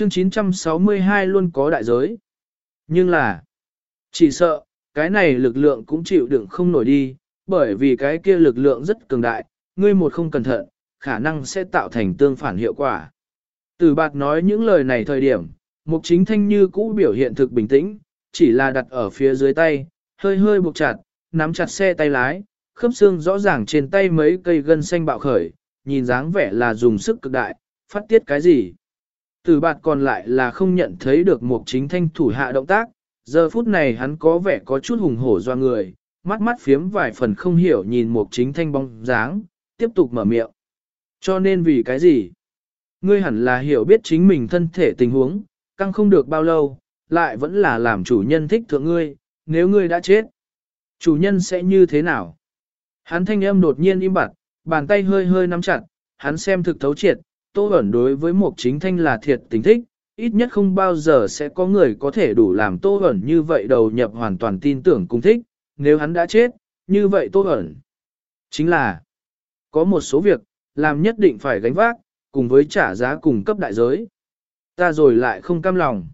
chương 962 luôn có đại giới. Nhưng là, chỉ sợ, cái này lực lượng cũng chịu đựng không nổi đi, bởi vì cái kia lực lượng rất cường đại, ngươi một không cẩn thận, khả năng sẽ tạo thành tương phản hiệu quả. Từ bạt nói những lời này thời điểm, mục chính thanh như cũ biểu hiện thực bình tĩnh, chỉ là đặt ở phía dưới tay, hơi hơi buộc chặt, nắm chặt xe tay lái, khớp xương rõ ràng trên tay mấy cây gân xanh bạo khởi, nhìn dáng vẻ là dùng sức cực đại, phát tiết cái gì. Tử bạt còn lại là không nhận thấy được một chính thanh thủ hạ động tác, giờ phút này hắn có vẻ có chút hùng hổ do người, mắt mắt phiếm vài phần không hiểu nhìn một chính thanh bóng dáng, tiếp tục mở miệng. Cho nên vì cái gì? Ngươi hẳn là hiểu biết chính mình thân thể tình huống, căng không được bao lâu, lại vẫn là làm chủ nhân thích thượng ngươi, nếu ngươi đã chết. Chủ nhân sẽ như thế nào? Hắn thanh âm đột nhiên im bặt, bàn tay hơi hơi nắm chặt, hắn xem thực thấu triệt, tô Bẩn đối với Mục chính thanh là thiệt tình thích, ít nhất không bao giờ sẽ có người có thể đủ làm tô Bẩn như vậy đầu nhập hoàn toàn tin tưởng cung thích, nếu hắn đã chết, như vậy tô Bẩn. Chính là, có một số việc, làm nhất định phải gánh vác, cùng với trả giá cùng cấp đại giới. Ta rồi lại không cam lòng.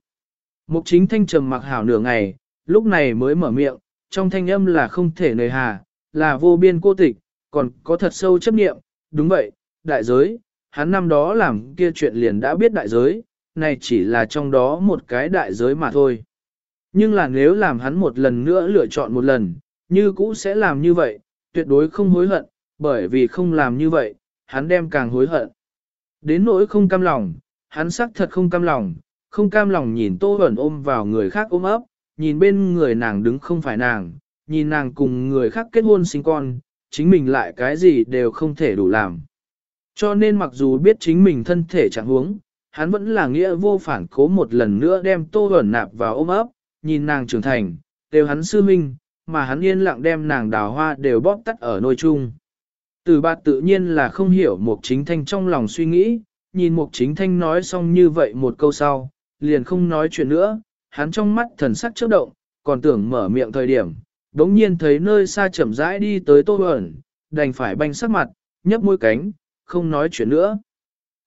Mục chính thanh trầm mặc hảo nửa ngày, lúc này mới mở miệng, trong thanh âm là không thể nề hà, là vô biên cô tịch, còn có thật sâu chấp niệm, đúng vậy, đại giới, hắn năm đó làm kia chuyện liền đã biết đại giới, này chỉ là trong đó một cái đại giới mà thôi. Nhưng là nếu làm hắn một lần nữa lựa chọn một lần, như cũ sẽ làm như vậy, tuyệt đối không hối hận, bởi vì không làm như vậy, hắn đem càng hối hận. Đến nỗi không cam lòng, hắn xác thật không cam lòng, không cam lòng nhìn Tô Bẩn ôm vào người khác ôm ấp, nhìn bên người nàng đứng không phải nàng, nhìn nàng cùng người khác kết hôn sinh con, chính mình lại cái gì đều không thể đủ làm. Cho nên mặc dù biết chính mình thân thể chẳng huống, hắn vẫn là nghĩa vô phản cố một lần nữa đem Tô ẩn nạp vào ôm ấp, nhìn nàng trưởng thành, đều hắn sư minh, mà hắn yên lặng đem nàng đào hoa đều bóp tắt ở nôi chung. Từ bạt tự nhiên là không hiểu Mục Chính Thanh trong lòng suy nghĩ, nhìn Mục Chính Thanh nói xong như vậy một câu sau, liền không nói chuyện nữa, hắn trong mắt thần sắc chớp động, còn tưởng mở miệng thời điểm, đống nhiên thấy nơi xa chậm rãi đi tới Tô ẩn, đành phải banh sắc mặt, nhấp môi cánh, không nói chuyện nữa.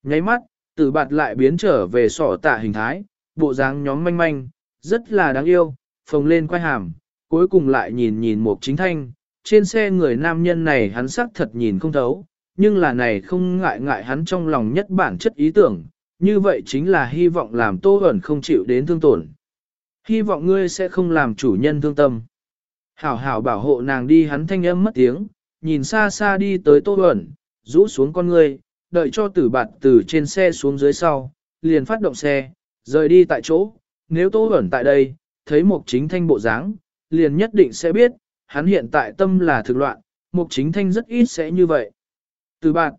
Nháy mắt, tử bạt lại biến trở về sỏ tạ hình thái, bộ dáng nhóm manh manh, rất là đáng yêu, phồng lên quay hàm, cuối cùng lại nhìn nhìn một Chính Thanh, trên xe người nam nhân này hắn sắc thật nhìn không thấu, nhưng là này không ngại ngại hắn trong lòng nhất bản chất ý tưởng, như vậy chính là hy vọng làm Tô ẩn không chịu đến thương tổn. Hy vọng ngươi sẽ không làm chủ nhân thương tâm. Hảo hảo bảo hộ nàng đi hắn thanh âm mất tiếng, nhìn xa xa đi tới Tô ẩn rũ xuống con ngươi, đợi cho tử bạt từ trên xe xuống dưới sau, liền phát động xe, rời đi tại chỗ. Nếu Tô ẩn tại đây, thấy mục chính thanh bộ dáng, liền nhất định sẽ biết, hắn hiện tại tâm là thực loạn, mục chính thanh rất ít sẽ như vậy. Từ bạn,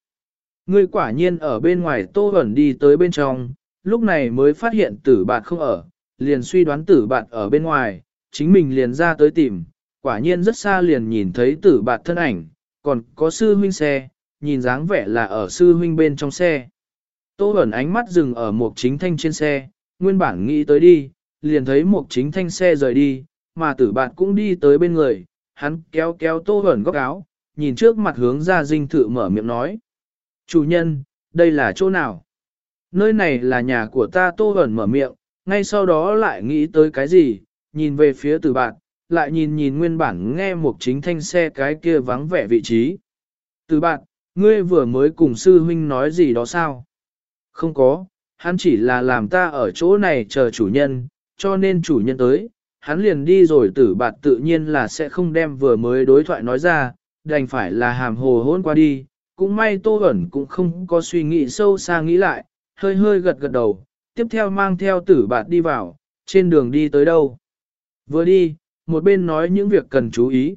ngươi quả nhiên ở bên ngoài tô ẩn đi tới bên trong, lúc này mới phát hiện tử bạn không ở, liền suy đoán tử bạn ở bên ngoài, chính mình liền ra tới tìm, quả nhiên rất xa liền nhìn thấy tử bạn thân ảnh, còn có sư huynh xe, nhìn dáng vẻ là ở sư huynh bên trong xe. Tô ẩn ánh mắt dừng ở mục chính thanh trên xe, nguyên bản nghĩ tới đi, liền thấy mục chính thanh xe rời đi, mà tử bạn cũng đi tới bên người, hắn kéo kéo tô hẩn góc áo, nhìn trước mặt hướng ra dinh thự mở miệng nói. Chủ nhân, đây là chỗ nào? Nơi này là nhà của ta tô hẩn mở miệng, ngay sau đó lại nghĩ tới cái gì, nhìn về phía tử bạn, lại nhìn nhìn nguyên bản nghe một chính thanh xe cái kia vắng vẻ vị trí. Tử bạn, ngươi vừa mới cùng sư huynh nói gì đó sao? Không có, hắn chỉ là làm ta ở chỗ này chờ chủ nhân, cho nên chủ nhân tới, hắn liền đi rồi tử bạt tự nhiên là sẽ không đem vừa mới đối thoại nói ra, đành phải là hàm hồ hôn qua đi, cũng may tô ẩn cũng không có suy nghĩ sâu xa nghĩ lại, hơi hơi gật gật đầu, tiếp theo mang theo tử bạt đi vào, trên đường đi tới đâu. Vừa đi, một bên nói những việc cần chú ý.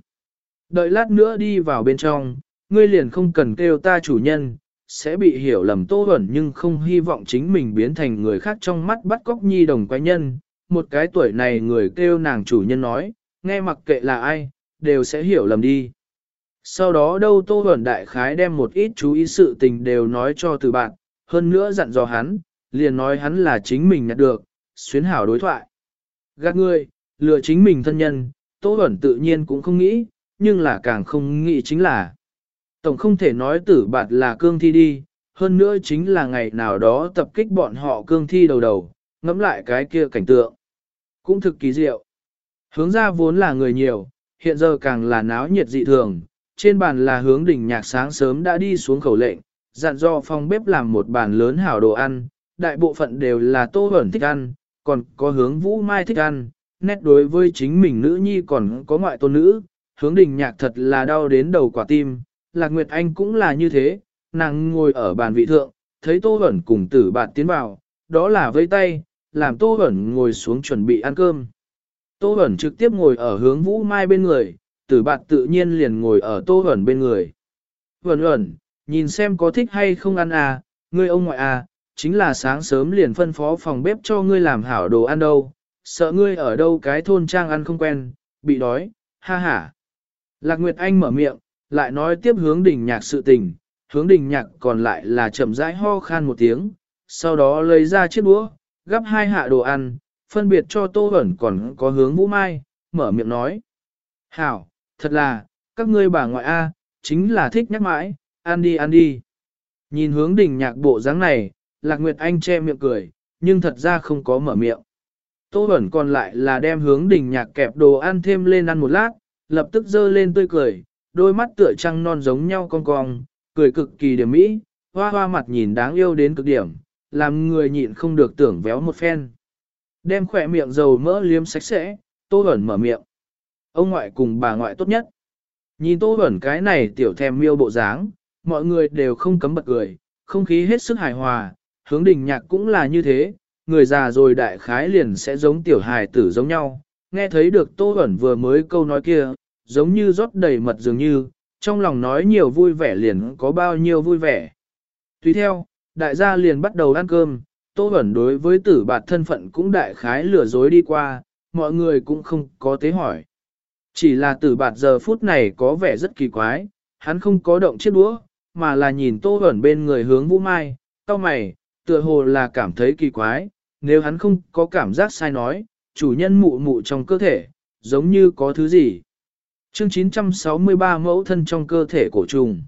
Đợi lát nữa đi vào bên trong, ngươi liền không cần kêu ta chủ nhân, sẽ bị hiểu lầm tô Huẩn nhưng không hy vọng chính mình biến thành người khác trong mắt bắt cóc nhi đồng quái nhân, một cái tuổi này người kêu nàng chủ nhân nói, nghe mặc kệ là ai, đều sẽ hiểu lầm đi. Sau đó đâu Tô Huẩn Đại Khái đem một ít chú ý sự tình đều nói cho từ bạn, hơn nữa dặn dò hắn, liền nói hắn là chính mình nhặt được, xuyến hảo đối thoại. Gạt người, lừa chính mình thân nhân, Tô Huẩn tự nhiên cũng không nghĩ, nhưng là càng không nghĩ chính là. Tổng không thể nói tử bạt là cương thi đi, hơn nữa chính là ngày nào đó tập kích bọn họ cương thi đầu đầu, ngẫm lại cái kia cảnh tượng. Cũng thực kỳ diệu. Hướng ra vốn là người nhiều, hiện giờ càng là náo nhiệt dị thường, trên bàn là hướng đỉnh nhạc sáng sớm đã đi xuống khẩu lệnh, dặn do phòng bếp làm một bàn lớn hảo đồ ăn, đại bộ phận đều là tô ẩn thích ăn, còn có hướng vũ mai thích ăn, nét đối với chính mình nữ nhi còn có ngoại tôn nữ, hướng Đỉnh nhạc thật là đau đến đầu quả tim, lạc nguyệt anh cũng là như thế, nàng ngồi ở bàn vị thượng, thấy tô ẩn cùng tử bạn tiến vào, đó là vây tay, làm tô ẩn ngồi xuống chuẩn bị ăn cơm. Tô ẩn trực tiếp ngồi ở hướng vũ mai bên người, tử bạn tự nhiên liền ngồi ở tô ẩn bên người. Vẩn ẩn, nhìn xem có thích hay không ăn à, ngươi ông ngoại à, chính là sáng sớm liền phân phó phòng bếp cho ngươi làm hảo đồ ăn đâu, sợ ngươi ở đâu cái thôn trang ăn không quen, bị đói, ha ha. Lạc Nguyệt Anh mở miệng, lại nói tiếp hướng đình nhạc sự tình, hướng đình nhạc còn lại là chậm rãi ho khan một tiếng, sau đó lấy ra chiếc đũa, gắp hai hạ đồ ăn, phân biệt cho tô ẩn còn có hướng vũ mai, mở miệng nói. Hảo, thật là, các ngươi bà ngoại A, chính là thích nhắc mãi, ăn đi ăn đi. Nhìn hướng đình nhạc bộ dáng này, Lạc Nguyệt Anh che miệng cười, nhưng thật ra không có mở miệng. Tô ẩn còn lại là đem hướng đình nhạc kẹp đồ ăn thêm lên ăn một lát, lập tức dơ lên tươi cười, đôi mắt tựa trăng non giống nhau cong cong, cười cực kỳ điểm mỹ, hoa hoa mặt nhìn đáng yêu đến cực điểm, làm người nhịn không được tưởng véo một phen. Đem khỏe miệng dầu mỡ liếm sạch sẽ, tô ẩn mở miệng. Ông ngoại cùng bà ngoại tốt nhất. Nhìn tô ẩn cái này tiểu thèm miêu bộ dáng, mọi người đều không cấm bật cười, không khí hết sức hài hòa, hướng đình nhạc cũng là như thế, người già rồi đại khái liền sẽ giống tiểu hài tử giống nhau. Nghe thấy được tô ẩn vừa mới câu nói kia, giống như rót đầy mật dường như, trong lòng nói nhiều vui vẻ liền có bao nhiêu vui vẻ. Tùy theo, đại gia liền bắt đầu ăn cơm, Tô Bẩn đối với tử bạt thân phận cũng đại khái lừa dối đi qua, mọi người cũng không có tế hỏi. Chỉ là tử bạt giờ phút này có vẻ rất kỳ quái, hắn không có động chiếc đũa, mà là nhìn Tô Bẩn bên người hướng Vũ Mai, cao mày, tựa hồ là cảm thấy kỳ quái, nếu hắn không có cảm giác sai nói, chủ nhân mụ mụ trong cơ thể, giống như có thứ gì. Chương 963 mẫu thân trong cơ thể cổ trùng.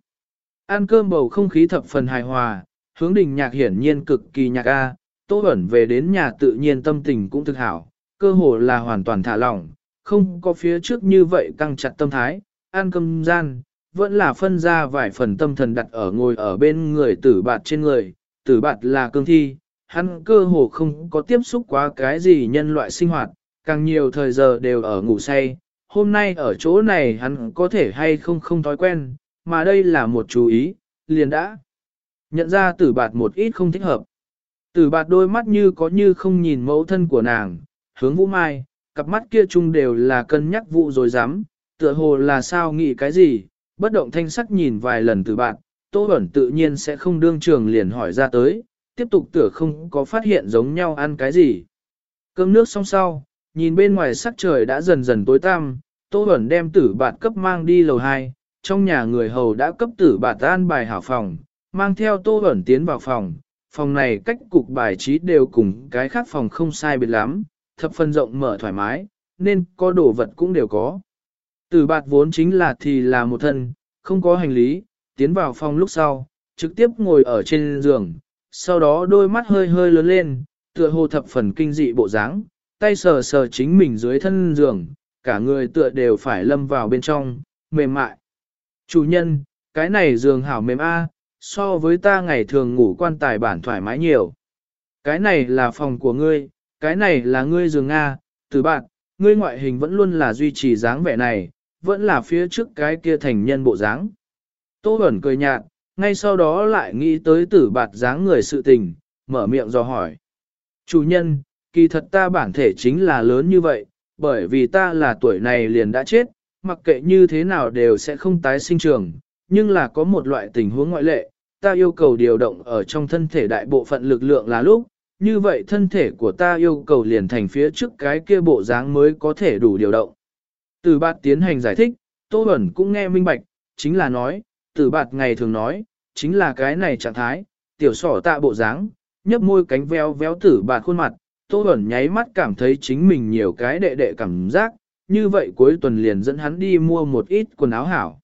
Ăn cơm bầu không khí thập phần hài hòa, hướng đình nhạc hiển nhiên cực kỳ nhạc A, Tô Bẩn về đến nhà tự nhiên tâm tình cũng thực hảo, cơ hồ là hoàn toàn thả lỏng, không có phía trước như vậy căng chặt tâm thái, ăn cơm gian, vẫn là phân ra vài phần tâm thần đặt ở ngồi ở bên người tử bạt trên người, tử bạt là cương thi, hắn cơ hồ không có tiếp xúc quá cái gì nhân loại sinh hoạt, càng nhiều thời giờ đều ở ngủ say, hôm nay ở chỗ này hắn có thể hay không không thói quen, mà đây là một chú ý, liền đã nhận ra tử bạt một ít không thích hợp. Tử bạt đôi mắt như có như không nhìn mẫu thân của nàng, hướng vũ mai, cặp mắt kia chung đều là cân nhắc vụ rồi dám, tựa hồ là sao nghĩ cái gì, bất động thanh sắc nhìn vài lần tử bạt, tô ẩn tự nhiên sẽ không đương trường liền hỏi ra tới, tiếp tục tựa không có phát hiện giống nhau ăn cái gì. Cơm nước xong sau, nhìn bên ngoài sắc trời đã dần dần tối tăm, tô ẩn đem tử bạt cấp mang đi lầu 2, trong nhà người hầu đã cấp tử bạt an bài hảo phòng, mang theo tô ẩn tiến vào phòng, phòng này cách cục bài trí đều cùng cái khác phòng không sai biệt lắm, thập phần rộng mở thoải mái, nên có đồ vật cũng đều có. Tử bạt vốn chính là thì là một thân, không có hành lý, tiến vào phòng lúc sau, trực tiếp ngồi ở trên giường, sau đó đôi mắt hơi hơi lớn lên, tựa hồ thập phần kinh dị bộ dáng, tay sờ sờ chính mình dưới thân giường, cả người tựa đều phải lâm vào bên trong, mềm mại. Chủ nhân, cái này giường hảo mềm A, so với ta ngày thường ngủ quan tài bản thoải mái nhiều. Cái này là phòng của ngươi, cái này là ngươi giường A, từ bạn, ngươi ngoại hình vẫn luôn là duy trì dáng vẻ này, vẫn là phía trước cái kia thành nhân bộ dáng. Tô Bẩn cười nhạt, ngay sau đó lại nghĩ tới tử bạt dáng người sự tình, mở miệng do hỏi. Chủ nhân, kỳ thật ta bản thể chính là lớn như vậy, bởi vì ta là tuổi này liền đã chết, mặc kệ như thế nào đều sẽ không tái sinh trường, nhưng là có một loại tình huống ngoại lệ, ta yêu cầu điều động ở trong thân thể đại bộ phận lực lượng là lúc, như vậy thân thể của ta yêu cầu liền thành phía trước cái kia bộ dáng mới có thể đủ điều động. Từ bạt tiến hành giải thích, Tô Bẩn cũng nghe minh bạch, chính là nói, từ bạt ngày thường nói, chính là cái này trạng thái, tiểu sỏ tạ bộ dáng, nhấp môi cánh veo véo tử bạt khuôn mặt, Tô Bẩn nháy mắt cảm thấy chính mình nhiều cái đệ đệ cảm giác, như vậy cuối tuần liền dẫn hắn đi mua một ít quần áo hảo.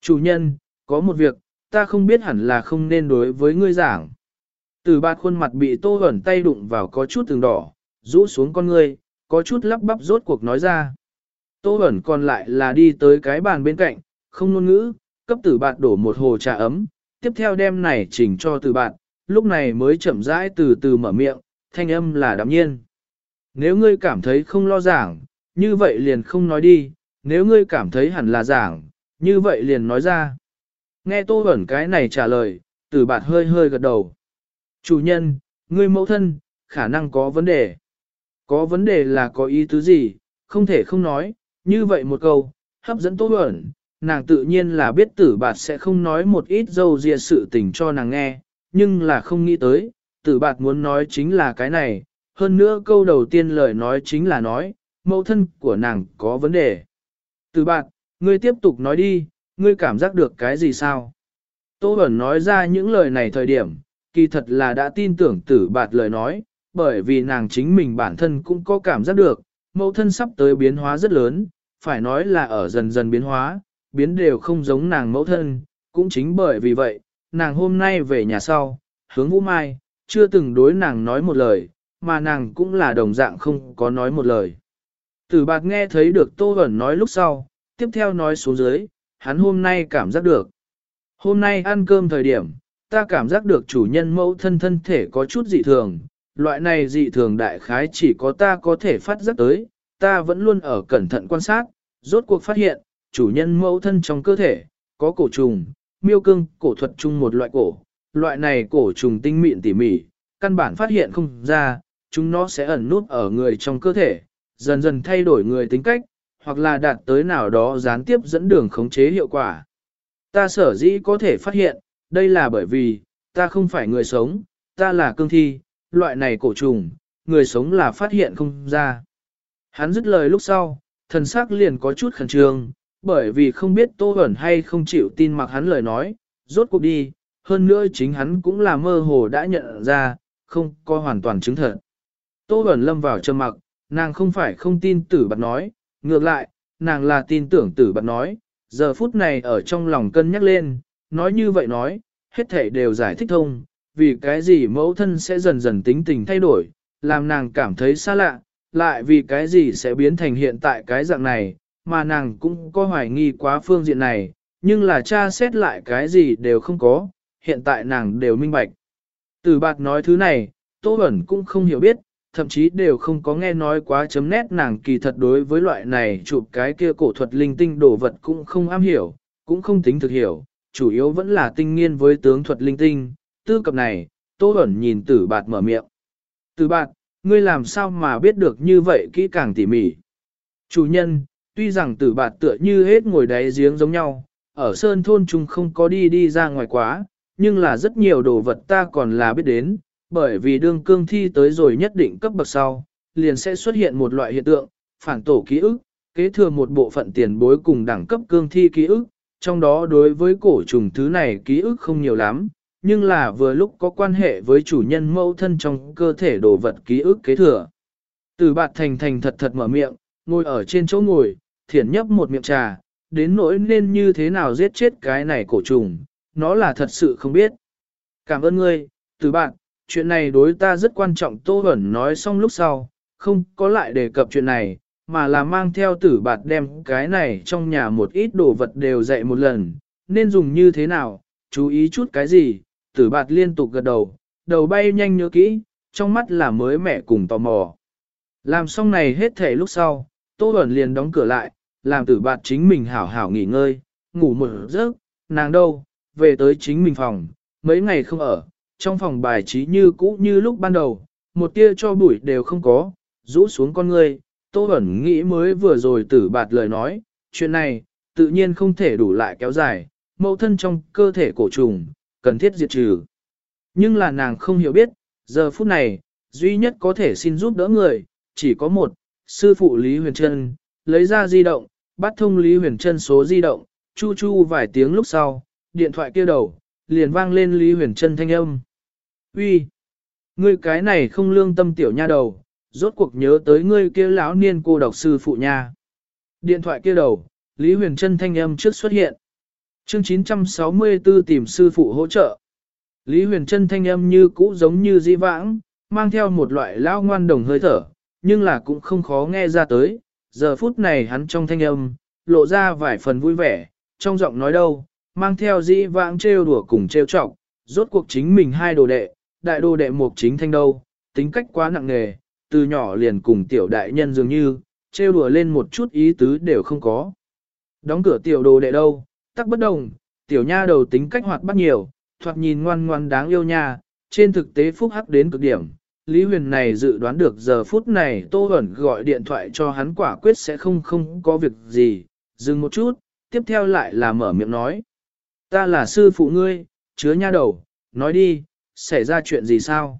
Chủ nhân, có một việc, ta không biết hẳn là không nên đối với ngươi giảng. Từ ba khuôn mặt bị tô Bẩn tay đụng vào có chút từng đỏ, rũ xuống con ngươi, có chút lắp bắp rốt cuộc nói ra. Tô Bẩn còn lại là đi tới cái bàn bên cạnh, không ngôn ngữ, cấp tử bạt đổ một hồ trà ấm, tiếp theo đem này chỉnh cho tử bạt, lúc này mới chậm rãi từ từ mở miệng, thanh âm là đạm nhiên. Nếu ngươi cảm thấy không lo giảng, như vậy liền không nói đi, nếu ngươi cảm thấy hẳn là giảng, như vậy liền nói ra. Nghe tô ẩn cái này trả lời, tử bạt hơi hơi gật đầu. Chủ nhân, ngươi mẫu thân, khả năng có vấn đề. Có vấn đề là có ý tứ gì, không thể không nói, như vậy một câu, hấp dẫn tô ẩn, nàng tự nhiên là biết tử bạt sẽ không nói một ít dâu dịa sự tình cho nàng nghe, nhưng là không nghĩ tới, tử bạt muốn nói chính là cái này, hơn nữa câu đầu tiên lời nói chính là nói, mẫu thân của nàng có vấn đề. Tử bạt, ngươi tiếp tục nói đi, ngươi cảm giác được cái gì sao? Tô Bẩn nói ra những lời này thời điểm, kỳ thật là đã tin tưởng tử bạt lời nói, bởi vì nàng chính mình bản thân cũng có cảm giác được, mẫu thân sắp tới biến hóa rất lớn, phải nói là ở dần dần biến hóa, biến đều không giống nàng mẫu thân, cũng chính bởi vì vậy, nàng hôm nay về nhà sau, hướng Vũ Mai, chưa từng đối nàng nói một lời, mà nàng cũng là đồng dạng không có nói một lời. Tử bạc nghe thấy được Tô Bẩn nói lúc sau, tiếp theo nói xuống dưới, hắn hôm nay cảm giác được. Hôm nay ăn cơm thời điểm, ta cảm giác được chủ nhân mẫu thân thân thể có chút dị thường, loại này dị thường đại khái chỉ có ta có thể phát giác tới, ta vẫn luôn ở cẩn thận quan sát, rốt cuộc phát hiện, chủ nhân mẫu thân trong cơ thể, có cổ trùng, miêu cương, cổ thuật chung một loại cổ, loại này cổ trùng tinh mịn tỉ mỉ, căn bản phát hiện không ra, chúng nó sẽ ẩn nút ở người trong cơ thể, dần dần thay đổi người tính cách, hoặc là đạt tới nào đó gián tiếp dẫn đường khống chế hiệu quả. Ta sở dĩ có thể phát hiện, đây là bởi vì, ta không phải người sống, ta là cương thi, loại này cổ trùng, người sống là phát hiện không ra. Hắn dứt lời lúc sau, thần sắc liền có chút khẩn trương, bởi vì không biết Tô ẩn hay không chịu tin mặc hắn lời nói, rốt cuộc đi, hơn nữa chính hắn cũng là mơ hồ đã nhận ra, không có hoàn toàn chứng thật. Tô Bẩn lâm vào trầm mặc, nàng không phải không tin tử bật nói, ngược lại, nàng là tin tưởng tử bật nói, giờ phút này ở trong lòng cân nhắc lên, nói như vậy nói, hết thể đều giải thích thông, vì cái gì mẫu thân sẽ dần dần tính tình thay đổi, làm nàng cảm thấy xa lạ, lại vì cái gì sẽ biến thành hiện tại cái dạng này, mà nàng cũng có hoài nghi quá phương diện này, nhưng là cha xét lại cái gì đều không có, hiện tại nàng đều minh bạch. Từ bạc nói thứ này, Tô Bẩn cũng không hiểu biết, thậm chí đều không có nghe nói quá chấm nét nàng kỳ thật đối với loại này chụp cái kia cổ thuật linh tinh đồ vật cũng không am hiểu, cũng không tính thực hiểu, chủ yếu vẫn là tinh nghiên với tướng thuật linh tinh, tư cập này, Tô Bẩn nhìn tử bạt mở miệng. Tử bạt, ngươi làm sao mà biết được như vậy kỹ càng tỉ mỉ. Chủ nhân, tuy rằng tử bạt tựa như hết ngồi đáy giếng giống nhau, ở sơn thôn chúng không có đi đi ra ngoài quá, nhưng là rất nhiều đồ vật ta còn là biết đến, bởi vì đương cương thi tới rồi nhất định cấp bậc sau, liền sẽ xuất hiện một loại hiện tượng, phản tổ ký ức, kế thừa một bộ phận tiền bối cùng đẳng cấp cương thi ký ức, trong đó đối với cổ trùng thứ này ký ức không nhiều lắm, nhưng là vừa lúc có quan hệ với chủ nhân mẫu thân trong cơ thể đồ vật ký ức kế thừa. Từ bạt thành thành thật thật mở miệng, ngồi ở trên chỗ ngồi, thiển nhấp một miệng trà, đến nỗi nên như thế nào giết chết cái này cổ trùng, nó là thật sự không biết. Cảm ơn ngươi, từ bạn, chuyện này đối ta rất quan trọng Tô hẩn nói xong lúc sau, không có lại đề cập chuyện này, mà là mang theo tử bạt đem cái này trong nhà một ít đồ vật đều dạy một lần, nên dùng như thế nào, chú ý chút cái gì, tử bạt liên tục gật đầu, đầu bay nhanh nhớ kỹ, trong mắt là mới mẹ cùng tò mò. Làm xong này hết thể lúc sau, Tô hẩn liền đóng cửa lại, làm tử bạt chính mình hảo hảo nghỉ ngơi, ngủ một giấc, nàng đâu, về tới chính mình phòng, mấy ngày không ở, trong phòng bài trí như cũ như lúc ban đầu, một tia cho bụi đều không có, rũ xuống con ngươi, Tô Bẩn nghĩ mới vừa rồi tử bạt lời nói, chuyện này, tự nhiên không thể đủ lại kéo dài, mẫu thân trong cơ thể cổ trùng, cần thiết diệt trừ. Nhưng là nàng không hiểu biết, giờ phút này, duy nhất có thể xin giúp đỡ người, chỉ có một, sư phụ Lý Huyền Trân, lấy ra di động, bắt thông Lý Huyền Trân số di động, chu chu vài tiếng lúc sau, điện thoại kia đầu, liền vang lên Lý Huyền Trân thanh âm. Uy, Ngươi cái này không lương tâm tiểu nha đầu, rốt cuộc nhớ tới ngươi kia lão niên cô độc sư phụ nha. Điện thoại kia đầu, Lý Huyền Trân thanh âm trước xuất hiện. Chương 964 tìm sư phụ hỗ trợ. Lý Huyền Trân thanh âm như cũ giống như di vãng, mang theo một loại lão ngoan đồng hơi thở, nhưng là cũng không khó nghe ra tới. Giờ phút này hắn trong thanh âm, lộ ra vài phần vui vẻ, trong giọng nói đâu, mang theo dĩ vãng trêu đùa cùng trêu trọng, rốt cuộc chính mình hai đồ đệ, đại đồ đệ mục chính thanh đâu, tính cách quá nặng nề, từ nhỏ liền cùng tiểu đại nhân dường như, trêu đùa lên một chút ý tứ đều không có. Đóng cửa tiểu đồ đệ đâu, tắc bất đồng, tiểu nha đầu tính cách hoạt bát nhiều, thoạt nhìn ngoan ngoan đáng yêu nha, trên thực tế phúc hắc đến cực điểm. Lý Huyền này dự đoán được giờ phút này Tô Bẩn gọi điện thoại cho hắn quả quyết sẽ không không có việc gì, dừng một chút, tiếp theo lại là mở miệng nói. Ta là sư phụ ngươi, chứa nha đầu, nói đi, xảy ra chuyện gì sao?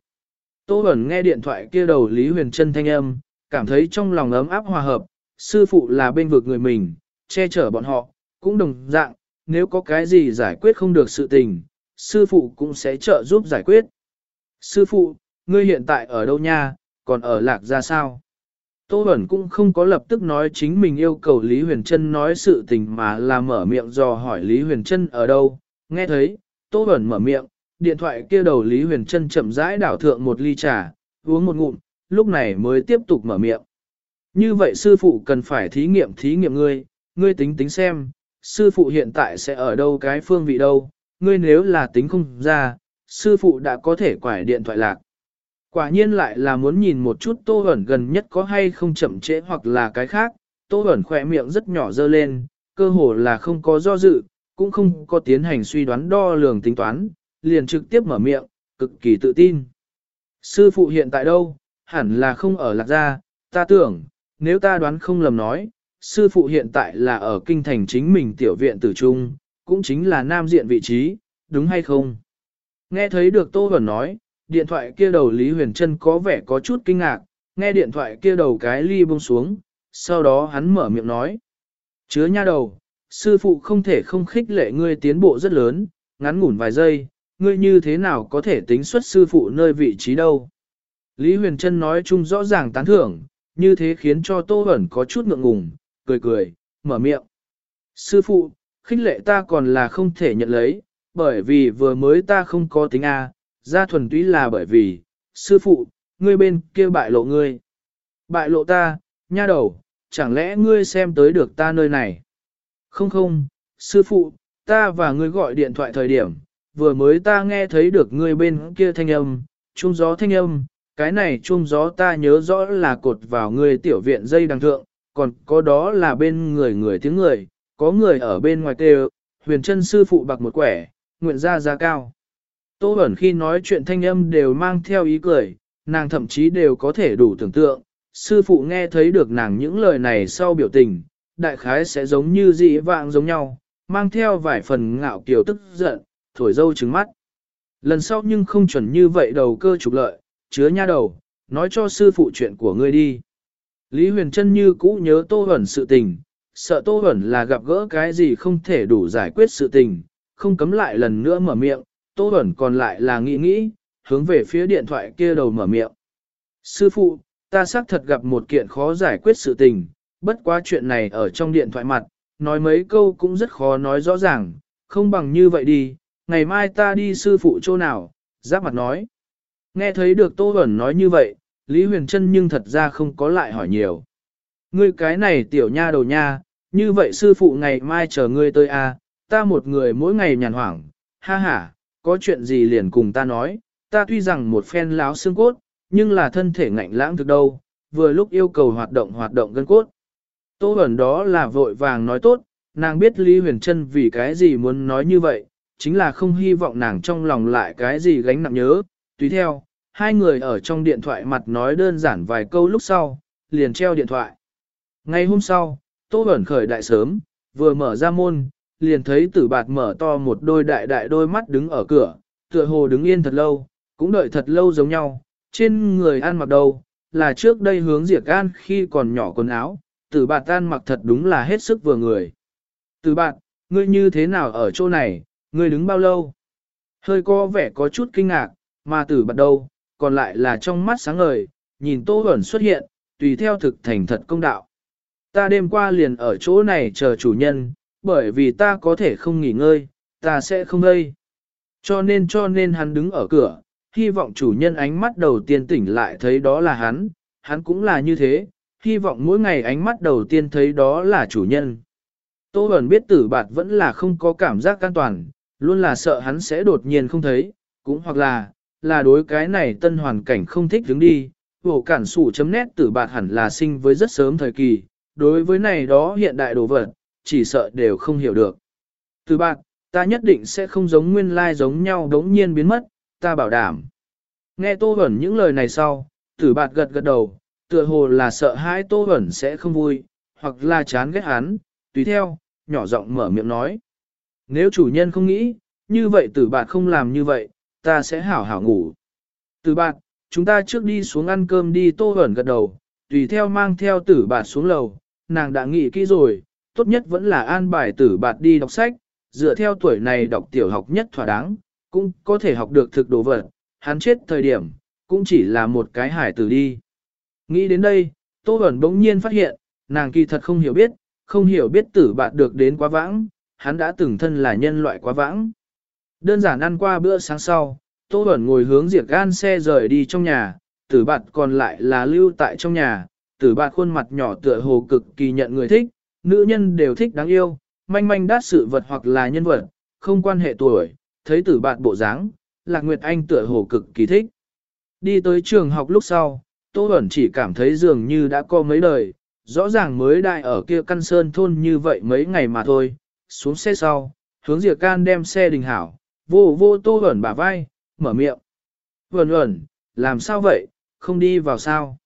Tô Bẩn nghe điện thoại kia đầu Lý Huyền Trân thanh âm, cảm thấy trong lòng ấm áp hòa hợp, sư phụ là bên vực người mình, che chở bọn họ, cũng đồng dạng, nếu có cái gì giải quyết không được sự tình, sư phụ cũng sẽ trợ giúp giải quyết. Sư phụ, ngươi hiện tại ở đâu nha, còn ở lạc ra sao? Tô Bẩn cũng không có lập tức nói chính mình yêu cầu Lý Huyền Trân nói sự tình mà là mở miệng dò hỏi Lý Huyền Trân ở đâu. Nghe thấy, Tô Bẩn mở miệng, điện thoại kia đầu Lý Huyền Trân chậm rãi đảo thượng một ly trà, uống một ngụm, lúc này mới tiếp tục mở miệng. Như vậy sư phụ cần phải thí nghiệm thí nghiệm ngươi, ngươi tính tính xem, sư phụ hiện tại sẽ ở đâu cái phương vị đâu, ngươi nếu là tính không ra, sư phụ đã có thể quải điện thoại lạc. Quả nhiên lại là muốn nhìn một chút tô ẩn gần nhất có hay không chậm trễ hoặc là cái khác, tô ẩn khỏe miệng rất nhỏ dơ lên, cơ hồ là không có do dự, cũng không có tiến hành suy đoán đo lường tính toán, liền trực tiếp mở miệng, cực kỳ tự tin. Sư phụ hiện tại đâu, hẳn là không ở lạc gia, ta tưởng, nếu ta đoán không lầm nói, sư phụ hiện tại là ở kinh thành chính mình tiểu viện tử trung, cũng chính là nam diện vị trí, đúng hay không? Nghe thấy được Tô Vẩn nói, điện thoại kia đầu Lý Huyền Trân có vẻ có chút kinh ngạc, nghe điện thoại kia đầu cái ly buông xuống, sau đó hắn mở miệng nói. Chứa nha đầu, sư phụ không thể không khích lệ ngươi tiến bộ rất lớn, ngắn ngủn vài giây, ngươi như thế nào có thể tính xuất sư phụ nơi vị trí đâu. Lý Huyền Trân nói chung rõ ràng tán thưởng, như thế khiến cho Tô Vẩn có chút ngượng ngùng, cười cười, mở miệng. Sư phụ, khích lệ ta còn là không thể nhận lấy, bởi vì vừa mới ta không có tính A, ra thuần túy là bởi vì, sư phụ, ngươi bên kia bại lộ ngươi. Bại lộ ta, nha đầu, chẳng lẽ ngươi xem tới được ta nơi này? Không không, sư phụ, ta và ngươi gọi điện thoại thời điểm, vừa mới ta nghe thấy được ngươi bên kia thanh âm, trung gió thanh âm, cái này trung gió ta nhớ rõ là cột vào ngươi tiểu viện dây đằng thượng, còn có đó là bên người người tiếng người, có người ở bên ngoài kêu, huyền chân sư phụ bạc một quẻ, nguyện ra giá cao. Tô Bẩn khi nói chuyện thanh âm đều mang theo ý cười, nàng thậm chí đều có thể đủ tưởng tượng, sư phụ nghe thấy được nàng những lời này sau biểu tình, đại khái sẽ giống như dị vạng giống nhau, mang theo vài phần ngạo kiều tức giận, thổi dâu trứng mắt. Lần sau nhưng không chuẩn như vậy đầu cơ trục lợi, chứa nha đầu, nói cho sư phụ chuyện của ngươi đi. Lý Huyền Trân như cũ nhớ Tô Bẩn sự tình, sợ Tô Bẩn là gặp gỡ cái gì không thể đủ giải quyết sự tình, không cấm lại lần nữa mở miệng, Tô Bẩn còn lại là nghĩ nghĩ, hướng về phía điện thoại kia đầu mở miệng. Sư phụ, ta xác thật gặp một kiện khó giải quyết sự tình, bất quá chuyện này ở trong điện thoại mặt, nói mấy câu cũng rất khó nói rõ ràng, không bằng như vậy đi, ngày mai ta đi sư phụ chỗ nào, giáp mặt nói. Nghe thấy được Tô Bẩn nói như vậy, Lý Huyền Trân nhưng thật ra không có lại hỏi nhiều. Ngươi cái này tiểu nha đầu nha, như vậy sư phụ ngày mai chờ ngươi tới a, à, ta một người mỗi ngày nhàn hoảng, ha ha, có chuyện gì liền cùng ta nói, ta tuy rằng một phen láo xương cốt, nhưng là thân thể ngạnh lãng thực đâu, vừa lúc yêu cầu hoạt động hoạt động gân cốt. Tô ẩn đó là vội vàng nói tốt, nàng biết Lý Huyền Trân vì cái gì muốn nói như vậy, chính là không hy vọng nàng trong lòng lại cái gì gánh nặng nhớ, tùy theo, hai người ở trong điện thoại mặt nói đơn giản vài câu lúc sau, liền treo điện thoại. Ngày hôm sau, Tô ẩn khởi đại sớm, vừa mở ra môn, liền thấy tử bạt mở to một đôi đại đại đôi mắt đứng ở cửa, tựa hồ đứng yên thật lâu, cũng đợi thật lâu giống nhau, trên người ăn mặc đâu, là trước đây hướng diệt gan khi còn nhỏ quần áo, tử bạt tan mặc thật đúng là hết sức vừa người. Tử bạt, ngươi như thế nào ở chỗ này, ngươi đứng bao lâu? Hơi có vẻ có chút kinh ngạc, mà tử bạt đâu, còn lại là trong mắt sáng ngời, nhìn Tô ẩn xuất hiện, tùy theo thực thành thật công đạo. Ta đêm qua liền ở chỗ này chờ chủ nhân, bởi vì ta có thể không nghỉ ngơi, ta sẽ không đây. Cho nên cho nên hắn đứng ở cửa, hy vọng chủ nhân ánh mắt đầu tiên tỉnh lại thấy đó là hắn, hắn cũng là như thế, hy vọng mỗi ngày ánh mắt đầu tiên thấy đó là chủ nhân. Tô Bẩn biết tử bạt vẫn là không có cảm giác an toàn, luôn là sợ hắn sẽ đột nhiên không thấy, cũng hoặc là, là đối cái này tân hoàn cảnh không thích đứng đi, vổ cản sủ chấm nét tử bạt hẳn là sinh với rất sớm thời kỳ, đối với này đó hiện đại đồ vật, chỉ sợ đều không hiểu được. Tử bạn, ta nhất định sẽ không giống nguyên lai giống nhau đống nhiên biến mất, ta bảo đảm. Nghe Tô Bẩn những lời này sau, tử bạn gật gật đầu, tựa hồ là sợ hãi Tô Bẩn sẽ không vui, hoặc là chán ghét hắn, tùy theo, nhỏ giọng mở miệng nói. Nếu chủ nhân không nghĩ, như vậy tử bạn không làm như vậy, ta sẽ hảo hảo ngủ. Tử bạn, chúng ta trước đi xuống ăn cơm đi Tô Bẩn gật đầu, tùy theo mang theo tử bạn xuống lầu, nàng đã nghĩ kỹ rồi, tốt nhất vẫn là an bài tử bạt đi đọc sách, dựa theo tuổi này đọc tiểu học nhất thỏa đáng, cũng có thể học được thực đồ vật, hắn chết thời điểm, cũng chỉ là một cái hải tử đi. Nghĩ đến đây, Tô Bẩn bỗng nhiên phát hiện, nàng kỳ thật không hiểu biết, không hiểu biết tử bạn được đến quá vãng, hắn đã từng thân là nhân loại quá vãng. Đơn giản ăn qua bữa sáng sau, Tô Bẩn ngồi hướng diệt gan xe rời đi trong nhà, tử bạn còn lại là lưu tại trong nhà, tử bạn khuôn mặt nhỏ tựa hồ cực kỳ nhận người thích, nữ nhân đều thích đáng yêu, manh manh đát sự vật hoặc là nhân vật, không quan hệ tuổi, thấy tử bạn bộ dáng, Lạc Nguyệt Anh tựa hồ cực kỳ thích. Đi tới trường học lúc sau, Tô Bẩn chỉ cảm thấy dường như đã có mấy đời, rõ ràng mới đại ở kia căn sơn thôn như vậy mấy ngày mà thôi, xuống xe sau, hướng Diệp Can đem xe đình hảo, vô vô Tô Bẩn bả vai, mở miệng. Vẩn vẩn, làm sao vậy, không đi vào sao?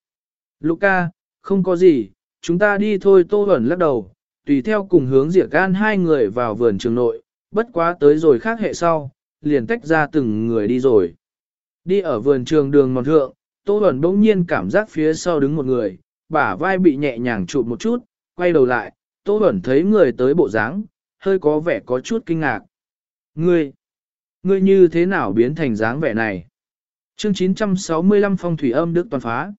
Luca, không có gì, chúng ta đi thôi Tô Huẩn lắc đầu, tùy theo cùng hướng Diệp gan hai người vào vườn trường nội, bất quá tới rồi khác hệ sau, liền tách ra từng người đi rồi. Đi ở vườn trường đường mòn thượng, Tô Huẩn bỗng nhiên cảm giác phía sau đứng một người, bả vai bị nhẹ nhàng chụp một chút, quay đầu lại, Tô Huẩn thấy người tới bộ dáng, hơi có vẻ có chút kinh ngạc. Ngươi, ngươi như thế nào biến thành dáng vẻ này? Chương 965 phong thủy âm đức toàn phá.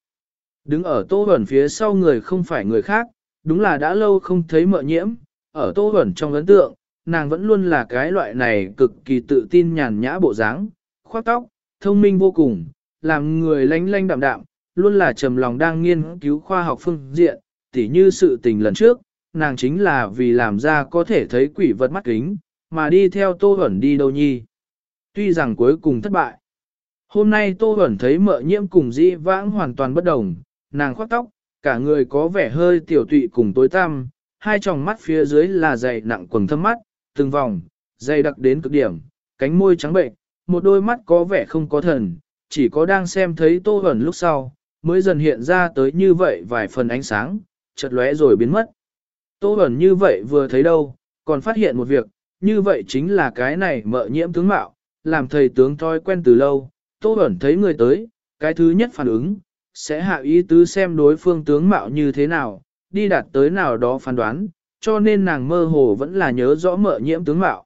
Đứng ở Tô Bẩn phía sau người không phải người khác, đúng là đã lâu không thấy mợ nhiễm, ở Tô Bẩn trong ấn tượng, nàng vẫn luôn là cái loại này cực kỳ tự tin nhàn nhã bộ dáng, khoác tóc, thông minh vô cùng, làm người lánh lánh đạm đạm, luôn là trầm lòng đang nghiên cứu khoa học phương diện, tỉ như sự tình lần trước, nàng chính là vì làm ra có thể thấy quỷ vật mắt kính, mà đi theo Tô Hẩn đi đâu nhi. Tuy rằng cuối cùng thất bại. Hôm nay Tô Hẩn thấy mợ nhiễm cùng dĩ vãng hoàn toàn bất đồng, nàng khoác tóc, cả người có vẻ hơi tiểu tụy cùng tối tăm, hai tròng mắt phía dưới là dày nặng quần thâm mắt, từng vòng, dày đặc đến cực điểm, cánh môi trắng bệnh, một đôi mắt có vẻ không có thần, chỉ có đang xem thấy Tô ẩn lúc sau, mới dần hiện ra tới như vậy vài phần ánh sáng, chợt lóe rồi biến mất. Tô ẩn như vậy vừa thấy đâu, còn phát hiện một việc, như vậy chính là cái này mợ nhiễm tướng mạo, làm thầy tướng thói quen từ lâu, Tô ẩn thấy người tới, cái thứ nhất phản ứng, sẽ hạ ý tứ xem đối phương tướng mạo như thế nào, đi đạt tới nào đó phán đoán, cho nên nàng mơ hồ vẫn là nhớ rõ mợ nhiễm tướng mạo.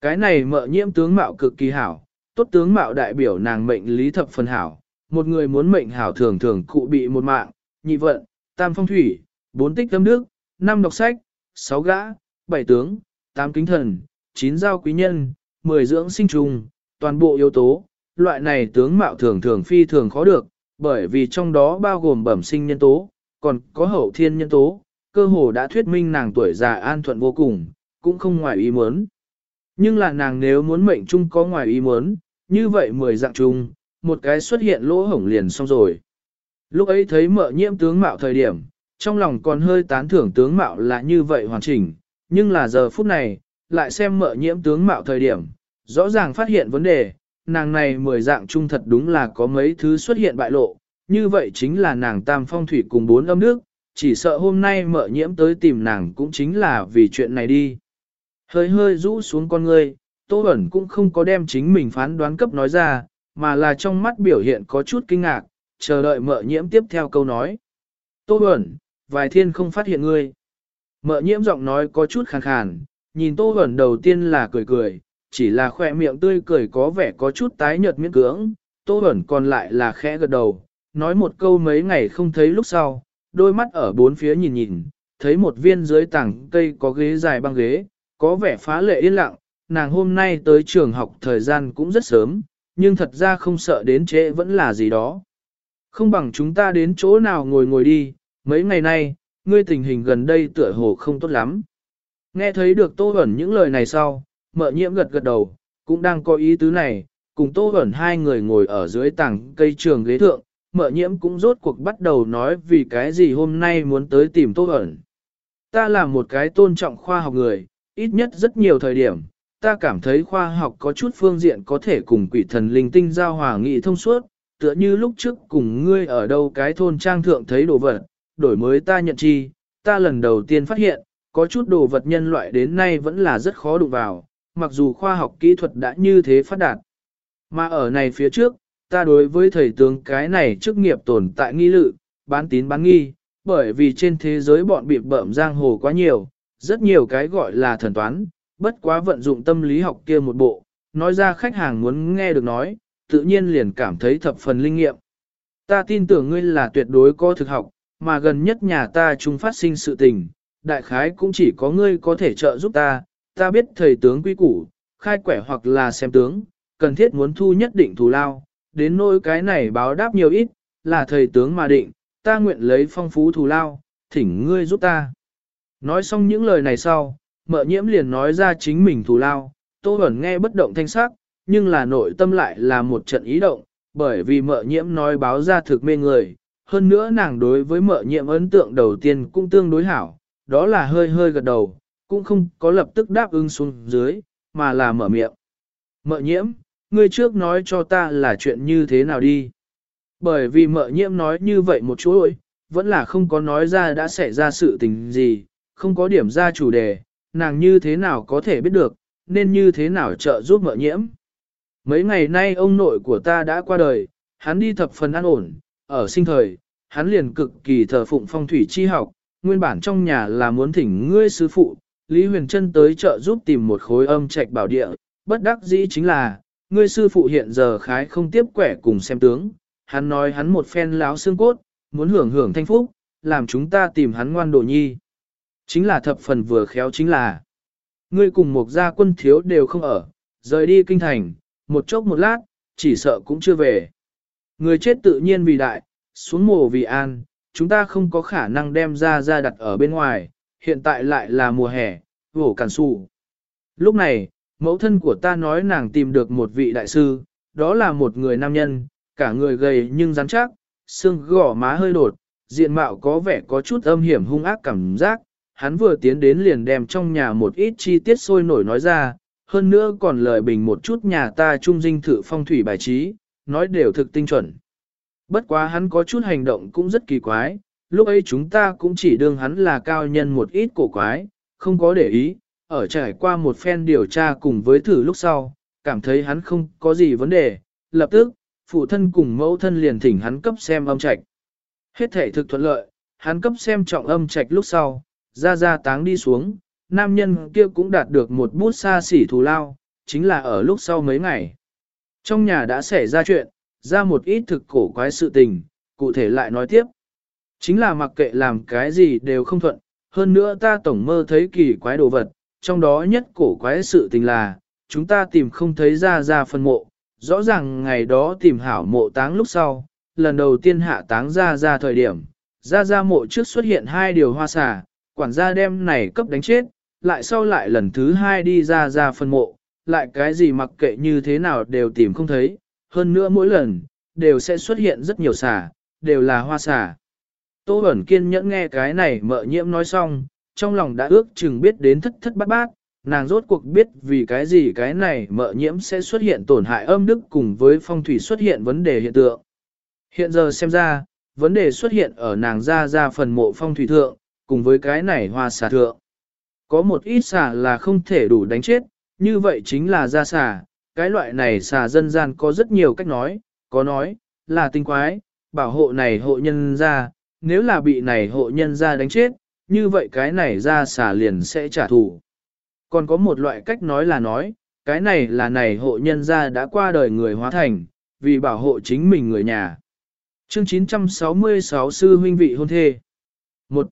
Cái này mợ nhiễm tướng mạo cực kỳ hảo, tốt tướng mạo đại biểu nàng mệnh lý thập phần hảo, một người muốn mệnh hảo thường thường cụ bị một mạng, nhị vận, tam phong thủy, bốn tích tâm đức, năm đọc sách, sáu gã, bảy tướng, tám kính thần, chín giao quý nhân, mười dưỡng sinh trùng, toàn bộ yếu tố, loại này tướng mạo thường thường phi thường khó được, bởi vì trong đó bao gồm bẩm sinh nhân tố, còn có hậu thiên nhân tố, cơ hồ đã thuyết minh nàng tuổi già an thuận vô cùng, cũng không ngoài ý muốn. Nhưng là nàng nếu muốn mệnh chung có ngoài ý muốn, như vậy mười dạng chung, một cái xuất hiện lỗ hổng liền xong rồi. Lúc ấy thấy mợ nhiễm tướng mạo thời điểm, trong lòng còn hơi tán thưởng tướng mạo là như vậy hoàn chỉnh, nhưng là giờ phút này, lại xem mợ nhiễm tướng mạo thời điểm, rõ ràng phát hiện vấn đề, nàng này mười dạng trung thật đúng là có mấy thứ xuất hiện bại lộ, như vậy chính là nàng tam phong thủy cùng bốn âm nước, chỉ sợ hôm nay mợ nhiễm tới tìm nàng cũng chính là vì chuyện này đi. Hơi hơi rũ xuống con ngươi, Tô Bẩn cũng không có đem chính mình phán đoán cấp nói ra, mà là trong mắt biểu hiện có chút kinh ngạc, chờ đợi mợ nhiễm tiếp theo câu nói. Tô Bẩn, vài thiên không phát hiện ngươi. Mợ nhiễm giọng nói có chút khàn khàn, nhìn Tô Bẩn đầu tiên là cười cười, chỉ là khỏe miệng tươi cười có vẻ có chút tái nhợt miễn cưỡng, Tô Bẩn còn lại là khẽ gật đầu, nói một câu mấy ngày không thấy lúc sau, đôi mắt ở bốn phía nhìn nhìn, thấy một viên dưới tảng cây có ghế dài băng ghế, có vẻ phá lệ yên lặng, nàng hôm nay tới trường học thời gian cũng rất sớm, nhưng thật ra không sợ đến trễ vẫn là gì đó. Không bằng chúng ta đến chỗ nào ngồi ngồi đi, mấy ngày nay, ngươi tình hình gần đây tựa hồ không tốt lắm. Nghe thấy được Tô Bẩn những lời này sau, mợ nhiễm gật gật đầu, cũng đang có ý tứ này, cùng Tô ẩn hai người ngồi ở dưới tảng cây trường ghế thượng, mợ nhiễm cũng rốt cuộc bắt đầu nói vì cái gì hôm nay muốn tới tìm Tô ẩn. Ta là một cái tôn trọng khoa học người, ít nhất rất nhiều thời điểm, ta cảm thấy khoa học có chút phương diện có thể cùng quỷ thần linh tinh giao hòa nghị thông suốt, tựa như lúc trước cùng ngươi ở đâu cái thôn trang thượng thấy đồ vật, đổi mới ta nhận chi, ta lần đầu tiên phát hiện, có chút đồ vật nhân loại đến nay vẫn là rất khó đụng vào, mặc dù khoa học kỹ thuật đã như thế phát đạt. Mà ở này phía trước, ta đối với thầy tướng cái này chức nghiệp tồn tại nghi lự, bán tín bán nghi, bởi vì trên thế giới bọn bị bợm giang hồ quá nhiều, rất nhiều cái gọi là thần toán, bất quá vận dụng tâm lý học kia một bộ, nói ra khách hàng muốn nghe được nói, tự nhiên liền cảm thấy thập phần linh nghiệm. Ta tin tưởng ngươi là tuyệt đối có thực học, mà gần nhất nhà ta chung phát sinh sự tình, đại khái cũng chỉ có ngươi có thể trợ giúp ta, ta biết thầy tướng quy củ, khai quẻ hoặc là xem tướng, cần thiết muốn thu nhất định thù lao, đến nỗi cái này báo đáp nhiều ít, là thầy tướng mà định, ta nguyện lấy phong phú thù lao, thỉnh ngươi giúp ta. Nói xong những lời này sau, mợ nhiễm liền nói ra chính mình thù lao, tô ẩn nghe bất động thanh sắc, nhưng là nội tâm lại là một trận ý động, bởi vì mợ nhiễm nói báo ra thực mê người, hơn nữa nàng đối với mợ nhiễm ấn tượng đầu tiên cũng tương đối hảo, đó là hơi hơi gật đầu, cũng không có lập tức đáp ứng xuống dưới, mà là mở miệng. Mợ nhiễm, ngươi trước nói cho ta là chuyện như thế nào đi. Bởi vì mợ nhiễm nói như vậy một chú ơi, vẫn là không có nói ra đã xảy ra sự tình gì, không có điểm ra chủ đề, nàng như thế nào có thể biết được, nên như thế nào trợ giúp mợ nhiễm. Mấy ngày nay ông nội của ta đã qua đời, hắn đi thập phần an ổn, ở sinh thời, hắn liền cực kỳ thờ phụng phong thủy chi học, nguyên bản trong nhà là muốn thỉnh ngươi sư phụ, Lý Huyền Trân tới chợ giúp tìm một khối âm trạch bảo địa, bất đắc dĩ chính là, ngươi sư phụ hiện giờ khái không tiếp quẻ cùng xem tướng, hắn nói hắn một phen láo xương cốt, muốn hưởng hưởng thanh phúc, làm chúng ta tìm hắn ngoan đồ nhi. Chính là thập phần vừa khéo chính là, ngươi cùng một gia quân thiếu đều không ở, rời đi kinh thành, một chốc một lát, chỉ sợ cũng chưa về. Người chết tự nhiên vì đại, xuống mồ vì an, chúng ta không có khả năng đem ra ra đặt ở bên ngoài, hiện tại lại là mùa hè, vổ cản sụ. Lúc này, mẫu thân của ta nói nàng tìm được một vị đại sư, đó là một người nam nhân, cả người gầy nhưng rắn chắc, xương gỏ má hơi đột, diện mạo có vẻ có chút âm hiểm hung ác cảm giác. Hắn vừa tiến đến liền đem trong nhà một ít chi tiết sôi nổi nói ra, hơn nữa còn lời bình một chút nhà ta trung dinh thự phong thủy bài trí, nói đều thực tinh chuẩn. Bất quá hắn có chút hành động cũng rất kỳ quái, lúc ấy chúng ta cũng chỉ đương hắn là cao nhân một ít cổ quái, không có để ý, ở trải qua một phen điều tra cùng với thử lúc sau, cảm thấy hắn không có gì vấn đề, lập tức, phụ thân cùng mẫu thân liền thỉnh hắn cấp xem âm trạch. Hết thể thực thuận lợi, hắn cấp xem trọng âm trạch lúc sau, ra ra táng đi xuống, nam nhân kia cũng đạt được một bút xa xỉ thù lao, chính là ở lúc sau mấy ngày. Trong nhà đã xảy ra chuyện, ra một ít thực cổ quái sự tình, cụ thể lại nói tiếp. Chính là mặc kệ làm cái gì đều không thuận, hơn nữa ta tổng mơ thấy kỳ quái đồ vật, trong đó nhất cổ quái sự tình là, chúng ta tìm không thấy ra ra phân mộ, rõ ràng ngày đó tìm hảo mộ táng lúc sau, lần đầu tiên hạ táng ra ra thời điểm, ra ra mộ trước xuất hiện hai điều hoa xà, quản gia đem này cấp đánh chết, lại sau lại lần thứ hai đi ra ra phân mộ, lại cái gì mặc kệ như thế nào đều tìm không thấy, hơn nữa mỗi lần, đều sẽ xuất hiện rất nhiều xà, đều là hoa xà. Tô Bẩn kiên nhẫn nghe cái này mợ nhiễm nói xong, trong lòng đã ước chừng biết đến thất thất bát bát, nàng rốt cuộc biết vì cái gì cái này mợ nhiễm sẽ xuất hiện tổn hại âm đức cùng với phong thủy xuất hiện vấn đề hiện tượng. Hiện giờ xem ra, vấn đề xuất hiện ở nàng ra ra phần mộ phong thủy thượng, cùng với cái này hoa xà thượng. Có một ít xà là không thể đủ đánh chết, như vậy chính là ra xà, cái loại này xà dân gian có rất nhiều cách nói, có nói, là tinh quái, bảo hộ này hộ nhân ra, nếu là bị này hộ nhân ra đánh chết, như vậy cái này ra xà liền sẽ trả thù. Còn có một loại cách nói là nói, cái này là này hộ nhân ra đã qua đời người hóa thành, vì bảo hộ chính mình người nhà. Chương 966 Sư huynh vị hôn thê một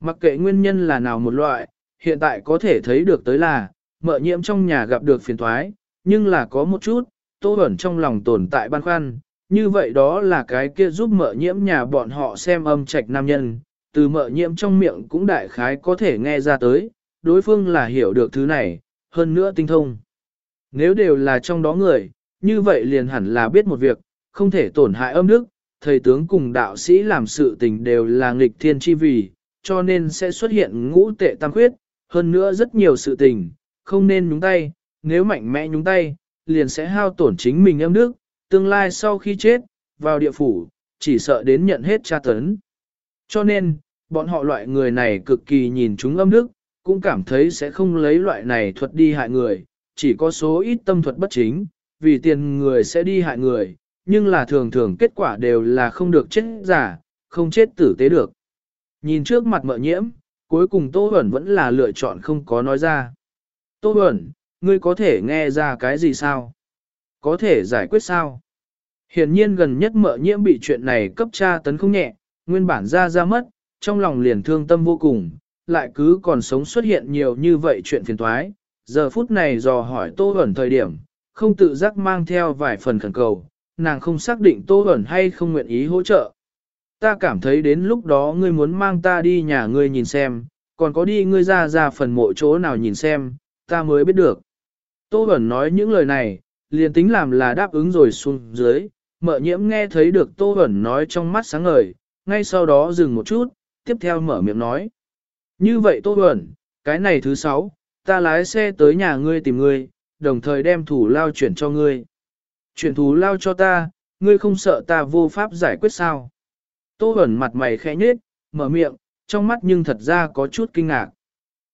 Mặc kệ nguyên nhân là nào một loại, hiện tại có thể thấy được tới là, mợ nhiễm trong nhà gặp được phiền thoái, nhưng là có một chút, tô ẩn trong lòng tồn tại băn khoăn, như vậy đó là cái kia giúp mợ nhiễm nhà bọn họ xem âm trạch nam nhân, từ mợ nhiễm trong miệng cũng đại khái có thể nghe ra tới, đối phương là hiểu được thứ này, hơn nữa tinh thông. Nếu đều là trong đó người, như vậy liền hẳn là biết một việc, không thể tổn hại âm đức, thầy tướng cùng đạo sĩ làm sự tình đều là nghịch thiên chi vì, cho nên sẽ xuất hiện ngũ tệ tam khuyết, hơn nữa rất nhiều sự tình, không nên nhúng tay, nếu mạnh mẽ nhúng tay, liền sẽ hao tổn chính mình âm đức, tương lai sau khi chết, vào địa phủ, chỉ sợ đến nhận hết tra tấn. Cho nên, bọn họ loại người này cực kỳ nhìn chúng âm đức, cũng cảm thấy sẽ không lấy loại này thuật đi hại người, chỉ có số ít tâm thuật bất chính, vì tiền người sẽ đi hại người, nhưng là thường thường kết quả đều là không được chết giả, không chết tử tế được. Nhìn trước mặt mợ nhiễm, cuối cùng Tô Huẩn vẫn là lựa chọn không có nói ra. Tô Huẩn, ngươi có thể nghe ra cái gì sao? Có thể giải quyết sao? Hiển nhiên gần nhất mợ nhiễm bị chuyện này cấp tra tấn không nhẹ, nguyên bản ra ra mất, trong lòng liền thương tâm vô cùng, lại cứ còn sống xuất hiện nhiều như vậy chuyện phiền toái. Giờ phút này dò hỏi Tô Huẩn thời điểm, không tự giác mang theo vài phần khẩn cầu, nàng không xác định Tô Huẩn hay không nguyện ý hỗ trợ. Ta cảm thấy đến lúc đó ngươi muốn mang ta đi nhà ngươi nhìn xem, còn có đi ngươi ra ra phần mộ chỗ nào nhìn xem, ta mới biết được. Tô Huẩn nói những lời này, liền tính làm là đáp ứng rồi xuống dưới, mợ nhiễm nghe thấy được Tô Huẩn nói trong mắt sáng ngời, ngay sau đó dừng một chút, tiếp theo mở miệng nói. Như vậy Tô Huẩn, cái này thứ sáu, ta lái xe tới nhà ngươi tìm ngươi, đồng thời đem thủ lao chuyển cho ngươi. Chuyển thủ lao cho ta, ngươi không sợ ta vô pháp giải quyết sao? Tô ẩn mặt mày khẽ nhếch, mở miệng, trong mắt nhưng thật ra có chút kinh ngạc.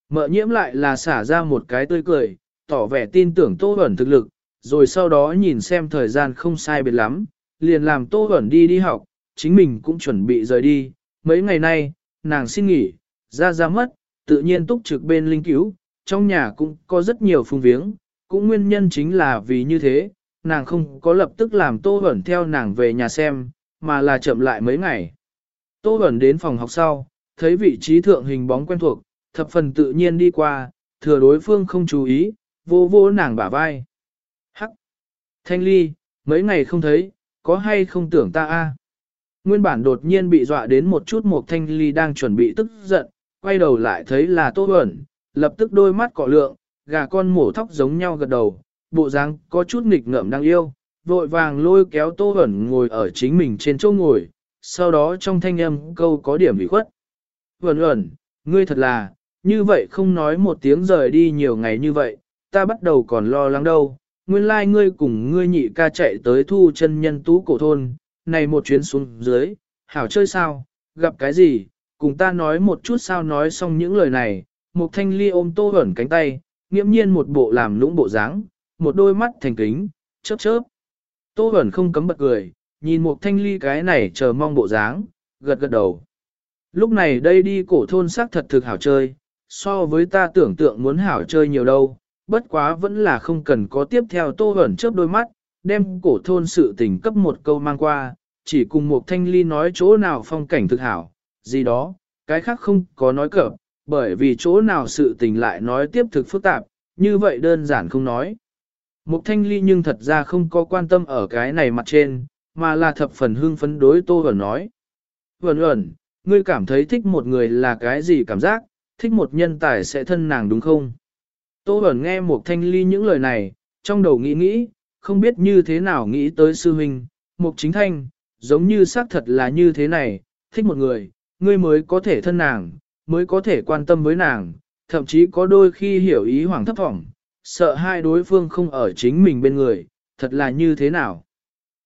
Mợ nhiễm lại là xả ra một cái tươi cười, tỏ vẻ tin tưởng Tô ẩn thực lực, rồi sau đó nhìn xem thời gian không sai biệt lắm, liền làm Tô Huẩn đi đi học, chính mình cũng chuẩn bị rời đi. Mấy ngày nay, nàng xin nghỉ, ra ra mất, tự nhiên túc trực bên linh cứu, trong nhà cũng có rất nhiều phung viếng, cũng nguyên nhân chính là vì như thế, nàng không có lập tức làm Tô Huẩn theo nàng về nhà xem, mà là chậm lại mấy ngày. Tô Huẩn đến phòng học sau, thấy vị trí thượng hình bóng quen thuộc, thập phần tự nhiên đi qua, thừa đối phương không chú ý, vô vô nàng bả vai. Hắc! Thanh ly, mấy ngày không thấy, có hay không tưởng ta a? Nguyên bản đột nhiên bị dọa đến một chút một thanh ly đang chuẩn bị tức giận, quay đầu lại thấy là Tô ẩn, lập tức đôi mắt cọ lượng, gà con mổ thóc giống nhau gật đầu, bộ dáng có chút nghịch ngợm đang yêu, vội vàng lôi kéo Tô ẩn ngồi ở chính mình trên chỗ ngồi, sau đó trong thanh âm câu có điểm bị khuất. Vẩn ẩn, ngươi thật là, như vậy không nói một tiếng rời đi nhiều ngày như vậy, ta bắt đầu còn lo lắng đâu. Nguyên lai like ngươi cùng ngươi nhị ca chạy tới thu chân nhân tú cổ thôn, này một chuyến xuống dưới, hảo chơi sao, gặp cái gì, cùng ta nói một chút sao nói xong những lời này, một thanh ly ôm tô ẩn cánh tay, nghiễm nhiên một bộ làm lũng bộ dáng, một đôi mắt thành kính, chớp chớp. Tô ẩn không cấm bật cười, nhìn một thanh ly cái này chờ mong bộ dáng, gật gật đầu. Lúc này đây đi cổ thôn xác thật thực hảo chơi, so với ta tưởng tượng muốn hảo chơi nhiều đâu, bất quá vẫn là không cần có tiếp theo tô hẩn chớp đôi mắt, đem cổ thôn sự tình cấp một câu mang qua, chỉ cùng một thanh ly nói chỗ nào phong cảnh thực hảo, gì đó, cái khác không có nói cập, bởi vì chỗ nào sự tình lại nói tiếp thực phức tạp, như vậy đơn giản không nói. Mục thanh ly nhưng thật ra không có quan tâm ở cái này mặt trên, mà là thập phần hưng phấn đối Tô hẩn nói. Vẩn hẩn, ngươi cảm thấy thích một người là cái gì cảm giác, thích một nhân tài sẽ thân nàng đúng không? Tô Bẩn nghe Mục thanh ly những lời này, trong đầu nghĩ nghĩ, không biết như thế nào nghĩ tới sư huynh, Mục chính thanh, giống như xác thật là như thế này, thích một người, ngươi mới có thể thân nàng, mới có thể quan tâm với nàng, thậm chí có đôi khi hiểu ý hoàng thấp vọng, sợ hai đối phương không ở chính mình bên người, thật là như thế nào?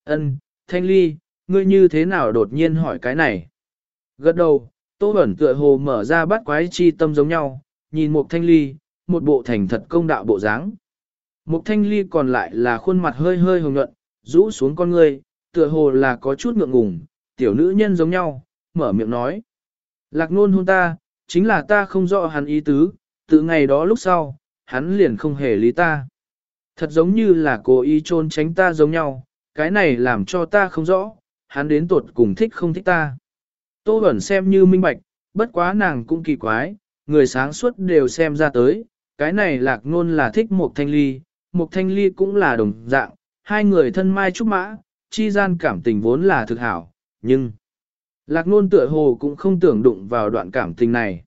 Ân, Thanh Ly, ngươi như thế nào đột nhiên hỏi cái này? Gật đầu, Tô Bẩn tựa hồ mở ra bắt quái chi tâm giống nhau, nhìn một Thanh Ly, một bộ thành thật công đạo bộ dáng. Một Thanh Ly còn lại là khuôn mặt hơi hơi hồng nhuận, rũ xuống con người, tựa hồ là có chút ngượng ngùng, tiểu nữ nhân giống nhau, mở miệng nói. Lạc nôn hôn ta, chính là ta không rõ hắn ý tứ, từ ngày đó lúc sau, hắn liền không hề lý ta. Thật giống như là cố ý trôn tránh ta giống nhau, cái này làm cho ta không rõ, hắn đến tuột cùng thích không thích ta. Tô Bẩn xem như minh bạch, bất quá nàng cũng kỳ quái, người sáng suốt đều xem ra tới, cái này lạc ngôn là thích một thanh ly, một thanh ly cũng là đồng dạng, hai người thân mai trúc mã, chi gian cảm tình vốn là thực hảo, nhưng lạc ngôn tựa hồ cũng không tưởng đụng vào đoạn cảm tình này.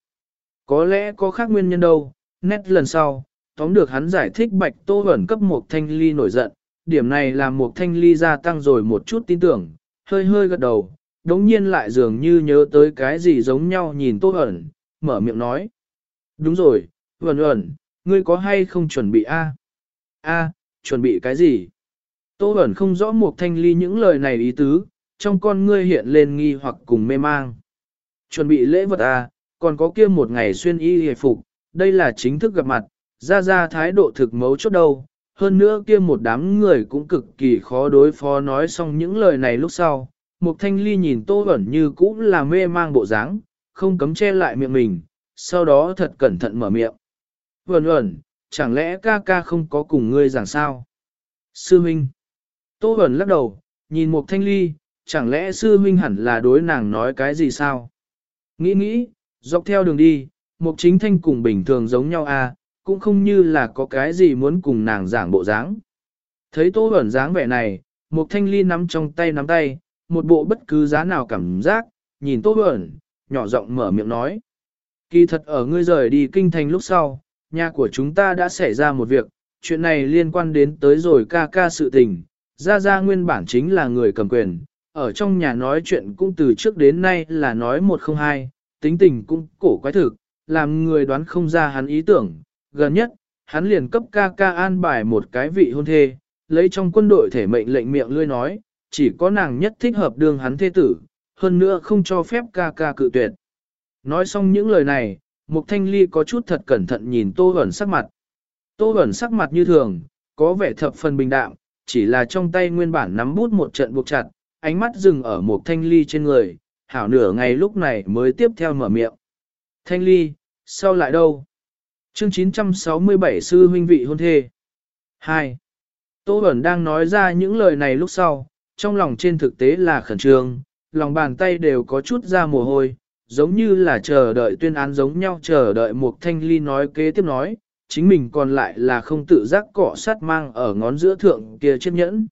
Có lẽ có khác nguyên nhân đâu, nét lần sau, tóm được hắn giải thích bạch tô ẩn cấp một thanh ly nổi giận, điểm này làm một thanh ly gia tăng rồi một chút tin tưởng, hơi hơi gật đầu, đống nhiên lại dường như nhớ tới cái gì giống nhau nhìn tô ẩn, mở miệng nói. Đúng rồi, ẩn ẩn, ngươi có hay không chuẩn bị a? A, chuẩn bị cái gì? Tô Bẩn không rõ một thanh ly những lời này ý tứ, trong con ngươi hiện lên nghi hoặc cùng mê mang. Chuẩn bị lễ vật a, còn có kia một ngày xuyên y hề phục, đây là chính thức gặp mặt, ra ra thái độ thực mấu chốt đâu. Hơn nữa kia một đám người cũng cực kỳ khó đối phó nói xong những lời này lúc sau. Mục thanh ly nhìn tô Bẩn như cũ là mê mang bộ dáng, không cấm che lại miệng mình, sau đó thật cẩn thận mở miệng. Vẩn ẩn, chẳng lẽ ca ca không có cùng ngươi giảng sao? Sư huynh, Tô vẩn lắc đầu, nhìn một Thanh Ly, chẳng lẽ sư huynh hẳn là đối nàng nói cái gì sao? Nghĩ nghĩ, dọc theo đường đi, một Chính Thanh cùng bình thường giống nhau à, cũng không như là có cái gì muốn cùng nàng giảng bộ dáng. Thấy Tô vẩn dáng vẻ này, một Thanh Ly nắm trong tay nắm tay, một bộ bất cứ giá nào cảm giác, nhìn Tô vẩn, nhỏ giọng mở miệng nói. Kỳ thật ở ngươi rời đi kinh thành lúc sau, nhà của chúng ta đã xảy ra một việc, chuyện này liên quan đến tới rồi ca ca sự tình. Gia Gia nguyên bản chính là người cầm quyền, ở trong nhà nói chuyện cũng từ trước đến nay là nói một không hai, tính tình cũng cổ quái thực, làm người đoán không ra hắn ý tưởng. Gần nhất, hắn liền cấp ca ca an bài một cái vị hôn thê, lấy trong quân đội thể mệnh lệnh miệng lươi nói, chỉ có nàng nhất thích hợp đương hắn thê tử, hơn nữa không cho phép ca ca cự tuyệt. Nói xong những lời này, Mục Thanh Ly có chút thật cẩn thận nhìn Tô Huẩn sắc mặt. Tô Huẩn sắc mặt như thường, có vẻ thập phần bình đạm, chỉ là trong tay nguyên bản nắm bút một trận buộc chặt, ánh mắt dừng ở Mục Thanh Ly trên người, hảo nửa ngày lúc này mới tiếp theo mở miệng. Thanh Ly, sao lại đâu? Chương 967 Sư huynh vị hôn thê 2. Tô Bẩn đang nói ra những lời này lúc sau, trong lòng trên thực tế là khẩn trương, lòng bàn tay đều có chút ra mồ hôi, giống như là chờ đợi tuyên án giống nhau chờ đợi một thanh ly nói kế tiếp nói, chính mình còn lại là không tự giác cọ sát mang ở ngón giữa thượng kia chiếc nhẫn.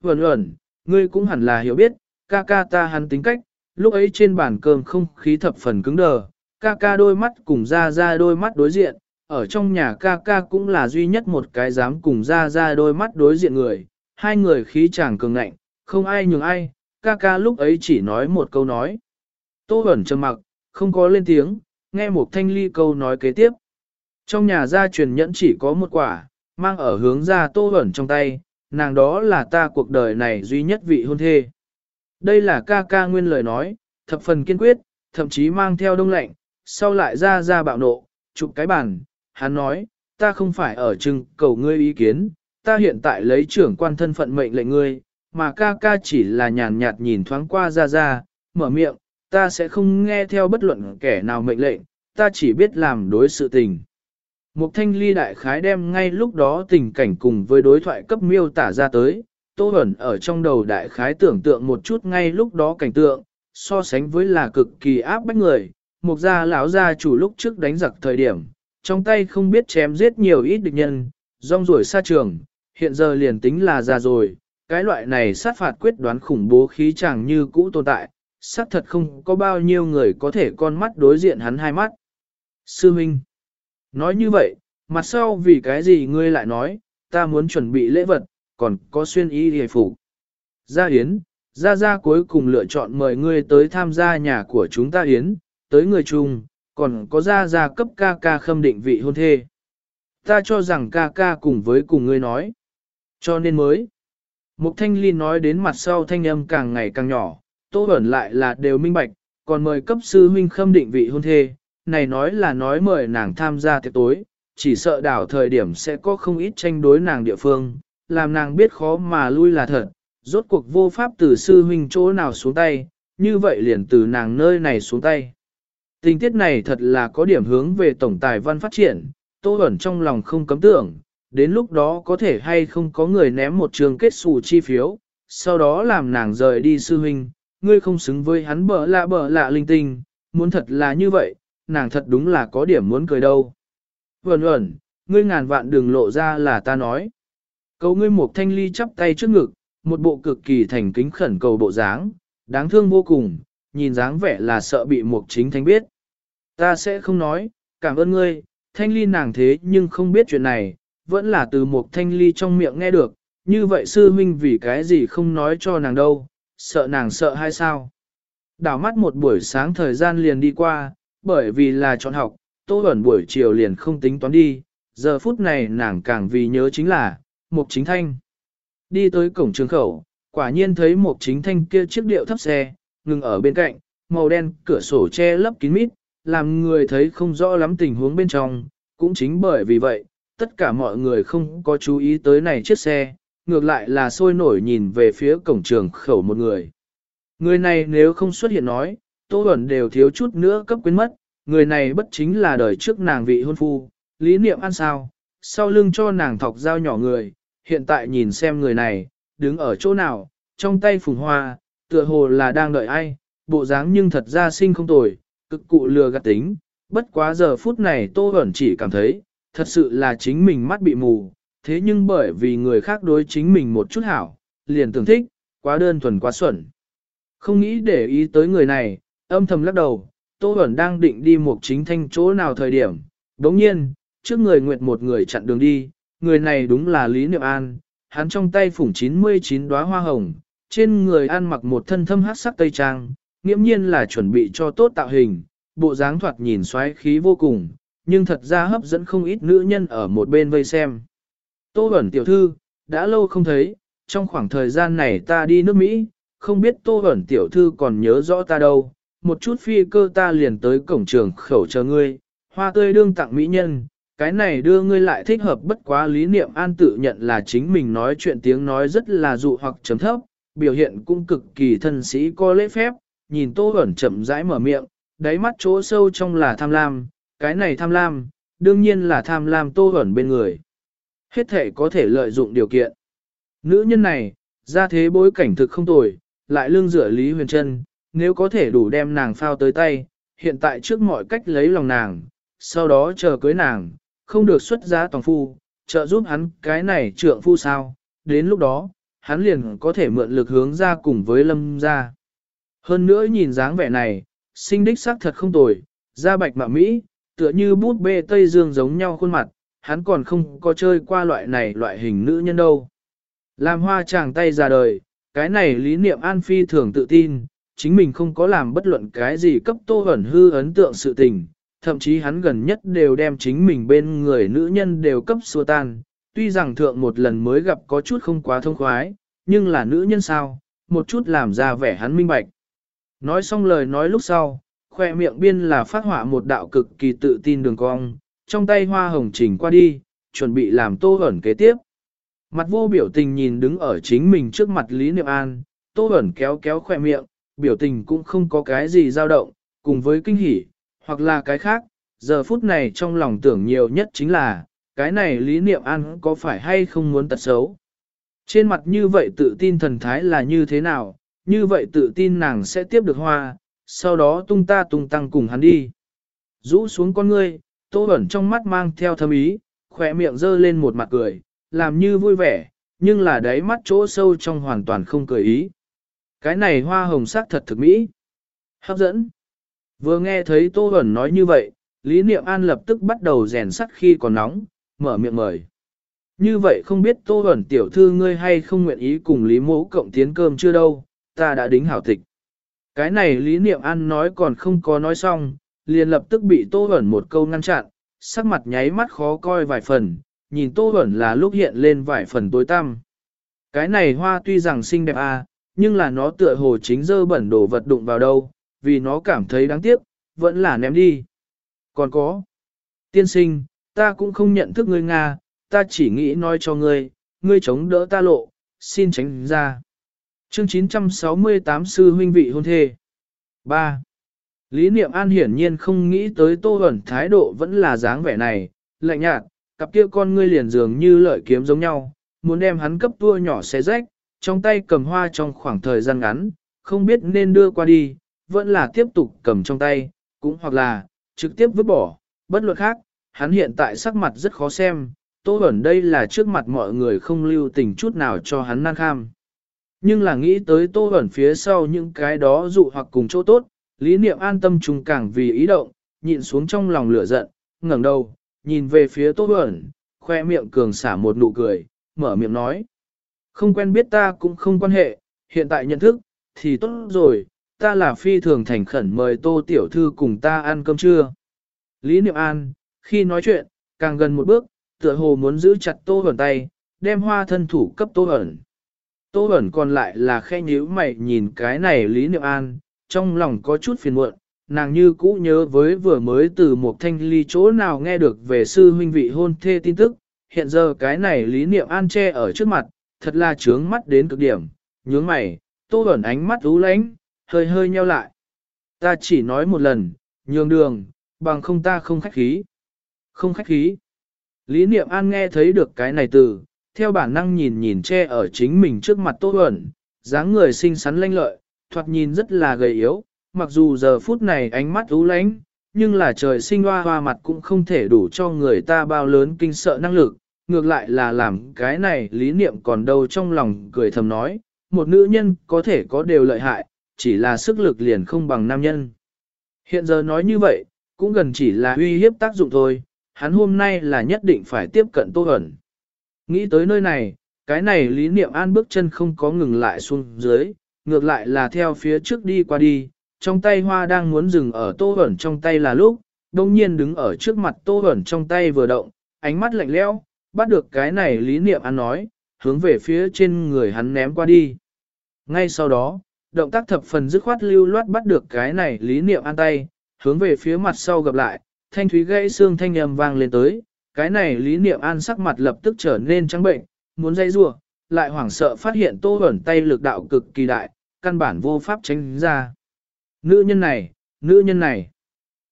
Vẩn ẩn, ngươi cũng hẳn là hiểu biết, ca ca ta hắn tính cách, lúc ấy trên bàn cơm không khí thập phần cứng đờ, ca ca đôi mắt cùng ra ra đôi mắt đối diện, ở trong nhà ca ca cũng là duy nhất một cái dám cùng ra ra đôi mắt đối diện người, hai người khí chàng cường ngạnh, không ai nhường ai, ca ca lúc ấy chỉ nói một câu nói. Tô Bẩn trầm mặc, không có lên tiếng, nghe một thanh ly câu nói kế tiếp. Trong nhà gia truyền nhẫn chỉ có một quả, mang ở hướng ra Tô Bẩn trong tay, nàng đó là ta cuộc đời này duy nhất vị hôn thê. Đây là ca ca nguyên lời nói, thập phần kiên quyết, thậm chí mang theo đông lạnh, sau lại ra ra bạo nộ, chụp cái bàn, hắn nói, ta không phải ở trưng cầu ngươi ý kiến, ta hiện tại lấy trưởng quan thân phận mệnh lệnh ngươi, mà ca ca chỉ là nhàn nhạt nhìn thoáng qua ra ra, mở miệng, ta sẽ không nghe theo bất luận kẻ nào mệnh lệnh, ta chỉ biết làm đối sự tình. Mục thanh ly đại khái đem ngay lúc đó tình cảnh cùng với đối thoại cấp miêu tả ra tới, tô ẩn ở trong đầu đại khái tưởng tượng một chút ngay lúc đó cảnh tượng, so sánh với là cực kỳ áp bách người, mục gia lão gia chủ lúc trước đánh giặc thời điểm, trong tay không biết chém giết nhiều ít địch nhân, rong ruổi xa trường, hiện giờ liền tính là già rồi, cái loại này sát phạt quyết đoán khủng bố khí chẳng như cũ tồn tại, xác thật không có bao nhiêu người có thể con mắt đối diện hắn hai mắt. Sư Minh, nói như vậy, mặt sau vì cái gì ngươi lại nói, ta muốn chuẩn bị lễ vật, còn có xuyên y hề phủ. Gia Yến, Gia Gia cuối cùng lựa chọn mời ngươi tới tham gia nhà của chúng ta Yến, tới người chung, còn có Gia Gia cấp ca ca khâm định vị hôn thê. Ta cho rằng ca ca cùng với cùng ngươi nói. Cho nên mới. Mục Thanh Ly nói đến mặt sau thanh âm càng ngày càng nhỏ, Tô Bẩn lại là đều minh bạch, còn mời cấp sư huynh khâm định vị hôn thê, này nói là nói mời nàng tham gia tiệc tối, chỉ sợ đảo thời điểm sẽ có không ít tranh đối nàng địa phương, làm nàng biết khó mà lui là thật, rốt cuộc vô pháp từ sư huynh chỗ nào xuống tay, như vậy liền từ nàng nơi này xuống tay. Tình tiết này thật là có điểm hướng về tổng tài văn phát triển, Tô Bẩn trong lòng không cấm tưởng, đến lúc đó có thể hay không có người ném một trường kết xù chi phiếu, sau đó làm nàng rời đi sư huynh, ngươi không xứng với hắn bở lạ bở lạ linh tinh, muốn thật là như vậy, nàng thật đúng là có điểm muốn cười đâu. Vẩn ẩn, ngươi ngàn vạn đừng lộ ra là ta nói. Cầu ngươi một thanh ly chắp tay trước ngực, một bộ cực kỳ thành kính khẩn cầu bộ dáng, đáng thương vô cùng, nhìn dáng vẻ là sợ bị mục chính thanh biết. Ta sẽ không nói, cảm ơn ngươi, thanh ly nàng thế nhưng không biết chuyện này, vẫn là từ một thanh ly trong miệng nghe được, như vậy sư huynh vì cái gì không nói cho nàng đâu, sợ nàng sợ hay sao. Đảo mắt một buổi sáng thời gian liền đi qua, bởi vì là chọn học, tô ẩn buổi chiều liền không tính toán đi, giờ phút này nàng càng vì nhớ chính là, Mục Chính Thanh. Đi tới cổng trường khẩu, quả nhiên thấy Mục Chính Thanh kia chiếc điệu thấp xe, ngừng ở bên cạnh, màu đen cửa sổ che lấp kín mít, làm người thấy không rõ lắm tình huống bên trong, cũng chính bởi vì vậy, tất cả mọi người không có chú ý tới này chiếc xe, ngược lại là sôi nổi nhìn về phía cổng trường khẩu một người. Người này nếu không xuất hiện nói, Tô Huẩn đều thiếu chút nữa cấp quyến mất, người này bất chính là đời trước nàng vị hôn phu, lý niệm ăn sao, sau lưng cho nàng thọc dao nhỏ người, hiện tại nhìn xem người này, đứng ở chỗ nào, trong tay phùng hoa, tựa hồ là đang đợi ai, bộ dáng nhưng thật ra sinh không tồi, cực cụ lừa gạt tính, bất quá giờ phút này Tô Huẩn chỉ cảm thấy, thật sự là chính mình mắt bị mù, thế nhưng bởi vì người khác đối chính mình một chút hảo, liền tưởng thích, quá đơn thuần quá xuẩn. Không nghĩ để ý tới người này, âm thầm lắc đầu, Tô Bẩn đang định đi một chính thanh chỗ nào thời điểm. Đồng nhiên, trước người nguyệt một người chặn đường đi, người này đúng là Lý Niệm An, hắn trong tay phủng 99 đóa hoa hồng, trên người ăn mặc một thân thâm hát sắc tây trang, nghiễm nhiên là chuẩn bị cho tốt tạo hình, bộ dáng thoạt nhìn xoáy khí vô cùng, nhưng thật ra hấp dẫn không ít nữ nhân ở một bên vây xem. Tô Bẩn tiểu thư, đã lâu không thấy, trong khoảng thời gian này ta đi nước Mỹ, không biết Tô Bẩn tiểu thư còn nhớ rõ ta đâu, một chút phi cơ ta liền tới cổng trường khẩu chờ ngươi, hoa tươi đương tặng mỹ nhân, cái này đưa ngươi lại thích hợp bất quá lý niệm an tự nhận là chính mình nói chuyện tiếng nói rất là dụ hoặc chấm thấp, biểu hiện cũng cực kỳ thân sĩ có lễ phép, nhìn Tô Bẩn chậm rãi mở miệng, đáy mắt chỗ sâu trong là tham lam, cái này tham lam, đương nhiên là tham lam Tô Bẩn bên người. Hết thể có thể lợi dụng điều kiện. Nữ nhân này, ra thế bối cảnh thực không tồi, lại lương rửa Lý Huyền Trân, nếu có thể đủ đem nàng phao tới tay, hiện tại trước mọi cách lấy lòng nàng, sau đó chờ cưới nàng, không được xuất giá toàn phu, trợ giúp hắn cái này trượng phu sao, đến lúc đó, hắn liền có thể mượn lực hướng ra cùng với lâm ra. Hơn nữa nhìn dáng vẻ này, sinh đích xác thật không tồi, da bạch mạ Mỹ, tựa như bút bê Tây Dương giống nhau khuôn mặt, hắn còn không có chơi qua loại này loại hình nữ nhân đâu. Làm hoa chàng tay ra đời, cái này lý niệm an phi thường tự tin, chính mình không có làm bất luận cái gì cấp tô ẩn hư ấn tượng sự tình, thậm chí hắn gần nhất đều đem chính mình bên người nữ nhân đều cấp xua tan, tuy rằng thượng một lần mới gặp có chút không quá thông khoái, nhưng là nữ nhân sao, một chút làm ra vẻ hắn minh bạch. Nói xong lời nói lúc sau, khoe miệng biên là phát họa một đạo cực kỳ tự tin đường cong, trong tay hoa hồng chỉnh qua đi, chuẩn bị làm tô ẩn kế tiếp. Mặt vô biểu tình nhìn đứng ở chính mình trước mặt Lý Niệm An, tô ẩn kéo kéo khỏe miệng, biểu tình cũng không có cái gì dao động, cùng với kinh hỉ, hoặc là cái khác, giờ phút này trong lòng tưởng nhiều nhất chính là, cái này lý niệm an có phải hay không muốn tật xấu. Trên mặt như vậy tự tin thần thái là như thế nào, như vậy tự tin nàng sẽ tiếp được hoa, sau đó tung ta tung tăng cùng hắn đi. Rũ xuống con ngươi, tô Bẩn trong mắt mang theo thâm ý, khỏe miệng dơ lên một mặt cười, làm như vui vẻ, nhưng là đáy mắt chỗ sâu trong hoàn toàn không cười ý. Cái này hoa hồng sắc thật thực mỹ. Hấp dẫn. Vừa nghe thấy Tô Bẩn nói như vậy, Lý Niệm An lập tức bắt đầu rèn sắt khi còn nóng, mở miệng mời. Như vậy không biết Tô Bẩn tiểu thư ngươi hay không nguyện ý cùng Lý Mẫu cộng tiến cơm chưa đâu, ta đã đính hảo tịch. Cái này Lý Niệm An nói còn không có nói xong, liền lập tức bị Tô Huẩn một câu ngăn chặn, sắc mặt nháy mắt khó coi vài phần, nhìn Tô Huẩn là lúc hiện lên vài phần tối tăm. Cái này hoa tuy rằng xinh đẹp à, nhưng là nó tựa hồ chính dơ bẩn đổ vật đụng vào đâu, vì nó cảm thấy đáng tiếc, vẫn là ném đi. Còn có, tiên sinh, ta cũng không nhận thức ngươi Nga, ta chỉ nghĩ nói cho ngươi, ngươi chống đỡ ta lộ, xin tránh ra. Chương 968 Sư huynh vị hôn thê 3. Lý Niệm An hiển nhiên không nghĩ tới Tô Hẩn thái độ vẫn là dáng vẻ này, lạnh nhạt, cặp kia con ngươi liền dường như lợi kiếm giống nhau, muốn đem hắn cấp tua nhỏ xé rách, trong tay cầm hoa trong khoảng thời gian ngắn, không biết nên đưa qua đi, vẫn là tiếp tục cầm trong tay, cũng hoặc là, trực tiếp vứt bỏ, bất luận khác, hắn hiện tại sắc mặt rất khó xem, Tô hẩn đây là trước mặt mọi người không lưu tình chút nào cho hắn nan kham. Nhưng là nghĩ tới Tô hẩn phía sau những cái đó dụ hoặc cùng chỗ tốt, lý niệm an tâm trùng càng vì ý động, nhịn xuống trong lòng lửa giận, ngẩng đầu, nhìn về phía Tô Bẩn, khoe miệng cường xả một nụ cười, mở miệng nói. Không quen biết ta cũng không quan hệ, hiện tại nhận thức, thì tốt rồi, ta là phi thường thành khẩn mời Tô Tiểu Thư cùng ta ăn cơm trưa. Lý Niệm An, khi nói chuyện, càng gần một bước, tựa hồ muốn giữ chặt Tô Bẩn tay, đem hoa thân thủ cấp Tô Bẩn. Tô Bẩn còn lại là khe nhíu mày nhìn cái này Lý Niệm An, trong lòng có chút phiền muộn, nàng như cũ nhớ với vừa mới từ một thanh ly chỗ nào nghe được về sư huynh vị hôn thê tin tức, hiện giờ cái này Lý Niệm An che ở trước mặt, thật là trướng mắt đến cực điểm, nhướng mày, Tô ẩn ánh mắt ú lánh, hơi hơi nheo lại. Ta chỉ nói một lần, nhường đường, bằng không ta không khách khí. Không khách khí. Lý Niệm An nghe thấy được cái này từ, theo bản năng nhìn nhìn che ở chính mình trước mặt Tô ẩn, dáng người xinh xắn lanh lợi, thoạt nhìn rất là gầy yếu, mặc dù giờ phút này ánh mắt u lánh, nhưng là trời sinh hoa hoa mặt cũng không thể đủ cho người ta bao lớn kinh sợ năng lực, ngược lại là làm cái này lý niệm còn đâu trong lòng cười thầm nói, một nữ nhân có thể có đều lợi hại, chỉ là sức lực liền không bằng nam nhân. Hiện giờ nói như vậy, cũng gần chỉ là uy hiếp tác dụng thôi, hắn hôm nay là nhất định phải tiếp cận Tô Hẩn. Nghĩ tới nơi này, cái này lý niệm an bước chân không có ngừng lại xuống dưới, ngược lại là theo phía trước đi qua đi, trong tay hoa đang muốn dừng ở Tô Hẩn trong tay là lúc, đồng nhiên đứng ở trước mặt Tô Hẩn trong tay vừa động, ánh mắt lạnh lẽo, bắt được cái này lý niệm an nói, hướng về phía trên người hắn ném qua đi. Ngay sau đó, động tác thập phần dứt khoát lưu loát bắt được cái này lý niệm an tay, hướng về phía mặt sau gặp lại, thanh thúy gãy xương thanh âm vang lên tới, cái này lý niệm an sắc mặt lập tức trở nên trắng bệnh, muốn dây rua, lại hoảng sợ phát hiện tô ẩn tay lực đạo cực kỳ đại, căn bản vô pháp tránh ra. Nữ nhân này, nữ nhân này,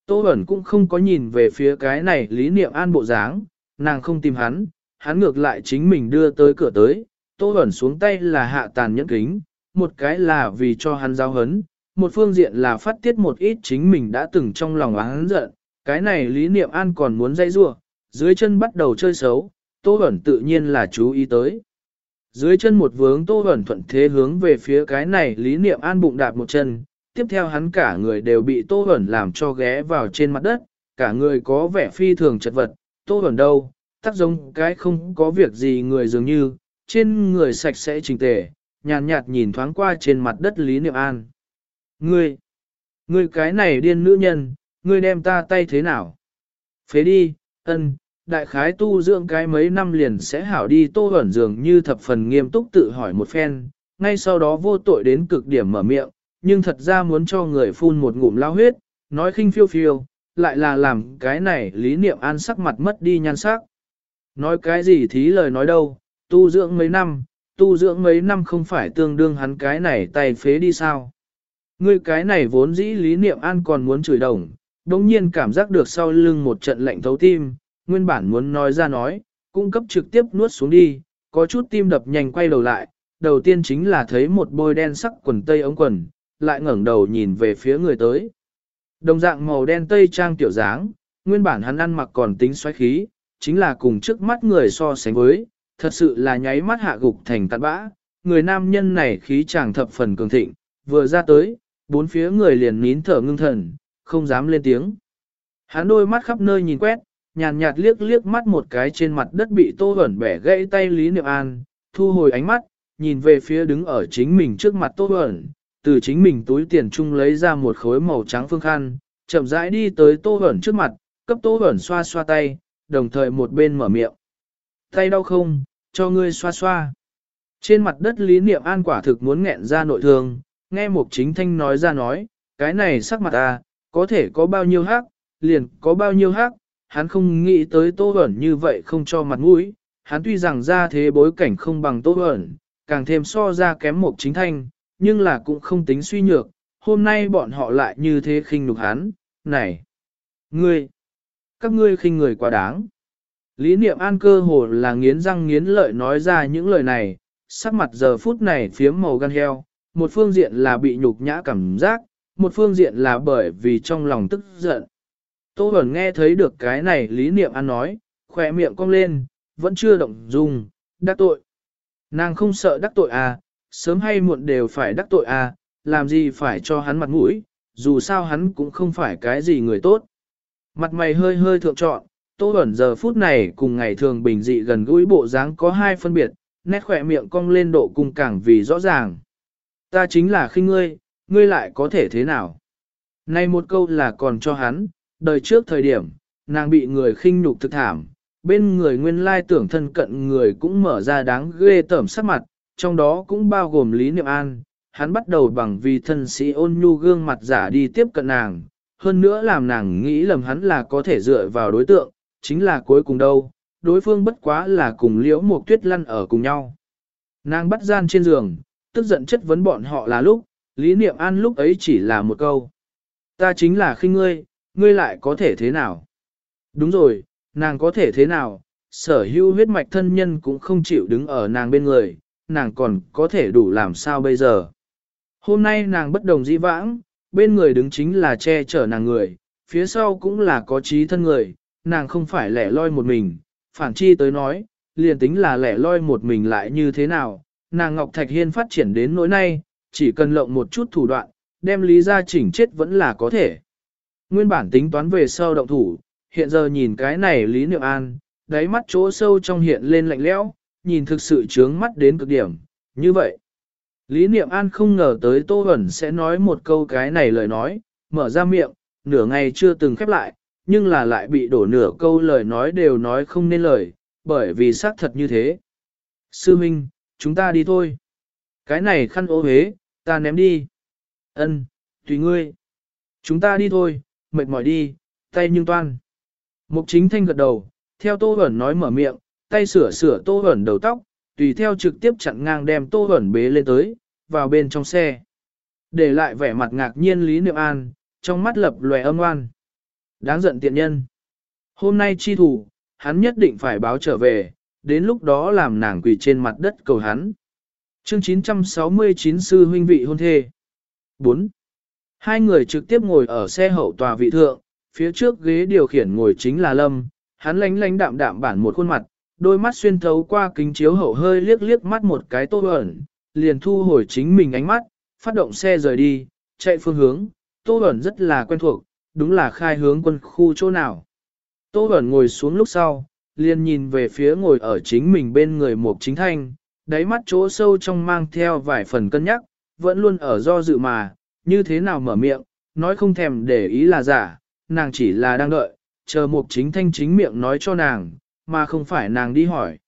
tô ẩn cũng không có nhìn về phía cái này lý niệm an bộ dáng, nàng không tìm hắn, hắn ngược lại chính mình đưa tới cửa tới, tô ẩn xuống tay là hạ tàn nhẫn kính, một cái là vì cho hắn giao hấn, một phương diện là phát tiết một ít chính mình đã từng trong lòng hắn giận, cái này lý niệm an còn muốn dây rua, dưới chân bắt đầu chơi xấu, tô ẩn tự nhiên là chú ý tới. Dưới chân một vướng tô ẩn thuận thế hướng về phía cái này lý niệm an bụng đạp một chân, tiếp theo hắn cả người đều bị tô ẩn làm cho ghé vào trên mặt đất, cả người có vẻ phi thường chật vật, tô ẩn đâu, tác giống cái không có việc gì người dường như, trên người sạch sẽ trình tề, nhàn nhạt, nhạt nhìn thoáng qua trên mặt đất Lý Niệm An. Ngươi, ngươi cái này điên nữ nhân, ngươi đem ta tay thế nào? Phế đi, ân, đại khái tu dưỡng cái mấy năm liền sẽ hảo đi tô ẩn dường như thập phần nghiêm túc tự hỏi một phen, ngay sau đó vô tội đến cực điểm mở miệng, nhưng thật ra muốn cho người phun một ngụm lao huyết, nói khinh phiêu phiêu, lại là làm cái này lý niệm an sắc mặt mất đi nhan sắc. Nói cái gì thí lời nói đâu, tu dưỡng mấy năm, tu dưỡng mấy năm không phải tương đương hắn cái này tay phế đi sao. Ngươi cái này vốn dĩ lý niệm an còn muốn chửi đồng, đồng nhiên cảm giác được sau lưng một trận lạnh thấu tim, nguyên bản muốn nói ra nói, cung cấp trực tiếp nuốt xuống đi, có chút tim đập nhanh quay đầu lại, đầu tiên chính là thấy một bôi đen sắc quần tây ống quần, lại ngẩng đầu nhìn về phía người tới. Đồng dạng màu đen tây trang tiểu dáng, nguyên bản hắn ăn mặc còn tính xoáy khí, chính là cùng trước mắt người so sánh với, thật sự là nháy mắt hạ gục thành tạt bã, người nam nhân này khí chàng thập phần cường thịnh, vừa ra tới, bốn phía người liền nín thở ngưng thần, không dám lên tiếng. Hắn đôi mắt khắp nơi nhìn quét, nhàn nhạt liếc liếc mắt một cái trên mặt đất bị tô hẩn bẻ gãy tay Lý Niệm An, thu hồi ánh mắt, nhìn về phía đứng ở chính mình trước mặt tô hẩn từ chính mình túi tiền chung lấy ra một khối màu trắng phương khăn, chậm rãi đi tới tô hẩn trước mặt, cấp tô hẩn xoa xoa tay, đồng thời một bên mở miệng. Tay đau không, cho ngươi xoa xoa. Trên mặt đất Lý Niệm An quả thực muốn nghẹn ra nội thương, nghe một chính thanh nói ra nói, cái này sắc mặt ta, có thể có bao nhiêu hắc, liền có bao nhiêu hắc, hắn không nghĩ tới tô Huẩn như vậy không cho mặt mũi, hắn tuy rằng ra thế bối cảnh không bằng tô Huẩn, càng thêm so ra kém một chính thanh, nhưng là cũng không tính suy nhược, hôm nay bọn họ lại như thế khinh nhục hắn, này, ngươi, các ngươi khinh người quá đáng. Lý niệm an cơ hồ là nghiến răng nghiến lợi nói ra những lời này, sắc mặt giờ phút này phiếm màu gan heo, một phương diện là bị nhục nhã cảm giác, một phương diện là bởi vì trong lòng tức giận. Tô Bẩn nghe thấy được cái này lý niệm ăn nói, khỏe miệng cong lên, vẫn chưa động dung, đắc tội. Nàng không sợ đắc tội à, sớm hay muộn đều phải đắc tội à, làm gì phải cho hắn mặt mũi, dù sao hắn cũng không phải cái gì người tốt. Mặt mày hơi hơi thượng trọn, Tô Bẩn giờ phút này cùng ngày thường bình dị gần gũi bộ dáng có hai phân biệt, nét khỏe miệng cong lên độ cung càng vì rõ ràng. Ta chính là khinh ngươi, ngươi lại có thể thế nào? Này một câu là còn cho hắn, đời trước thời điểm, nàng bị người khinh nhục thực thảm, bên người nguyên lai tưởng thân cận người cũng mở ra đáng ghê tởm sắc mặt, trong đó cũng bao gồm Lý Niệm An, hắn bắt đầu bằng vì thân sĩ ôn nhu gương mặt giả đi tiếp cận nàng, hơn nữa làm nàng nghĩ lầm hắn là có thể dựa vào đối tượng, chính là cuối cùng đâu, đối phương bất quá là cùng liễu một tuyết lăn ở cùng nhau. Nàng bắt gian trên giường, tức giận chất vấn bọn họ là lúc, Lý Niệm An lúc ấy chỉ là một câu. Ta chính là khinh ngươi, ngươi lại có thể thế nào? Đúng rồi, nàng có thể thế nào? Sở hữu huyết mạch thân nhân cũng không chịu đứng ở nàng bên người, nàng còn có thể đủ làm sao bây giờ? Hôm nay nàng bất đồng dĩ vãng, bên người đứng chính là che chở nàng người, phía sau cũng là có trí thân người, nàng không phải lẻ loi một mình, phản chi tới nói, liền tính là lẻ loi một mình lại như thế nào, nàng Ngọc Thạch Hiên phát triển đến nỗi nay, chỉ cần lộng một chút thủ đoạn, đem lý ra chỉnh chết vẫn là có thể. Nguyên bản tính toán về sau động thủ, hiện giờ nhìn cái này Lý Niệm An, đáy mắt chỗ sâu trong hiện lên lạnh lẽo, nhìn thực sự trướng mắt đến cực điểm, như vậy. Lý Niệm An không ngờ tới Tô Huẩn sẽ nói một câu cái này lời nói, mở ra miệng, nửa ngày chưa từng khép lại, nhưng là lại bị đổ nửa câu lời nói đều nói không nên lời, bởi vì xác thật như thế. Sư Minh, chúng ta đi thôi. Cái này khăn ô hế, ta ném đi. Ân, tùy ngươi. Chúng ta đi thôi, mệt mỏi đi, tay nhưng toan. Mục chính thanh gật đầu, theo Tô ẩn nói mở miệng, tay sửa sửa Tô ẩn đầu tóc, tùy theo trực tiếp chặn ngang đem Tô ẩn bế lên tới, vào bên trong xe. Để lại vẻ mặt ngạc nhiên Lý Niệm An, trong mắt lập lòe âm oan. Đáng giận tiện nhân. Hôm nay chi thủ, hắn nhất định phải báo trở về, đến lúc đó làm nàng quỳ trên mặt đất cầu hắn. Chương 969 Sư huynh vị hôn thê 4. Hai người trực tiếp ngồi ở xe hậu tòa vị thượng, phía trước ghế điều khiển ngồi chính là Lâm, hắn lánh lánh đạm đạm bản một khuôn mặt, đôi mắt xuyên thấu qua kính chiếu hậu hơi liếc liếc mắt một cái tô ẩn, liền thu hồi chính mình ánh mắt, phát động xe rời đi, chạy phương hướng, tô ẩn rất là quen thuộc, đúng là khai hướng quân khu chỗ nào. Tô ẩn ngồi xuống lúc sau, liền nhìn về phía ngồi ở chính mình bên người một chính thanh, đáy mắt chỗ sâu trong mang theo vài phần cân nhắc, vẫn luôn ở do dự mà, như thế nào mở miệng, nói không thèm để ý là giả, nàng chỉ là đang đợi, chờ mục chính thanh chính miệng nói cho nàng, mà không phải nàng đi hỏi.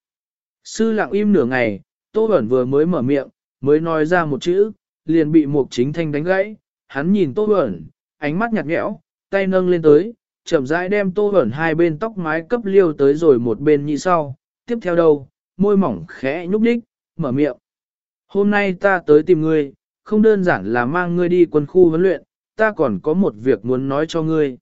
Sư lặng im nửa ngày, Tô Bẩn vừa mới mở miệng, mới nói ra một chữ, liền bị mục chính thanh đánh gãy, hắn nhìn Tô Bẩn, ánh mắt nhạt nhẽo, tay nâng lên tới, chậm rãi đem Tô Bẩn hai bên tóc mái cấp liêu tới rồi một bên nhị sau, tiếp theo đâu, môi mỏng khẽ nhúc nhích, mở miệng. Hôm nay ta tới tìm ngươi, không đơn giản là mang ngươi đi quân khu huấn luyện, ta còn có một việc muốn nói cho ngươi.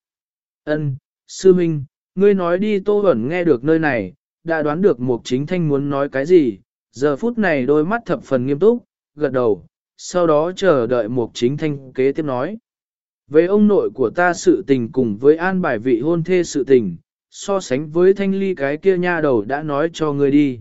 Ân, sư minh, ngươi nói đi Tô ẩn nghe được nơi này, đã đoán được Mục Chính Thanh muốn nói cái gì, giờ phút này đôi mắt thập phần nghiêm túc, gật đầu, sau đó chờ đợi Mục Chính Thanh kế tiếp nói. Về ông nội của ta sự tình cùng với an bài vị hôn thê sự tình, so sánh với thanh ly cái kia nha đầu đã nói cho ngươi đi.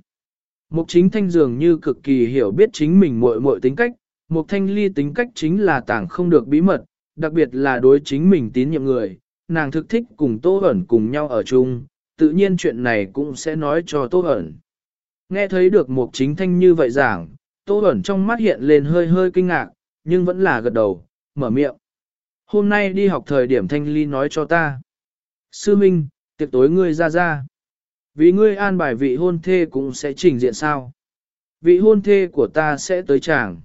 Mục chính thanh dường như cực kỳ hiểu biết chính mình muội muội tính cách, mục thanh ly tính cách chính là tảng không được bí mật, đặc biệt là đối chính mình tín nhiệm người, nàng thực thích cùng Tô Hẩn cùng nhau ở chung, tự nhiên chuyện này cũng sẽ nói cho Tô Hẩn. Nghe thấy được mục chính thanh như vậy giảng, Tô Hẩn trong mắt hiện lên hơi hơi kinh ngạc, nhưng vẫn là gật đầu, mở miệng. Hôm nay đi học thời điểm thanh ly nói cho ta. Sư Minh, tiệc tối ngươi ra ra. Vì ngươi an bài vị hôn thê cũng sẽ trình diện sao. Vị hôn thê của ta sẽ tới chàng.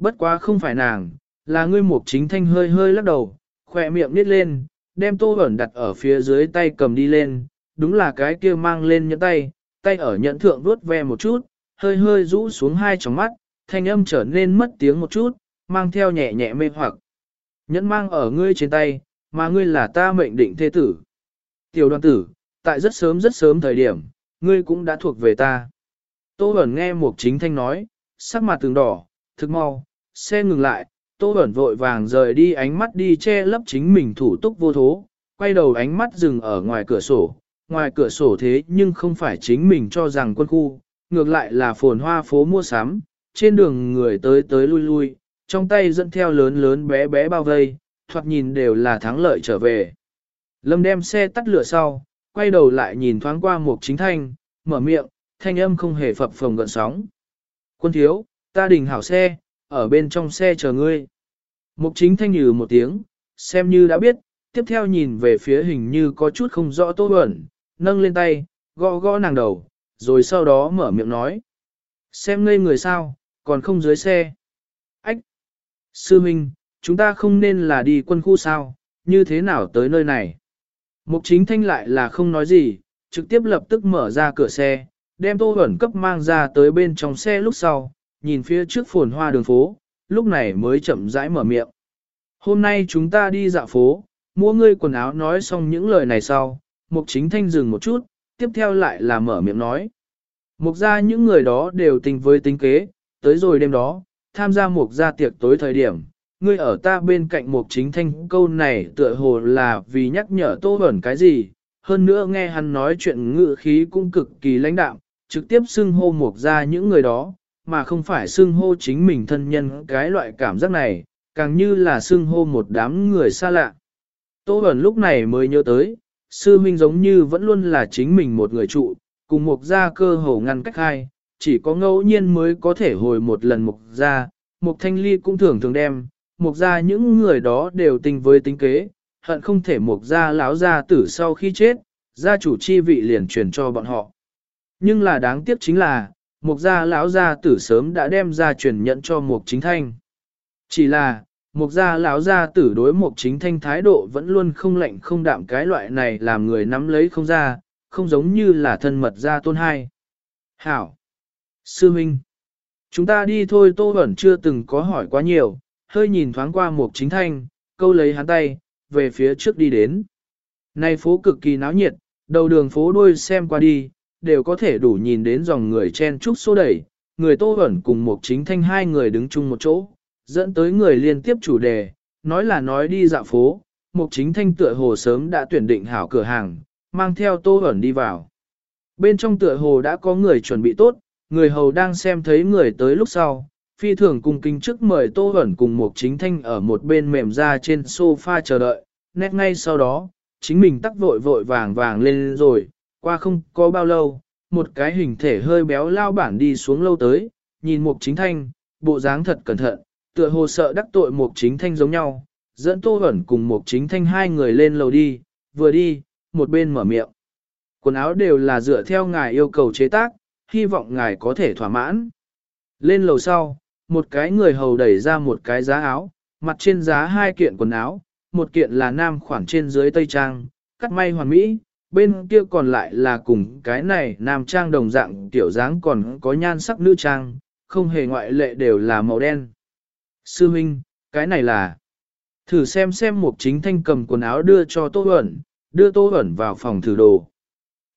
Bất quá không phải nàng, là ngươi mục chính thanh hơi hơi lắc đầu, khỏe miệng nít lên, đem tô ẩn đặt ở phía dưới tay cầm đi lên, đúng là cái kia mang lên nhẫn tay, tay ở nhẫn thượng vuốt ve một chút, hơi hơi rũ xuống hai tròng mắt, thanh âm trở nên mất tiếng một chút, mang theo nhẹ nhẹ mê hoặc. Nhẫn mang ở ngươi trên tay, mà ngươi là ta mệnh định thế tử. Tiểu đoàn tử, tại rất sớm rất sớm thời điểm, ngươi cũng đã thuộc về ta. Tô ẩn nghe Mục Chính Thanh nói, sắc mặt từng đỏ, thực mau, xe ngừng lại, Tô Bẩn vội vàng rời đi ánh mắt đi che lấp chính mình thủ túc vô thố, quay đầu ánh mắt dừng ở ngoài cửa sổ, ngoài cửa sổ thế nhưng không phải chính mình cho rằng quân khu, ngược lại là phồn hoa phố mua sắm, trên đường người tới tới lui lui, trong tay dẫn theo lớn lớn bé bé bao vây, thoạt nhìn đều là thắng lợi trở về. Lâm đem xe tắt lửa sau, quay đầu lại nhìn thoáng qua một chính thanh, mở miệng, thanh âm không hề phập phồng gợn sóng. Quân thiếu, ta đình hảo xe, ở bên trong xe chờ ngươi. Mục chính thanh nhừ một tiếng, xem như đã biết, tiếp theo nhìn về phía hình như có chút không rõ tô ẩn, nâng lên tay, gõ gõ nàng đầu, rồi sau đó mở miệng nói. Xem ngây người sao, còn không dưới xe. Ách! Sư Minh, chúng ta không nên là đi quân khu sao, như thế nào tới nơi này? Mục chính thanh lại là không nói gì, trực tiếp lập tức mở ra cửa xe, đem tô ẩn cấp mang ra tới bên trong xe lúc sau, nhìn phía trước phồn hoa đường phố, lúc này mới chậm rãi mở miệng. Hôm nay chúng ta đi dạo phố, mua ngươi quần áo nói xong những lời này sau, mục chính thanh dừng một chút, tiếp theo lại là mở miệng nói. Mục ra những người đó đều tình với tính kế, tới rồi đêm đó, tham gia mục ra tiệc tối thời điểm, ngươi ở ta bên cạnh mục chính thanh câu này tựa hồ là vì nhắc nhở tô ẩn cái gì, hơn nữa nghe hắn nói chuyện ngự khí cũng cực kỳ lãnh đạm, trực tiếp xưng hô mục ra những người đó, mà không phải xưng hô chính mình thân nhân cái loại cảm giác này, càng như là xưng hô một đám người xa lạ. Tô Bẩn lúc này mới nhớ tới, sư huynh giống như vẫn luôn là chính mình một người trụ, cùng một gia cơ hồ ngăn cách hai, chỉ có ngẫu nhiên mới có thể hồi một lần mục gia mục thanh ly cũng thường thường đem, mục gia những người đó đều tình với tính kế, hận không thể mục gia láo gia tử sau khi chết, gia chủ chi vị liền truyền cho bọn họ. Nhưng là đáng tiếc chính là, mục gia lão gia tử sớm đã đem ra truyền nhận cho mục chính thanh. Chỉ là, mục gia lão gia tử đối mục chính thanh thái độ vẫn luôn không lạnh không đạm cái loại này làm người nắm lấy không ra, không giống như là thân mật gia tôn hai. Hảo! Sư Minh! Chúng ta đi thôi Tô Bẩn chưa từng có hỏi quá nhiều, hơi nhìn thoáng qua mục chính thanh, câu lấy hắn tay, về phía trước đi đến. Này phố cực kỳ náo nhiệt, đầu đường phố đuôi xem qua đi, đều có thể đủ nhìn đến dòng người chen trúc xô đẩy, người Tô Bẩn cùng một chính thanh hai người đứng chung một chỗ, dẫn tới người liên tiếp chủ đề, nói là nói đi dạo phố, một chính thanh tựa hồ sớm đã tuyển định hảo cửa hàng, mang theo Tô Bẩn đi vào. Bên trong tựa hồ đã có người chuẩn bị tốt, người hầu đang xem thấy người tới lúc sau, phi thường cùng kinh trước mời Tô hẩn cùng một chính thanh ở một bên mềm ra trên sofa chờ đợi, nét ngay sau đó, chính mình tắc vội vội vàng vàng lên rồi, qua không có bao lâu, một cái hình thể hơi béo lao bản đi xuống lâu tới, nhìn mục chính thanh, bộ dáng thật cẩn thận, tựa hồ sợ đắc tội mục chính thanh giống nhau, dẫn tô ẩn cùng mục chính thanh hai người lên lầu đi, vừa đi, một bên mở miệng. Quần áo đều là dựa theo ngài yêu cầu chế tác, hy vọng ngài có thể thỏa mãn. Lên lầu sau, một cái người hầu đẩy ra một cái giá áo, mặt trên giá hai kiện quần áo, một kiện là nam khoản trên dưới tây trang, cắt may hoàn mỹ, bên kia còn lại là cùng cái này nam trang đồng dạng tiểu dáng còn có nhan sắc nữ trang, không hề ngoại lệ đều là màu đen. Sư Minh, cái này là... Thử xem xem một chính thanh cầm quần áo đưa cho Tô Huẩn, đưa Tô Huẩn vào phòng thử đồ.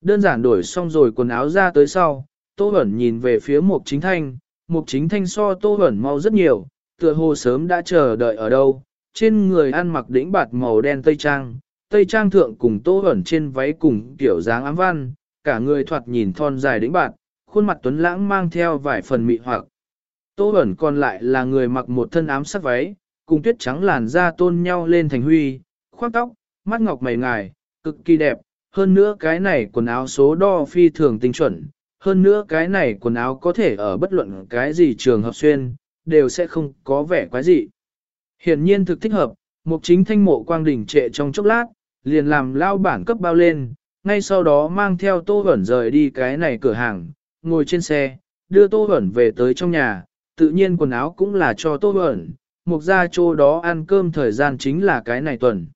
Đơn giản đổi xong rồi quần áo ra tới sau, Tô Huẩn nhìn về phía một chính thanh, một chính thanh so Tô Huẩn mau rất nhiều, tựa hồ sớm đã chờ đợi ở đâu, trên người ăn mặc đĩnh bạt màu đen tây trang, tây trang thượng cùng tô ẩn trên váy cùng kiểu dáng ám văn, cả người thoạt nhìn thon dài đĩnh bạt, khuôn mặt tuấn lãng mang theo vài phần mị hoặc. Tô ẩn còn lại là người mặc một thân ám sắc váy, cùng tuyết trắng làn da tôn nhau lên thành huy, khoác tóc, mắt ngọc mày ngài, cực kỳ đẹp, hơn nữa cái này quần áo số đo phi thường tinh chuẩn, hơn nữa cái này quần áo có thể ở bất luận cái gì trường hợp xuyên, đều sẽ không có vẻ quái gì. Hiển nhiên thực thích hợp, mục chính thanh mộ quang đỉnh trệ trong chốc lát, liền làm lao bản cấp bao lên, ngay sau đó mang theo Tô Huẩn rời đi cái này cửa hàng, ngồi trên xe, đưa Tô Huẩn về tới trong nhà, tự nhiên quần áo cũng là cho Tô Huẩn, mục ra chỗ đó ăn cơm thời gian chính là cái này tuần.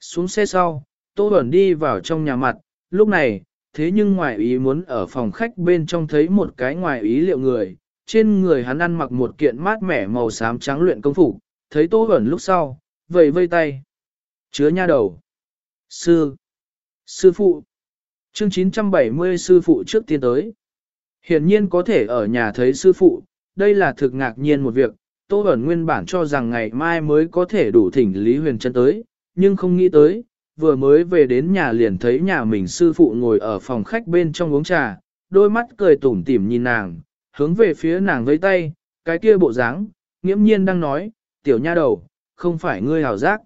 Xuống xe sau, Tô Huẩn đi vào trong nhà mặt, lúc này, thế nhưng ngoài ý muốn ở phòng khách bên trong thấy một cái ngoài ý liệu người, trên người hắn ăn mặc một kiện mát mẻ màu xám trắng luyện công phục, thấy Tô Huẩn lúc sau, vầy vây tay. Chứa nha đầu. Sư. Sư phụ. Chương 970 sư phụ trước tiên tới. Hiển nhiên có thể ở nhà thấy sư phụ, đây là thực ngạc nhiên một việc, Tô ẩn nguyên bản cho rằng ngày mai mới có thể đủ thỉnh Lý Huyền Trân tới, nhưng không nghĩ tới, vừa mới về đến nhà liền thấy nhà mình sư phụ ngồi ở phòng khách bên trong uống trà, đôi mắt cười tủm tỉm nhìn nàng, hướng về phía nàng với tay, cái kia bộ dáng, nghiễm nhiên đang nói, tiểu nha đầu, không phải ngươi hảo giác.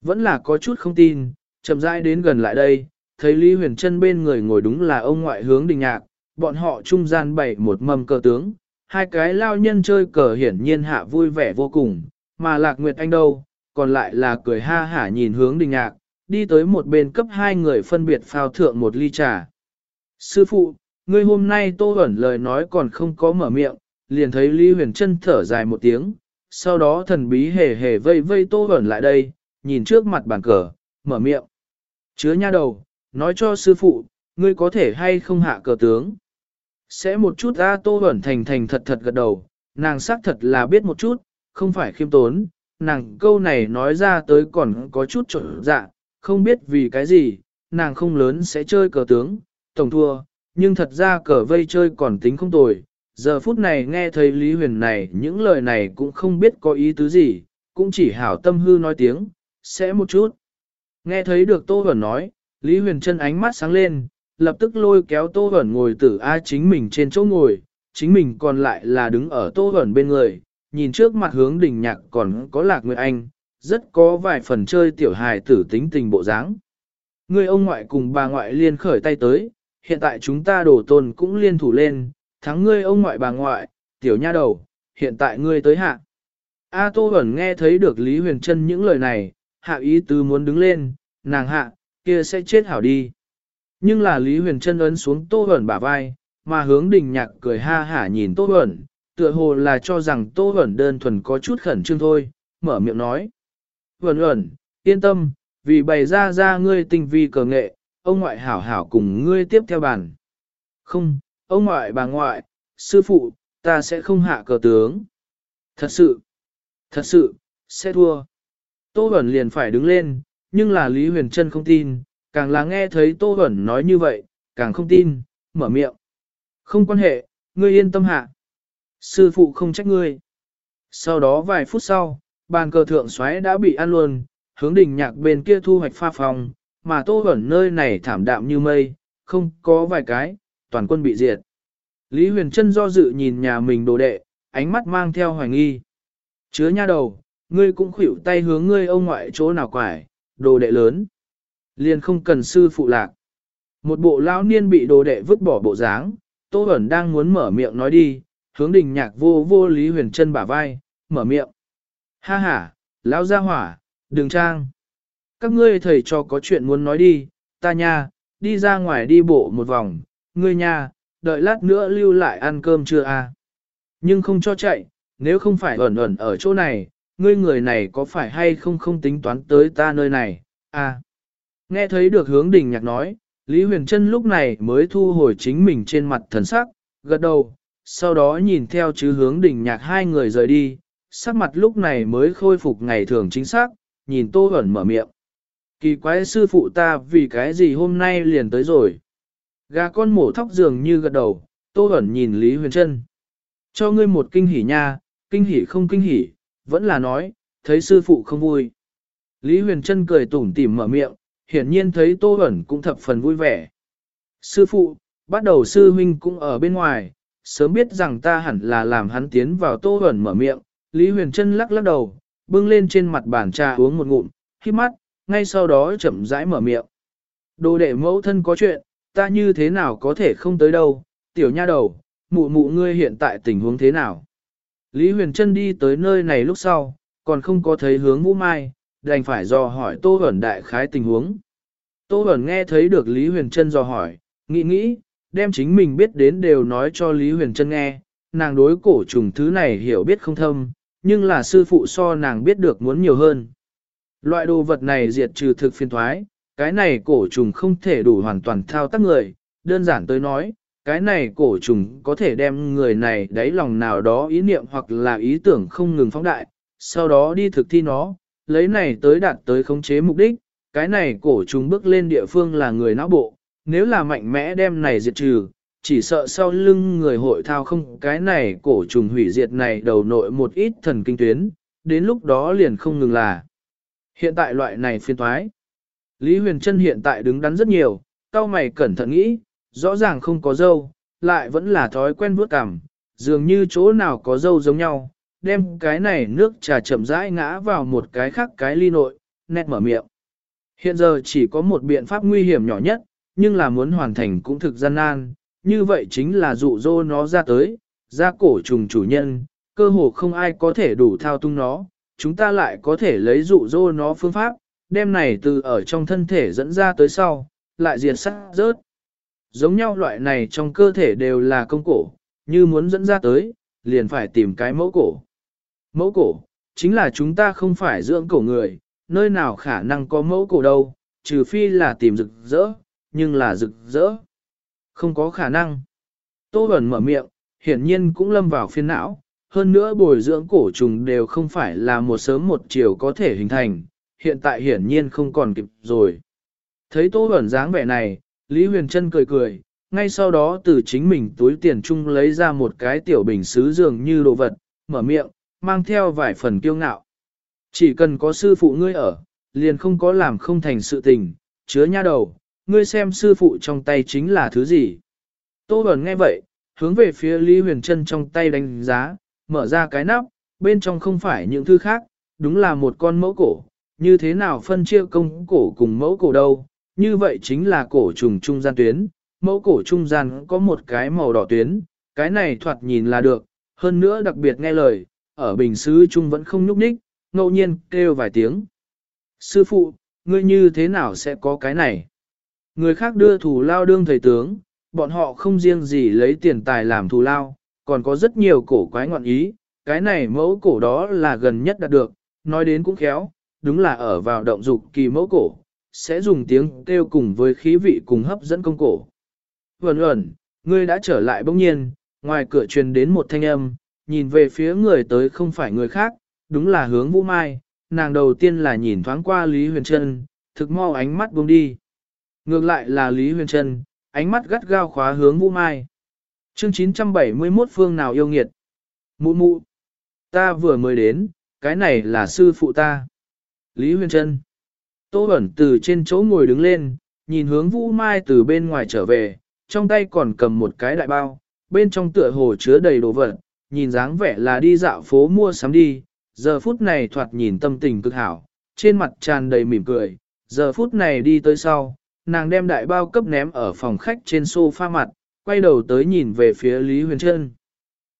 Vẫn là có chút không tin, chậm rãi đến gần lại đây, thấy Lý Huyền Trân bên người ngồi đúng là ông ngoại hướng đình nhạc, bọn họ trung gian bày một mâm cờ tướng, hai cái lao nhân chơi cờ hiển nhiên hạ vui vẻ vô cùng, mà Lạc Nguyệt Anh đâu, còn lại là cười ha hả nhìn hướng đình nhạc, đi tới một bên cấp hai người phân biệt phao thượng một ly trà. Sư phụ, ngươi hôm nay tô ẩn lời nói còn không có mở miệng, liền thấy Lý Huyền Trân thở dài một tiếng, sau đó thần bí hề hề vây vây tô ẩn lại đây, nhìn trước mặt bàn cờ, mở miệng. Chứa nha đầu, nói cho sư phụ, ngươi có thể hay không hạ cờ tướng. Sẽ một chút A Tô Bẩn thành thành thật thật gật đầu, nàng xác thật là biết một chút, không phải khiêm tốn, nàng câu này nói ra tới còn có chút trộn dạ, không biết vì cái gì, nàng không lớn sẽ chơi cờ tướng, tổng thua, nhưng thật ra cờ vây chơi còn tính không tồi. Giờ phút này nghe thấy Lý Huyền này những lời này cũng không biết có ý tứ gì, cũng chỉ hảo tâm hư nói tiếng, sẽ một chút. Nghe thấy được Tô Huẩn nói, Lý Huyền chân ánh mắt sáng lên, lập tức lôi kéo Tô Huẩn ngồi tử A chính mình trên chỗ ngồi, chính mình còn lại là đứng ở Tô Huẩn bên người, nhìn trước mặt hướng đỉnh nhạc còn có lạc người anh, rất có vài phần chơi tiểu hài tử tính tình bộ dáng. Người ông ngoại cùng bà ngoại liên khởi tay tới, hiện tại chúng ta đổ tôn cũng liên thủ lên, thắng ngươi ông ngoại bà ngoại, tiểu nha đầu, hiện tại ngươi tới hạ. A Tô Huẩn nghe thấy được Lý Huyền Trân những lời này, hạ ý tứ muốn đứng lên, nàng hạ, kia sẽ chết hảo đi. Nhưng là Lý Huyền Trân ấn xuống Tô Huẩn bả vai, mà hướng đình nhạc cười ha hả nhìn Tô Huẩn, tựa hồ là cho rằng Tô Huẩn đơn thuần có chút khẩn trương thôi, mở miệng nói. Huẩn Huẩn, yên tâm, vì bày ra ra ngươi tình vi cờ nghệ, ông ngoại hảo hảo cùng ngươi tiếp theo bàn. Không, ông ngoại bà ngoại, sư phụ, ta sẽ không hạ cờ tướng. Thật sự, thật sự, sẽ thua. Tô Bẩn liền phải đứng lên, nhưng là Lý Huyền Trân không tin, càng là nghe thấy Tô Bẩn nói như vậy, càng không tin, mở miệng. Không quan hệ, ngươi yên tâm hạ. Sư phụ không trách ngươi. Sau đó vài phút sau, bàn cờ thượng xoáy đã bị ăn luôn, hướng đỉnh nhạc bên kia thu hoạch pha phòng, mà Tô Bẩn nơi này thảm đạm như mây, không có vài cái, toàn quân bị diệt. Lý Huyền Trân do dự nhìn nhà mình đồ đệ, ánh mắt mang theo hoài nghi. Chứa nha đầu, ngươi cũng khuỷu tay hướng ngươi ông ngoại chỗ nào quải, đồ đệ lớn. Liền không cần sư phụ lạc. Một bộ lão niên bị đồ đệ vứt bỏ bộ dáng, Tô Bẩn đang muốn mở miệng nói đi, hướng đình nhạc vô vô Lý Huyền chân bả vai, mở miệng. Ha ha, lão gia hỏa, đừng trang. Các ngươi thầy cho có chuyện muốn nói đi, ta nha, đi ra ngoài đi bộ một vòng, ngươi nha, đợi lát nữa lưu lại ăn cơm chưa à. Nhưng không cho chạy, nếu không phải ẩn ẩn ở chỗ này, ngươi người này có phải hay không không tính toán tới ta nơi này, à. Nghe thấy được hướng đình nhạc nói, Lý Huyền Trân lúc này mới thu hồi chính mình trên mặt thần sắc, gật đầu, sau đó nhìn theo chứ hướng đình nhạc hai người rời đi, sắc mặt lúc này mới khôi phục ngày thường chính xác, nhìn Tô Hẩn mở miệng. Kỳ quái sư phụ ta vì cái gì hôm nay liền tới rồi. Gà con mổ thóc dường như gật đầu, Tô Hẩn nhìn Lý Huyền Trân. Cho ngươi một kinh hỉ nha, kinh hỉ không kinh hỉ, vẫn là nói, thấy sư phụ không vui. Lý Huyền Trân cười tủm tỉm mở miệng, hiển nhiên thấy Tô Hẩn cũng thập phần vui vẻ. Sư phụ, bắt đầu sư huynh cũng ở bên ngoài, sớm biết rằng ta hẳn là làm hắn tiến vào Tô Hẩn mở miệng, Lý Huyền Trân lắc lắc đầu, bưng lên trên mặt bàn trà uống một ngụm, khi mắt, ngay sau đó chậm rãi mở miệng. Đồ đệ mẫu thân có chuyện, ta như thế nào có thể không tới đâu, tiểu nha đầu, mụ mụ ngươi hiện tại tình huống thế nào. Lý Huyền Trân đi tới nơi này lúc sau, còn không có thấy hướng Vũ Mai, đành phải dò hỏi Tô Hẩn đại khái tình huống. Tô Hẩn nghe thấy được Lý Huyền Trân dò hỏi, nghĩ nghĩ, đem chính mình biết đến đều nói cho Lý Huyền Trân nghe, nàng đối cổ trùng thứ này hiểu biết không thâm, nhưng là sư phụ so nàng biết được muốn nhiều hơn. Loại đồ vật này diệt trừ thực phiên thoái, cái này cổ trùng không thể đủ hoàn toàn thao tác người, đơn giản tới nói, cái này cổ trùng có thể đem người này đáy lòng nào đó ý niệm hoặc là ý tưởng không ngừng phóng đại, sau đó đi thực thi nó, lấy này tới đạt tới khống chế mục đích, cái này cổ trùng bước lên địa phương là người não bộ, nếu là mạnh mẽ đem này diệt trừ, chỉ sợ sau lưng người hội thao không cái này cổ trùng hủy diệt này đầu nội một ít thần kinh tuyến, đến lúc đó liền không ngừng là. Hiện tại loại này phiên thoái. Lý Huyền Trân hiện tại đứng đắn rất nhiều, cao mày cẩn thận nghĩ, rõ ràng không có dâu, lại vẫn là thói quen vuốt cằm, dường như chỗ nào có dâu giống nhau, đem cái này nước trà chậm rãi ngã vào một cái khác cái ly nội, nét mở miệng. Hiện giờ chỉ có một biện pháp nguy hiểm nhỏ nhất, nhưng là muốn hoàn thành cũng thực gian nan, như vậy chính là dụ dỗ nó ra tới, ra cổ trùng chủ nhân, cơ hồ không ai có thể đủ thao tung nó, chúng ta lại có thể lấy dụ dỗ nó phương pháp, đem này từ ở trong thân thể dẫn ra tới sau, lại diệt sát rớt. Giống nhau loại này trong cơ thể đều là công cổ, như muốn dẫn ra tới, liền phải tìm cái mẫu cổ. Mẫu cổ, chính là chúng ta không phải dưỡng cổ người, nơi nào khả năng có mẫu cổ đâu, trừ phi là tìm rực rỡ, nhưng là rực rỡ. Không có khả năng. Tô Bẩn mở miệng, hiển nhiên cũng lâm vào phiên não, hơn nữa bồi dưỡng cổ trùng đều không phải là một sớm một chiều có thể hình thành, hiện tại hiển nhiên không còn kịp rồi. Thấy Tô Bẩn dáng vẻ này, Lý Huyền Trân cười cười, ngay sau đó từ chính mình túi tiền chung lấy ra một cái tiểu bình xứ dường như đồ vật, mở miệng, mang theo vài phần kiêu ngạo. Chỉ cần có sư phụ ngươi ở, liền không có làm không thành sự tình, chứa nha đầu, ngươi xem sư phụ trong tay chính là thứ gì. Tô Bẩn nghe vậy, hướng về phía Lý Huyền Trân trong tay đánh giá, mở ra cái nắp, bên trong không phải những thứ khác, đúng là một con mẫu cổ, như thế nào phân chia công cổ cùng mẫu cổ đâu, như vậy chính là cổ trùng trung gian tuyến, mẫu cổ trung gian có một cái màu đỏ tuyến, cái này thoạt nhìn là được, hơn nữa đặc biệt nghe lời, ở bình sứ trung vẫn không nhúc nhích, ngẫu nhiên kêu vài tiếng. Sư phụ, ngươi như thế nào sẽ có cái này? Người khác đưa thủ lao đương thầy tướng, bọn họ không riêng gì lấy tiền tài làm thù lao, còn có rất nhiều cổ quái ngọn ý, cái này mẫu cổ đó là gần nhất đạt được, nói đến cũng khéo, đúng là ở vào động dục kỳ mẫu cổ, sẽ dùng tiếng kêu cùng với khí vị cùng hấp dẫn công cổ. Vẩn ẩn, ngươi đã trở lại bỗng nhiên, ngoài cửa truyền đến một thanh âm, nhìn về phía người tới không phải người khác, đúng là hướng vũ mai, nàng đầu tiên là nhìn thoáng qua Lý Huyền Trân, thực mau ánh mắt buông đi. Ngược lại là Lý Huyền Trân, ánh mắt gắt gao khóa hướng vũ mai. Chương 971 phương nào yêu nghiệt? Mụ mụ, ta vừa mới đến, cái này là sư phụ ta. Lý Huyền Trân. Tô Bẩn từ trên chỗ ngồi đứng lên, nhìn hướng Vũ Mai từ bên ngoài trở về, trong tay còn cầm một cái đại bao, bên trong tựa hồ chứa đầy đồ vật, nhìn dáng vẻ là đi dạo phố mua sắm đi, giờ phút này thoạt nhìn tâm tình cực hảo, trên mặt tràn đầy mỉm cười, giờ phút này đi tới sau, nàng đem đại bao cấp ném ở phòng khách trên sofa mặt, quay đầu tới nhìn về phía Lý Huyền Trân.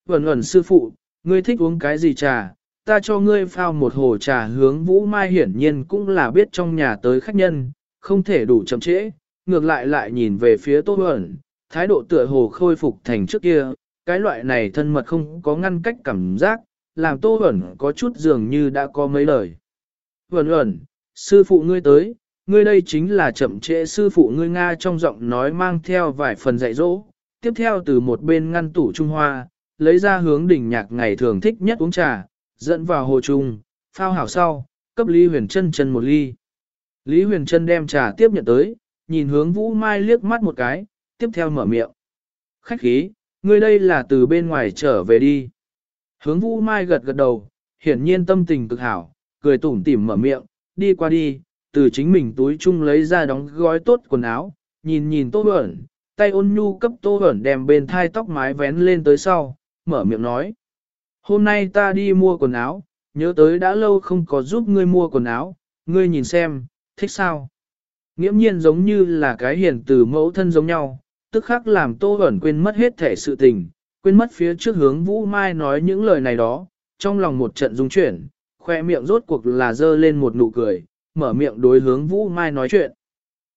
Vẩn ẩn sư phụ, ngươi thích uống cái gì trà, ta cho ngươi phao một hồ trà hướng Vũ Mai hiển nhiên cũng là biết trong nhà tới khách nhân, không thể đủ chậm trễ, ngược lại lại nhìn về phía Tô Bẩn, thái độ tựa hồ khôi phục thành trước kia, cái loại này thân mật không có ngăn cách cảm giác, làm Tô Bẩn có chút dường như đã có mấy lời. Bẩn Bẩn, sư phụ ngươi tới, ngươi đây chính là chậm trễ sư phụ ngươi Nga trong giọng nói mang theo vài phần dạy dỗ, tiếp theo từ một bên ngăn tủ Trung Hoa, lấy ra hướng đỉnh nhạc ngày thường thích nhất uống trà, dẫn vào hồ trung, phao hảo sau, cấp Lý Huyền Trân chân một ly. Lý Huyền Trân đem trà tiếp nhận tới, nhìn hướng Vũ Mai liếc mắt một cái, tiếp theo mở miệng. Khách khí, ngươi đây là từ bên ngoài trở về đi. Hướng Vũ Mai gật gật đầu, hiển nhiên tâm tình cực hảo, cười tủm tỉm mở miệng, đi qua đi, từ chính mình túi chung lấy ra đóng gói tốt quần áo, nhìn nhìn Tô Bẩn, tay ôn nhu cấp Tô Bẩn đem bên thai tóc mái vén lên tới sau, mở miệng nói. Hôm nay ta đi mua quần áo, nhớ tới đã lâu không có giúp ngươi mua quần áo, ngươi nhìn xem, thích sao? Nghiễm nhiên giống như là cái hiền từ mẫu thân giống nhau, tức khắc làm Tô ẩn quên mất hết thể sự tình, quên mất phía trước hướng Vũ Mai nói những lời này đó, trong lòng một trận rung chuyển, khoe miệng rốt cuộc là dơ lên một nụ cười, mở miệng đối hướng Vũ Mai nói chuyện.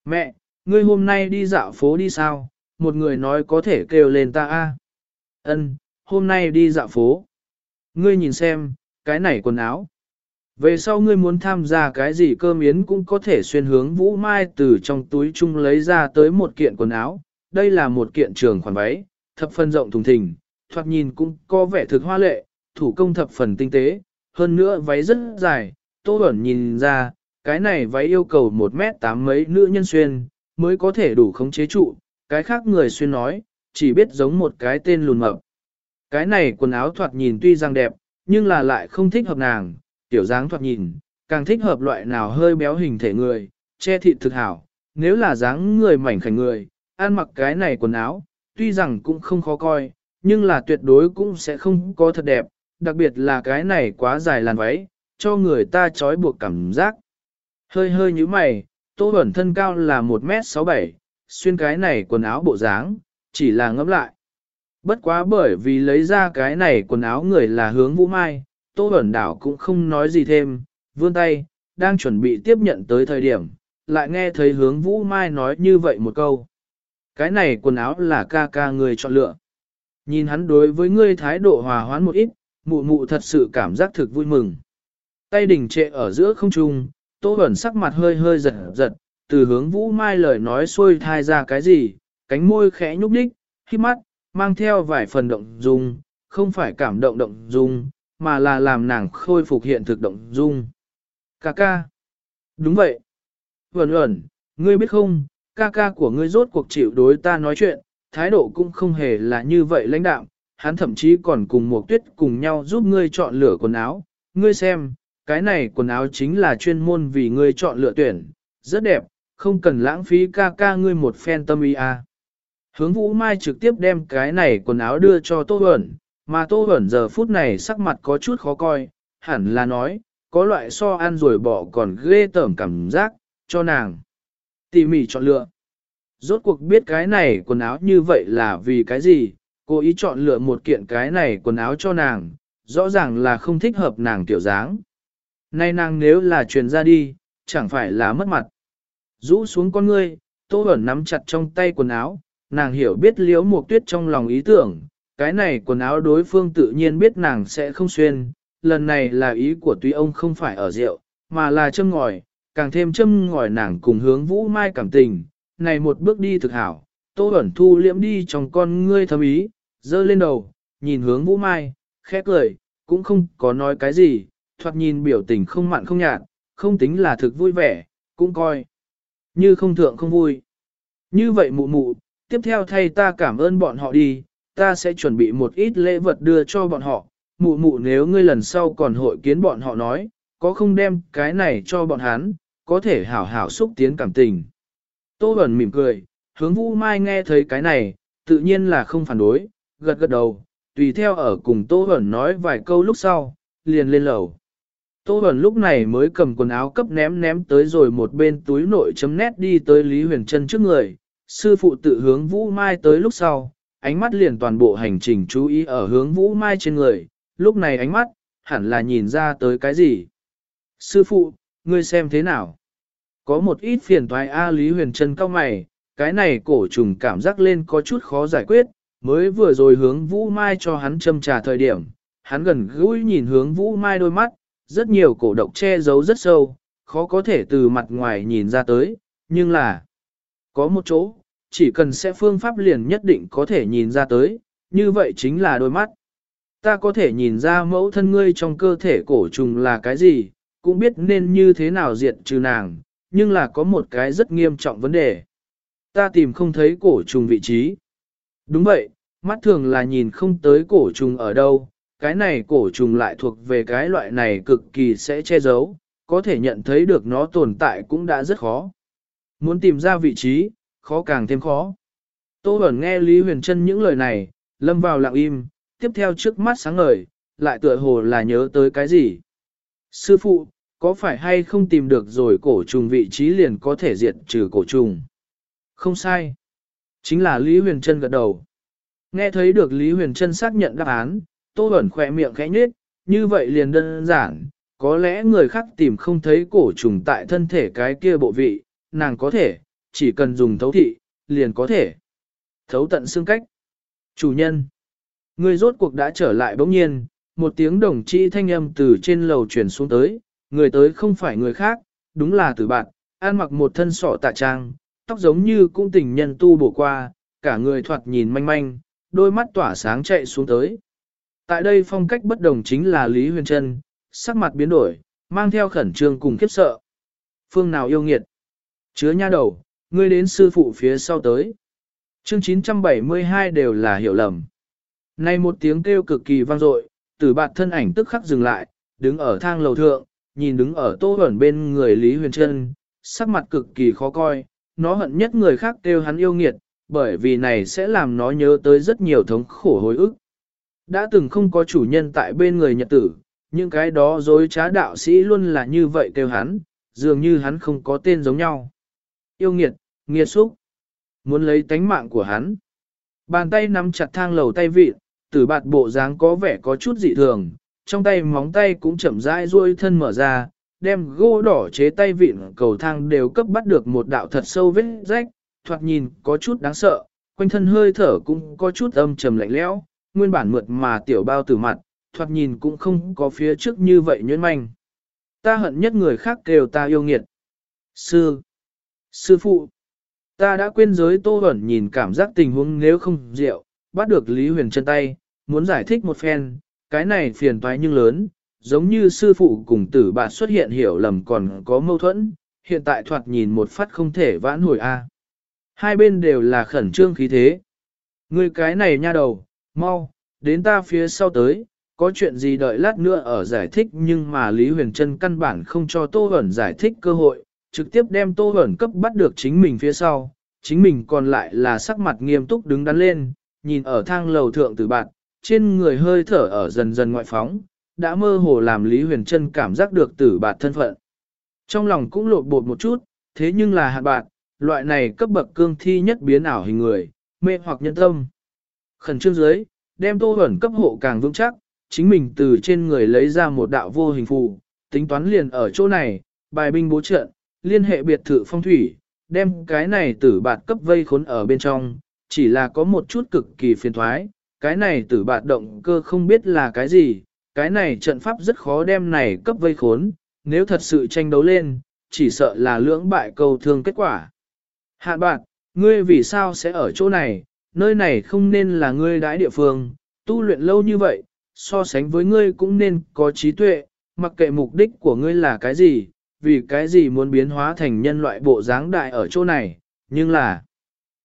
Mẹ, ngươi hôm nay đi dạo phố đi sao? Một người nói có thể kêu lên ta a. Ân, hôm nay đi dạo phố. Ngươi nhìn xem, cái này quần áo. Về sau ngươi muốn tham gia cái gì cơm yến cũng có thể xuyên hướng Vũ Mai từ trong túi chung lấy ra tới một kiện quần áo. Đây là một kiện trường khoản váy, thập phần rộng thùng thình, thoạt nhìn cũng có vẻ thực hoa lệ, thủ công thập phần tinh tế. Hơn nữa váy rất dài, Tô Bẩn nhìn ra, cái này váy yêu cầu một mét tám mấy nữ nhân xuyên, mới có thể đủ khống chế trụ. Cái khác người xuyên nói, chỉ biết giống một cái tên lùn mập. Cái này quần áo thoạt nhìn tuy rằng đẹp, nhưng là lại không thích hợp nàng, tiểu dáng thoạt nhìn, càng thích hợp loại nào hơi béo hình thể người, che thịt thực hảo, nếu là dáng người mảnh khảnh người, ăn mặc cái này quần áo, tuy rằng cũng không khó coi, nhưng là tuyệt đối cũng sẽ không có thật đẹp, đặc biệt là cái này quá dài làn váy, cho người ta trói buộc cảm giác. Hơi hơi như mày, tô bẩn thân cao là 1m67, xuyên cái này quần áo bộ dáng, chỉ là ngẫm lại. Bất quá bởi vì lấy ra cái này quần áo người là hướng vũ mai, tô ẩn đảo cũng không nói gì thêm, vươn tay, đang chuẩn bị tiếp nhận tới thời điểm, lại nghe thấy hướng vũ mai nói như vậy một câu. Cái này quần áo là ca ca người chọn lựa. Nhìn hắn đối với ngươi thái độ hòa hoãn một ít, mụ mụ thật sự cảm giác thực vui mừng. Tay đỉnh trệ ở giữa không trung, tô ẩn sắc mặt hơi hơi giật giật, từ hướng vũ mai lời nói xuôi thai ra cái gì, cánh môi khẽ nhúc nhích, khi mắt, mang theo vài phần động dung, không phải cảm động động dung, mà là làm nàng khôi phục hiện thực động dung. Ca ca. Đúng vậy. Vẩn ẩn, ngươi biết không, ca ca của ngươi rốt cuộc chịu đối ta nói chuyện, thái độ cũng không hề là như vậy lãnh đạm, hắn thậm chí còn cùng một tuyết cùng nhau giúp ngươi chọn lựa quần áo. Ngươi xem, cái này quần áo chính là chuyên môn vì ngươi chọn lựa tuyển, rất đẹp, không cần lãng phí ca ca ngươi một phen tâm ý à. Hướng Vũ Mai trực tiếp đem cái này quần áo đưa cho Tô Bẩn, mà Tô Bẩn giờ phút này sắc mặt có chút khó coi, hẳn là nói, có loại so ăn rồi bỏ còn ghê tởm cảm giác, cho nàng. Tỉ mỉ chọn lựa. Rốt cuộc biết cái này quần áo như vậy là vì cái gì, cô ý chọn lựa một kiện cái này quần áo cho nàng, rõ ràng là không thích hợp nàng tiểu dáng. Nay nàng nếu là truyền ra đi, chẳng phải là mất mặt. Rũ xuống con ngươi, Tô Bẩn nắm chặt trong tay quần áo, nàng hiểu biết liễu mục tuyết trong lòng ý tưởng, cái này quần áo đối phương tự nhiên biết nàng sẽ không xuyên, lần này là ý của tuy ông không phải ở rượu, mà là châm ngòi, càng thêm châm ngòi nàng cùng hướng vũ mai cảm tình, này một bước đi thực hảo, tô ẩn thu liễm đi trong con ngươi thâm ý, dơ lên đầu, nhìn hướng vũ mai, khẽ cười, cũng không có nói cái gì, thoạt nhìn biểu tình không mặn không nhạt, không tính là thực vui vẻ, cũng coi. Như không thượng không vui. Như vậy mụ mụ, tiếp theo thay ta cảm ơn bọn họ đi, ta sẽ chuẩn bị một ít lễ vật đưa cho bọn họ. Mụ mụ nếu ngươi lần sau còn hội kiến bọn họ nói, có không đem cái này cho bọn hắn, có thể hảo hảo xúc tiến cảm tình. Tô Bẩn mỉm cười, hướng Vũ Mai nghe thấy cái này, tự nhiên là không phản đối, gật gật đầu, tùy theo ở cùng Tô Bẩn nói vài câu lúc sau, liền lên lầu. Tô Bẩn lúc này mới cầm quần áo cấp ném ném tới rồi một bên túi nội chấm nét đi tới Lý Huyền Trân trước người, sư phụ tự hướng Vũ Mai tới lúc sau, ánh mắt liền toàn bộ hành trình chú ý ở hướng Vũ Mai trên người, lúc này ánh mắt, hẳn là nhìn ra tới cái gì. Sư phụ, ngươi xem thế nào? Có một ít phiền toái A Lý Huyền Trân cao mày, cái này cổ trùng cảm giác lên có chút khó giải quyết, mới vừa rồi hướng Vũ Mai cho hắn châm trà thời điểm, hắn gần gũi nhìn hướng Vũ Mai đôi mắt, rất nhiều cổ độc che giấu rất sâu, khó có thể từ mặt ngoài nhìn ra tới, nhưng là có một chỗ, chỉ cần sẽ phương pháp liền nhất định có thể nhìn ra tới, như vậy chính là đôi mắt. Ta có thể nhìn ra mẫu thân ngươi trong cơ thể cổ trùng là cái gì, cũng biết nên như thế nào diệt trừ nàng, nhưng là có một cái rất nghiêm trọng vấn đề. Ta tìm không thấy cổ trùng vị trí. Đúng vậy, mắt thường là nhìn không tới cổ trùng ở đâu, cái này cổ trùng lại thuộc về cái loại này cực kỳ sẽ che giấu, có thể nhận thấy được nó tồn tại cũng đã rất khó. Muốn tìm ra vị trí, khó càng thêm khó. Tô Bẩn nghe Lý Huyền Trân những lời này, lâm vào lặng im, tiếp theo trước mắt sáng ngời, lại tựa hồ là nhớ tới cái gì. Sư phụ, có phải hay không tìm được rồi cổ trùng vị trí liền có thể diệt trừ cổ trùng? Không sai. Chính là Lý Huyền Trân gật đầu. Nghe thấy được Lý Huyền Trân xác nhận đáp án, Tô Bẩn khỏe miệng khẽ nhếch, như vậy liền đơn giản, có lẽ người khác tìm không thấy cổ trùng tại thân thể cái kia bộ vị, nàng có thể, chỉ cần dùng thấu thị, liền có thể. Thấu tận xương cách. Chủ nhân. Người rốt cuộc đã trở lại bỗng nhiên, một tiếng đồng chi thanh âm từ trên lầu chuyển xuống tới, người tới không phải người khác, đúng là tử bạn, an mặc một thân sọ tạ trang, tóc giống như cũng tình nhân tu bổ qua, cả người thoạt nhìn manh manh, đôi mắt tỏa sáng chạy xuống tới. Tại đây phong cách bất đồng chính là Lý Huyền Trân, sắc mặt biến đổi, mang theo khẩn trương cùng khiếp sợ. Phương nào yêu nghiệt? Chứa nha đầu, ngươi đến sư phụ phía sau tới. Chương 972 đều là hiểu lầm. Nay một tiếng kêu cực kỳ vang dội, tử bạt thân ảnh tức khắc dừng lại, đứng ở thang lầu thượng, nhìn đứng ở tô ẩn bên người Lý Huyền Trân, sắc mặt cực kỳ khó coi, nó hận nhất người khác kêu hắn yêu nghiệt, bởi vì này sẽ làm nó nhớ tới rất nhiều thống khổ hồi ức. Đã từng không có chủ nhân tại bên người nhật tử, những cái đó dối trá đạo sĩ luôn là như vậy kêu hắn, dường như hắn không có tên giống nhau. Yêu nghiệt, nghiệt xúc, muốn lấy tánh mạng của hắn. Bàn tay nắm chặt thang lầu tay vịt, tử bạt bộ dáng có vẻ có chút dị thường, trong tay móng tay cũng chậm rãi duỗi thân mở ra, đem gỗ đỏ chế tay vịn cầu thang đều cấp bắt được một đạo thật sâu vết rách, thoạt nhìn có chút đáng sợ, quanh thân hơi thở cũng có chút âm trầm lạnh lẽo, nguyên bản mượt mà tiểu bao tử mặt, thoạt nhìn cũng không có phía trước như vậy nhuyễn manh. Ta hận nhất người khác kêu ta yêu nghiệt. Sư, sư phụ, ta đã quên giới tô ẩn nhìn cảm giác tình huống nếu không rượu, bắt được Lý Huyền chân tay, muốn giải thích một phen, cái này phiền toái nhưng lớn, giống như sư phụ cùng tử bà xuất hiện hiểu lầm còn có mâu thuẫn, hiện tại thoạt nhìn một phát không thể vãn hồi a. Hai bên đều là khẩn trương khí thế. Người cái này nha đầu, mau, đến ta phía sau tới, có chuyện gì đợi lát nữa ở giải thích nhưng mà Lý Huyền Trân căn bản không cho Tô Hẩn giải thích cơ hội, trực tiếp đem Tô Hẩn cấp bắt được chính mình phía sau, chính mình còn lại là sắc mặt nghiêm túc đứng đắn lên, nhìn ở thang lầu thượng tử bạn, trên người hơi thở ở dần dần ngoại phóng, đã mơ hồ làm Lý Huyền Trân cảm giác được tử bạt thân phận. Trong lòng cũng lột bột một chút, thế nhưng là hạt bạt, loại này cấp bậc cương thi nhất biến ảo hình người, mê hoặc nhân tâm. Khẩn trương dưới, đem tô ẩn cấp hộ càng vững chắc, chính mình từ trên người lấy ra một đạo vô hình phù, tính toán liền ở chỗ này, bài binh bố trận, liên hệ biệt thự phong thủy, đem cái này tử bạt cấp vây khốn ở bên trong, chỉ là có một chút cực kỳ phiền thoái, cái này tử bạt động cơ không biết là cái gì, cái này trận pháp rất khó đem này cấp vây khốn, nếu thật sự tranh đấu lên, chỉ sợ là lưỡng bại cầu thương kết quả. Hạn bạn, ngươi vì sao sẽ ở chỗ này, nơi này không nên là ngươi đãi địa phương, tu luyện lâu như vậy, so sánh với ngươi cũng nên có trí tuệ, mặc kệ mục đích của ngươi là cái gì, vì cái gì muốn biến hóa thành nhân loại bộ dáng đại ở chỗ này, nhưng là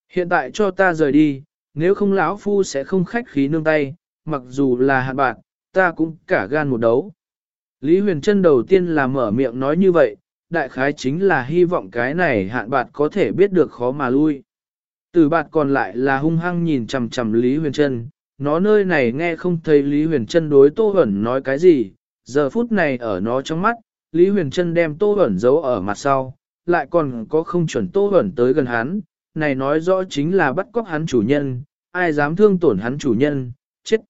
hiện tại cho ta rời đi, nếu không lão phu sẽ không khách khí nương tay, mặc dù là hạn bạn, ta cũng cả gan một đấu. Lý Huyền Trân đầu tiên là mở miệng nói như vậy, đại khái chính là hy vọng cái này hạn bạt có thể biết được khó mà lui. Từ bạt còn lại là hung hăng nhìn chằm chằm Lý Huyền Trân, nó nơi này nghe không thấy Lý Huyền Trân đối Tô Hẩn nói cái gì, giờ phút này ở nó trong mắt, Lý Huyền Trân đem Tô Hẩn giấu ở mặt sau, lại còn có không chuẩn Tô Hẩn tới gần hắn, này nói rõ chính là bắt cóc hắn chủ nhân, ai dám thương tổn hắn chủ nhân, chết.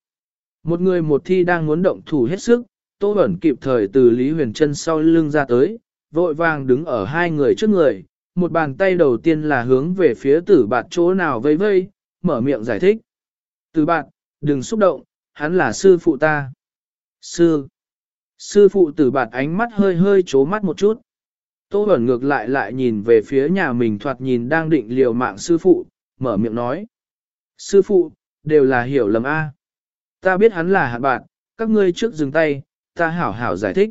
Một người một thi đang muốn động thủ hết sức, Tô Hẩn kịp thời từ Lý Huyền Trân sau lưng ra tới, vội vàng đứng ở hai người trước người, một bàn tay đầu tiên là hướng về phía tử bạt chỗ nào vây vây, mở miệng giải thích. Tử bạt, đừng xúc động, hắn là sư phụ ta. Sư. Sư phụ tử bạt ánh mắt hơi hơi chố mắt một chút. Tô Bẩn ngược lại lại nhìn về phía nhà mình thoạt nhìn đang định liều mạng sư phụ, mở miệng nói. Sư phụ, đều là hiểu lầm A. Ta biết hắn là hạt bạn, các ngươi trước dừng tay, ta hảo hảo giải thích.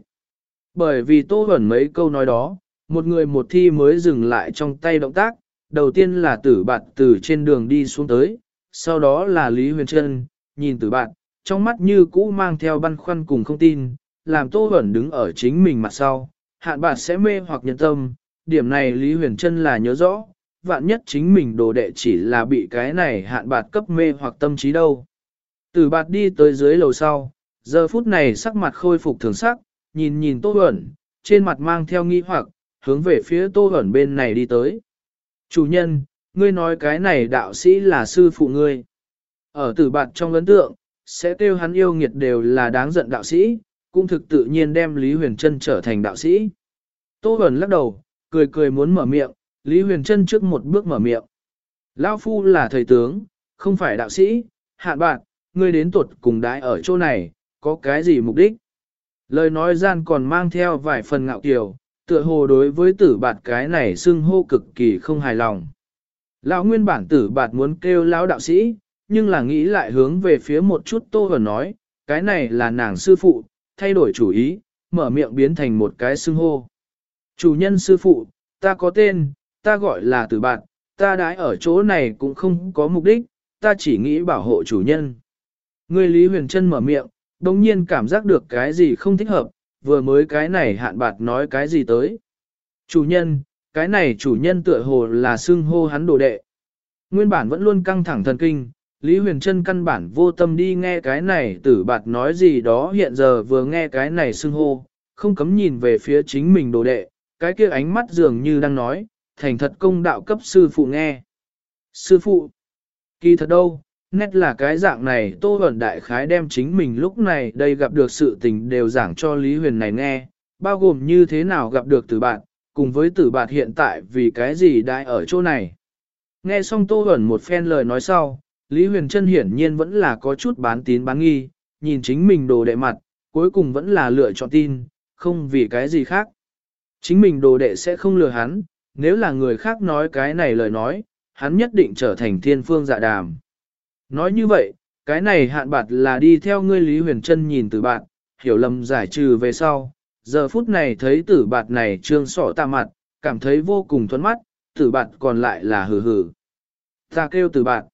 Bởi vì Tô Bẩn mấy câu nói đó, một người một thi mới dừng lại trong tay động tác, đầu tiên là tử bạn từ trên đường đi xuống tới, sau đó là Lý Huyền Trân, nhìn tử bạn, trong mắt như cũ mang theo băn khoăn cùng không tin, làm Tô Huẩn đứng ở chính mình mặt sau, hạn bạn sẽ mê hoặc nhân tâm, điểm này Lý Huyền Trân là nhớ rõ, vạn nhất chính mình đồ đệ chỉ là bị cái này hạn bạc cấp mê hoặc tâm trí đâu. Tử bạt đi tới dưới lầu sau, giờ phút này sắc mặt khôi phục thường sắc, nhìn nhìn Tô Huẩn, trên mặt mang theo nghi hoặc, hướng về phía Tô Huẩn bên này đi tới. Chủ nhân, ngươi nói cái này đạo sĩ là sư phụ ngươi. Ở tử bạt trong ấn tượng, sẽ kêu hắn yêu nghiệt đều là đáng giận đạo sĩ, cũng thực tự nhiên đem Lý Huyền Trân trở thành đạo sĩ. Tô Bẩn lắc đầu, cười cười muốn mở miệng, Lý Huyền Trân trước một bước mở miệng. Lao Phu là thầy tướng, không phải đạo sĩ, hạn bạn, ngươi đến tuột cùng đái ở chỗ này, có cái gì mục đích? Lời nói gian còn mang theo vài phần ngạo kiều, tựa hồ đối với tử bạt cái này xưng hô cực kỳ không hài lòng. Lão nguyên bản tử bạt muốn kêu lão đạo sĩ, nhưng là nghĩ lại hướng về phía một chút tô và nói, cái này là nàng sư phụ, thay đổi chủ ý, mở miệng biến thành một cái xưng hô. Chủ nhân sư phụ, ta có tên, ta gọi là tử bạt, ta đãi ở chỗ này cũng không có mục đích, ta chỉ nghĩ bảo hộ chủ nhân. Người Lý Huyền Trân mở miệng, đồng nhiên cảm giác được cái gì không thích hợp, vừa mới cái này hạn bạt nói cái gì tới. Chủ nhân, cái này chủ nhân tựa hồ là xưng hô hắn đồ đệ. Nguyên bản vẫn luôn căng thẳng thần kinh, Lý Huyền Trân căn bản vô tâm đi nghe cái này tử bạt nói gì đó hiện giờ vừa nghe cái này xưng hô, không cấm nhìn về phía chính mình đồ đệ, cái kia ánh mắt dường như đang nói, thành thật công đạo cấp sư phụ nghe. Sư phụ, kỳ thật đâu, nét là cái dạng này Tô Huẩn Đại Khái đem chính mình lúc này đây gặp được sự tình đều giảng cho Lý Huyền này nghe, bao gồm như thế nào gặp được tử bạn, cùng với tử bạn hiện tại vì cái gì đã ở chỗ này. Nghe xong Tô Huẩn một phen lời nói sau, Lý Huyền Trân hiển nhiên vẫn là có chút bán tín bán nghi, nhìn chính mình đồ đệ mặt, cuối cùng vẫn là lựa chọn tin, không vì cái gì khác. Chính mình đồ đệ sẽ không lừa hắn, nếu là người khác nói cái này lời nói, hắn nhất định trở thành thiên phương dạ đàm. Nói như vậy, cái này hạn bạt là đi theo ngươi Lý Huyền Trân nhìn từ bạn, hiểu lầm giải trừ về sau. Giờ phút này thấy tử bạt này trương sọ ta mặt, cảm thấy vô cùng thuẫn mắt, tử bạt còn lại là hừ hừ. Ta kêu tử bạt.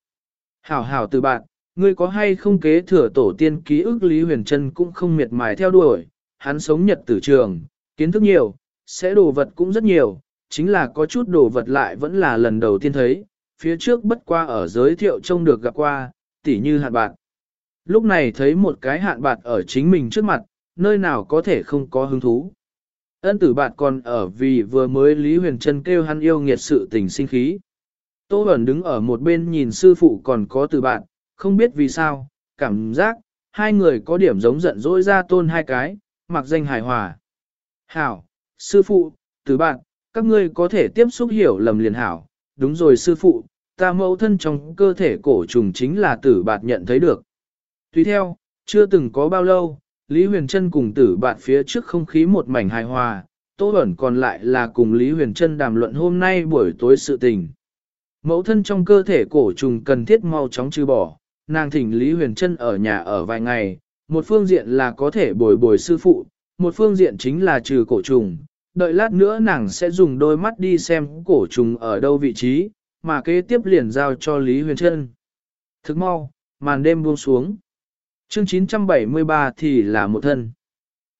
Hảo hảo từ bạn, ngươi có hay không kế thừa tổ tiên ký ức Lý Huyền Trân cũng không miệt mài theo đuổi, hắn sống nhật tử trường, kiến thức nhiều, sẽ đồ vật cũng rất nhiều, chính là có chút đồ vật lại vẫn là lần đầu tiên thấy, phía trước bất qua ở giới thiệu trông được gặp qua, tỉ như hạn bạc. Lúc này thấy một cái hạn bạc ở chính mình trước mặt, nơi nào có thể không có hứng thú. Ân tử bạt còn ở vì vừa mới Lý Huyền Trân kêu hắn yêu nghiệt sự tình sinh khí. Tô Bẩn đứng ở một bên nhìn sư phụ còn có tử bạn, không biết vì sao, cảm giác, hai người có điểm giống giận dỗi ra tôn hai cái, mặc danh hài hòa. Hảo, sư phụ, tử bạn, các ngươi có thể tiếp xúc hiểu lầm liền hảo, đúng rồi sư phụ, ta mẫu thân trong cơ thể cổ trùng chính là tử bạt nhận thấy được. Tùy theo, chưa từng có bao lâu, Lý Huyền Trân cùng tử bạt phía trước không khí một mảnh hài hòa, Tô Bẩn còn lại là cùng Lý Huyền Trân đàm luận hôm nay buổi tối sự tình. Mẫu thân trong cơ thể cổ trùng cần thiết mau chóng trừ bỏ, nàng thỉnh Lý Huyền Trân ở nhà ở vài ngày, một phương diện là có thể bồi bồi sư phụ, một phương diện chính là trừ cổ trùng, đợi lát nữa nàng sẽ dùng đôi mắt đi xem cổ trùng ở đâu vị trí, mà kế tiếp liền giao cho Lý Huyền Trân. Thức mau, màn đêm buông xuống. Chương 973 thì là một thân.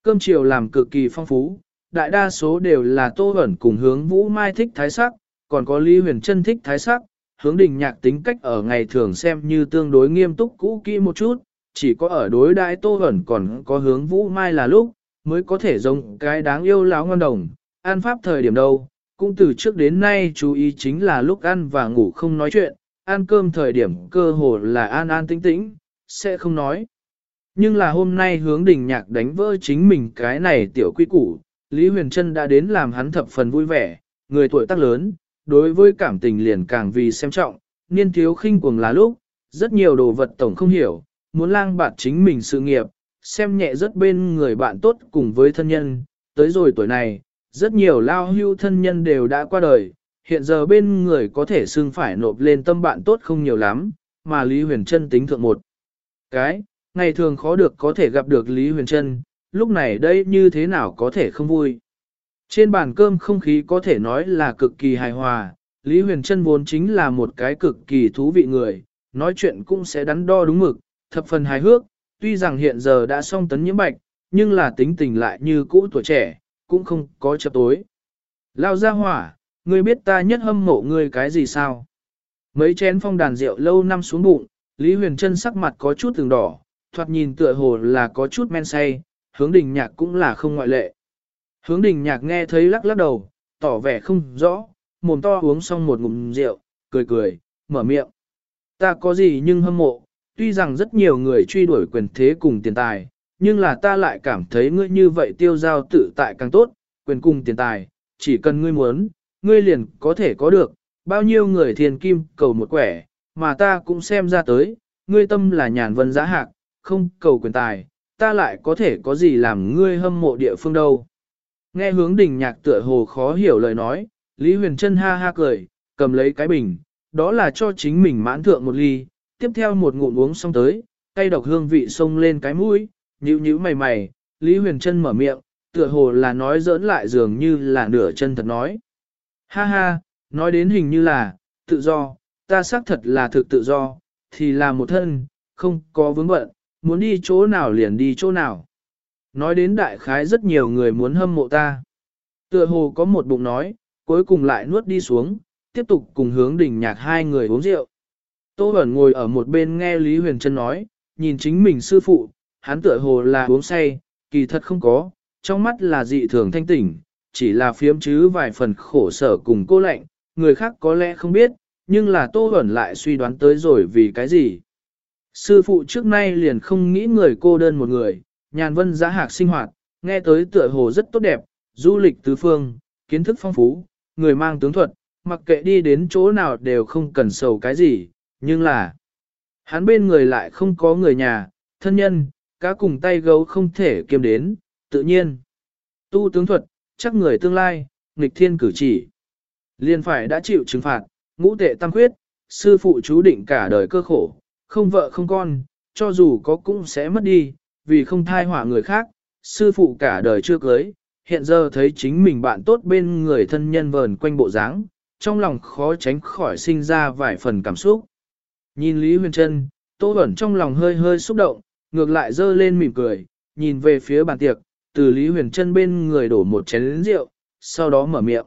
Cơm chiều làm cực kỳ phong phú, đại đa số đều là tô ẩn cùng hướng vũ mai thích thái sắc, còn có Lý Huyền Trân thích thái sắc, hướng đình nhạc tính cách ở ngày thường xem như tương đối nghiêm túc cũ kỹ một chút, chỉ có ở đối đại tô ẩn còn có hướng vũ mai là lúc, mới có thể giống cái đáng yêu láo ngon đồng, An pháp thời điểm đâu, cũng từ trước đến nay chú ý chính là lúc ăn và ngủ không nói chuyện, ăn cơm thời điểm cơ hồ là an an tĩnh tĩnh, sẽ không nói. Nhưng là hôm nay hướng đình nhạc đánh vỡ chính mình cái này tiểu quy củ, Lý Huyền Trân đã đến làm hắn thập phần vui vẻ, người tuổi tác lớn, đối với cảm tình liền càng vì xem trọng, niên thiếu khinh cuồng là lúc, rất nhiều đồ vật tổng không hiểu, muốn lang bạt chính mình sự nghiệp, xem nhẹ rất bên người bạn tốt cùng với thân nhân, tới rồi tuổi này, rất nhiều lao hưu thân nhân đều đã qua đời, hiện giờ bên người có thể xưng phải nộp lên tâm bạn tốt không nhiều lắm, mà Lý Huyền Trân tính thượng một. Cái, ngày thường khó được có thể gặp được Lý Huyền Trân, lúc này đây như thế nào có thể không vui. Trên bàn cơm không khí có thể nói là cực kỳ hài hòa, Lý Huyền Trân vốn chính là một cái cực kỳ thú vị người, nói chuyện cũng sẽ đắn đo đúng mực, thập phần hài hước, tuy rằng hiện giờ đã xong tấn nhiễm bạch, nhưng là tính tình lại như cũ tuổi trẻ, cũng không có chập tối. Lao ra hỏa, ngươi biết ta nhất hâm mộ ngươi cái gì sao? Mấy chén phong đàn rượu lâu năm xuống bụng, Lý Huyền Trân sắc mặt có chút từng đỏ, thoạt nhìn tựa hồ là có chút men say, hướng đình nhạc cũng là không ngoại lệ. Hướng đình nhạc nghe thấy lắc lắc đầu, tỏ vẻ không rõ, mồm to uống xong một ngụm rượu, cười cười, mở miệng. Ta có gì nhưng hâm mộ, tuy rằng rất nhiều người truy đuổi quyền thế cùng tiền tài, nhưng là ta lại cảm thấy ngươi như vậy tiêu giao tự tại càng tốt, quyền cùng tiền tài, chỉ cần ngươi muốn, ngươi liền có thể có được, bao nhiêu người thiền kim cầu một quẻ, mà ta cũng xem ra tới, ngươi tâm là nhàn vân giá hạc, không cầu quyền tài, ta lại có thể có gì làm ngươi hâm mộ địa phương đâu. Nghe hướng đình nhạc tựa hồ khó hiểu lời nói, Lý Huyền Trân ha ha cười, cầm lấy cái bình, đó là cho chính mình mãn thượng một ly, tiếp theo một ngụm uống xong tới, cây độc hương vị xông lên cái mũi, nhíu nhíu mày mày, Lý Huyền Trân mở miệng, tựa hồ là nói giỡn lại dường như là nửa chân thật nói. Ha ha, nói đến hình như là, tự do, ta xác thật là thực tự do, thì là một thân, không có vướng bận, muốn đi chỗ nào liền đi chỗ nào. Nói đến đại khái rất nhiều người muốn hâm mộ ta. Tựa hồ có một bụng nói, cuối cùng lại nuốt đi xuống, tiếp tục cùng hướng đỉnh nhạc hai người uống rượu. Tô Bẩn ngồi ở một bên nghe Lý Huyền Trân nói, nhìn chính mình sư phụ, hắn tựa hồ là uống say, kỳ thật không có, trong mắt là dị thường thanh tỉnh, chỉ là phiếm chứ vài phần khổ sở cùng cô lạnh, người khác có lẽ không biết, nhưng là Tô Bẩn lại suy đoán tới rồi vì cái gì. Sư phụ trước nay liền không nghĩ người cô đơn một người, nhàn vân giã hạc sinh hoạt, nghe tới tựa hồ rất tốt đẹp, du lịch tứ phương, kiến thức phong phú, người mang tướng thuật, mặc kệ đi đến chỗ nào đều không cần sầu cái gì, nhưng là hắn bên người lại không có người nhà, thân nhân, cá cùng tay gấu không thể kiêm đến, tự nhiên. Tu tướng thuật, chắc người tương lai, nghịch thiên cử chỉ. Liên phải đã chịu trừng phạt, ngũ tệ tăng khuyết, sư phụ chú định cả đời cơ khổ, không vợ không con, cho dù có cũng sẽ mất đi, vì không thai họa người khác, sư phụ cả đời chưa cưới, hiện giờ thấy chính mình bạn tốt bên người thân nhân vờn quanh bộ dáng, trong lòng khó tránh khỏi sinh ra vài phần cảm xúc. Nhìn Lý Huyền Trân, Tô Bẩn trong lòng hơi hơi xúc động, ngược lại dơ lên mỉm cười, nhìn về phía bàn tiệc, từ Lý Huyền Trân bên người đổ một chén rượu, sau đó mở miệng.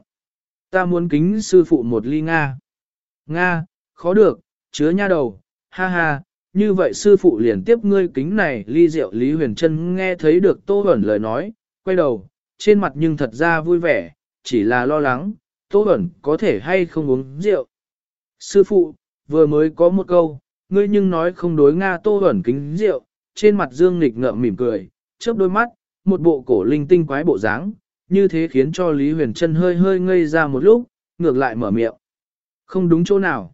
Ta muốn kính sư phụ một ly Nga. Nga, khó được, chứa nha đầu, ha ha, như vậy sư phụ liền tiếp ngươi kính này ly rượu Lý Huyền Trân nghe thấy được Tô Bẩn lời nói, quay đầu, trên mặt nhưng thật ra vui vẻ, chỉ là lo lắng, Tô Bẩn có thể hay không uống rượu. Sư phụ, vừa mới có một câu, ngươi nhưng nói không đối Nga Tô Bẩn kính rượu, trên mặt Dương Nịch ngợm mỉm cười, chớp đôi mắt, một bộ cổ linh tinh quái bộ dáng, như thế khiến cho Lý Huyền Trân hơi hơi ngây ra một lúc, ngược lại mở miệng. Không đúng chỗ nào.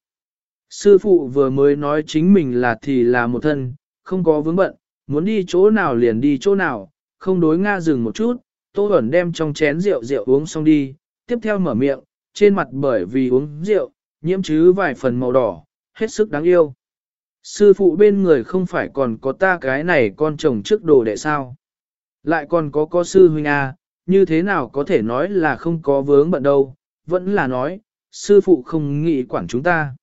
Sư phụ vừa mới nói chính mình là thì là một thân, không có vướng bận, muốn đi chỗ nào liền đi chỗ nào, không đối Nga dừng một chút, Tô Huẩn đem trong chén rượu rượu uống xong đi, tiếp theo mở miệng, trên mặt bởi vì uống rượu, nhiễm chứ vài phần màu đỏ, hết sức đáng yêu. Sư phụ bên người không phải còn có ta cái này con chồng trước đồ đệ sao. Lại còn có có sư huynh A, như thế nào có thể nói là không có vướng bận đâu, vẫn là nói, sư phụ không nghĩ quản chúng ta.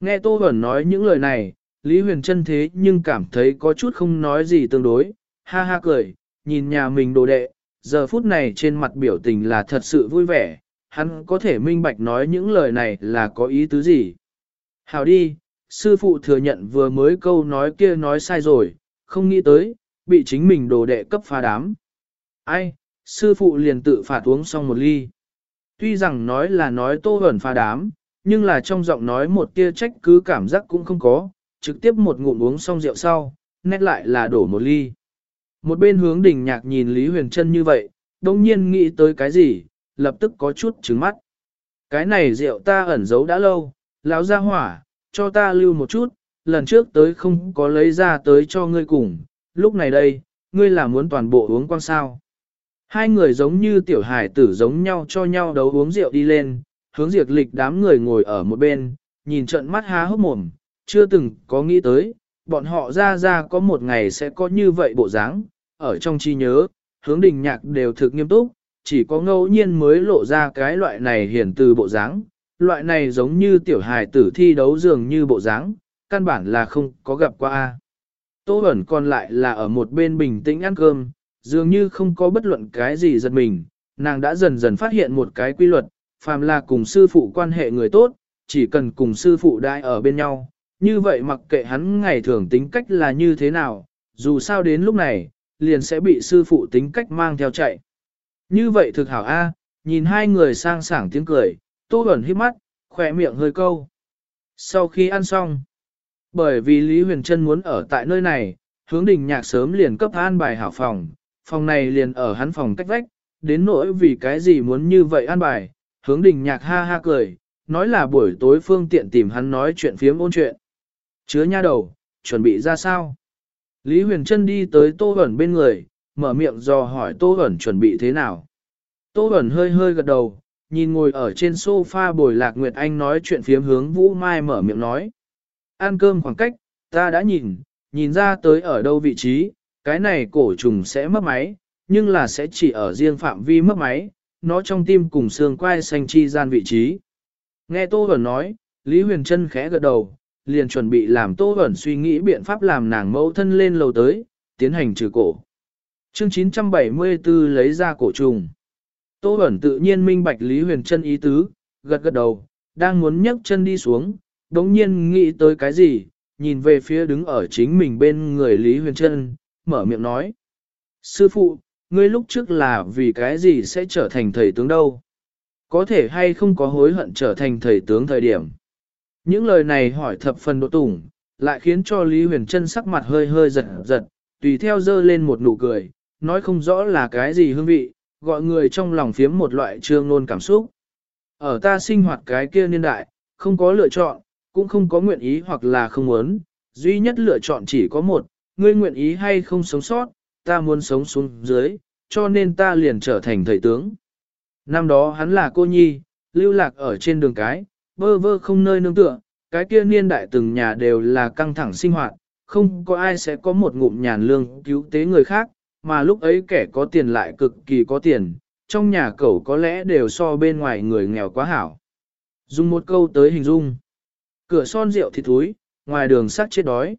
Nghe Tô Bẩn nói những lời này, Lý Huyền Trân thế nhưng cảm thấy có chút không nói gì tương đối, ha ha cười, nhìn nhà mình đồ đệ, giờ phút này trên mặt biểu tình là thật sự vui vẻ, hắn có thể minh bạch nói những lời này là có ý tứ gì. Hào đi, sư phụ thừa nhận vừa mới câu nói kia nói sai rồi, không nghĩ tới, bị chính mình đồ đệ cấp phá đám. Ai, sư phụ liền tự phạt uống xong một ly. Tuy rằng nói là nói tô ẩn phá đám, nhưng là trong giọng nói một tia trách cứ cảm giác cũng không có, trực tiếp một ngụm uống xong rượu sau, nét lại là đổ một ly. Một bên hướng đỉnh nhạc nhìn Lý Huyền Trân như vậy, đồng nhiên nghĩ tới cái gì, lập tức có chút trứng mắt. Cái này rượu ta ẩn giấu đã lâu, lão ra hỏa, cho ta lưu một chút, lần trước tới không có lấy ra tới cho ngươi cùng, lúc này đây, ngươi là muốn toàn bộ uống quang sao. Hai người giống như tiểu hải tử giống nhau cho nhau đấu uống rượu đi lên, hướng diệt lịch đám người ngồi ở một bên, nhìn trận mắt há hốc mồm, chưa từng có nghĩ tới, bọn họ ra ra có một ngày sẽ có như vậy bộ dáng, ở trong chi nhớ, hướng đình nhạc đều thực nghiêm túc, chỉ có ngẫu nhiên mới lộ ra cái loại này hiển từ bộ dáng, loại này giống như tiểu hài tử thi đấu dường như bộ dáng, căn bản là không có gặp qua. a. Tô ẩn còn lại là ở một bên bình tĩnh ăn cơm, dường như không có bất luận cái gì giật mình, nàng đã dần dần phát hiện một cái quy luật, phàm là cùng sư phụ quan hệ người tốt, chỉ cần cùng sư phụ đại ở bên nhau, như vậy mặc kệ hắn ngày thường tính cách là như thế nào, dù sao đến lúc này, liền sẽ bị sư phụ tính cách mang theo chạy. Như vậy thực hảo A, nhìn hai người sang sảng tiếng cười, Tô ẩn hít mắt, khỏe miệng hơi câu. Sau khi ăn xong, bởi vì Lý Huyền Trân muốn ở tại nơi này, hướng đình nhạc sớm liền cấp an bài hảo phòng, phòng này liền ở hắn phòng cách vách, đến nỗi vì cái gì muốn như vậy an bài, hướng đình nhạc ha ha cười, nói là buổi tối phương tiện tìm hắn nói chuyện phiếm ôn chuyện. Chứa nha đầu, chuẩn bị ra sao? Lý Huyền Trân đi tới Tô hẩn bên người, mở miệng dò hỏi Tô hẩn chuẩn bị thế nào. Tô hẩn hơi hơi gật đầu, nhìn ngồi ở trên sofa bồi lạc Nguyệt Anh nói chuyện phiếm hướng Vũ Mai mở miệng nói. Ăn cơm khoảng cách, ta đã nhìn, nhìn ra tới ở đâu vị trí, cái này cổ trùng sẽ mất máy, nhưng là sẽ chỉ ở riêng phạm vi mất máy, nó trong tim cùng xương quai xanh chi gian vị trí. Nghe Tô vẩn nói, Lý Huyền Trân khẽ gật đầu, liền chuẩn bị làm Tô vẩn suy nghĩ biện pháp làm nàng mẫu thân lên lầu tới, tiến hành trừ cổ. Chương 974 lấy ra cổ trùng. Tô vẩn tự nhiên minh bạch Lý Huyền Trân ý tứ, gật gật đầu, đang muốn nhấc chân đi xuống, đống nhiên nghĩ tới cái gì, nhìn về phía đứng ở chính mình bên người Lý Huyền Trân, mở miệng nói. Sư phụ, ngươi lúc trước là vì cái gì sẽ trở thành thầy tướng đâu? Có thể hay không có hối hận trở thành thầy tướng thời điểm? Những lời này hỏi thập phần độ tủng, lại khiến cho Lý Huyền Trân sắc mặt hơi hơi giật giật, tùy theo dơ lên một nụ cười, nói không rõ là cái gì hương vị, gọi người trong lòng phiếm một loại trương nôn cảm xúc. Ở ta sinh hoạt cái kia niên đại, không có lựa chọn, cũng không có nguyện ý hoặc là không muốn, duy nhất lựa chọn chỉ có một, ngươi nguyện ý hay không sống sót, ta muốn sống xuống dưới, cho nên ta liền trở thành thầy tướng. Năm đó hắn là cô nhi, lưu lạc ở trên đường cái, vơ vơ không nơi nương tựa, cái kia niên đại từng nhà đều là căng thẳng sinh hoạt, không có ai sẽ có một ngụm nhàn lương cứu tế người khác, mà lúc ấy kẻ có tiền lại cực kỳ có tiền, trong nhà cậu có lẽ đều so bên ngoài người nghèo quá hảo. Dùng một câu tới hình dung. Cửa son rượu thịt túi, ngoài đường sát chết đói.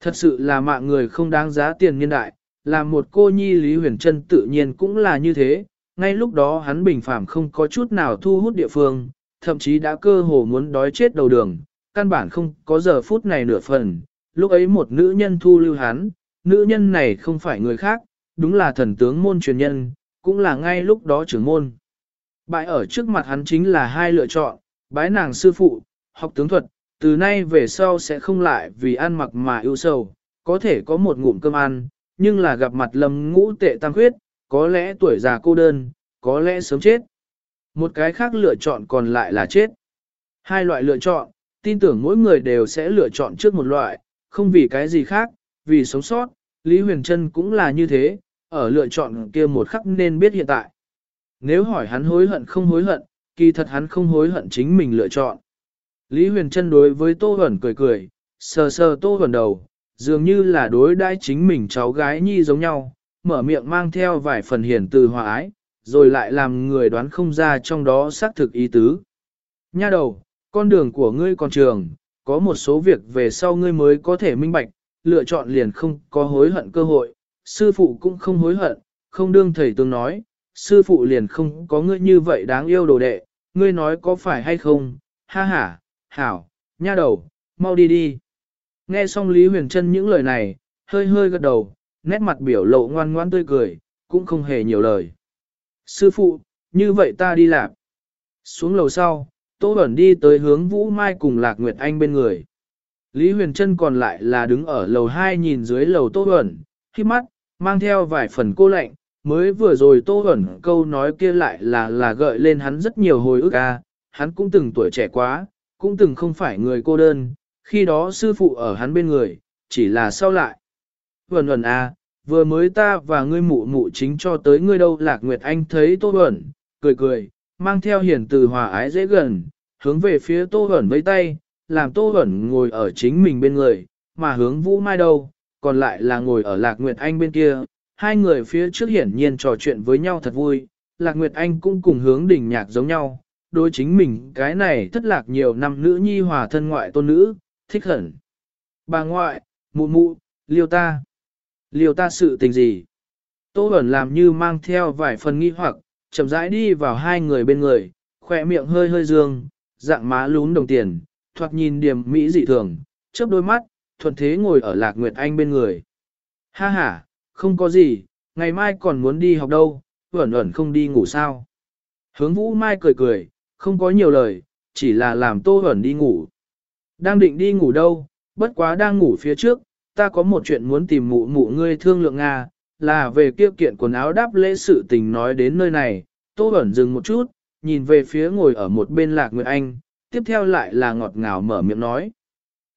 Thật sự là mạng người không đáng giá tiền niên đại, là một cô nhi Lý Huyền Trân tự nhiên cũng là như thế, ngay lúc đó hắn bình phạm không có chút nào thu hút địa phương, thậm chí đã cơ hồ muốn đói chết đầu đường, căn bản không có giờ phút này nửa phần, lúc ấy một nữ nhân thu lưu hắn, nữ nhân này không phải người khác, đúng là thần tướng môn truyền nhân, cũng là ngay lúc đó trưởng môn. Bại ở trước mặt hắn chính là hai lựa chọn, bái nàng sư phụ, học tướng thuật, từ nay về sau sẽ không lại vì ăn mặc mà ưu sầu, có thể có một ngụm cơm ăn, nhưng là gặp mặt lầm ngũ tệ tăng huyết, có lẽ tuổi già cô đơn, có lẽ sớm chết. Một cái khác lựa chọn còn lại là chết. Hai loại lựa chọn, tin tưởng mỗi người đều sẽ lựa chọn trước một loại, không vì cái gì khác, vì sống sót, Lý Huyền Trân cũng là như thế, ở lựa chọn kia một khắc nên biết hiện tại. Nếu hỏi hắn hối hận không hối hận, kỳ thật hắn không hối hận chính mình lựa chọn. Lý Huyền Trân đối với Tô Huẩn cười cười, sờ sờ Tô Huẩn đầu, dường như là đối đãi chính mình cháu gái nhi giống nhau, mở miệng mang theo vài phần hiền từ hòa ái, rồi lại làm người đoán không ra trong đó xác thực ý tứ. Nha đầu, con đường của ngươi còn trường, có một số việc về sau ngươi mới có thể minh bạch, lựa chọn liền không có hối hận cơ hội, sư phụ cũng không hối hận, không đương thầy tương nói, sư phụ liền không có ngươi như vậy đáng yêu đồ đệ, ngươi nói có phải hay không, ha ha, hảo, nha đầu, mau đi đi. Nghe xong Lý Huyền Trân những lời này, hơi hơi gật đầu, nét mặt biểu lộ ngoan ngoan tươi cười, cũng không hề nhiều lời. Sư phụ, như vậy ta đi làm. Xuống lầu sau, Tô Bẩn đi tới hướng Vũ Mai cùng Lạc Nguyệt Anh bên người. Lý Huyền Trân còn lại là đứng ở lầu 2 nhìn dưới lầu Tô Bẩn, khi mắt, mang theo vài phần cô lạnh, mới vừa rồi Tô Bẩn câu nói kia lại là là gợi lên hắn rất nhiều hồi ức a hắn cũng từng tuổi trẻ quá, cũng từng không phải người cô đơn, khi đó sư phụ ở hắn bên người, chỉ là sau lại. Vẩn vẩn a à, vừa mới ta và ngươi mụ mụ chính cho tới ngươi đâu Lạc Nguyệt Anh thấy Tô vẩn, cười cười, mang theo hiển từ hòa ái dễ gần, hướng về phía Tô vẩn với tay, làm Tô vẩn ngồi ở chính mình bên người, mà hướng Vũ Mai đâu, còn lại là ngồi ở Lạc Nguyệt Anh bên kia, hai người phía trước hiển nhiên trò chuyện với nhau thật vui, Lạc Nguyệt Anh cũng cùng hướng đỉnh nhạc giống nhau, đối chính mình cái này thất lạc nhiều năm nữ nhi hòa thân ngoại tôn nữ, thích hẳn. Bà ngoại, mụ mụ, liêu ta. Liêu ta sự tình gì? Tô Bẩn làm như mang theo vài phần nghi hoặc, chậm rãi đi vào hai người bên người, khỏe miệng hơi hơi dương, dạng má lún đồng tiền, thoạt nhìn điểm mỹ dị thường, chớp đôi mắt, thuận thế ngồi ở Lạc Nguyệt Anh bên người. Ha ha, không có gì, ngày mai còn muốn đi học đâu, ẩn ẩn không đi ngủ sao. Hướng Vũ Mai cười cười, không có nhiều lời, chỉ là làm Tô ẩn đi ngủ. Đang định đi ngủ đâu, bất quá đang ngủ phía trước, ta có một chuyện muốn tìm mụ mụ ngươi thương lượng Nga, là về kia kiện quần áo đáp lễ sự tình nói đến nơi này, Tô ẩn dừng một chút, nhìn về phía ngồi ở một bên Lạc Nguyệt Anh, tiếp theo lại là ngọt ngào mở miệng nói.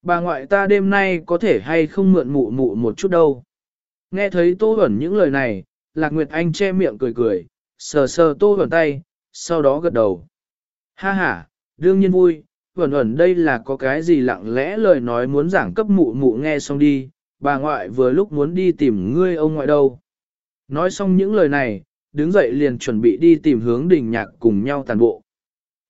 Bà ngoại ta đêm nay có thể hay không mượn mụ mụ một chút đâu. Nghe thấy Tô ẩn những lời này, Lạc Nguyệt Anh che miệng cười cười, sờ sờ Tô ẩn tay, sau đó gật đầu. Ha ha, đương nhiên vui, ẩn ẩn đây là có cái gì lặng lẽ lời nói muốn giảng cấp mụ mụ nghe xong đi, bà ngoại vừa lúc muốn đi tìm ngươi ông ngoại đâu. Nói xong những lời này, đứng dậy liền chuẩn bị đi tìm hướng đình nhạc cùng nhau tàn bộ.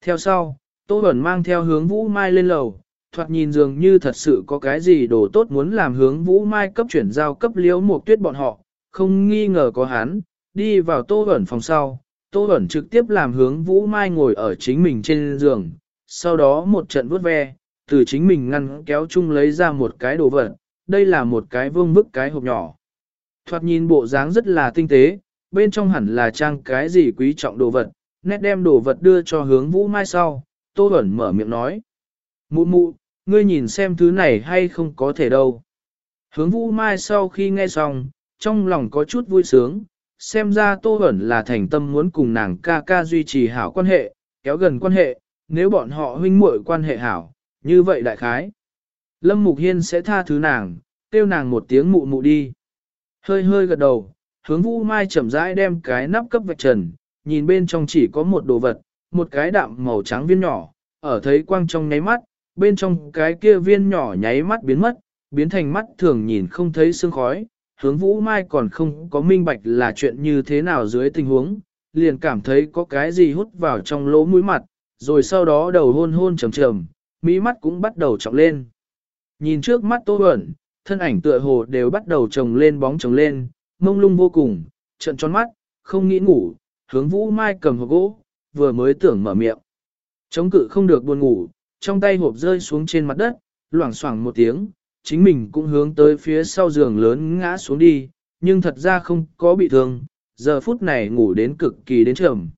Theo sau, Tô Bẩn mang theo hướng Vũ Mai lên lầu, thoạt nhìn dường như thật sự có cái gì đồ tốt muốn làm hướng Vũ Mai cấp chuyển giao cấp liễu một tuyết bọn họ, không nghi ngờ có hắn, đi vào Tô Bẩn phòng sau. Tô Bẩn trực tiếp làm hướng Vũ Mai ngồi ở chính mình trên giường, sau đó một trận vuốt ve, từ chính mình ngăn kéo chung lấy ra một cái đồ vật, đây là một cái vương bức cái hộp nhỏ. Thoạt nhìn bộ dáng rất là tinh tế, bên trong hẳn là trang cái gì quý trọng đồ vật, nét đem đồ vật đưa cho hướng Vũ Mai sau, Tô Bẩn mở miệng nói. Mụ mụ, ngươi nhìn xem thứ này hay không có thể đâu. Hướng Vũ Mai sau khi nghe xong, trong lòng có chút vui sướng, xem ra Tô Bẩn là thành tâm muốn cùng nàng ca ca duy trì hảo quan hệ, kéo gần quan hệ, nếu bọn họ huynh muội quan hệ hảo, như vậy đại khái. Lâm Mục Hiên sẽ tha thứ nàng, kêu nàng một tiếng mụ mụ đi. Hơi hơi gật đầu, hướng Vũ Mai chậm rãi đem cái nắp cấp vạch trần, nhìn bên trong chỉ có một đồ vật, một cái đạm màu trắng viên nhỏ, ở thấy quang trong nháy mắt, bên trong cái kia viên nhỏ nháy mắt biến mất, biến thành mắt thường nhìn không thấy sương khói, hướng vũ mai còn không có minh bạch là chuyện như thế nào dưới tình huống, liền cảm thấy có cái gì hút vào trong lỗ mũi mặt, rồi sau đó đầu hôn hôn trầm trầm, mỹ mắt cũng bắt đầu trọng lên. Nhìn trước mắt tô Huẩn, thân ảnh tựa hồ đều bắt đầu trồng lên bóng trồng lên, mông lung vô cùng, trận tròn mắt, không nghĩ ngủ, hướng vũ mai cầm hộp gỗ, vừa mới tưởng mở miệng. Chống cự không được buồn ngủ, trong tay hộp rơi xuống trên mặt đất, loảng xoảng một tiếng, chính mình cũng hướng tới phía sau giường lớn ngã xuống đi, nhưng thật ra không có bị thương, giờ phút này ngủ đến cực kỳ đến trầm.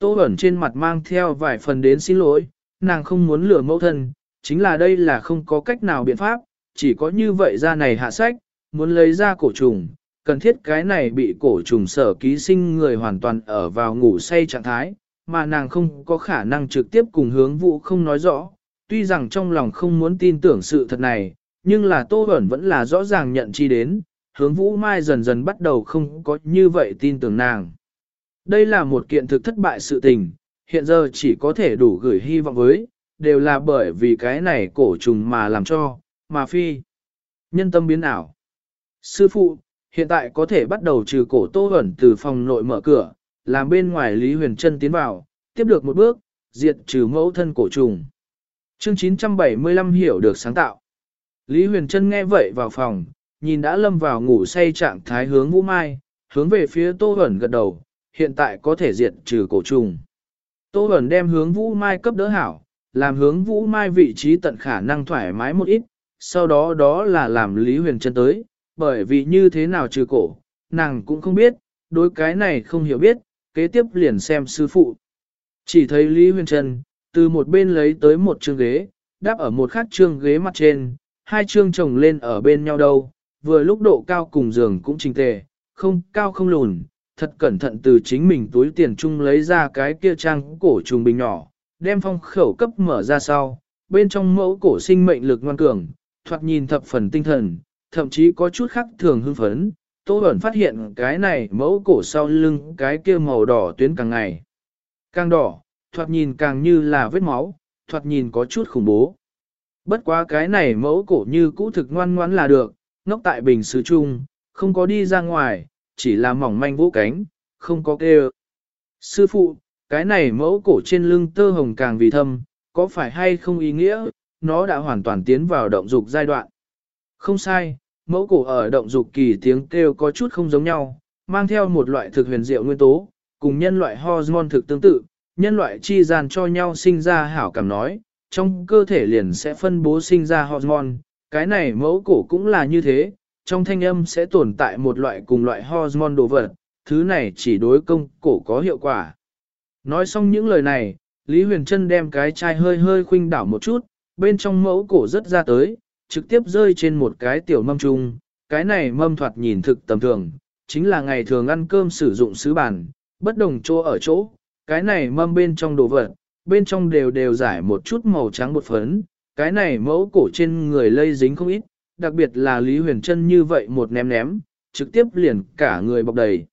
Tô ẩn trên mặt mang theo vài phần đến xin lỗi, nàng không muốn lừa mẫu thân, chính là đây là không có cách nào biện pháp, chỉ có như vậy ra này hạ sách, muốn lấy ra cổ trùng, cần thiết cái này bị cổ trùng sở ký sinh người hoàn toàn ở vào ngủ say trạng thái, mà nàng không có khả năng trực tiếp cùng hướng vụ không nói rõ, tuy rằng trong lòng không muốn tin tưởng sự thật này, nhưng là Tô Bẩn vẫn là rõ ràng nhận chi đến, hướng Vũ Mai dần dần bắt đầu không có như vậy tin tưởng nàng. Đây là một kiện thực thất bại sự tình, hiện giờ chỉ có thể đủ gửi hy vọng với, đều là bởi vì cái này cổ trùng mà làm cho, mà phi. Nhân tâm biến ảo. Sư phụ, hiện tại có thể bắt đầu trừ cổ Tô ẩn từ phòng nội mở cửa, làm bên ngoài Lý Huyền Trân tiến vào, tiếp được một bước, diệt trừ mẫu thân cổ trùng. Chương 975 hiểu được sáng tạo. Lý Huyền Trân nghe vậy vào phòng, nhìn đã lâm vào ngủ say trạng thái hướng Vũ Mai, hướng về phía Tô Huẩn gật đầu, hiện tại có thể diệt trừ cổ trùng. Tô Bẩn đem hướng Vũ Mai cấp đỡ hảo, làm hướng Vũ Mai vị trí tận khả năng thoải mái một ít, sau đó đó là làm Lý Huyền Trân tới, bởi vì như thế nào trừ cổ, nàng cũng không biết, đối cái này không hiểu biết, kế tiếp liền xem sư phụ. Chỉ thấy Lý Huyền Trân, từ một bên lấy tới một chương ghế, đáp ở một khác chương ghế mặt trên, hai chương chồng lên ở bên nhau đâu, vừa lúc độ cao cùng giường cũng trình tề, không cao không lùn, thật cẩn thận từ chính mình túi tiền chung lấy ra cái kia trang cổ trùng bình nhỏ, đem phong khẩu cấp mở ra sau, bên trong mẫu cổ sinh mệnh lực ngoan cường, thoạt nhìn thập phần tinh thần, thậm chí có chút khác thường hưng phấn. Tô Bẩn phát hiện cái này mẫu cổ sau lưng cái kia màu đỏ tuyến càng ngày. Càng đỏ, thoạt nhìn càng như là vết máu, thoạt nhìn có chút khủng bố. Bất quá cái này mẫu cổ như cũ thực ngoan ngoãn là được, ngốc tại bình sứ chung, không có đi ra ngoài, chỉ là mỏng manh vũ cánh, không có kêu. Sư phụ, cái này mẫu cổ trên lưng tơ hồng càng vì thâm, có phải hay không ý nghĩa, nó đã hoàn toàn tiến vào động dục giai đoạn. Không sai, mẫu cổ ở động dục kỳ tiếng kêu có chút không giống nhau, mang theo một loại thực huyền diệu nguyên tố, cùng nhân loại hormone thực tương tự, nhân loại chi gian cho nhau sinh ra hảo cảm nói, trong cơ thể liền sẽ phân bố sinh ra hormone, cái này mẫu cổ cũng là như thế, trong thanh âm sẽ tồn tại một loại cùng loại hormone đồ vật, thứ này chỉ đối công cổ có hiệu quả. Nói xong những lời này, Lý Huyền Trân đem cái chai hơi hơi khuynh đảo một chút, bên trong mẫu cổ rất ra tới, trực tiếp rơi trên một cái tiểu mâm trung cái này mâm thoạt nhìn thực tầm thường, chính là ngày thường ăn cơm sử dụng sứ bàn, bất đồng chỗ ở chỗ, cái này mâm bên trong đồ vật, bên trong đều đều giải một chút màu trắng bột phấn, cái này mẫu cổ trên người lây dính không ít, đặc biệt là Lý Huyền Trân như vậy một ném ném, trực tiếp liền cả người bọc đầy.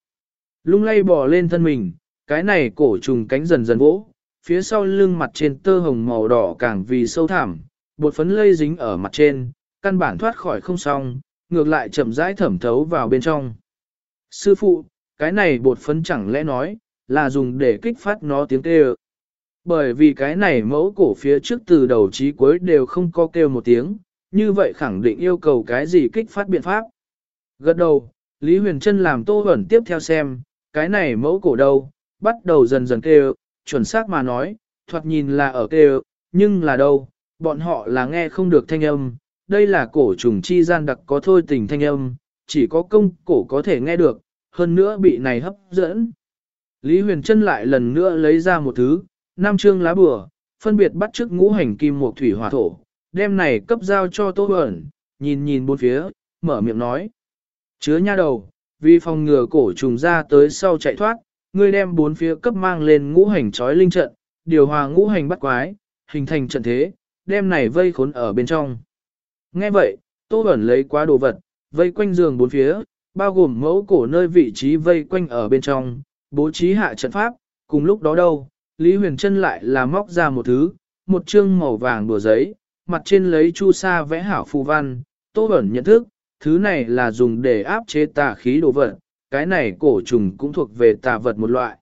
Lung lay bò lên thân mình, cái này cổ trùng cánh dần dần vỗ, phía sau lưng mặt trên tơ hồng màu đỏ càng vì sâu thẳm, bột phấn lây dính ở mặt trên, căn bản thoát khỏi không xong, ngược lại chậm rãi thẩm thấu vào bên trong. Sư phụ, cái này bột phấn chẳng lẽ nói, là dùng để kích phát nó tiếng kêu. Bởi vì cái này mẫu cổ phía trước từ đầu chí cuối đều không có kêu một tiếng, như vậy khẳng định yêu cầu cái gì kích phát biện pháp. Gật đầu, Lý Huyền Trân làm tô Huẩn tiếp theo xem, cái này mẫu cổ đâu, bắt đầu dần dần kêu, chuẩn xác mà nói, thoạt nhìn là ở kêu, nhưng là đâu, bọn họ là nghe không được thanh âm, đây là cổ trùng chi gian đặc có thôi tình thanh âm, chỉ có công cổ có thể nghe được, hơn nữa bị này hấp dẫn. Lý Huyền Trân lại lần nữa lấy ra một thứ, nam trương lá bùa, phân biệt bắt trước ngũ hành kim một thủy hỏa thổ, đem này cấp giao cho Tô Bẩn, nhìn nhìn bốn phía, mở miệng nói. Chứa nha đầu, vì phòng ngừa cổ trùng ra tới sau chạy thoát, ngươi đem bốn phía cấp mang lên ngũ hành trói linh trận, điều hòa ngũ hành bắt quái, hình thành trận thế, đem này vây khốn ở bên trong. Nghe vậy, Tô Bẩn lấy quá đồ vật, vây quanh giường bốn phía, bao gồm mẫu cổ nơi vị trí vây quanh ở bên trong, bố trí hạ trận pháp, cùng lúc đó đâu, Lý Huyền Trân lại là móc ra một thứ, một chương màu vàng đùa giấy, mặt trên lấy chu sa vẽ hảo phù văn, Tô ẩn nhận thức, thứ này là dùng để áp chế tà khí đồ vật, cái này cổ trùng cũng thuộc về tà vật một loại.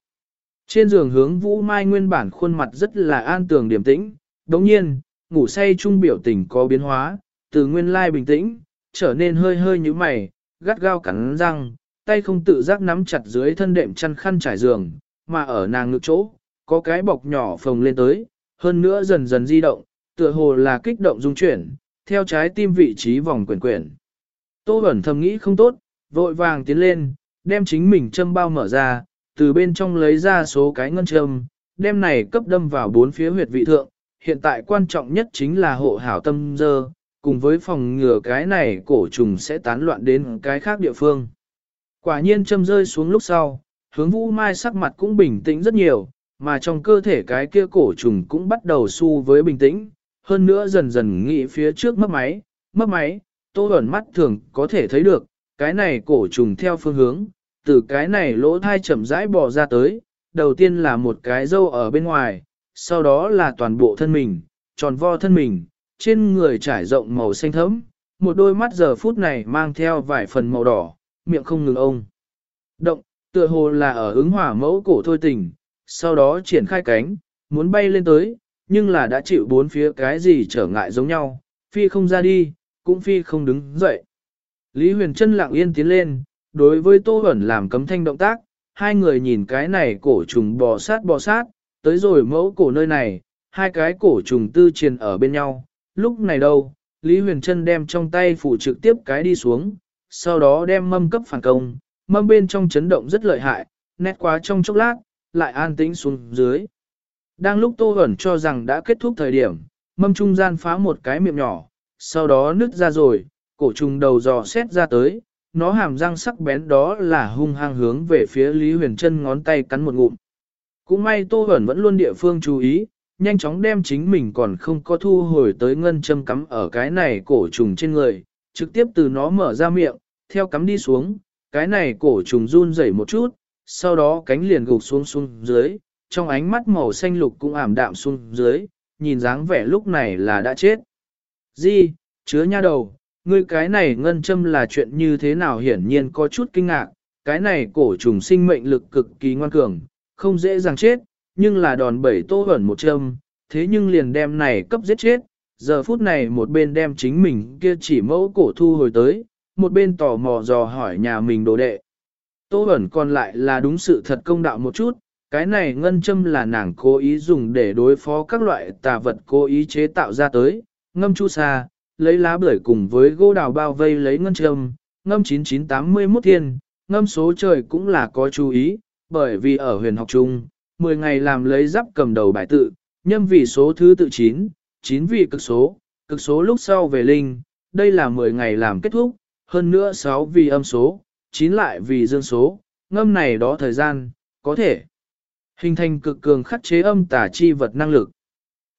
Trên giường hướng Vũ Mai nguyên bản khuôn mặt rất là an tường điềm tĩnh, đồng nhiên, ngủ say trung biểu tình có biến hóa, từ nguyên lai bình tĩnh, trở nên hơi hơi như mày, gắt gao cắn răng, tay không tự giác nắm chặt dưới thân đệm chăn khăn trải giường, mà ở nàng ngực chỗ, có cái bọc nhỏ phồng lên tới, hơn nữa dần dần di động, tựa hồ là kích động dung chuyển, theo trái tim vị trí vòng quyển quyển. Tô Bẩn thầm nghĩ không tốt, vội vàng tiến lên, đem chính mình châm bao mở ra, từ bên trong lấy ra số cái ngân châm, đem này cấp đâm vào bốn phía huyệt vị thượng. Hiện tại quan trọng nhất chính là hộ hảo tâm dơ, cùng với phòng ngừa cái này cổ trùng sẽ tán loạn đến cái khác địa phương. Quả nhiên châm rơi xuống lúc sau, hướng vũ mai sắc mặt cũng bình tĩnh rất nhiều, mà trong cơ thể cái kia cổ trùng cũng bắt đầu su với bình tĩnh, hơn nữa dần dần nghĩ phía trước mấp máy, mấp máy, tô ẩn mắt thường có thể thấy được, cái này cổ trùng theo phương hướng, từ cái này lỗ thai chậm rãi bò ra tới, đầu tiên là một cái dâu ở bên ngoài, sau đó là toàn bộ thân mình, tròn vo thân mình, trên người trải rộng màu xanh thẫm, một đôi mắt giờ phút này mang theo vài phần màu đỏ, miệng không ngừng ông. Động, tựa hồ là ở ứng hỏa mẫu cổ thôi tình, sau đó triển khai cánh, muốn bay lên tới, nhưng là đã chịu bốn phía cái gì trở ngại giống nhau, phi không ra đi, cũng phi không đứng dậy. Lý Huyền Trân lặng yên tiến lên, đối với Tô Huẩn làm cấm thanh động tác, hai người nhìn cái này cổ trùng bò sát bò sát, tới rồi mẫu cổ nơi này, hai cái cổ trùng tư triền ở bên nhau. Lúc này đâu, Lý Huyền Trân đem trong tay phủ trực tiếp cái đi xuống, sau đó đem mâm cấp phản công, mâm bên trong chấn động rất lợi hại, nét quá trong chốc lát, lại an tĩnh xuống dưới. Đang lúc Tô Huẩn cho rằng đã kết thúc thời điểm, mâm trung gian phá một cái miệng nhỏ, sau đó nứt ra rồi, cổ trùng đầu dò xét ra tới, nó hàm răng sắc bén đó là hung hăng hướng về phía Lý Huyền Trân ngón tay cắn một ngụm. Cũng may Tô Huẩn vẫn luôn địa phương chú ý, nhanh chóng đem chính mình còn không có thu hồi tới ngân châm cắm ở cái này cổ trùng trên người, trực tiếp từ nó mở ra miệng, theo cắm đi xuống, cái này cổ trùng run rẩy một chút, sau đó cánh liền gục xuống xuống dưới, trong ánh mắt màu xanh lục cũng ảm đạm xuống dưới, nhìn dáng vẻ lúc này là đã chết. Di, chứa nha đầu, ngươi cái này ngân châm là chuyện như thế nào hiển nhiên có chút kinh ngạc, cái này cổ trùng sinh mệnh lực cực kỳ ngoan cường, không dễ dàng chết, nhưng là đòn bẩy tô ẩn một châm, thế nhưng liền đem này cấp giết chết, giờ phút này một bên đem chính mình kia chỉ mẫu cổ thu hồi tới, một bên tò mò dò hỏi nhà mình đồ đệ. Tô ẩn còn lại là đúng sự thật công đạo một chút, cái này ngân châm là nàng cố ý dùng để đối phó các loại tà vật cố ý chế tạo ra tới, ngâm chu sa, lấy lá bưởi cùng với gỗ đào bao vây lấy ngân châm, ngâm 9981 thiên, ngâm số trời cũng là có chú ý, bởi vì ở huyền học chung, 10 ngày làm lấy giáp cầm đầu bài tự, nhâm vì số thứ tự 9, 9 vì cực số, cực số lúc sau về linh, đây là 10 ngày làm kết thúc, hơn nữa 6 vì âm số, 9 lại vì dương số, ngâm này đó thời gian, có thể hình thành cực cường khắc chế âm tả chi vật năng lực.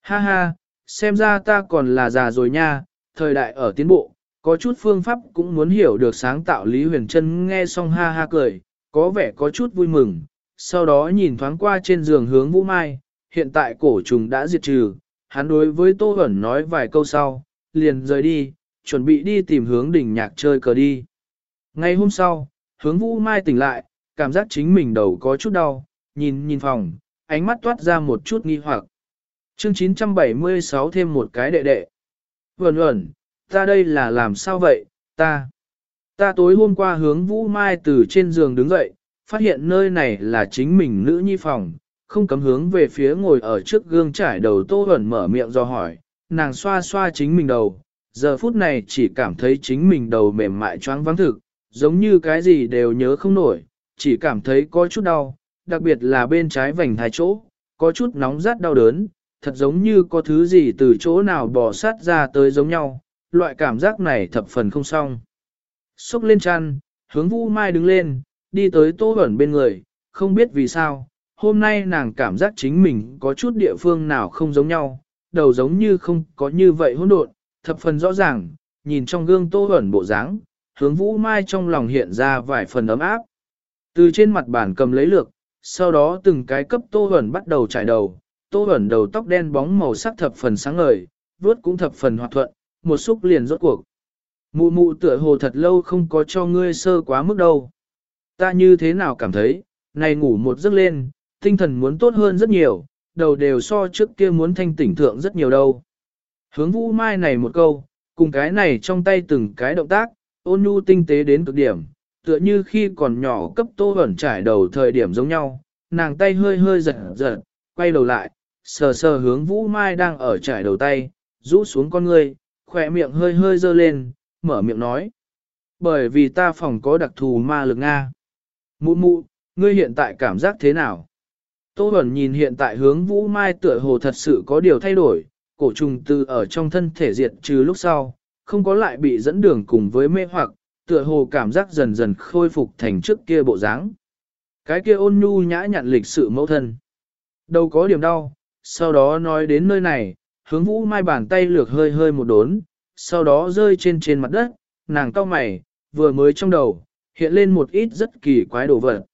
Ha ha, xem ra ta còn là già rồi nha, thời đại ở tiến bộ, có chút phương pháp cũng muốn hiểu được sáng tạo Lý Huyền Trân nghe xong ha ha cười, có vẻ có chút vui mừng, sau đó nhìn thoáng qua trên giường hướng Vũ Mai, hiện tại cổ trùng đã diệt trừ, hắn đối với Tô Hẩn nói vài câu sau, liền rời đi, chuẩn bị đi tìm hướng đỉnh nhạc chơi cờ đi. Ngày hôm sau, hướng Vũ Mai tỉnh lại, cảm giác chính mình đầu có chút đau, nhìn nhìn phòng, ánh mắt toát ra một chút nghi hoặc. Chương 976 thêm một cái đệ đệ. Vẩn ẩn, ta đây là làm sao vậy, ta. Ta tối hôm qua hướng Vũ Mai từ trên giường đứng dậy, phát hiện nơi này là chính mình nữ nhi phòng, không cấm hướng về phía ngồi ở trước gương trải đầu Tô Huẩn mở miệng do hỏi, nàng xoa xoa chính mình đầu, giờ phút này chỉ cảm thấy chính mình đầu mềm mại choáng vắng thực, giống như cái gì đều nhớ không nổi, chỉ cảm thấy có chút đau, đặc biệt là bên trái vành thái chỗ, có chút nóng rát đau đớn, thật giống như có thứ gì từ chỗ nào bò sát ra tới giống nhau, loại cảm giác này thập phần không xong. Xúc lên chăn, hướng Vũ Mai đứng lên, đi tới Tô ẩn bên người, không biết vì sao, hôm nay nàng cảm giác chính mình có chút địa phương nào không giống nhau, đầu giống như không có như vậy hỗn độn, thập phần rõ ràng, nhìn trong gương Tô ẩn bộ dáng, hướng Vũ Mai trong lòng hiện ra vài phần ấm áp. Từ trên mặt bàn cầm lấy lược, sau đó từng cái cấp Tô Bẩn bắt đầu trải đầu, Tô Bẩn đầu tóc đen bóng màu sắc thập phần sáng ngời, vuốt cũng thập phần hoạt thuận, một xúc liền rốt cuộc. Mụ mụ tựa hồ thật lâu không có cho ngươi sơ quá mức đâu. Ta như thế nào cảm thấy, này ngủ một giấc lên, tinh thần muốn tốt hơn rất nhiều, đầu đều so trước kia muốn thanh tỉnh thượng rất nhiều đâu. Hướng vũ mai này một câu, cùng cái này trong tay từng cái động tác, ôn nhu tinh tế đến cực điểm, tựa như khi còn nhỏ cấp tô ẩn trải đầu thời điểm giống nhau, nàng tay hơi hơi giật giật, quay đầu lại, sờ sờ hướng vũ mai đang ở trải đầu tay, rũ xuống con người, khỏe miệng hơi hơi dơ lên, mở miệng nói. Bởi vì ta phòng có đặc thù ma lực Nga. Mụ mụ, ngươi hiện tại cảm giác thế nào? Tô Bẩn nhìn hiện tại hướng Vũ Mai tựa hồ thật sự có điều thay đổi, cổ trùng từ ở trong thân thể diệt trừ lúc sau, không có lại bị dẫn đường cùng với mê hoặc, tựa hồ cảm giác dần dần khôi phục thành trước kia bộ dáng. Cái kia ôn nhu nhã nhặn lịch sự mẫu thân. Đâu có điểm đau, sau đó nói đến nơi này, hướng Vũ Mai bàn tay lược hơi hơi một đốn, sau đó rơi trên trên mặt đất, nàng cau mày, vừa mới trong đầu, hiện lên một ít rất kỳ quái đồ vật.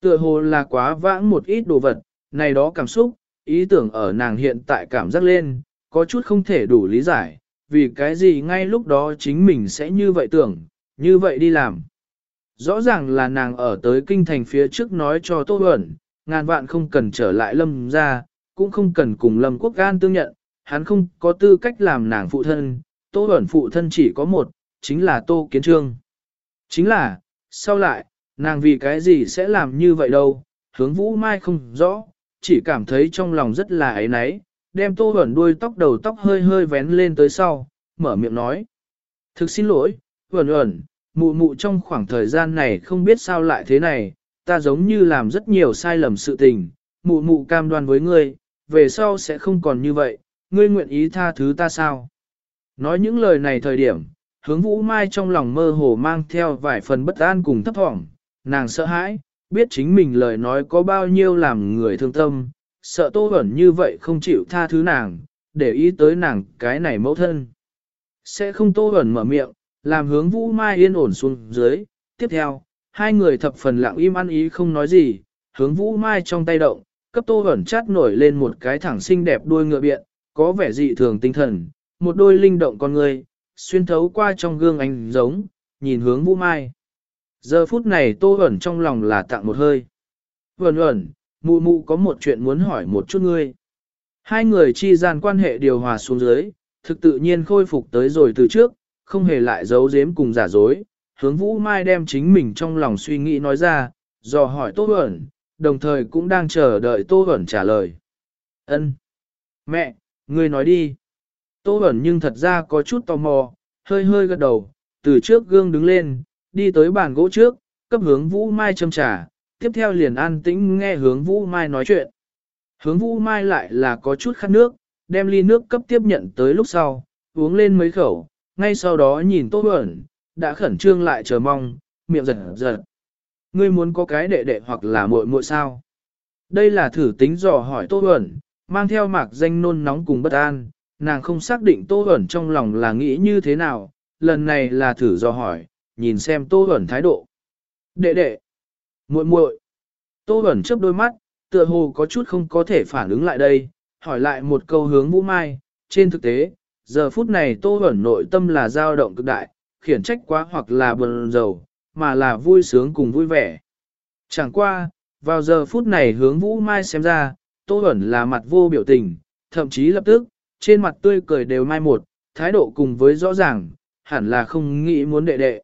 Tựa hồ là quá vãng một ít đồ vật, này đó cảm xúc, ý tưởng ở nàng hiện tại cảm giác lên, có chút không thể đủ lý giải, vì cái gì ngay lúc đó chính mình sẽ như vậy tưởng, như vậy đi làm. Rõ ràng là nàng ở tới kinh thành phía trước nói cho Tô Huẩn, ngàn vạn không cần trở lại lâm ra, cũng không cần cùng lâm quốc gan tương nhận, hắn không có tư cách làm nàng phụ thân, Tô Huẩn phụ thân chỉ có một, chính là Tô Kiến Trương. Chính là, sau lại, nàng vì cái gì sẽ làm như vậy đâu, hướng vũ mai không rõ, chỉ cảm thấy trong lòng rất là ấy náy, đem Tô Huẩn đuôi tóc đầu tóc hơi hơi vén lên tới sau, mở miệng nói. Thực xin lỗi, uẩn uẩn, mụ mụ trong khoảng thời gian này không biết sao lại thế này, ta giống như làm rất nhiều sai lầm sự tình, mụ mụ cam đoan với ngươi, về sau sẽ không còn như vậy, ngươi nguyện ý tha thứ ta sao? Nói những lời này thời điểm, hướng vũ mai trong lòng mơ hồ mang theo vài phần bất an cùng thấp thỏm, nàng sợ hãi, biết chính mình lời nói có bao nhiêu làm người thương tâm, sợ tô ẩn như vậy không chịu tha thứ nàng, để ý tới nàng cái này mẫu thân. Sẽ không tô ẩn mở miệng, làm hướng vũ mai yên ổn xuống dưới, tiếp theo, hai người thập phần lặng im ăn ý không nói gì, hướng vũ mai trong tay động, cấp tô ẩn chát nổi lên một cái thẳng xinh đẹp đuôi ngựa biện, có vẻ dị thường tinh thần, một đôi linh động con người, xuyên thấu qua trong gương ánh giống, nhìn hướng Vũ Mai. Giờ phút này Tô ẩn trong lòng là tặng một hơi. Vẩn ẩn, mụ mụ có một chuyện muốn hỏi một chút ngươi. Hai người chi gian quan hệ điều hòa xuống dưới, thực tự nhiên khôi phục tới rồi từ trước, không hề lại giấu giếm cùng giả dối. Hướng Vũ Mai đem chính mình trong lòng suy nghĩ nói ra, dò hỏi Tô Huẩn, đồng thời cũng đang chờ đợi Tô Huẩn trả lời. Ân, Mẹ, ngươi nói đi. Tô Huẩn nhưng thật ra có chút tò mò, hơi hơi gật đầu, từ trước gương đứng lên, đi tới bàn gỗ trước, cấp hướng Vũ Mai châm trà, tiếp theo liền an tĩnh nghe hướng Vũ Mai nói chuyện. Hướng Vũ Mai lại là có chút khát nước, đem ly nước cấp tiếp nhận tới lúc sau, uống lên mấy khẩu, ngay sau đó nhìn Tô Bẩn, đã khẩn trương lại chờ mong, miệng giật giật. Ngươi muốn có cái đệ đệ hoặc là muội muội sao? Đây là thử tính dò hỏi Tô Bẩn, mang theo mạc danh nôn nóng cùng bất an, nàng không xác định Tô Bẩn trong lòng là nghĩ như thế nào, lần này là thử dò hỏi, nhìn xem Tô Bẩn thái độ. Đệ đệ, muội muội. Tô Bẩn chớp đôi mắt, tựa hồ có chút không có thể phản ứng lại đây, hỏi lại một câu hướng Vũ Mai, trên thực tế, giờ phút này Tô Huẩn nội tâm là dao động cực đại, khiển trách quá hoặc là buồn rầu, mà là vui sướng cùng vui vẻ. Chẳng qua, vào giờ phút này hướng Vũ Mai xem ra, Tô Huẩn là mặt vô biểu tình, thậm chí lập tức, trên mặt tươi cười đều mai một, thái độ cùng với rõ ràng, hẳn là không nghĩ muốn đệ đệ.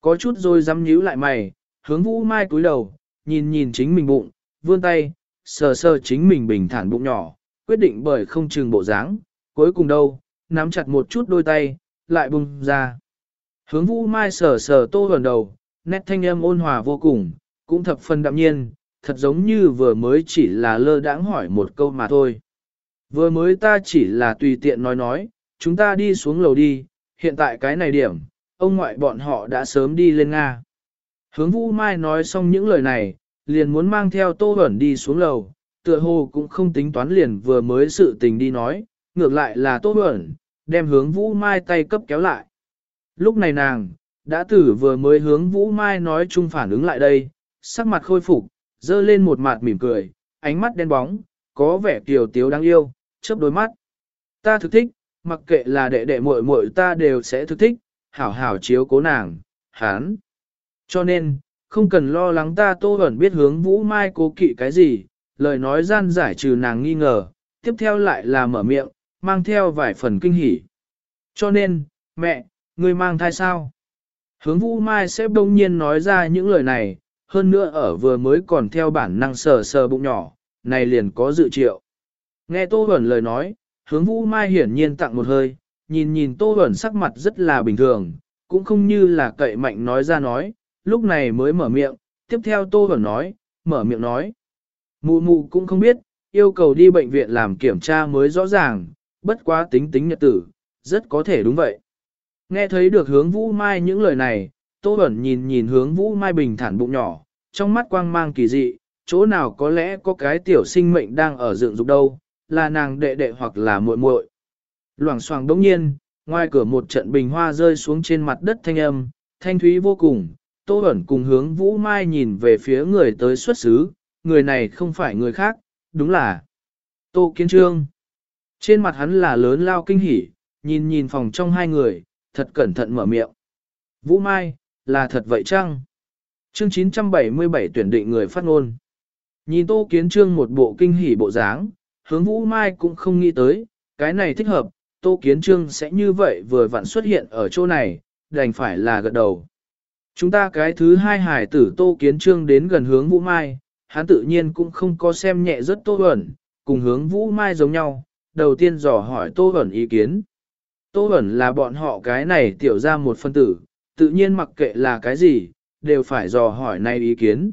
Có chút rồi dám nhíu lại mày, hướng vũ mai cúi đầu, nhìn nhìn chính mình bụng, vươn tay, sờ sờ chính mình bình thản bụng nhỏ, quyết định bởi không chừng bộ dáng, cuối cùng đâu, nắm chặt một chút đôi tay, lại bung ra. Hướng vũ mai sờ sờ tô hờn đầu, nét thanh âm ôn hòa vô cùng, cũng thập phần đạm nhiên, thật giống như vừa mới chỉ là lơ đãng hỏi một câu mà thôi. Vừa mới ta chỉ là tùy tiện nói nói, chúng ta đi xuống lầu đi, hiện tại cái này điểm, ông ngoại bọn họ đã sớm đi lên Nga. Hướng Vũ Mai nói xong những lời này, liền muốn mang theo Tô Bẩn đi xuống lầu, tựa hồ cũng không tính toán liền vừa mới sự tình đi nói, ngược lại là Tô Bẩn, đem hướng Vũ Mai tay cấp kéo lại. Lúc này nàng, đã tử vừa mới hướng Vũ Mai nói chung phản ứng lại đây, sắc mặt khôi phục, dơ lên một mặt mỉm cười, ánh mắt đen bóng, có vẻ kiều tiếu đáng yêu, chớp đôi mắt. Ta thực thích, mặc kệ là đệ đệ muội muội ta đều sẽ thực thích, hảo hảo chiếu cố nàng, hán. Cho nên, không cần lo lắng ta tô ẩn biết hướng Vũ Mai cố kỵ cái gì, lời nói gian giải trừ nàng nghi ngờ, tiếp theo lại là mở miệng, mang theo vài phần kinh hỉ. Cho nên, mẹ, người mang thai sao? Hướng Vũ Mai sẽ đông nhiên nói ra những lời này, hơn nữa ở vừa mới còn theo bản năng sờ sờ bụng nhỏ, này liền có dự triệu. Nghe Tô Bẩn lời nói, hướng Vũ Mai hiển nhiên tặng một hơi, nhìn nhìn Tô Bẩn sắc mặt rất là bình thường, cũng không như là cậy mạnh nói ra nói, lúc này mới mở miệng, tiếp theo Tô Bẩn nói, mở miệng nói. Mụ mụ cũng không biết, yêu cầu đi bệnh viện làm kiểm tra mới rõ ràng, bất quá tính tính nhật tử, rất có thể đúng vậy. Nghe thấy được hướng Vũ Mai những lời này, Tô Bẩn nhìn nhìn hướng Vũ Mai bình thản bụng nhỏ, trong mắt quang mang kỳ dị, chỗ nào có lẽ có cái tiểu sinh mệnh đang ở dựng dục đâu, là nàng đệ đệ hoặc là muội muội. Loảng xoảng đống nhiên, ngoài cửa một trận bình hoa rơi xuống trên mặt đất thanh âm, thanh thúy vô cùng, Tô Bẩn cùng hướng Vũ Mai nhìn về phía người tới xuất xứ, người này không phải người khác, đúng là Tô Kiến Trương. Trên mặt hắn là lớn lao kinh hỉ, nhìn nhìn phòng trong hai người, thật cẩn thận mở miệng. Vũ Mai, là thật vậy chăng? Chương 977 tuyển định người phát ngôn. Nhìn Tô Kiến Trương một bộ kinh hỉ bộ dáng, hướng Vũ Mai cũng không nghĩ tới, cái này thích hợp, Tô Kiến Trương sẽ như vậy vừa vặn xuất hiện ở chỗ này, đành phải là gật đầu. Chúng ta cái thứ hai hải tử Tô Kiến Trương đến gần hướng Vũ Mai, hắn tự nhiên cũng không có xem nhẹ rất Tô Huẩn, cùng hướng Vũ Mai giống nhau, đầu tiên dò hỏi Tô Huẩn ý kiến. Tô Huẩn là bọn họ cái này tiểu ra một phân tử, tự nhiên mặc kệ là cái gì, đều phải dò hỏi này ý kiến.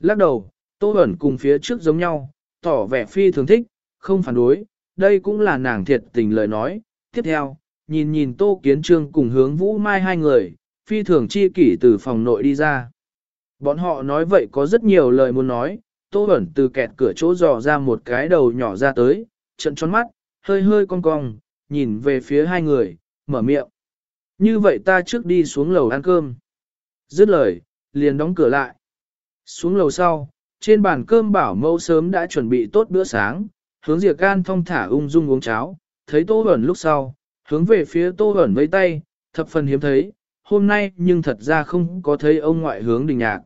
Lắc đầu, Tô Huẩn cùng phía trước giống nhau, tỏ vẻ phi thường thích, không phản đối, đây cũng là nàng thiệt tình lời nói. Tiếp theo, nhìn nhìn Tô Kiến Trương cùng hướng Vũ Mai hai người, phi thường chi kỷ từ phòng nội đi ra. Bọn họ nói vậy có rất nhiều lời muốn nói, Tô Bẩn từ kẹt cửa chỗ dò ra một cái đầu nhỏ ra tới, trận tròn mắt, hơi hơi cong cong, nhìn về phía hai người, mở miệng. Như vậy ta trước đi xuống lầu ăn cơm. Dứt lời, liền đóng cửa lại. Xuống lầu sau, trên bàn cơm bảo mẫu sớm đã chuẩn bị tốt bữa sáng, hướng diệt Can thong thả ung dung uống cháo, thấy Tô ẩn lúc sau, hướng về phía Tô ẩn với tay, thập phần hiếm thấy, hôm nay nhưng thật ra không có thấy ông ngoại hướng đình nhạc.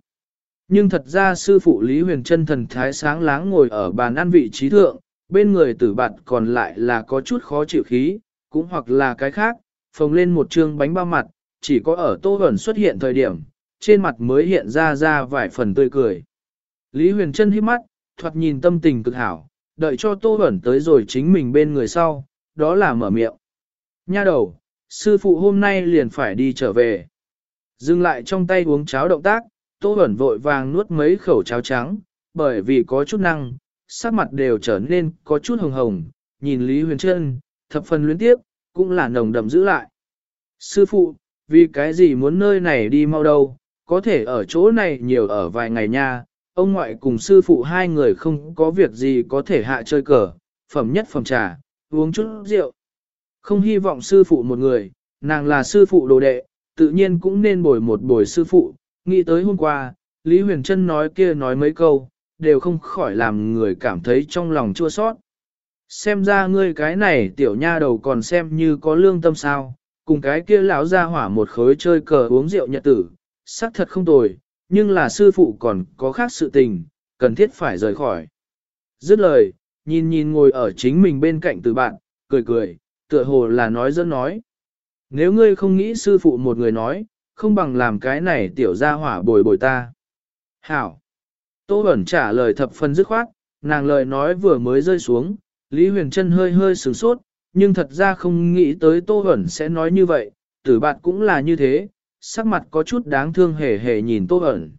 Nhưng thật ra sư phụ Lý Huyền Trân thần thái sáng láng ngồi ở bàn ăn vị trí thượng, bên người tử bạt còn lại là có chút khó chịu khí, cũng hoặc là cái khác, phồng lên một trương bánh bao mặt, chỉ có ở Tô ẩn xuất hiện thời điểm, trên mặt mới hiện ra ra vài phần tươi cười. Lý Huyền Trân hít mắt, thoạt nhìn tâm tình cực hảo, đợi cho Tô ẩn tới rồi chính mình bên người sau, đó là mở miệng. Nha đầu, sư phụ hôm nay liền phải đi trở về. Dừng lại trong tay uống cháo động tác, Tô ẩn vội vàng nuốt mấy khẩu cháo trắng, bởi vì có chút năng, sắc mặt đều trở nên có chút hồng hồng, nhìn Lý Huyền Trân, thập phần luyến tiếp, cũng là nồng đậm giữ lại. Sư phụ, vì cái gì muốn nơi này đi mau đâu, có thể ở chỗ này nhiều ở vài ngày nha, ông ngoại cùng sư phụ hai người không có việc gì có thể hạ chơi cờ, phẩm nhất phẩm trà, uống chút rượu. Không hy vọng sư phụ một người, nàng là sư phụ đồ đệ, tự nhiên cũng nên bồi một bồi sư phụ. Nghĩ tới hôm qua, Lý Huyền Trân nói kia nói mấy câu, đều không khỏi làm người cảm thấy trong lòng chua sót. Xem ra ngươi cái này tiểu nha đầu còn xem như có lương tâm sao, cùng cái kia lão ra hỏa một khối chơi cờ uống rượu nhật tử, xác thật không tồi, nhưng là sư phụ còn có khác sự tình, cần thiết phải rời khỏi. Dứt lời, nhìn nhìn ngồi ở chính mình bên cạnh từ bạn, cười cười, tựa hồ là nói dẫn nói. Nếu ngươi không nghĩ sư phụ một người nói, không bằng làm cái này tiểu ra hỏa bồi bồi ta. Hảo! Tô Bẩn trả lời thập phần dứt khoát, nàng lời nói vừa mới rơi xuống, Lý Huyền Trân hơi hơi sửng sốt, nhưng thật ra không nghĩ tới Tô Bẩn sẽ nói như vậy, tử bạn cũng là như thế, sắc mặt có chút đáng thương hề hề nhìn Tô Bẩn.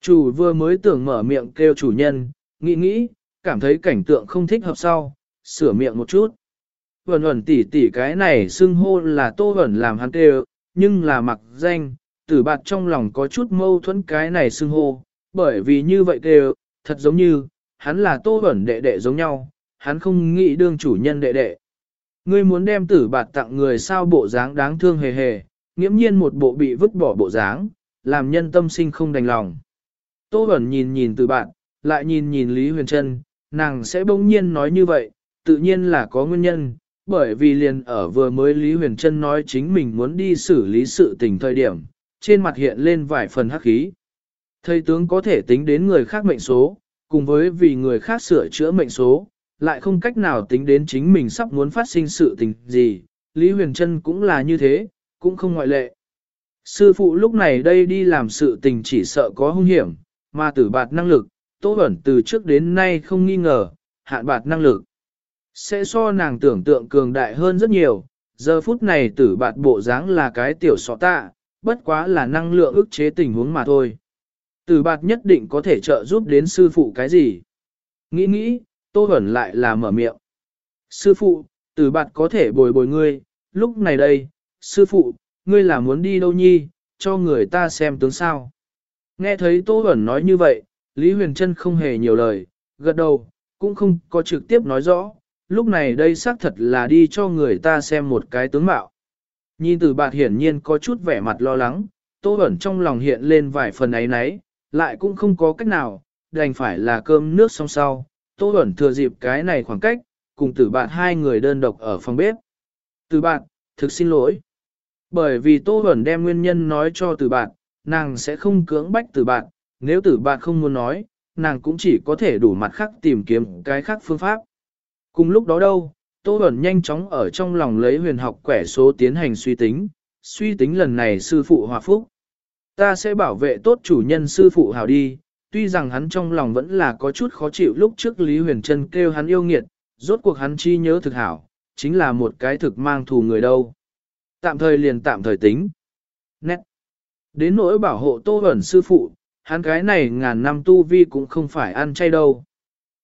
Chủ vừa mới tưởng mở miệng kêu chủ nhân, nghĩ nghĩ, cảm thấy cảnh tượng không thích hợp sau, sửa miệng một chút. Vẩn ẩn tỉ tỉ cái này xưng hô là Tô Bẩn làm hắn kêu, nhưng là mặc danh, tử bạt trong lòng có chút mâu thuẫn cái này xưng hô, bởi vì như vậy kêu, thật giống như, hắn là tô ẩn đệ đệ giống nhau, hắn không nghĩ đương chủ nhân đệ đệ. Ngươi muốn đem tử bạt tặng người sao bộ dáng đáng thương hề hề, nghiễm nhiên một bộ bị vứt bỏ bộ dáng, làm nhân tâm sinh không đành lòng. Tô ẩn nhìn nhìn tử bạt, lại nhìn nhìn Lý Huyền Trân, nàng sẽ bỗng nhiên nói như vậy, tự nhiên là có nguyên nhân, bởi vì liền ở vừa mới Lý Huyền Trân nói chính mình muốn đi xử lý sự tình thời điểm, trên mặt hiện lên vài phần hắc khí. Thầy tướng có thể tính đến người khác mệnh số, cùng với vì người khác sửa chữa mệnh số, lại không cách nào tính đến chính mình sắp muốn phát sinh sự tình gì, Lý Huyền Trân cũng là như thế, cũng không ngoại lệ. Sư phụ lúc này đây đi làm sự tình chỉ sợ có hung hiểm, mà tử bạt năng lực, Tô Bẩn từ trước đến nay không nghi ngờ, hạn bạt năng lực. Sẽ so nàng tưởng tượng cường đại hơn rất nhiều, giờ phút này tử bạt bộ dáng là cái tiểu sọ tạ, bất quá là năng lượng ức chế tình huống mà thôi. Tử bạt nhất định có thể trợ giúp đến sư phụ cái gì. Nghĩ nghĩ, Tô Hẩn lại là mở miệng. Sư phụ, tử bạt có thể bồi bồi ngươi, lúc này đây, sư phụ, ngươi là muốn đi đâu nhi, cho người ta xem tướng sao. Nghe thấy Tô Hẩn nói như vậy, Lý Huyền Trân không hề nhiều lời, gật đầu, cũng không có trực tiếp nói rõ, lúc này đây xác thật là đi cho người ta xem một cái tướng mạo. Nhìn từ bạt hiển nhiên có chút vẻ mặt lo lắng, Tô Bẩn trong lòng hiện lên vài phần ấy nấy, lại cũng không có cách nào, đành phải là cơm nước xong sau. Tô Bẩn thừa dịp cái này khoảng cách, cùng tử bạn hai người đơn độc ở phòng bếp. Tử bạn, thực xin lỗi. Bởi vì Tô Bẩn đem nguyên nhân nói cho tử bạn, nàng sẽ không cưỡng bách tử bạn, nếu tử bạn không muốn nói, nàng cũng chỉ có thể đủ mặt khác tìm kiếm cái khác phương pháp. Cùng lúc đó đâu, Tô Bẩn nhanh chóng ở trong lòng lấy huyền học quẻ số tiến hành suy tính, suy tính lần này sư phụ hòa phúc. Ta sẽ bảo vệ tốt chủ nhân sư phụ hảo đi, tuy rằng hắn trong lòng vẫn là có chút khó chịu lúc trước Lý Huyền Trân kêu hắn yêu nghiệt, rốt cuộc hắn chi nhớ thực hảo, chính là một cái thực mang thù người đâu. Tạm thời liền tạm thời tính. Nét. Đến nỗi bảo hộ Tô Bẩn sư phụ, hắn cái này ngàn năm tu vi cũng không phải ăn chay đâu.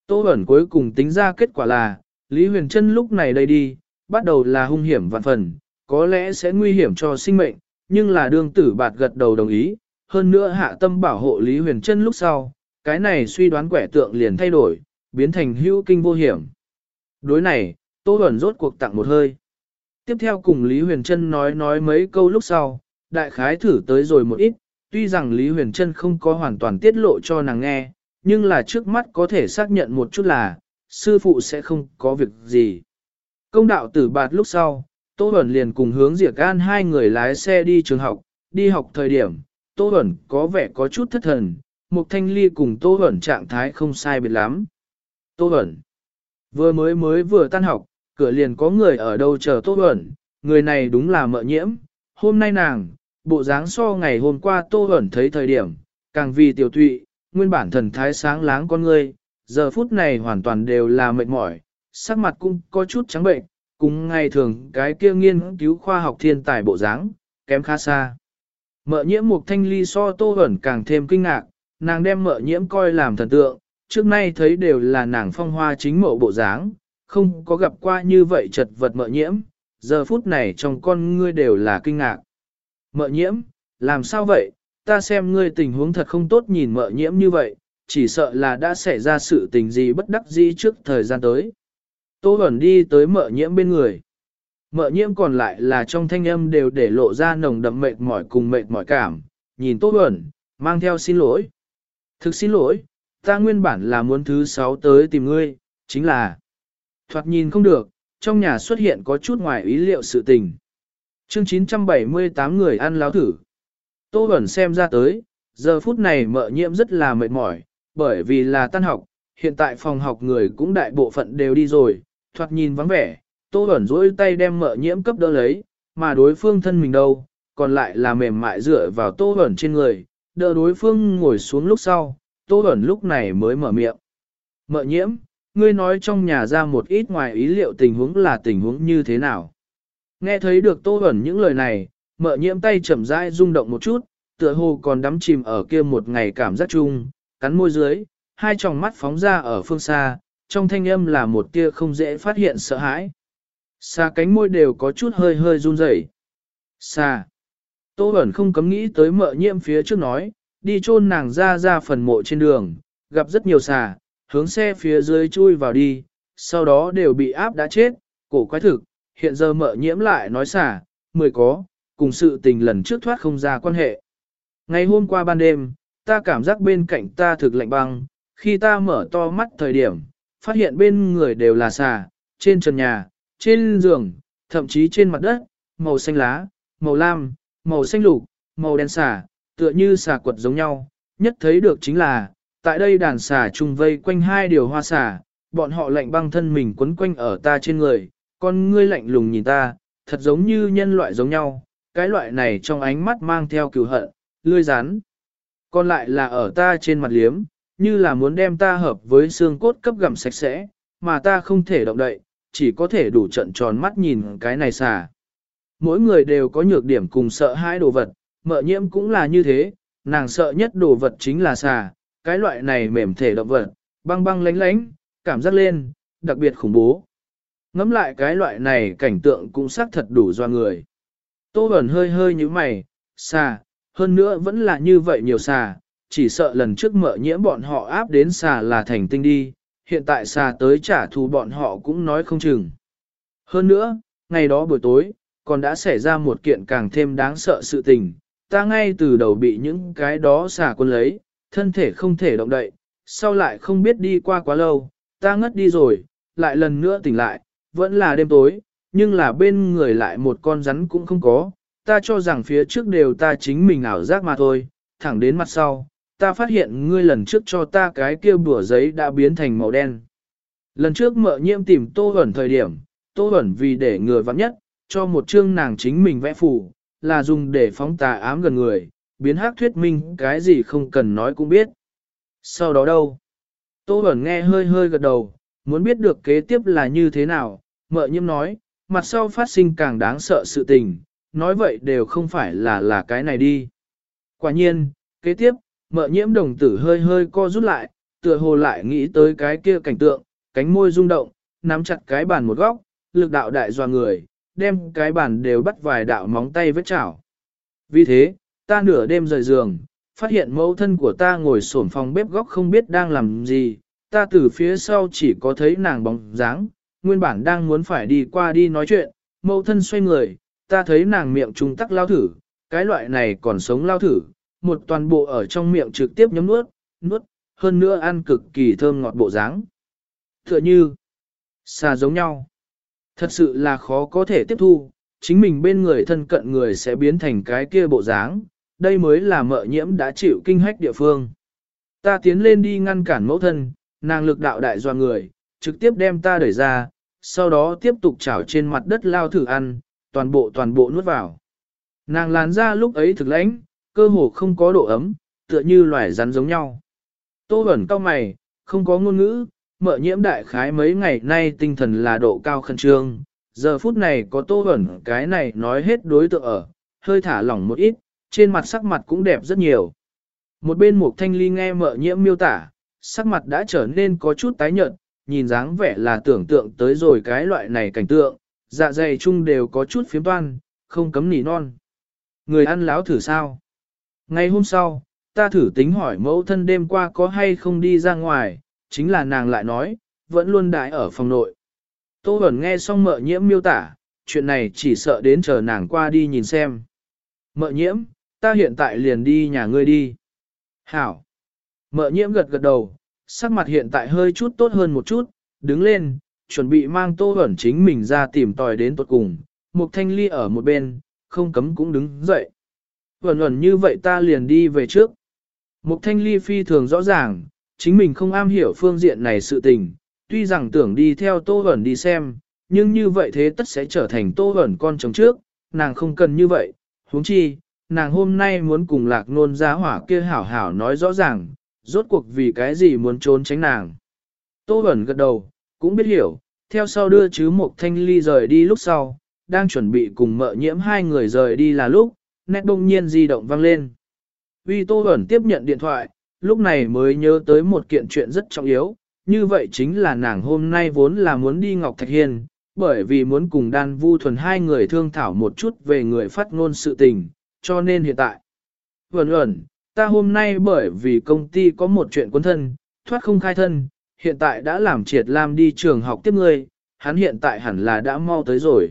Tô Bẩn cuối cùng tính ra kết quả là, Lý Huyền Trân lúc này đây đi, bắt đầu là hung hiểm vạn phần, có lẽ sẽ nguy hiểm cho sinh mệnh, nhưng là đương tử bạt gật đầu đồng ý, hơn nữa hạ tâm bảo hộ Lý Huyền Trân lúc sau, cái này suy đoán quẻ tượng liền thay đổi, biến thành hữu kinh vô hiểm. Đối này, Tô Huẩn rốt cuộc tặng một hơi. Tiếp theo cùng Lý Huyền Trân nói nói mấy câu lúc sau, đại khái thử tới rồi một ít, tuy rằng Lý Huyền Trân không có hoàn toàn tiết lộ cho nàng nghe, nhưng là trước mắt có thể xác nhận một chút là, sư phụ sẽ không có việc gì. Công đạo tử bạt lúc sau, Tô Bẩn liền cùng hướng Diệc An hai người lái xe đi trường học, đi học thời điểm, Tô Bẩn có vẻ có chút thất thần, Mục Thanh Ly cùng Tô Bẩn trạng thái không sai biệt lắm. Tô Bẩn vừa mới mới vừa tan học, cửa liền có người ở đâu chờ Tô Bẩn, người này đúng là mợ nhiễm, hôm nay nàng, bộ dáng so ngày hôm qua Tô Bẩn thấy thời điểm, càng vì tiểu tụy, nguyên bản thần thái sáng láng con người, giờ phút này hoàn toàn đều là mệt mỏi, sắc mặt cũng có chút trắng bệnh, cùng ngày thường cái kia nghiên cứu khoa học thiên tài bộ dáng, kém khá xa. Mợ nhiễm một thanh ly so tô ẩn càng thêm kinh ngạc, nàng đem mợ nhiễm coi làm thần tượng, trước nay thấy đều là nàng phong hoa chính mộ bộ dáng, không có gặp qua như vậy chật vật mợ nhiễm, giờ phút này trong con ngươi đều là kinh ngạc. Mợ nhiễm, làm sao vậy, ta xem ngươi tình huống thật không tốt nhìn mợ nhiễm như vậy, chỉ sợ là đã xảy ra sự tình gì bất đắc dĩ trước thời gian tới. Tô Bẩn đi tới mợ nhiễm bên người. Mợ nhiễm còn lại là trong thanh âm đều để lộ ra nồng đậm mệt mỏi cùng mệt mỏi cảm, nhìn Tô Bẩn, mang theo xin lỗi. Thực xin lỗi, ta nguyên bản là muốn thứ sáu tới tìm ngươi, chính là thoạt nhìn không được, trong nhà xuất hiện có chút ngoài ý liệu sự tình. Chương 978 người ăn láo thử. Tô Bẩn xem ra tới, giờ phút này mợ nhiễm rất là mệt mỏi, bởi vì là tan học, hiện tại phòng học người cũng đại bộ phận đều đi rồi, thoạt nhìn vắng vẻ, tô ẩn rỗi tay đem mợ nhiễm cấp đỡ lấy, mà đối phương thân mình đâu, còn lại là mềm mại dựa vào tô ẩn trên người, đỡ đối phương ngồi xuống lúc sau, Tô Bẩn lúc này mới mở miệng. Mợ nhiễm, ngươi nói trong nhà ra một ít ngoài ý liệu tình huống là tình huống như thế nào. Nghe thấy được Tô Bẩn những lời này, mợ nhiễm tay chậm rãi rung động một chút, tựa hồ còn đắm chìm ở kia một ngày cảm giác chung, cắn môi dưới, hai tròng mắt phóng ra ở phương xa, trong thanh âm là một tia không dễ phát hiện sợ hãi. Xa cánh môi đều có chút hơi hơi run rẩy. Xa. Tô Bẩn không cấm nghĩ tới mợ nhiễm phía trước nói, đi chôn nàng ra ra phần mộ trên đường, gặp rất nhiều xà, hướng xe phía dưới chui vào đi, sau đó đều bị áp đã chết, cổ quái thực, hiện giờ mợ nhiễm lại nói xà, mười có, cùng sự tình lần trước thoát không ra quan hệ. Ngày hôm qua ban đêm, ta cảm giác bên cạnh ta thực lạnh băng, khi ta mở to mắt thời điểm, phát hiện bên người đều là xà, trên trần nhà, trên giường, thậm chí trên mặt đất, màu xanh lá, màu lam, màu xanh lục, màu đen xà, tựa như xà quật giống nhau, nhất thấy được chính là, tại đây đàn xà chung vây quanh hai điều hoa xà, bọn họ lạnh băng thân mình quấn quanh ở ta trên người, con ngươi lạnh lùng nhìn ta, thật giống như nhân loại giống nhau, cái loại này trong ánh mắt mang theo cừu hận, lươi rán. Còn lại là ở ta trên mặt liếm, như là muốn đem ta hợp với xương cốt cấp gặm sạch sẽ, mà ta không thể động đậy, chỉ có thể đủ trận tròn mắt nhìn cái này xà. Mỗi người đều có nhược điểm cùng sợ hai đồ vật, mợ nhiễm cũng là như thế, nàng sợ nhất đồ vật chính là xà, cái loại này mềm thể động vật, băng băng lánh lánh, cảm giác lên, đặc biệt khủng bố. Ngắm lại cái loại này cảnh tượng cũng xác thật đủ do người. Tô Bẩn hơi hơi như mày, xà, hơn nữa vẫn là như vậy nhiều xà, chỉ sợ lần trước mợ nhiễm bọn họ áp đến xà là thành tinh đi, hiện tại xà tới trả thù bọn họ cũng nói không chừng. Hơn nữa, ngày đó buổi tối, còn đã xảy ra một kiện càng thêm đáng sợ sự tình, ta ngay từ đầu bị những cái đó xà quân lấy, thân thể không thể động đậy, sau lại không biết đi qua quá lâu, ta ngất đi rồi, lại lần nữa tỉnh lại, vẫn là đêm tối, nhưng là bên người lại một con rắn cũng không có, ta cho rằng phía trước đều ta chính mình ảo giác mà thôi, thẳng đến mặt sau, ta phát hiện ngươi lần trước cho ta cái kia bùa giấy đã biến thành màu đen. Lần trước mợ nhiễm tìm tô ẩn thời điểm, tô ẩn vì để người vắng nhất, cho một chương nàng chính mình vẽ phủ, là dùng để phóng tà ám gần người, biến hắc thuyết minh cái gì không cần nói cũng biết. Sau đó đâu? Tô ẩn nghe hơi hơi gật đầu, muốn biết được kế tiếp là như thế nào, mợ nhiễm nói, mặt sau phát sinh càng đáng sợ sự tình, nói vậy đều không phải là là cái này đi. Quả nhiên, kế tiếp, mợ nhiễm đồng tử hơi hơi co rút lại, tựa hồ lại nghĩ tới cái kia cảnh tượng, cánh môi rung động, nắm chặt cái bàn một góc, lực đạo đại doa người, đem cái bàn đều bắt vài đạo móng tay vết chảo. Vì thế, ta nửa đêm rời giường, phát hiện mẫu thân của ta ngồi xổm phòng bếp góc không biết đang làm gì, ta từ phía sau chỉ có thấy nàng bóng dáng, nguyên bản đang muốn phải đi qua đi nói chuyện, mẫu thân xoay người, ta thấy nàng miệng trung tắc lao thử, cái loại này còn sống lao thử, một toàn bộ ở trong miệng trực tiếp nhấm nuốt, nuốt, hơn nữa ăn cực kỳ thơm ngọt bộ dáng. Tựa như, xà giống nhau. Thật sự là khó có thể tiếp thu, chính mình bên người thân cận người sẽ biến thành cái kia bộ dáng, đây mới là mợ nhiễm đã chịu kinh hách địa phương. Ta tiến lên đi ngăn cản mẫu thân, nàng lực đạo đại doa người, trực tiếp đem ta đẩy ra, sau đó tiếp tục chảo trên mặt đất lao thử ăn, toàn bộ toàn bộ nuốt vào. Nàng làn ra lúc ấy thực lãnh, cơ hồ không có độ ấm, tựa như loài rắn giống nhau. Tô ẩn cao mày, không có ngôn ngữ, mợ nhiễm đại khái mấy ngày nay tinh thần là độ cao khẩn trương. Giờ phút này có tô ẩn cái này nói hết đối tượng ở, hơi thả lỏng một ít, trên mặt sắc mặt cũng đẹp rất nhiều. Một bên một thanh ly nghe mợ nhiễm miêu tả, sắc mặt đã trở nên có chút tái nhợt, nhìn dáng vẻ là tưởng tượng tới rồi cái loại này cảnh tượng, dạ dày chung đều có chút phiếm toan, không cấm nỉ non. Người ăn láo thử sao? Ngày hôm sau, ta thử tính hỏi mẫu thân đêm qua có hay không đi ra ngoài, chính là nàng lại nói, vẫn luôn đại ở phòng nội. Tô Bẩn nghe xong mợ nhiễm miêu tả, chuyện này chỉ sợ đến chờ nàng qua đi nhìn xem. Mợ nhiễm, ta hiện tại liền đi nhà ngươi đi. Hảo. Mợ nhiễm gật gật đầu, sắc mặt hiện tại hơi chút tốt hơn một chút, đứng lên, chuẩn bị mang Tô Bẩn chính mình ra tìm tòi đến tuột cùng. Một thanh ly ở một bên, không cấm cũng đứng dậy. Vẩn ẩn như vậy ta liền đi về trước. Mục thanh ly phi thường rõ ràng, chính mình không am hiểu phương diện này sự tình, tuy rằng tưởng đi theo tô ẩn đi xem, nhưng như vậy thế tất sẽ trở thành tô ẩn con chồng trước, nàng không cần như vậy, huống chi, nàng hôm nay muốn cùng lạc nôn giá hỏa kia hảo hảo nói rõ ràng, rốt cuộc vì cái gì muốn trốn tránh nàng. Tô Vẩn gật đầu, cũng biết hiểu, theo sau đưa chứ một thanh ly rời đi lúc sau, đang chuẩn bị cùng mợ nhiễm hai người rời đi là lúc, nét đông nhiên di động vang lên. Vì Tô Bẩn tiếp nhận điện thoại, lúc này mới nhớ tới một kiện chuyện rất trọng yếu, như vậy chính là nàng hôm nay vốn là muốn đi Ngọc Thạch Hiên, bởi vì muốn cùng đan vu thuần hai người thương thảo một chút về người phát ngôn sự tình, cho nên hiện tại. Vẩn ẩn, ta hôm nay bởi vì công ty có một chuyện quân thân, thoát không khai thân, hiện tại đã làm triệt lam đi trường học tiếp ngươi, hắn hiện tại hẳn là đã mau tới rồi.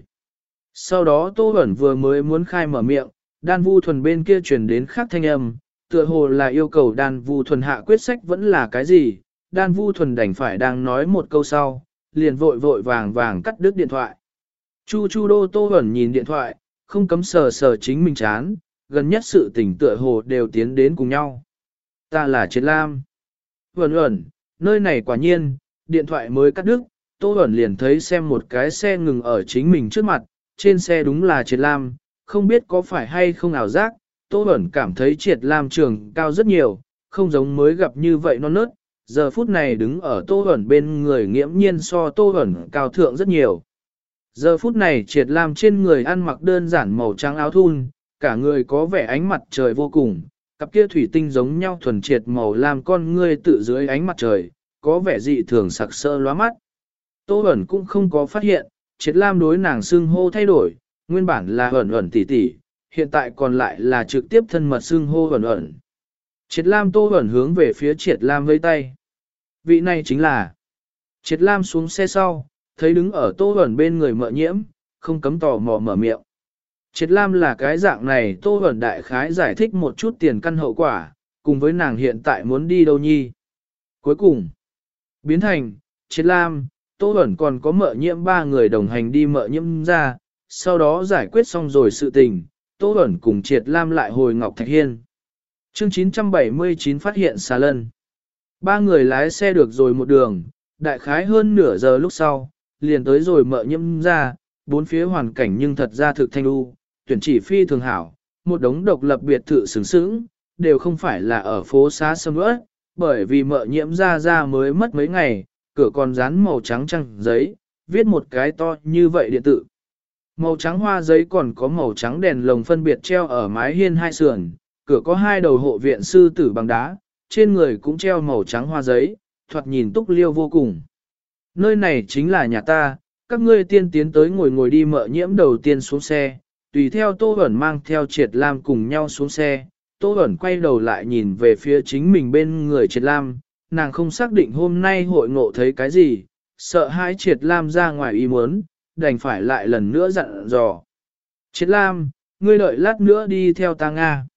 Sau đó Tô Bẩn vừa mới muốn khai mở miệng, đan vu thuần bên kia truyền đến khác thanh âm, tựa hồ là yêu cầu đan vu thuần hạ quyết sách vẫn là cái gì, đan vu thuần đành phải đang nói một câu sau, liền vội vội vàng vàng cắt đứt điện thoại. Chu chu đô Tô Hẩn nhìn điện thoại, không cấm sờ sờ chính mình chán, gần nhất sự tình tựa hồ đều tiến đến cùng nhau. Ta là Triệt Lam. Hẩn Hẩn, nơi này quả nhiên, điện thoại mới cắt đứt, Tô Hẩn liền thấy xem một cái xe ngừng ở chính mình trước mặt, trên xe đúng là Triệt Lam, không biết có phải hay không ảo giác, Tô Bẩn cảm thấy Triệt Lam trường cao rất nhiều, không giống mới gặp như vậy non nớt, giờ phút này đứng ở Tô Bẩn bên người nghiễm nhiên so Tô Bẩn cao thượng rất nhiều. Giờ phút này Triệt Lam trên người ăn mặc đơn giản màu trắng áo thun, cả người có vẻ ánh mặt trời vô cùng, cặp kia thủy tinh giống nhau thuần triệt màu lam con ngươi tự dưới ánh mặt trời, có vẻ dị thường sặc sỡ lóa mắt. Tô Bẩn cũng không có phát hiện, triệt lam đối nàng xưng hô thay đổi, nguyên bản là ẩn ẩn tỉ tỉ, hiện tại còn lại là trực tiếp thân mật xưng hô ẩn ẩn. Triệt lam tô ẩn hướng về phía triệt lam vây tay. Vị này chính là triệt lam xuống xe sau, thấy đứng ở tô ẩn bên người mợ nhiễm, không cấm tò mò mở miệng. Triệt Lam là cái dạng này Tô ẩn Đại Khái giải thích một chút tiền căn hậu quả, cùng với nàng hiện tại muốn đi đâu nhi. Cuối cùng, biến thành, Triệt Lam, Tô Bẩn còn có mợ nhiễm ba người đồng hành đi mợ nhiễm ra, sau đó giải quyết xong rồi sự tình, Tô Bẩn cùng Triệt Lam lại hồi Ngọc Thạch Hiên. Chương 979 phát hiện xà lân. Ba người lái xe được rồi một đường, đại khái hơn nửa giờ lúc sau, liền tới rồi mợ nhiễm ra, bốn phía hoàn cảnh nhưng thật ra thực thanh u, tuyển chỉ phi thường hảo, một đống độc lập biệt thự sướng sướng, đều không phải là ở phố xá sâm ớt, bởi vì mợ nhiễm ra ra mới mất mấy ngày, cửa còn dán màu trắng trăng giấy, viết một cái to như vậy điện tử. Màu trắng hoa giấy còn có màu trắng đèn lồng phân biệt treo ở mái hiên hai sườn, cửa có hai đầu hộ viện sư tử bằng đá, trên người cũng treo màu trắng hoa giấy, thoạt nhìn túc liêu vô cùng. Nơi này chính là nhà ta, các ngươi tiên tiến tới ngồi ngồi đi mợ nhiễm đầu tiên xuống xe, tùy theo Tô Bẩn mang theo Triệt Lam cùng nhau xuống xe, Tô Bẩn quay đầu lại nhìn về phía chính mình bên người Triệt Lam, nàng không xác định hôm nay hội ngộ thấy cái gì, sợ hãi Triệt Lam ra ngoài ý muốn, đành phải lại lần nữa dặn dò. Triệt Lam, ngươi đợi lát nữa đi theo ta Nga.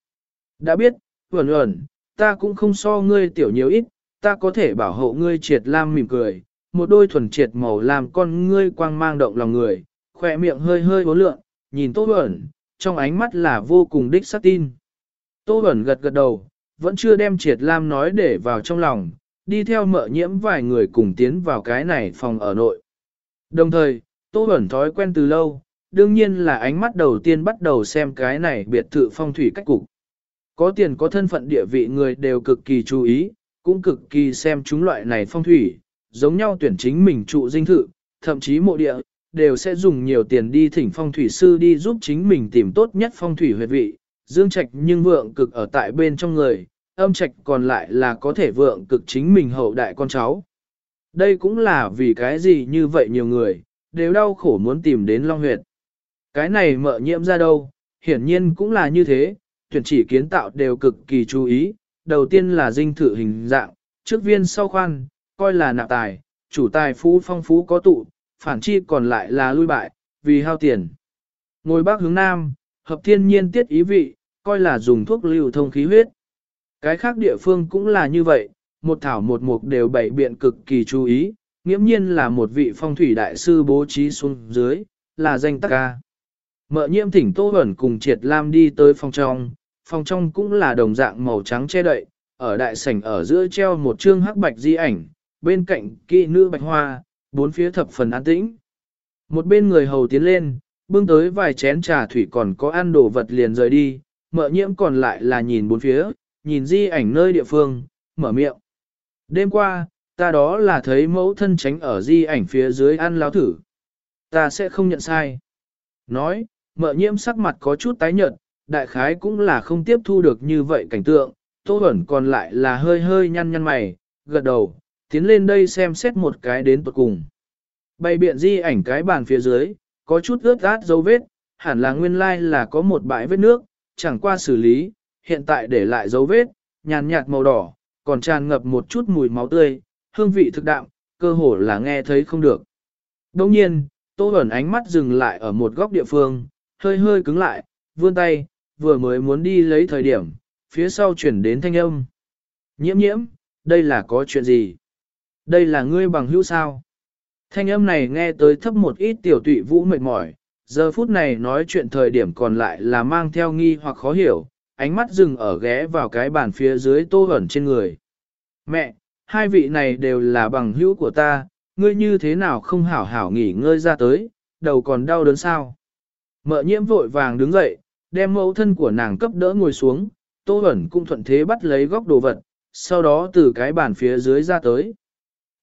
Đã biết, Bẩn Bẩn, ta cũng không so ngươi tiểu nhiều ít, ta có thể bảo hộ ngươi Triệt Lam mỉm cười, một đôi thuần triệt màu làm con ngươi quang mang động lòng người, khỏe miệng hơi hơi bốn lượng, nhìn Tô Bẩn, trong ánh mắt là vô cùng đích xác tin. Tô Bẩn gật gật đầu, vẫn chưa đem triệt lam nói để vào trong lòng, đi theo mợ nhiễm vài người cùng tiến vào cái này phòng ở nội. Đồng thời, Tô Bẩn thói quen từ lâu, đương nhiên là ánh mắt đầu tiên bắt đầu xem cái này biệt thự phong thủy cách cục. Có tiền có thân phận địa vị người đều cực kỳ chú ý, cũng cực kỳ xem chúng loại này phong thủy, giống nhau tuyển chính mình trụ dinh thự, thậm chí mộ địa, đều sẽ dùng nhiều tiền đi thỉnh phong thủy sư đi giúp chính mình tìm tốt nhất phong thủy huyệt vị, dương trạch nhưng vượng cực ở tại bên trong người, âm trạch còn lại là có thể vượng cực chính mình hậu đại con cháu. Đây cũng là vì cái gì như vậy nhiều người, đều đau khổ muốn tìm đến Long Huyệt. Cái này mợ nhiễm ra đâu, hiển nhiên cũng là như thế, tuyển chỉ kiến tạo đều cực kỳ chú ý, đầu tiên là dinh thự hình dạng, trước viên sau khoan, coi là nạp tài, chủ tài phú phong phú có tụ, phản chi còn lại là lui bại, vì hao tiền. Ngồi bắc hướng nam, hợp thiên nhiên tiết ý vị, coi là dùng thuốc lưu thông khí huyết. Cái khác địa phương cũng là như vậy, một thảo một mục đều bảy biện cực kỳ chú ý, nghiễm nhiên là một vị phong thủy đại sư bố trí xuống dưới, là danh tắc ca. Mợ nhiễm thỉnh Tô Huẩn cùng Triệt Lam đi tới phòng trong, phòng trong cũng là đồng dạng màu trắng che đậy, ở đại sảnh ở giữa treo một chương hắc bạch di ảnh, bên cạnh kỵ nữ bạch hoa, bốn phía thập phần an tĩnh. Một bên người hầu tiến lên, bưng tới vài chén trà thủy còn có ăn đồ vật liền rời đi, mợ nhiễm còn lại là nhìn bốn phía, nhìn di ảnh nơi địa phương, mở miệng. Đêm qua, ta đó là thấy mẫu thân tránh ở di ảnh phía dưới ăn lao thử. Ta sẽ không nhận sai. Nói, mợ nhiễm sắc mặt có chút tái nhợt, đại khái cũng là không tiếp thu được như vậy cảnh tượng, Tô ẩn còn lại là hơi hơi nhăn nhăn mày, gật đầu, tiến lên đây xem xét một cái đến tuột cùng. Bày biện di ảnh cái bàn phía dưới, có chút ướt át dấu vết, hẳn là nguyên lai là có một bãi vết nước, chẳng qua xử lý, hiện tại để lại dấu vết, nhàn nhạt màu đỏ, còn tràn ngập một chút mùi máu tươi, hương vị thực đạm, cơ hồ là nghe thấy không được. Đồng nhiên, Tô Bẩn ánh mắt dừng lại ở một góc địa phương, hơi hơi cứng lại, vươn tay, vừa mới muốn đi lấy thời điểm, phía sau chuyển đến thanh âm. Nhiễm nhiễm, đây là có chuyện gì? Đây là ngươi bằng hữu sao? Thanh âm này nghe tới thấp một ít tiểu tụy vũ mệt mỏi, giờ phút này nói chuyện thời điểm còn lại là mang theo nghi hoặc khó hiểu, ánh mắt dừng ở ghé vào cái bàn phía dưới tô ẩn trên người. Mẹ, hai vị này đều là bằng hữu của ta, ngươi như thế nào không hảo hảo nghỉ ngơi ra tới, đầu còn đau đớn sao? Mợ nhiễm vội vàng đứng dậy, đem mẫu thân của nàng cấp đỡ ngồi xuống, tô ẩn cũng thuận thế bắt lấy góc đồ vật, sau đó từ cái bàn phía dưới ra tới.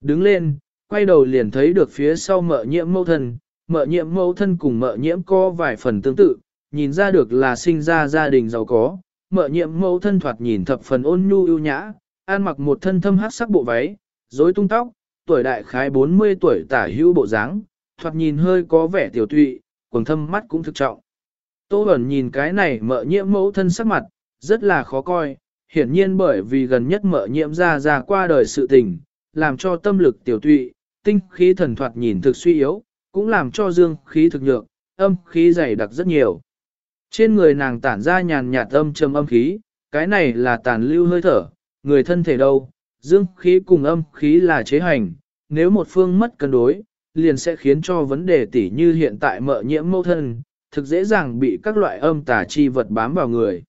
Đứng lên, quay đầu liền thấy được phía sau mợ nhiễm mẫu thân, mợ nhiễm mẫu thân cùng mợ nhiễm có vài phần tương tự, nhìn ra được là sinh ra gia đình giàu có, mợ nhiễm mẫu thân thoạt nhìn thập phần ôn nhu ưu nhã, ăn mặc một thân thâm hát sắc bộ váy, rối tung tóc, tuổi đại khái 40 tuổi tả hữu bộ dáng, thoạt nhìn hơi có vẻ tiểu tụy, quần thâm mắt cũng thực trọng. Tô Bẩn nhìn cái này mợ nhiễm mẫu thân sắc mặt, rất là khó coi, hiển nhiên bởi vì gần nhất mợ nhiễm ra ra qua đời sự tình, làm cho tâm lực tiểu tụy, tinh khí thần thoạt nhìn thực suy yếu, cũng làm cho dương khí thực nhược, âm khí dày đặc rất nhiều. Trên người nàng tản ra nhàn nhạt âm trầm âm khí, cái này là tàn lưu hơi thở, người thân thể đâu, dương khí cùng âm khí là chế hành, nếu một phương mất cân đối, liền sẽ khiến cho vấn đề tỉ như hiện tại mợ nhiễm mâu thân, thực dễ dàng bị các loại âm tà chi vật bám vào người.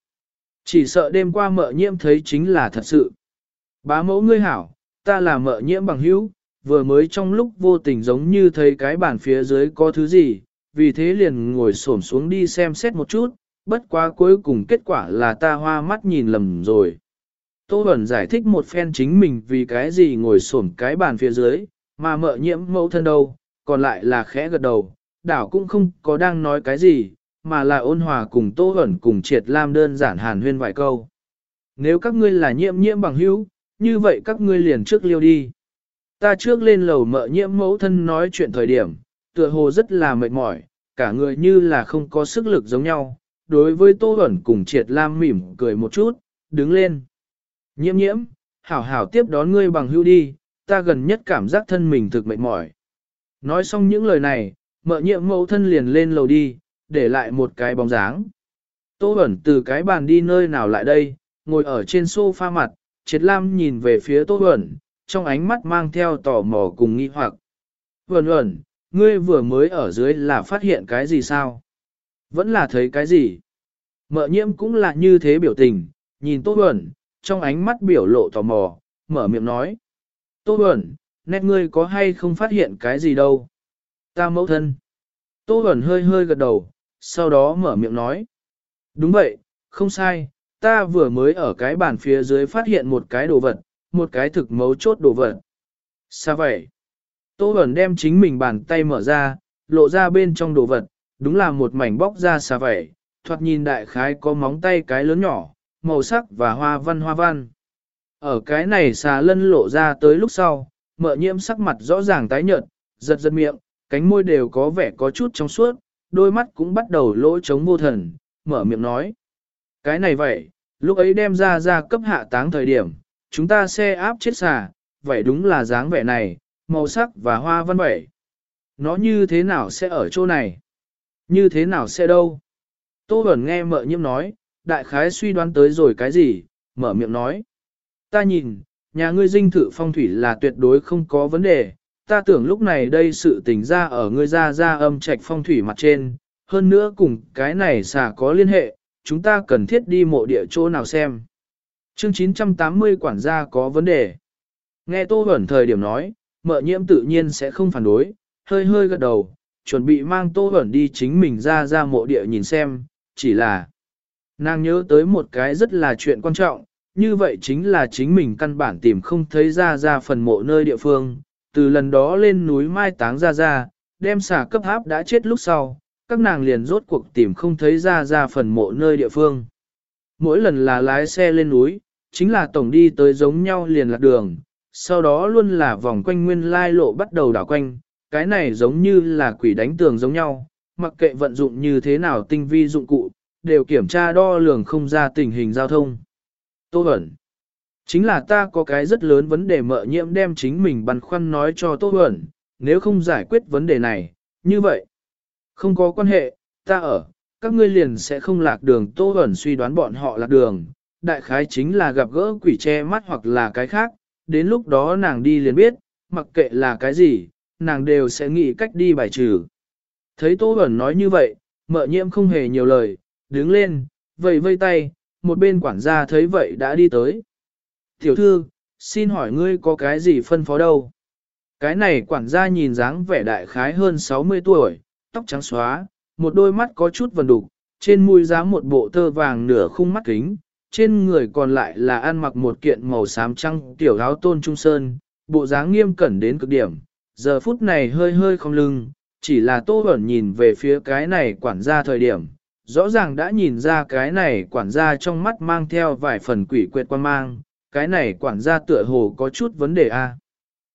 Chỉ sợ đêm qua mợ nhiễm thấy chính là thật sự. Bá mẫu ngươi hảo, ta là mợ nhiễm bằng hữu, vừa mới trong lúc vô tình giống như thấy cái bàn phía dưới có thứ gì, vì thế liền ngồi xổm xuống đi xem xét một chút, bất quá cuối cùng kết quả là ta hoa mắt nhìn lầm rồi. Tô Bẩn giải thích một phen chính mình vì cái gì ngồi xổm cái bàn phía dưới, mà mợ nhiễm mẫu thân đâu, còn lại là khẽ gật đầu, đảo cũng không có đang nói cái gì, mà là ôn hòa cùng Tô Bẩn cùng triệt lam đơn giản hàn huyên vài câu. Nếu các ngươi là nhiễm nhiễm bằng hữu, như vậy các ngươi liền trước liêu đi. Ta trước lên lầu mợ nhiễm mẫu thân nói chuyện thời điểm, tựa hồ rất là mệt mỏi, cả người như là không có sức lực giống nhau. Đối với Tô Bẩn cùng triệt lam mỉm cười một chút, đứng lên. Nhiễm nhiễm, hảo hảo tiếp đón ngươi bằng hữu đi, ta gần nhất cảm giác thân mình thực mệt mỏi. Nói xong những lời này, mợ nhiễm mẫu thân liền lên lầu đi, để lại một cái bóng dáng. Tô Bẩn từ cái bàn đi nơi nào lại đây, ngồi ở trên sofa mặt, triệt lam nhìn về phía Tô Bẩn, trong ánh mắt mang theo tò mò cùng nghi hoặc. Vẩn ẩn, ngươi vừa mới ở dưới là phát hiện cái gì sao? Vẫn là thấy cái gì? Mợ nhiễm cũng là như thế biểu tình, nhìn Tô Bẩn, trong ánh mắt biểu lộ tò mò, mở miệng nói. Tô Bẩn, nét ngươi có hay không phát hiện cái gì đâu? Ta mẫu thân. Tô Bẩn hơi hơi gật đầu, sau đó mở miệng nói. Đúng vậy, không sai, ta vừa mới ở cái bàn phía dưới phát hiện một cái đồ vật, một cái thực mấu chốt đồ vật. Sao vậy? Tô Bẩn đem chính mình bàn tay mở ra, lộ ra bên trong đồ vật, đúng là một mảnh bóc ra xà vậy, thoạt nhìn đại khái có móng tay cái lớn nhỏ, màu sắc và hoa văn hoa văn. Ở cái này xà lân lộ ra tới lúc sau, mợ nhiễm sắc mặt rõ ràng tái nhợt, giật giật miệng, cánh môi đều có vẻ có chút trong suốt, đôi mắt cũng bắt đầu lỗ trống vô thần, mở miệng nói. Cái này vậy, lúc ấy đem ra ra cấp hạ táng thời điểm, chúng ta xe áp chết xà, vậy đúng là dáng vẻ này, màu sắc và hoa văn vậy. Nó như thế nào sẽ ở chỗ này? Như thế nào sẽ đâu? Tô Bẩn nghe mợ nhiễm nói, đại khái suy đoán tới rồi cái gì, mở miệng nói. Ta nhìn, nhà ngươi dinh thự phong thủy là tuyệt đối không có vấn đề, ta tưởng lúc này đây sự tình ra ở ngươi ra ra âm trạch phong thủy mặt trên, hơn nữa cùng cái này xả có liên hệ, chúng ta cần thiết đi mộ địa chỗ nào xem. Chương 980 quản gia có vấn đề. Nghe Tô Bẩn thời điểm nói, mợ nhiễm tự nhiên sẽ không phản đối, hơi hơi gật đầu, chuẩn bị mang Tô Bẩn đi chính mình ra ra mộ địa nhìn xem, chỉ là nàng nhớ tới một cái rất là chuyện quan trọng, như vậy chính là chính mình căn bản tìm không thấy ra ra phần mộ nơi địa phương, từ lần đó lên núi mai táng ra ra, đem xả cấp háp đã chết lúc sau, các nàng liền rốt cuộc tìm không thấy ra ra phần mộ nơi địa phương. Mỗi lần là lái xe lên núi, chính là tổng đi tới giống nhau liền lạc đường, sau đó luôn là vòng quanh nguyên lai lộ bắt đầu đảo quanh, cái này giống như là quỷ đánh tường giống nhau, mặc kệ vận dụng như thế nào tinh vi dụng cụ, đều kiểm tra đo lường không ra tình hình giao thông. Tô Bẩn Chính là ta có cái rất lớn vấn đề mợ nhiễm đem chính mình băn khoăn nói cho Tô Bẩn, nếu không giải quyết vấn đề này, như vậy. Không có quan hệ, ta ở, các ngươi liền sẽ không lạc đường Tô Bẩn suy đoán bọn họ lạc đường, đại khái chính là gặp gỡ quỷ che mắt hoặc là cái khác, đến lúc đó nàng đi liền biết, mặc kệ là cái gì, nàng đều sẽ nghĩ cách đi bài trừ. Thấy Tô Bẩn nói như vậy, mợ nhiễm không hề nhiều lời, đứng lên, vẫy vây tay, một bên quản gia thấy vậy đã đi tới. Tiểu thư, xin hỏi ngươi có cái gì phân phó đâu? Cái này quản gia nhìn dáng vẻ đại khái hơn 60 tuổi, tóc trắng xóa, một đôi mắt có chút vần đục, trên mũi giá một bộ tơ vàng nửa khung mắt kính, trên người còn lại là ăn mặc một kiện màu xám trăng tiểu áo tôn trung sơn, bộ dáng nghiêm cẩn đến cực điểm, giờ phút này hơi hơi không lưng, chỉ là tô ẩn nhìn về phía cái này quản gia thời điểm, rõ ràng đã nhìn ra cái này quản gia trong mắt mang theo vài phần quỷ quyệt quan mang, cái này quản gia tựa hồ có chút vấn đề a.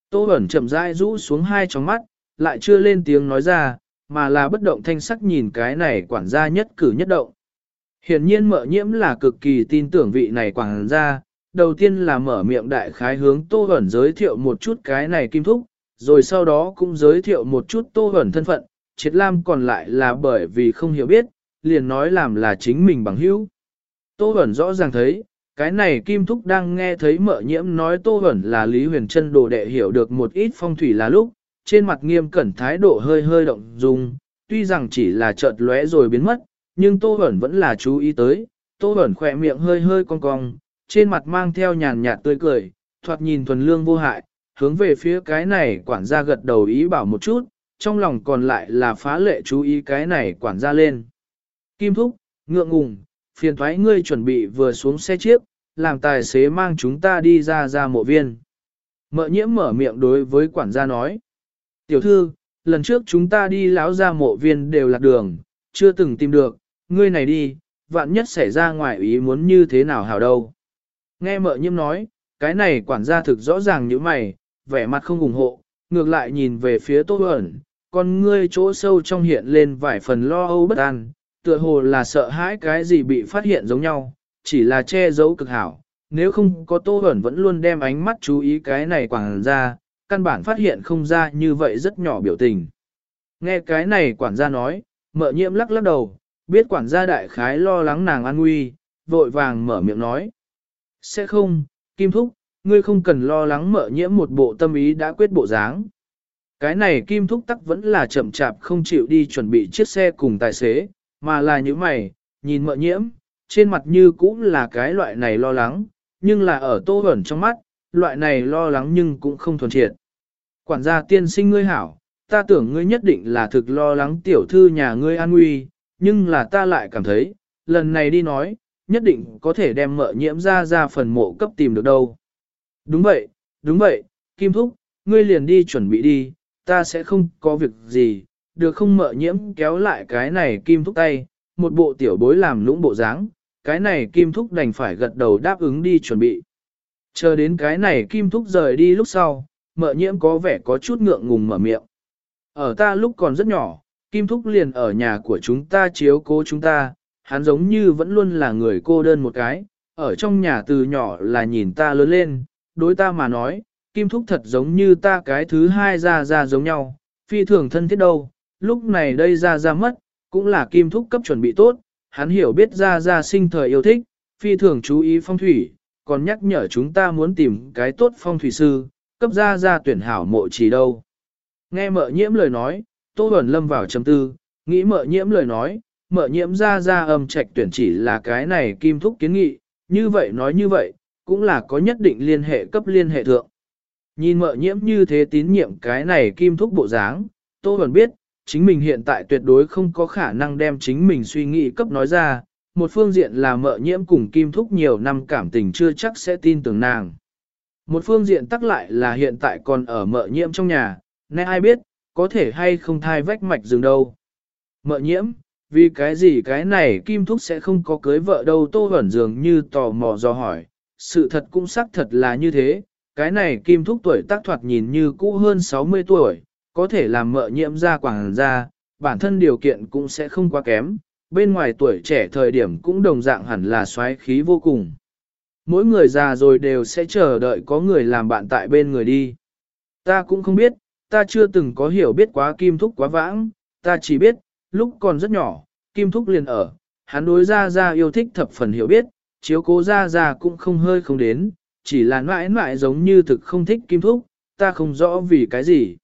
Tô ẩn chậm rãi rũ xuống hai tròng mắt, lại chưa lên tiếng nói ra, mà là bất động thanh sắc nhìn cái này quản gia nhất cử nhất động. Hiển nhiên mợ nhiễm là cực kỳ tin tưởng vị này quản gia, đầu tiên là mở miệng đại khái hướng Tô ẩn giới thiệu một chút cái này kim thúc, rồi sau đó cũng giới thiệu một chút Tô ẩn thân phận, triệt lam còn lại là bởi vì không hiểu biết, liền nói làm là chính mình bằng hữu. Tô ẩn rõ ràng thấy, cái này Kim Thúc đang nghe thấy mợ nhiễm nói Tô Hẩn là Lý Huyền Trân đồ đệ hiểu được một ít phong thủy là lúc, trên mặt nghiêm cẩn thái độ hơi hơi động dung, tuy rằng chỉ là chợt lóe rồi biến mất, nhưng Tô Hẩn vẫn là chú ý tới, Tô Hẩn khỏe miệng hơi hơi cong cong, trên mặt mang theo nhàn nhạt tươi cười, thoạt nhìn thuần lương vô hại, hướng về phía cái này quản gia gật đầu ý bảo một chút, trong lòng còn lại là phá lệ chú ý cái này quản gia lên. Kim Thúc, ngượng ngùng, phiền thoái ngươi chuẩn bị vừa xuống xe chiếc, làm tài xế mang chúng ta đi ra ra mộ viên. Mợ nhiễm mở miệng đối với quản gia nói. Tiểu thư, lần trước chúng ta đi láo ra mộ viên đều lạc đường, chưa từng tìm được, ngươi này đi, vạn nhất xảy ra ngoài ý muốn như thế nào hảo đâu. Nghe mợ nhiễm nói, cái này quản gia thực rõ ràng như mày, vẻ mặt không ủng hộ, ngược lại nhìn về phía tô ẩn, con ngươi chỗ sâu trong hiện lên vài phần lo âu bất an, tựa hồ là sợ hãi cái gì bị phát hiện giống nhau, chỉ là che giấu cực hảo. Nếu không có Tô Bẩn vẫn luôn đem ánh mắt chú ý cái này quảng ra, căn bản phát hiện không ra như vậy rất nhỏ biểu tình. Nghe cái này quản gia nói, mợ nhiễm lắc lắc đầu, biết quản gia đại khái lo lắng nàng an nguy, vội vàng mở miệng nói. Sẽ không, Kim Thúc, ngươi không cần lo lắng mợ nhiễm một bộ tâm ý đã quyết bộ dáng. Cái này Kim Thúc tắc vẫn là chậm chạp không chịu đi chuẩn bị chiếc xe cùng tài xế, mà là những mày, nhìn mợ nhiễm, trên mặt như cũng là cái loại này lo lắng, nhưng là ở tô ẩn trong mắt, loại này lo lắng nhưng cũng không thuần triệt. Quản gia tiên sinh ngươi hảo, ta tưởng ngươi nhất định là thực lo lắng tiểu thư nhà ngươi an nguy, nhưng là ta lại cảm thấy, lần này đi nói, nhất định có thể đem mợ nhiễm ra ra phần mộ cấp tìm được đâu. Đúng vậy, đúng vậy, Kim Thúc, ngươi liền đi chuẩn bị đi, ta sẽ không có việc gì, được không mợ nhiễm kéo lại cái này Kim Thúc tay, một bộ tiểu bối làm lũng bộ dáng, cái này Kim Thúc đành phải gật đầu đáp ứng đi chuẩn bị. Chờ đến cái này Kim Thúc rời đi lúc sau, mợ nhiễm có vẻ có chút ngượng ngùng mở miệng. Ở ta lúc còn rất nhỏ, Kim Thúc liền ở nhà của chúng ta chiếu cố chúng ta, hắn giống như vẫn luôn là người cô đơn một cái, ở trong nhà từ nhỏ là nhìn ta lớn lên, đối ta mà nói, Kim Thúc thật giống như ta cái thứ hai ra ra giống nhau, phi thường thân thiết đâu, lúc này đây ra ra mất, cũng là Kim Thúc cấp chuẩn bị tốt, hắn hiểu biết ra ra sinh thời yêu thích, phi thường chú ý phong thủy, còn nhắc nhở chúng ta muốn tìm cái tốt phong thủy sư, cấp ra ra tuyển hảo mộ chỉ đâu. Nghe mợ nhiễm lời nói, Tô Bẩn lâm vào trầm tư, nghĩ mợ nhiễm lời nói, mợ nhiễm ra ra âm trạch tuyển chỉ là cái này kim thúc kiến nghị, như vậy nói như vậy, cũng là có nhất định liên hệ cấp liên hệ thượng. Nhìn mợ nhiễm như thế tín nhiệm cái này kim thúc bộ dáng, Tô Bẩn biết, chính mình hiện tại tuyệt đối không có khả năng đem chính mình suy nghĩ cấp nói ra, một phương diện là mợ nhiễm cùng kim thúc nhiều năm cảm tình chưa chắc sẽ tin tưởng nàng. Một phương diện tắc lại là hiện tại còn ở mợ nhiễm trong nhà, nay ai biết, có thể hay không thai vách mạch rừng đâu. Mợ nhiễm, vì cái gì cái này kim thúc sẽ không có cưới vợ đâu tô hẩn dường như tò mò do hỏi, sự thật cũng xác thật là như thế, cái này kim thúc tuổi tác thoạt nhìn như cũ hơn 60 tuổi, có thể làm mợ nhiễm ra quảng ra, bản thân điều kiện cũng sẽ không quá kém, bên ngoài tuổi trẻ thời điểm cũng đồng dạng hẳn là xoáy khí vô cùng. Mỗi người già rồi đều sẽ chờ đợi có người làm bạn tại bên người đi. Ta cũng không biết, ta chưa từng có hiểu biết quá kim thúc quá vãng, ta chỉ biết, lúc còn rất nhỏ, kim thúc liền ở, hắn đối ra ra yêu thích thập phần hiểu biết, chiếu cố ra ra cũng không hơi không đến, chỉ là mãi mãi giống như thực không thích kim thúc, ta không rõ vì cái gì.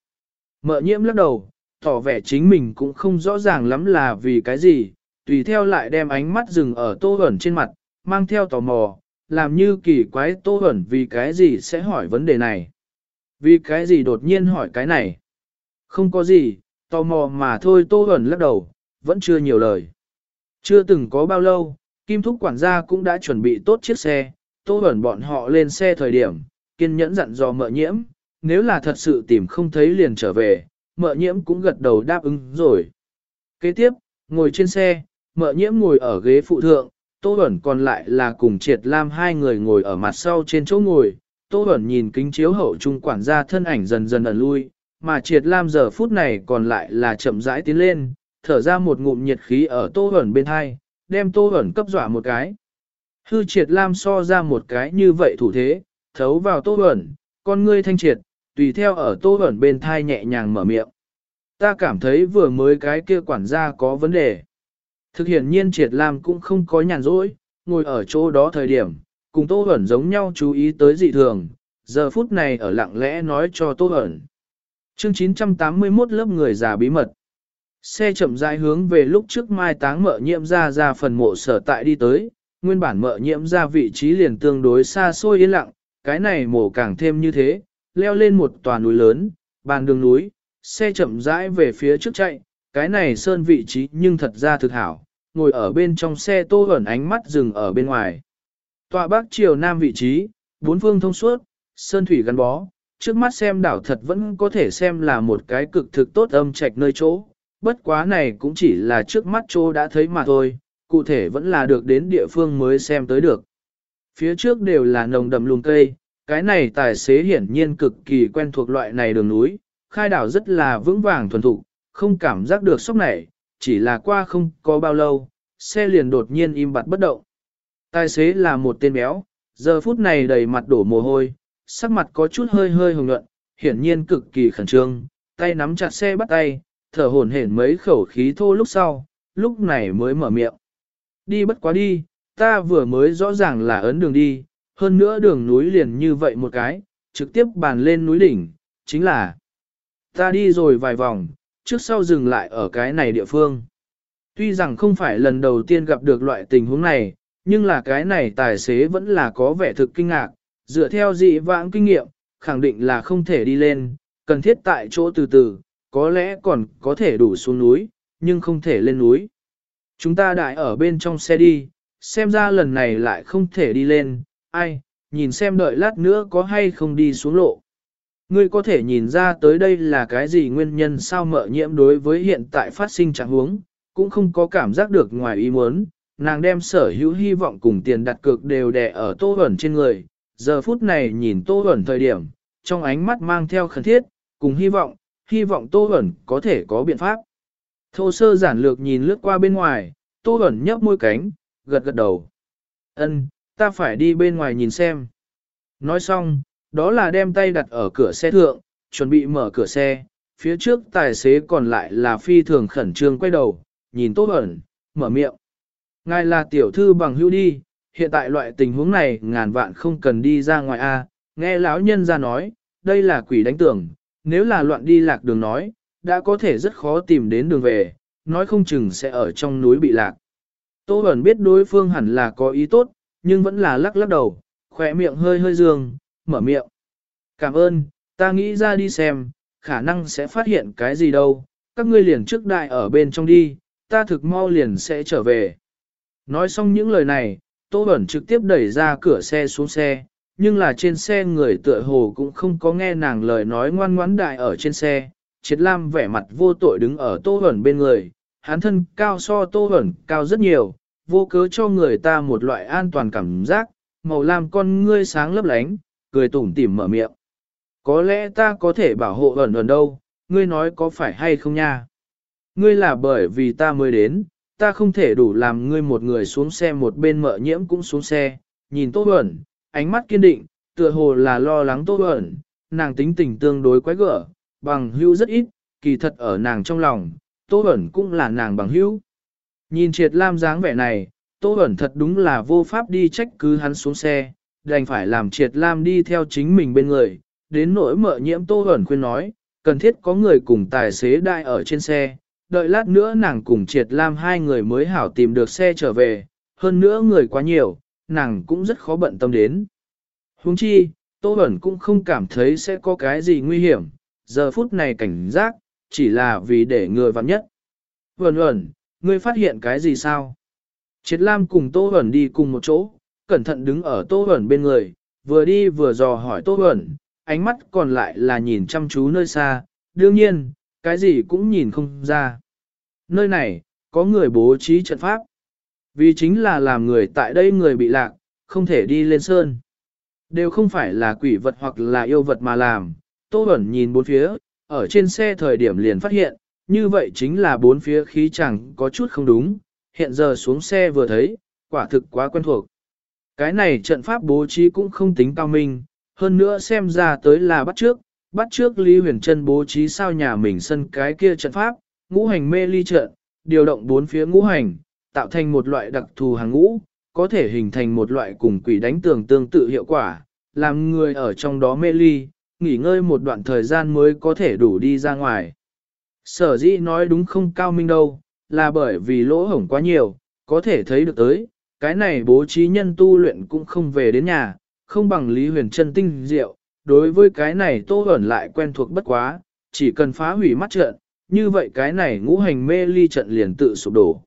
Mợ nhiễm lắc đầu, tỏ vẻ chính mình cũng không rõ ràng lắm là vì cái gì, tùy theo lại đem ánh mắt dừng ở tô ẩn trên mặt, mang theo tò mò, làm như kỳ quái tô ẩn vì cái gì sẽ hỏi vấn đề này. Vì cái gì đột nhiên hỏi cái này? Không có gì, tò mò mà thôi tô ẩn lắc đầu, vẫn chưa nhiều lời. Chưa từng có bao lâu, Kim Thúc quản gia cũng đã chuẩn bị tốt chiếc xe, tô ẩn bọn họ lên xe thời điểm, kiên nhẫn dặn dò mợ nhiễm, nếu là thật sự tìm không thấy liền trở về, mợ nhiễm cũng gật đầu đáp ứng rồi. Kế tiếp, ngồi trên xe, mợ nhiễm ngồi ở ghế phụ thượng, Tô Bẩn còn lại là cùng Triệt Lam hai người ngồi ở mặt sau trên chỗ ngồi. Tô Bẩn nhìn kính chiếu hậu trung quản gia thân ảnh dần dần ẩn lui, mà Triệt Lam giờ phút này còn lại là chậm rãi tiến lên, thở ra một ngụm nhiệt khí ở Tô Bẩn bên hai, đem Tô Bẩn cấp dọa một cái. Hư Triệt Lam so ra một cái như vậy thủ thế, thấu vào Tô Bẩn, con ngươi thanh triệt, tùy theo ở Tô ẩn bên thai nhẹ nhàng mở miệng. Ta cảm thấy vừa mới cái kia quản gia có vấn đề. Thực hiện nhiên triệt làm cũng không có nhàn rỗi, ngồi ở chỗ đó thời điểm, cùng Tô ẩn giống nhau chú ý tới dị thường, giờ phút này ở lặng lẽ nói cho Tô ẩn. Chương 981 lớp người già bí mật. Xe chậm rãi hướng về lúc trước mai táng mợ nhiễm ra ra phần mộ sở tại đi tới, nguyên bản mợ nhiễm ra vị trí liền tương đối xa xôi yên lặng, cái này mổ càng thêm như thế, leo lên một tòa núi lớn, bàn đường núi, xe chậm rãi về phía trước chạy, cái này sơn vị trí nhưng thật ra thực hảo, ngồi ở bên trong xe tô ẩn ánh mắt dừng ở bên ngoài. Tọa bắc chiều nam vị trí, bốn phương thông suốt, sơn thủy gắn bó, trước mắt xem đảo thật vẫn có thể xem là một cái cực thực tốt âm trạch nơi chỗ, bất quá này cũng chỉ là trước mắt chỗ đã thấy mà thôi, cụ thể vẫn là được đến địa phương mới xem tới được. Phía trước đều là nồng đậm lùm cây, cái này tài xế hiển nhiên cực kỳ quen thuộc loại này đường núi, khai đảo rất là vững vàng thuần thục, không cảm giác được sốc này, chỉ là qua không có bao lâu, xe liền đột nhiên im bặt bất động. Tài xế là một tên béo, giờ phút này đầy mặt đổ mồ hôi, sắc mặt có chút hơi hơi hồng nhuận, hiển nhiên cực kỳ khẩn trương, tay nắm chặt xe bắt tay, thở hổn hển mấy khẩu khí thô lúc sau, lúc này mới mở miệng. Đi bất quá đi, ta vừa mới rõ ràng là ấn đường đi, hơn nữa đường núi liền như vậy một cái, trực tiếp bàn lên núi đỉnh, chính là ta đi rồi vài vòng, trước sau dừng lại ở cái này địa phương. Tuy rằng không phải lần đầu tiên gặp được loại tình huống này, nhưng là cái này tài xế vẫn là có vẻ thực kinh ngạc, dựa theo dị vãng kinh nghiệm, khẳng định là không thể đi lên, cần thiết tại chỗ từ từ, có lẽ còn có thể đủ xuống núi, nhưng không thể lên núi. Chúng ta đại ở bên trong xe đi, xem ra lần này lại không thể đi lên, ai, nhìn xem đợi lát nữa có hay không đi xuống lộ. Ngươi có thể nhìn ra tới đây là cái gì nguyên nhân sao mợ nhiễm đối với hiện tại phát sinh trạng huống, cũng không có cảm giác được ngoài ý muốn, nàng đem sở hữu hy vọng cùng tiền đặt cược đều đè ở tô ẩn trên người, giờ phút này nhìn tô ẩn thời điểm, trong ánh mắt mang theo khẩn thiết, cùng hy vọng, hy vọng tô ẩn có thể có biện pháp. Thô sơ giản lược nhìn lướt qua bên ngoài, tô ẩn nhấp môi cánh, gật gật đầu. Ân, ta phải đi bên ngoài nhìn xem. Nói xong, đó là đem tay đặt ở cửa xe thượng, chuẩn bị mở cửa xe, phía trước tài xế còn lại là phi thường khẩn trương quay đầu, nhìn tốt ẩn, mở miệng. Ngài là tiểu thư bằng hữu đi, hiện tại loại tình huống này ngàn vạn không cần đi ra ngoài a. nghe lão nhân ra nói, đây là quỷ đánh tưởng, nếu là loạn đi lạc đường nói, đã có thể rất khó tìm đến đường về, nói không chừng sẽ ở trong núi bị lạc. Tô Bẩn biết đối phương hẳn là có ý tốt, nhưng vẫn là lắc lắc đầu, khỏe miệng hơi hơi dương, mở miệng. Cảm ơn, ta nghĩ ra đi xem, khả năng sẽ phát hiện cái gì đâu, các ngươi liền trước đại ở bên trong đi, ta thực mau liền sẽ trở về. Nói xong những lời này, Tô Bẩn trực tiếp đẩy ra cửa xe xuống xe, nhưng là trên xe người tựa hồ cũng không có nghe nàng lời nói ngoan ngoãn đại ở trên xe. Triệt Lam vẻ mặt vô tội đứng ở Tô Bẩn bên người, hắn thân cao so Tô Bẩn cao rất nhiều, vô cớ cho người ta một loại an toàn cảm giác, màu lam con ngươi sáng lấp lánh, cười tủm tỉm mở miệng. Có lẽ ta có thể bảo hộ ẩn ẩn đâu, ngươi nói có phải hay không nha? Ngươi là bởi vì ta mới đến, ta không thể đủ làm ngươi một người xuống xe một bên mợ nhiễm cũng xuống xe, nhìn Tô Bẩn, ánh mắt kiên định, tựa hồ là lo lắng Tô Bẩn, nàng tính tình tương đối quái gở, bằng hữu rất ít, kỳ thật ở nàng trong lòng, Tô Bẩn cũng là nàng bằng hữu. Nhìn triệt lam dáng vẻ này, Tô Bẩn thật đúng là vô pháp đi trách cứ hắn xuống xe, đành phải làm triệt lam đi theo chính mình bên người, đến nỗi mợ nhiễm Tô Bẩn khuyên nói, cần thiết có người cùng tài xế đại ở trên xe, đợi lát nữa nàng cùng triệt lam hai người mới hảo tìm được xe trở về, hơn nữa người quá nhiều, nàng cũng rất khó bận tâm đến. Huống chi, Tô Bẩn cũng không cảm thấy sẽ có cái gì nguy hiểm, giờ phút này cảnh giác, chỉ là vì để người vặn nhất. Vẩn vẩn ngươi phát hiện cái gì sao? Triệt Lam cùng Tô Huẩn đi cùng một chỗ, cẩn thận đứng ở Tô Huẩn bên người, vừa đi vừa dò hỏi Tô Huẩn, ánh mắt còn lại là nhìn chăm chú nơi xa, đương nhiên, cái gì cũng nhìn không ra. Nơi này, có người bố trí trận pháp. Vì chính là làm người tại đây người bị lạc, không thể đi lên sơn. Đều không phải là quỷ vật hoặc là yêu vật mà làm. Tô Bẩn nhìn bốn phía, ở trên xe thời điểm liền phát hiện, như vậy chính là bốn phía khí chẳng có chút không đúng. Hiện giờ xuống xe vừa thấy, quả thực quá quen thuộc. Cái này trận pháp bố trí cũng không tính cao minh, hơn nữa xem ra tới là bắt trước, bắt trước Lý Huyền Trân bố trí sao nhà mình sân cái kia trận pháp, ngũ hành mê ly trận, điều động bốn phía ngũ hành, tạo thành một loại đặc thù hàng ngũ, có thể hình thành một loại cùng quỷ đánh tường tương tự hiệu quả, làm người ở trong đó mê ly, nghỉ ngơi một đoạn thời gian mới có thể đủ đi ra ngoài. Sở dĩ nói đúng không cao minh đâu, là bởi vì lỗ hổng quá nhiều, có thể thấy được tới, cái này bố trí nhân tu luyện cũng không về đến nhà, không bằng Lý Huyền Trân tinh diệu, đối với cái này tô ẩn lại quen thuộc bất quá, chỉ cần phá hủy mắt trận, như vậy cái này ngũ hành mê ly trận liền tự sụp đổ.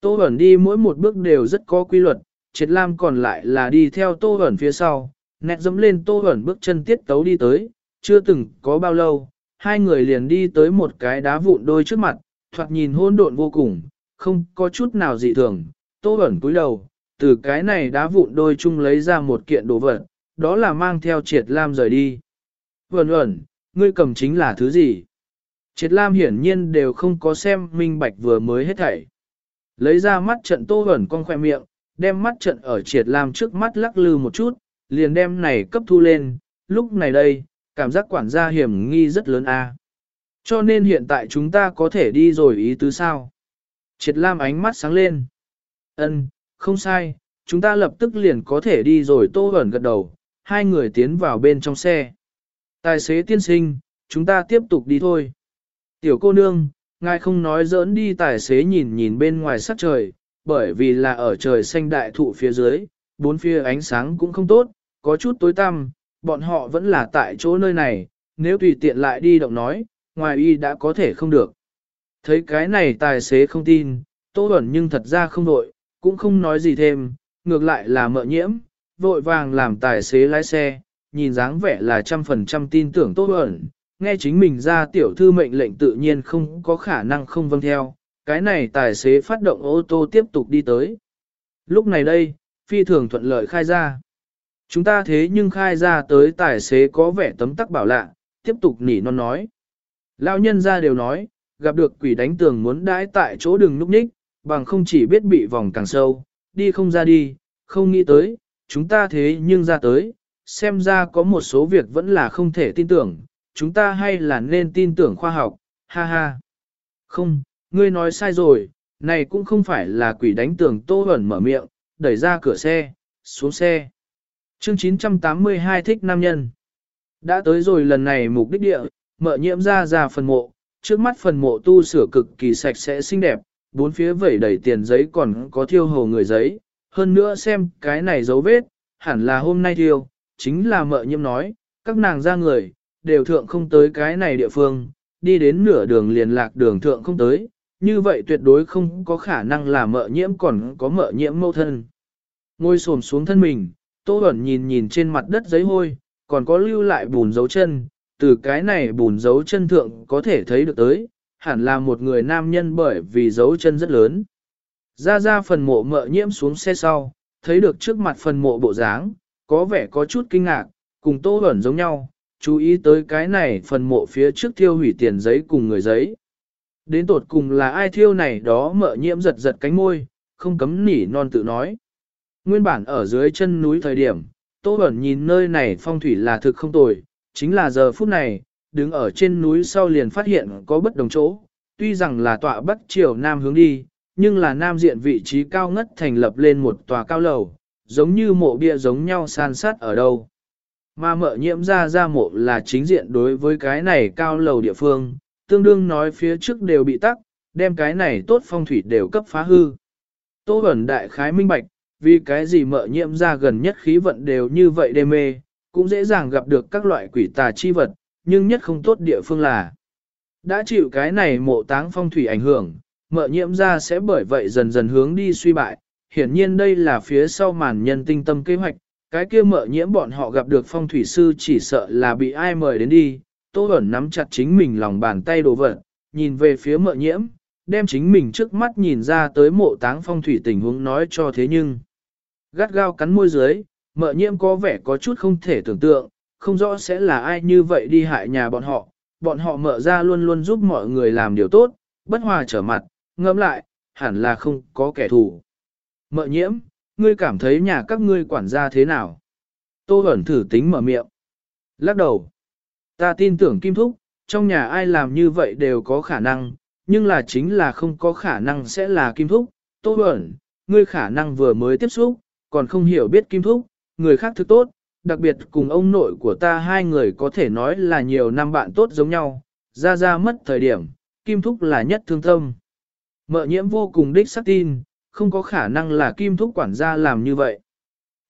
Tô ẩn đi mỗi một bước đều rất có quy luật, triệt lam còn lại là đi theo tô ẩn phía sau, nét dẫm lên tô ẩn bước chân tiết tấu đi tới, chưa từng có bao lâu, hai người liền đi tới một cái đá vụn đôi trước mặt, thoạt nhìn hôn độn vô cùng, không có chút nào dị thường, tô ẩn cúi đầu, từ cái này đá vụn đôi chung lấy ra một kiện đồ vật, đó là mang theo triệt lam rời đi. Vẩn ẩn, ngươi cầm chính là thứ gì? Triệt lam hiển nhiên đều không có xem minh bạch vừa mới hết thảy. Lấy ra mắt trận tô ẩn con khoe miệng, đem mắt trận ở triệt lam trước mắt lắc lư một chút, liền đem này cấp thu lên, lúc này đây, cảm giác quản gia hiểm nghi rất lớn a. Cho nên hiện tại chúng ta có thể đi rồi ý tứ sao? Triệt lam ánh mắt sáng lên. Ân, không sai, chúng ta lập tức liền có thể đi rồi tô ẩn gật đầu, hai người tiến vào bên trong xe. Tài xế tiên sinh, chúng ta tiếp tục đi thôi. Tiểu cô nương, ngài không nói giỡn đi tài xế nhìn nhìn bên ngoài sắc trời, bởi vì là ở trời xanh đại thụ phía dưới, bốn phía ánh sáng cũng không tốt, có chút tối tăm, bọn họ vẫn là tại chỗ nơi này, nếu tùy tiện lại đi động nói, ngoài y đã có thể không được. Thấy cái này tài xế không tin, Tô Bẩn nhưng thật ra không đội, cũng không nói gì thêm, ngược lại là mợ nhiễm, vội vàng làm tài xế lái xe, nhìn dáng vẻ là trăm phần trăm tin tưởng Tô Bẩn, nghe chính mình ra tiểu thư mệnh lệnh tự nhiên không có khả năng không vâng theo, cái này tài xế phát động ô tô tiếp tục đi tới. Lúc này đây, phi thường thuận lợi khai ra. Chúng ta thế nhưng khai ra tới tài xế có vẻ tấm tắc bảo lạ, tiếp tục nỉ non nói. Lão nhân ra đều nói, gặp được quỷ đánh tường muốn đãi tại chỗ đường núp ních, bằng không chỉ biết bị vòng càng sâu, đi không ra đi, không nghĩ tới, chúng ta thế nhưng ra tới, xem ra có một số việc vẫn là không thể tin tưởng, chúng ta hay là nên tin tưởng khoa học, ha ha. Không, ngươi nói sai rồi, này cũng không phải là quỷ đánh tường tô ẩn mở miệng, đẩy ra cửa xe, xuống xe. Chương 982 thích nam nhân. Đã tới rồi lần này mục đích địa, mợ nhiễm ra ra phần mộ, trước mắt phần mộ tu sửa cực kỳ sạch sẽ xinh đẹp, bốn phía vẩy đầy tiền giấy còn có thiêu hồ người giấy, hơn nữa xem cái này dấu vết, hẳn là hôm nay thiêu, chính là mợ nhiễm nói, các nàng ra người, đều thượng không tới cái này địa phương, đi đến nửa đường liền lạc đường thượng không tới, như vậy tuyệt đối không có khả năng là mợ nhiễm còn có mợ nhiễm mâu thân. Ngồi xổm xuống thân mình, Tô Bẩn nhìn nhìn trên mặt đất giấy hôi, còn có lưu lại bùn dấu chân, từ cái này bùn dấu chân thượng có thể thấy được tới, hẳn là một người nam nhân bởi vì dấu chân rất lớn. Ra ra phần mộ mợ nhiễm xuống xe sau, thấy được trước mặt phần mộ bộ dáng, có vẻ có chút kinh ngạc, cùng Tô Bẩn giống nhau, chú ý tới cái này phần mộ phía trước thiêu hủy tiền giấy cùng người giấy. Đến tột cùng là ai thiêu này đó mợ nhiễm giật giật cánh môi, không cấm nỉ non tự nói. Nguyên bản ở dưới chân núi thời điểm, Tô Bẩn nhìn nơi này phong thủy là thực không tồi, chính là giờ phút này, đứng ở trên núi sau liền phát hiện có bất đồng chỗ, tuy rằng là tọa bắc chiều nam hướng đi, nhưng là nam diện vị trí cao ngất thành lập lên một tòa cao lầu, giống như mộ bia giống nhau san sát ở đâu. Mà mợ nhiễm ra ra mộ là chính diện đối với cái này cao lầu địa phương, tương đương nói phía trước đều bị tắc, đem cái này tốt phong thủy đều cấp phá hư. Tô Bẩn đại khái minh bạch, vì cái gì mợ nhiễm ra gần nhất khí vận đều như vậy đê mê, cũng dễ dàng gặp được các loại quỷ tà chi vật, nhưng nhất không tốt địa phương là đã chịu cái này mộ táng phong thủy ảnh hưởng, mợ nhiễm ra sẽ bởi vậy dần dần hướng đi suy bại, hiển nhiên đây là phía sau màn nhân tinh tâm kế hoạch, cái kia mợ nhiễm bọn họ gặp được phong thủy sư chỉ sợ là bị ai mời đến đi, Tô ẩn nắm chặt chính mình lòng bàn tay đồ vật, nhìn về phía mợ nhiễm, đem chính mình trước mắt nhìn ra tới mộ táng phong thủy tình huống nói cho thế nhưng. Gắt gao cắn môi dưới, mợ nhiễm có vẻ có chút không thể tưởng tượng, không rõ sẽ là ai như vậy đi hại nhà bọn họ, bọn họ mợ ra luôn luôn giúp mọi người làm điều tốt, bất hòa trở mặt, ngẫm lại, hẳn là không có kẻ thù. Mợ nhiễm, ngươi cảm thấy nhà các ngươi quản gia thế nào? Tô ẩn thử tính mở miệng. Lắc đầu. Ta tin tưởng Kim Thúc, trong nhà ai làm như vậy đều có khả năng, nhưng là chính là không có khả năng sẽ là Kim Thúc. Tô ẩn, ngươi khả năng vừa mới tiếp xúc, còn không hiểu biết Kim Thúc, người khác thức tốt, đặc biệt cùng ông nội của ta hai người có thể nói là nhiều năm bạn tốt giống nhau, ra ra mất thời điểm, Kim Thúc là nhất thương tâm. Mợ nhiễm vô cùng đích xác tin, không có khả năng là Kim Thúc quản gia làm như vậy.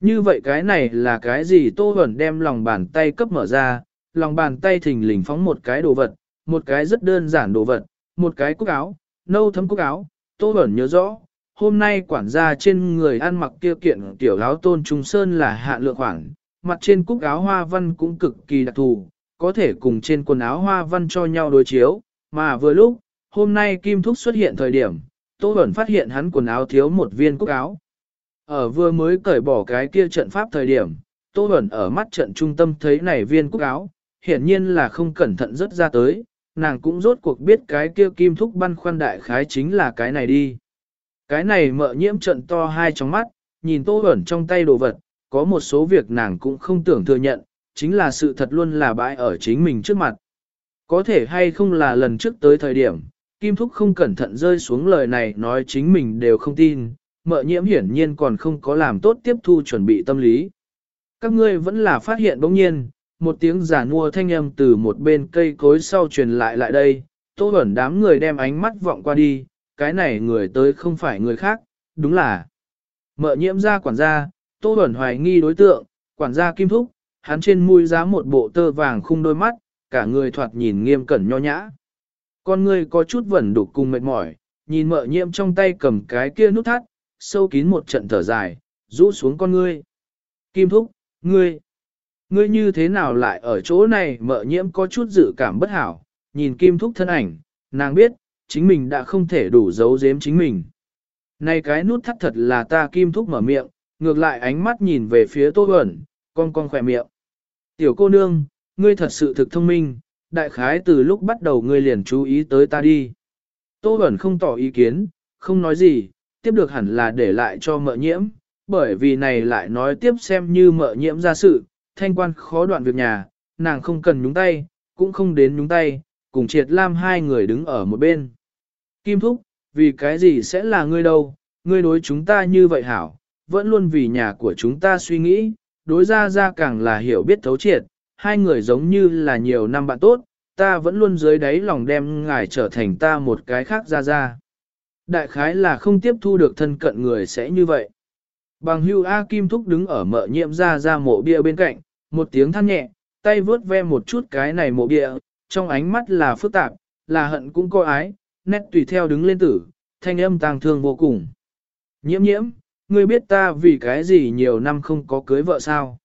Như vậy cái này là cái gì Tô Huẩn đem lòng bàn tay cấp mở ra, lòng bàn tay thình lình phóng một cái đồ vật, một cái rất đơn giản đồ vật, một cái cúc áo, nâu thấm cúc áo, Tô Huẩn nhớ rõ, hôm nay quản gia trên người ăn mặc kia kiện tiểu áo tôn trung sơn là hạ lượng khoảng, mặt trên cúc áo hoa văn cũng cực kỳ đặc thù, có thể cùng trên quần áo hoa văn cho nhau đối chiếu, mà vừa lúc, hôm nay Kim Thúc xuất hiện thời điểm, Tô Bẩn phát hiện hắn quần áo thiếu một viên cúc áo. Ở vừa mới cởi bỏ cái kia trận pháp thời điểm, Tô Bẩn ở mắt trận trung tâm thấy này viên cúc áo, hiển nhiên là không cẩn thận rất ra tới, nàng cũng rốt cuộc biết cái kia Kim Thúc băn khoăn đại khái chính là cái này đi. Cái này mợ nhiễm trận to hai trong mắt, nhìn Tô ẩn trong tay đồ vật, có một số việc nàng cũng không tưởng thừa nhận, chính là sự thật luôn là bãi ở chính mình trước mặt. Có thể hay không là lần trước tới thời điểm, Kim Thúc không cẩn thận rơi xuống lời này nói chính mình đều không tin, mợ nhiễm hiển nhiên còn không có làm tốt tiếp thu chuẩn bị tâm lý. Các ngươi vẫn là phát hiện bỗng nhiên, một tiếng giả nua thanh âm từ một bên cây cối sau truyền lại lại đây, tô ẩn đám người đem ánh mắt vọng qua đi, cái này người tới không phải người khác, đúng là mợ nhiễm ra quản gia, tô ẩn hoài nghi đối tượng, quản gia Kim Thúc, hắn trên mũi giá một bộ tơ vàng khung đôi mắt, cả người thoạt nhìn nghiêm cẩn nho nhã. Con người có chút vẩn đục cùng mệt mỏi, nhìn mợ nhiễm trong tay cầm cái kia nút thắt, sâu kín một trận thở dài, rũ xuống con ngươi. Kim thúc, ngươi, ngươi như thế nào lại ở chỗ này mợ nhiễm có chút dự cảm bất hảo, nhìn kim thúc thân ảnh, nàng biết, chính mình đã không thể đủ giấu giếm chính mình. Này cái nút thắt thật là ta kim thúc mở miệng, ngược lại ánh mắt nhìn về phía tô ẩn, con con khỏe miệng. Tiểu cô nương, ngươi thật sự thực thông minh, đại khái từ lúc bắt đầu ngươi liền chú ý tới ta đi. Tô Bẩn không tỏ ý kiến, không nói gì, tiếp được hẳn là để lại cho mợ nhiễm, bởi vì này lại nói tiếp xem như mợ nhiễm ra sự, thanh quan khó đoạn việc nhà, nàng không cần nhúng tay, cũng không đến nhúng tay, cùng triệt lam hai người đứng ở một bên. Kim Thúc, vì cái gì sẽ là ngươi đâu, ngươi đối chúng ta như vậy hảo, vẫn luôn vì nhà của chúng ta suy nghĩ, đối ra ra càng là hiểu biết thấu triệt, hai người giống như là nhiều năm bạn tốt, ta vẫn luôn dưới đáy lòng đem ngài trở thành ta một cái khác ra ra. Đại khái là không tiếp thu được thân cận người sẽ như vậy. Bằng hưu A Kim Thúc đứng ở mợ nhiệm ra ra mộ bia bên cạnh, một tiếng than nhẹ, tay vướt ve một chút cái này mộ bia, trong ánh mắt là phức tạp, là hận cũng có ái, nét tùy theo đứng lên tử, thanh âm tang thương vô cùng. Nhiễm nhiễm, ngươi biết ta vì cái gì nhiều năm không có cưới vợ sao?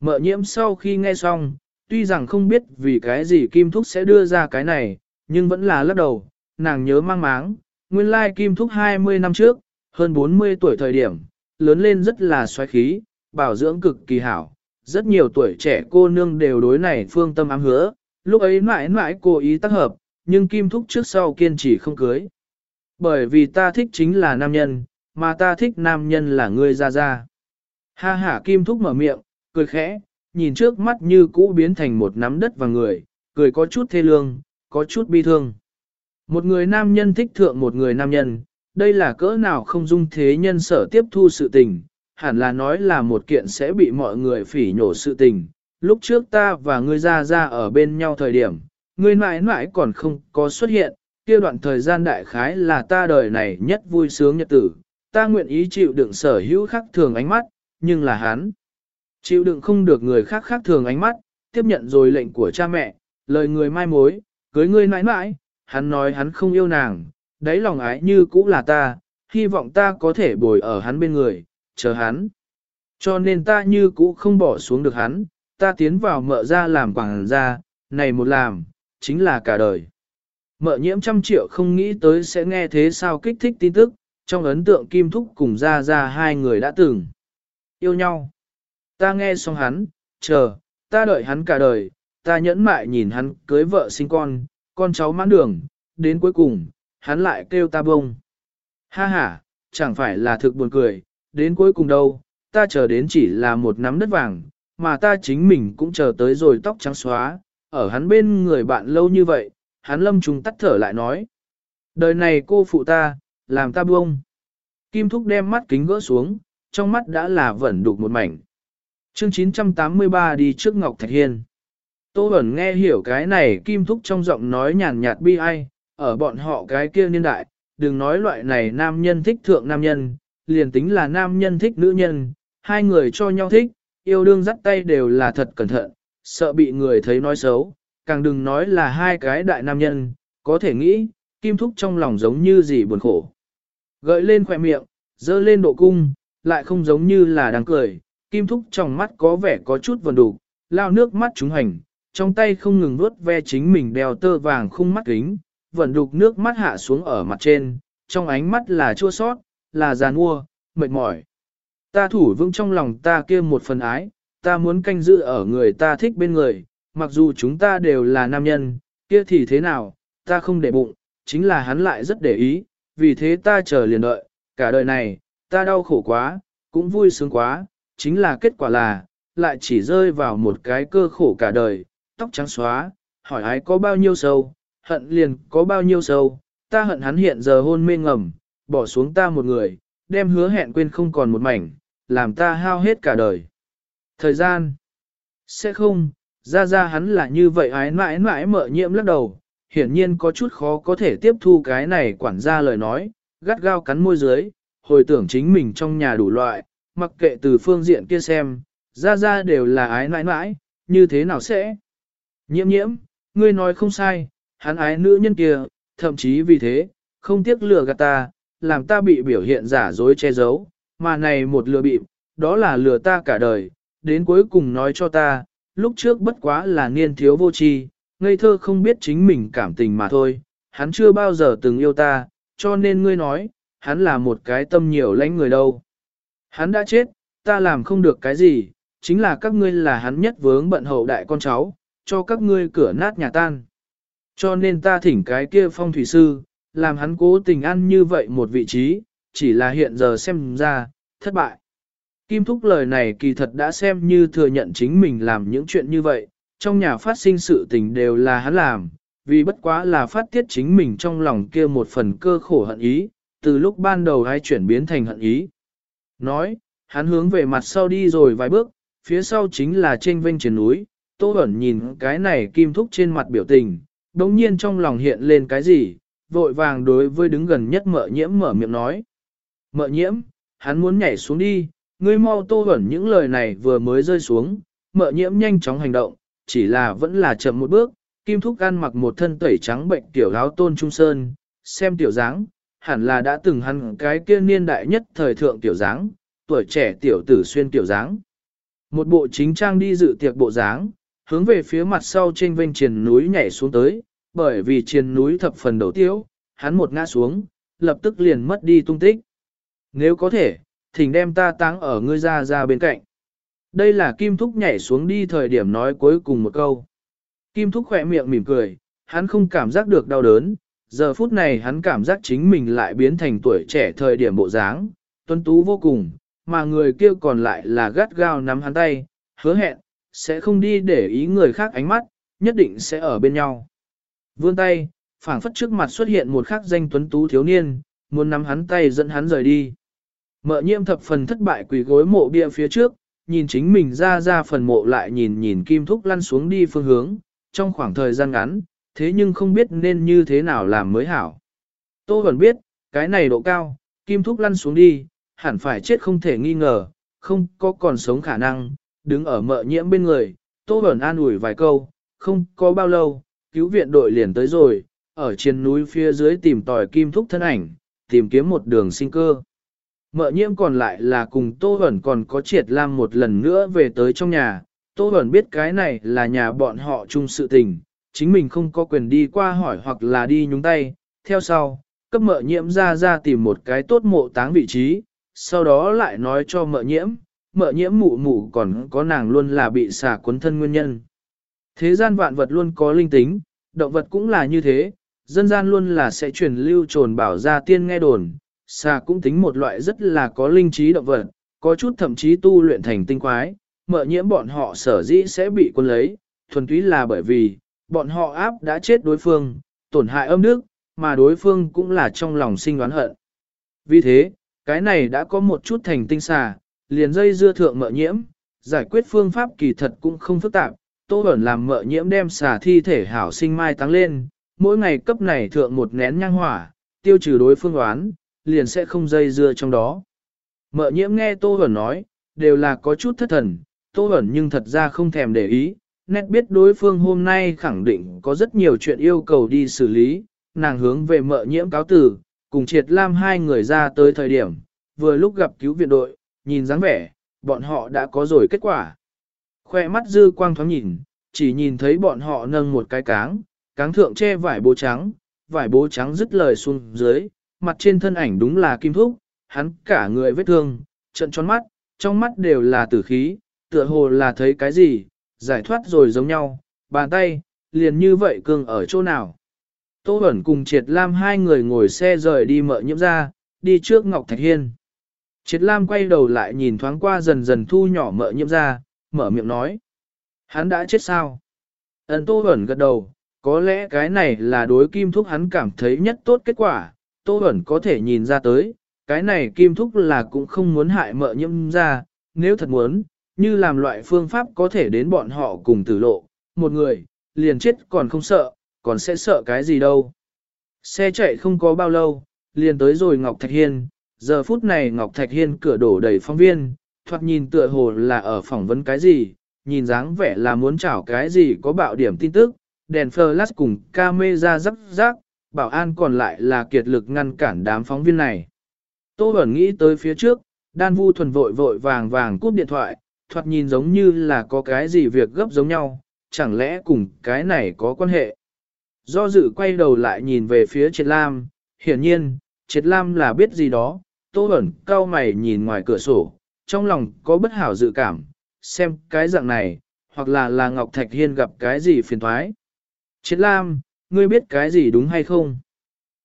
Mợ nhiễm sau khi nghe xong, tuy rằng không biết vì cái gì Kim Thúc sẽ đưa ra cái này, nhưng vẫn là lắc đầu, nàng nhớ mang máng, nguyên lai Kim Thúc 20 năm trước, hơn 40 tuổi thời điểm, lớn lên rất là xoáy khí, bảo dưỡng cực kỳ hảo. Rất nhiều tuổi trẻ cô nương đều đối này phương tâm ám hứa, lúc ấy mãi mãi cố ý tác hợp, nhưng Kim Thúc trước sau kiên trì không cưới. Bởi vì ta thích chính là nam nhân, mà ta thích nam nhân là ngươi ra ra. Ha ha Kim Thúc mở miệng, cười khẽ, nhìn trước mắt như cũ biến thành một nắm đất và người, cười có chút thê lương, có chút bi thương. Một người nam nhân thích thượng một người nam nhân, đây là cỡ nào không dung thế nhân sở tiếp thu sự tình, hẳn là nói là một kiện sẽ bị mọi người phỉ nhổ sự tình. Lúc trước ta và ngươi ra ra ở bên nhau thời điểm, ngươi mãi mãi còn không có xuất hiện, kia đoạn thời gian đại khái là ta đời này nhất vui sướng nhật tử, ta nguyện ý chịu đựng sở hữu khác thường ánh mắt, nhưng là hắn. Chịu đựng không được người khác khác thường ánh mắt, tiếp nhận rồi lệnh của cha mẹ, lời người mai mối, cưới ngươi mãi mãi, hắn nói hắn không yêu nàng, đáy lòng ái như cũ là ta, hy vọng ta có thể bồi ở hắn bên người, chờ hắn. Cho nên ta như cũ không bỏ xuống được hắn, ta tiến vào mợ ra làm quảng ra, này một làm, chính là cả đời. Mợ nhiễm trăm triệu không nghĩ tới sẽ nghe thế sao kích thích tin tức, trong ấn tượng Kim Thúc cùng ra ra hai người đã từng yêu nhau. Ta nghe xong hắn, chờ, ta đợi hắn cả đời, ta nhẫn mại nhìn hắn cưới vợ sinh con, con cháu mãn đường, đến cuối cùng, hắn lại kêu ta bông. Ha ha, chẳng phải là thực buồn cười, đến cuối cùng đâu, ta chờ đến chỉ là một nắm đất vàng, mà ta chính mình cũng chờ tới rồi tóc trắng xóa, ở hắn bên người bạn lâu như vậy, hắn lâm trùng tắt thở lại nói. Đời này cô phụ ta, làm ta buông. Kim Thúc đem mắt kính gỡ xuống, trong mắt đã là vẩn đục một mảnh. Chương 983 đi trước Ngọc Thạch Hiên. Tô Bẩn nghe hiểu cái này Kim Thúc trong giọng nói nhàn nhạt bi ai, ở bọn họ cái kia niên đại, đừng nói loại này nam nhân thích thượng nam nhân, liền tính là nam nhân thích nữ nhân, hai người cho nhau thích, yêu đương dắt tay đều là thật cẩn thận, sợ bị người thấy nói xấu, càng đừng nói là hai cái đại nam nhân, có thể nghĩ, Kim Thúc trong lòng giống như gì buồn khổ. Gợi lên khỏe miệng, dơ lên độ cung, lại không giống như là đang cười, Kim Thúc trong mắt có vẻ có chút vần đủ, lao nước mắt trúng hành, trong tay không ngừng vuốt ve chính mình đeo tơ vàng khung mắt kính, vẫn đục nước mắt hạ xuống ở mặt trên, trong ánh mắt là chua sót, là giàn mua, mệt mỏi. Ta thủ vững trong lòng ta kia một phần ái, ta muốn canh giữ ở người ta thích bên người, mặc dù chúng ta đều là nam nhân, kia thì thế nào, ta không để bụng, chính là hắn lại rất để ý, vì thế ta chờ liền đợi, cả đời này, ta đau khổ quá, cũng vui sướng quá, chính là kết quả là, lại chỉ rơi vào một cái cơ khổ cả đời, tóc trắng xóa, hỏi ái có bao nhiêu sâu, hận liền có bao nhiêu sâu, ta hận hắn hiện giờ hôn mê ngầm, bỏ xuống ta một người, đem hứa hẹn quên không còn một mảnh, làm ta hao hết cả đời. Thời gian, sẽ không, ra ra hắn là như vậy ái mãi mãi mợ nhiễm lắc đầu, hiển nhiên có chút khó có thể tiếp thu cái này quản gia lời nói, gắt gao cắn môi dưới, hồi tưởng chính mình trong nhà đủ loại, mặc kệ từ phương diện kia xem, ra ra đều là ái mãi mãi, như thế nào sẽ? Nhiễm nhiễm, ngươi nói không sai, hắn ái nữ nhân kia, thậm chí vì thế, không tiếc lừa gạt ta, làm ta bị biểu hiện giả dối che giấu, mà này một lừa bịp, đó là lừa ta cả đời, đến cuối cùng nói cho ta, lúc trước bất quá là niên thiếu vô tri, ngây thơ không biết chính mình cảm tình mà thôi, hắn chưa bao giờ từng yêu ta, cho nên ngươi nói, hắn là một cái tâm nhiều lãnh người đâu. Hắn đã chết, ta làm không được cái gì, chính là các ngươi là hắn nhất vướng bận hậu đại con cháu, cho các ngươi cửa nát nhà tan. Cho nên ta thỉnh cái kia phong thủy sư, làm hắn cố tình ăn như vậy một vị trí, chỉ là hiện giờ xem ra, thất bại. Kim Thúc lời này kỳ thật đã xem như thừa nhận chính mình làm những chuyện như vậy, trong nhà phát sinh sự tình đều là hắn làm, vì bất quá là phát tiết chính mình trong lòng kia một phần cơ khổ hận ý, từ lúc ban đầu hay chuyển biến thành hận ý. Nói, hắn hướng về mặt sau đi rồi vài bước, phía sau chính là trên vênh trên núi, Tô Bẩn nhìn cái này kim thúc trên mặt biểu tình, đống nhiên trong lòng hiện lên cái gì, vội vàng đối với đứng gần nhất mợ nhiễm mở miệng nói. Mợ nhiễm, hắn muốn nhảy xuống đi, ngươi mau Tô hẩn những lời này vừa mới rơi xuống, mợ nhiễm nhanh chóng hành động, chỉ là vẫn là chậm một bước, kim thúc ăn mặc một thân tẩy trắng bệnh tiểu áo tôn trung sơn, xem tiểu dáng, hẳn là đã từng hắn cái kia niên đại nhất thời thượng tiểu dáng, tuổi trẻ tiểu tử xuyên tiểu dáng. Một bộ chính trang đi dự tiệc bộ dáng, hướng về phía mặt sau trên vênh triền núi nhảy xuống tới, bởi vì triền núi thập phần đầu tiêu, hắn một ngã xuống, lập tức liền mất đi tung tích. Nếu có thể, thỉnh đem ta táng ở ngươi ra ra bên cạnh. Đây là Kim Thúc nhảy xuống đi thời điểm nói cuối cùng một câu. Kim Thúc khỏe miệng mỉm cười, hắn không cảm giác được đau đớn, giờ phút này hắn cảm giác chính mình lại biến thành tuổi trẻ thời điểm bộ dáng, tuân tú vô cùng, mà người kia còn lại là gắt gao nắm hắn tay, hứa hẹn, sẽ không đi để ý người khác ánh mắt, nhất định sẽ ở bên nhau. Vươn tay, phảng phất trước mặt xuất hiện một khắc danh tuấn tú thiếu niên, muốn nắm hắn tay dẫn hắn rời đi. Mợ nhiễm thập phần thất bại quỳ gối mộ bia phía trước, nhìn chính mình ra ra phần mộ lại nhìn nhìn kim thúc lăn xuống đi phương hướng, trong khoảng thời gian ngắn, thế nhưng không biết nên như thế nào làm mới hảo. Tô vẫn biết, cái này độ cao, kim thúc lăn xuống đi, hẳn phải chết không thể nghi ngờ, không có còn sống khả năng, đứng ở mợ nhiễm bên người, Tô vẫn an ủi vài câu, không có bao lâu, cứu viện đội liền tới rồi, ở trên núi phía dưới tìm tòi kim thúc thân ảnh, tìm kiếm một đường sinh cơ. Mợ nhiễm còn lại là cùng Tô Hẩn còn có triệt lam một lần nữa về tới trong nhà, Tô Hẩn biết cái này là nhà bọn họ chung sự tình, chính mình không có quyền đi qua hỏi hoặc là đi nhúng tay, theo sau, cấp mợ nhiễm ra ra tìm một cái tốt mộ táng vị trí, sau đó lại nói cho mợ nhiễm, mợ nhiễm mụ mụ còn có nàng luôn là bị xả cuốn thân nguyên nhân. Thế gian vạn vật luôn có linh tính, động vật cũng là như thế, dân gian luôn là sẽ truyền lưu trồn bảo ra tiên nghe đồn, xà cũng tính một loại rất là có linh trí động vật, có chút thậm chí tu luyện thành tinh quái, mợ nhiễm bọn họ sở dĩ sẽ bị quân lấy, thuần túy là bởi vì, bọn họ áp đã chết đối phương, tổn hại âm đức, mà đối phương cũng là trong lòng sinh oán hận. Vì thế, cái này đã có một chút thành tinh xà, liền dây dưa thượng mợ nhiễm, giải quyết phương pháp kỳ thật cũng không phức tạp, tô ẩn làm mợ nhiễm đem xà thi thể hảo sinh mai tăng lên, mỗi ngày cấp này thượng một nén nhang hỏa, tiêu trừ đối phương oán, liền sẽ không dây dưa trong đó. Mợ nhiễm nghe Tô Hẩn nói, đều là có chút thất thần, Tô Hẩn nhưng thật ra không thèm để ý, nét biết đối phương hôm nay khẳng định có rất nhiều chuyện yêu cầu đi xử lý, nàng hướng về mợ nhiễm cáo tử, cùng triệt lam hai người ra tới thời điểm, vừa lúc gặp cứu viện đội, nhìn dáng vẻ, bọn họ đã có rồi kết quả. Khoe mắt dư quang thoáng nhìn, chỉ nhìn thấy bọn họ nâng một cái cáng, cáng thượng che vải bố trắng, vải bố trắng dứt lời xuống dưới, mặt trên thân ảnh đúng là kim thúc, hắn cả người vết thương, trận tròn mắt, trong mắt đều là tử khí, tựa hồ là thấy cái gì, giải thoát rồi giống nhau, bàn tay, liền như vậy cương ở chỗ nào. Tô Bẩn cùng Triệt Lam hai người ngồi xe rời đi mợ nhiễm ra, đi trước Ngọc Thạch Hiên. Triệt Lam quay đầu lại nhìn thoáng qua dần dần thu nhỏ mợ nhiễm ra, mở miệng nói. Hắn đã chết sao? Ấn Tô Bẩn gật đầu, có lẽ cái này là đối kim thúc hắn cảm thấy nhất tốt kết quả, Tô Bẩn có thể nhìn ra tới, cái này kim thúc là cũng không muốn hại mợ nhiễm ra, nếu thật muốn, như làm loại phương pháp có thể đến bọn họ cùng tử lộ, một người, liền chết còn không sợ, còn sẽ sợ cái gì đâu. Xe chạy không có bao lâu, liền tới rồi Ngọc Thạch Hiên, giờ phút này Ngọc Thạch Hiên cửa đổ đầy phóng viên, thoạt nhìn tựa hồ là ở phỏng vấn cái gì, nhìn dáng vẻ là muốn chảo cái gì có bạo điểm tin tức, đèn flash cùng camera rắc rắc, bảo an còn lại là kiệt lực ngăn cản đám phóng viên này. Tô Bẩn nghĩ tới phía trước, đan vu thuần vội vội vàng vàng cúp điện thoại, thoạt nhìn giống như là có cái gì việc gấp giống nhau, chẳng lẽ cùng cái này có quan hệ. Do dự quay đầu lại nhìn về phía Triệt Lam, hiển nhiên, Triệt Lam là biết gì đó, Tô Bẩn cao mày nhìn ngoài cửa sổ, trong lòng có bất hảo dự cảm, xem cái dạng này, hoặc là là Ngọc Thạch Hiên gặp cái gì phiền thoái. Triệt Lam, ngươi biết cái gì đúng hay không?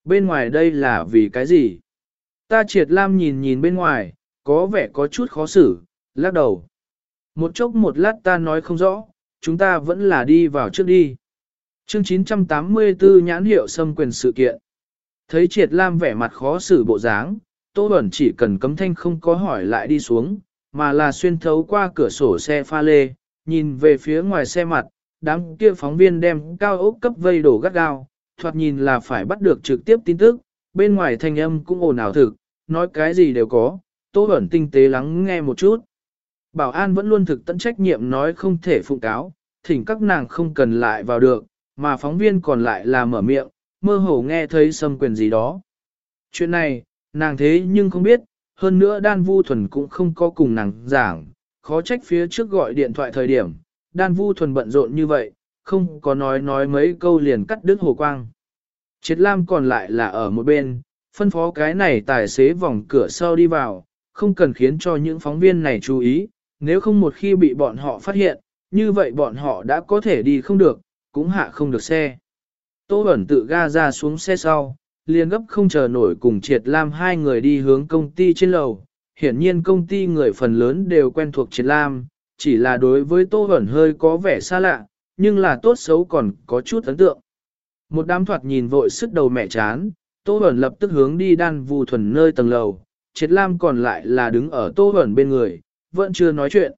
Bên ngoài đây là vì cái gì? Ta triệt lam nhìn nhìn bên ngoài, có vẻ có chút khó xử, lắc đầu. Một chốc một lát ta nói không rõ, chúng ta vẫn là đi vào trước đi. Chương 984 nhãn hiệu xâm quyền sự kiện. Thấy triệt lam vẻ mặt khó xử bộ dáng, Tô Bẩn chỉ cần cấm thanh không có hỏi lại đi xuống, mà là xuyên thấu qua cửa sổ xe pha lê, nhìn về phía ngoài xe mặt, đám kia phóng viên đem cao ốc cấp vây đổ gắt gao, thoạt nhìn là phải bắt được trực tiếp tin tức, bên ngoài thanh âm cũng ồn ào thực, nói cái gì đều có, Tô Bẩn tinh tế lắng nghe một chút. Bảo an vẫn luôn thực tận trách nhiệm nói không thể phụng cáo, thỉnh các nàng không cần lại vào được, mà phóng viên còn lại là mở miệng, mơ hồ nghe thấy xâm quyền gì đó. Chuyện này, nàng thế nhưng không biết, hơn nữa đan vu thuần cũng không có cùng nàng giảng, khó trách phía trước gọi điện thoại thời điểm, đan vu thuần bận rộn như vậy, không có nói nói mấy câu liền cắt đứt hồ quang. Triệt Lam còn lại là ở một bên, phân phó cái này tài xế vòng cửa sau đi vào, không cần khiến cho những phóng viên này chú ý, nếu không một khi bị bọn họ phát hiện, như vậy bọn họ đã có thể đi không được, cũng hạ không được xe. Tô Bẩn tự ga ra xuống xe sau, liền gấp không chờ nổi cùng Triệt Lam hai người đi hướng công ty trên lầu. Hiển nhiên công ty người phần lớn đều quen thuộc Triệt Lam, chỉ là đối với Tô Bẩn hơi có vẻ xa lạ, nhưng là tốt xấu còn có chút ấn tượng. Một đám thoạt nhìn vội sức đầu mẹ chán, Tô Bẩn lập tức hướng đi đan vu thuần nơi tầng lầu, Triệt Lam còn lại là đứng ở Tô Bẩn bên người, vẫn chưa nói chuyện.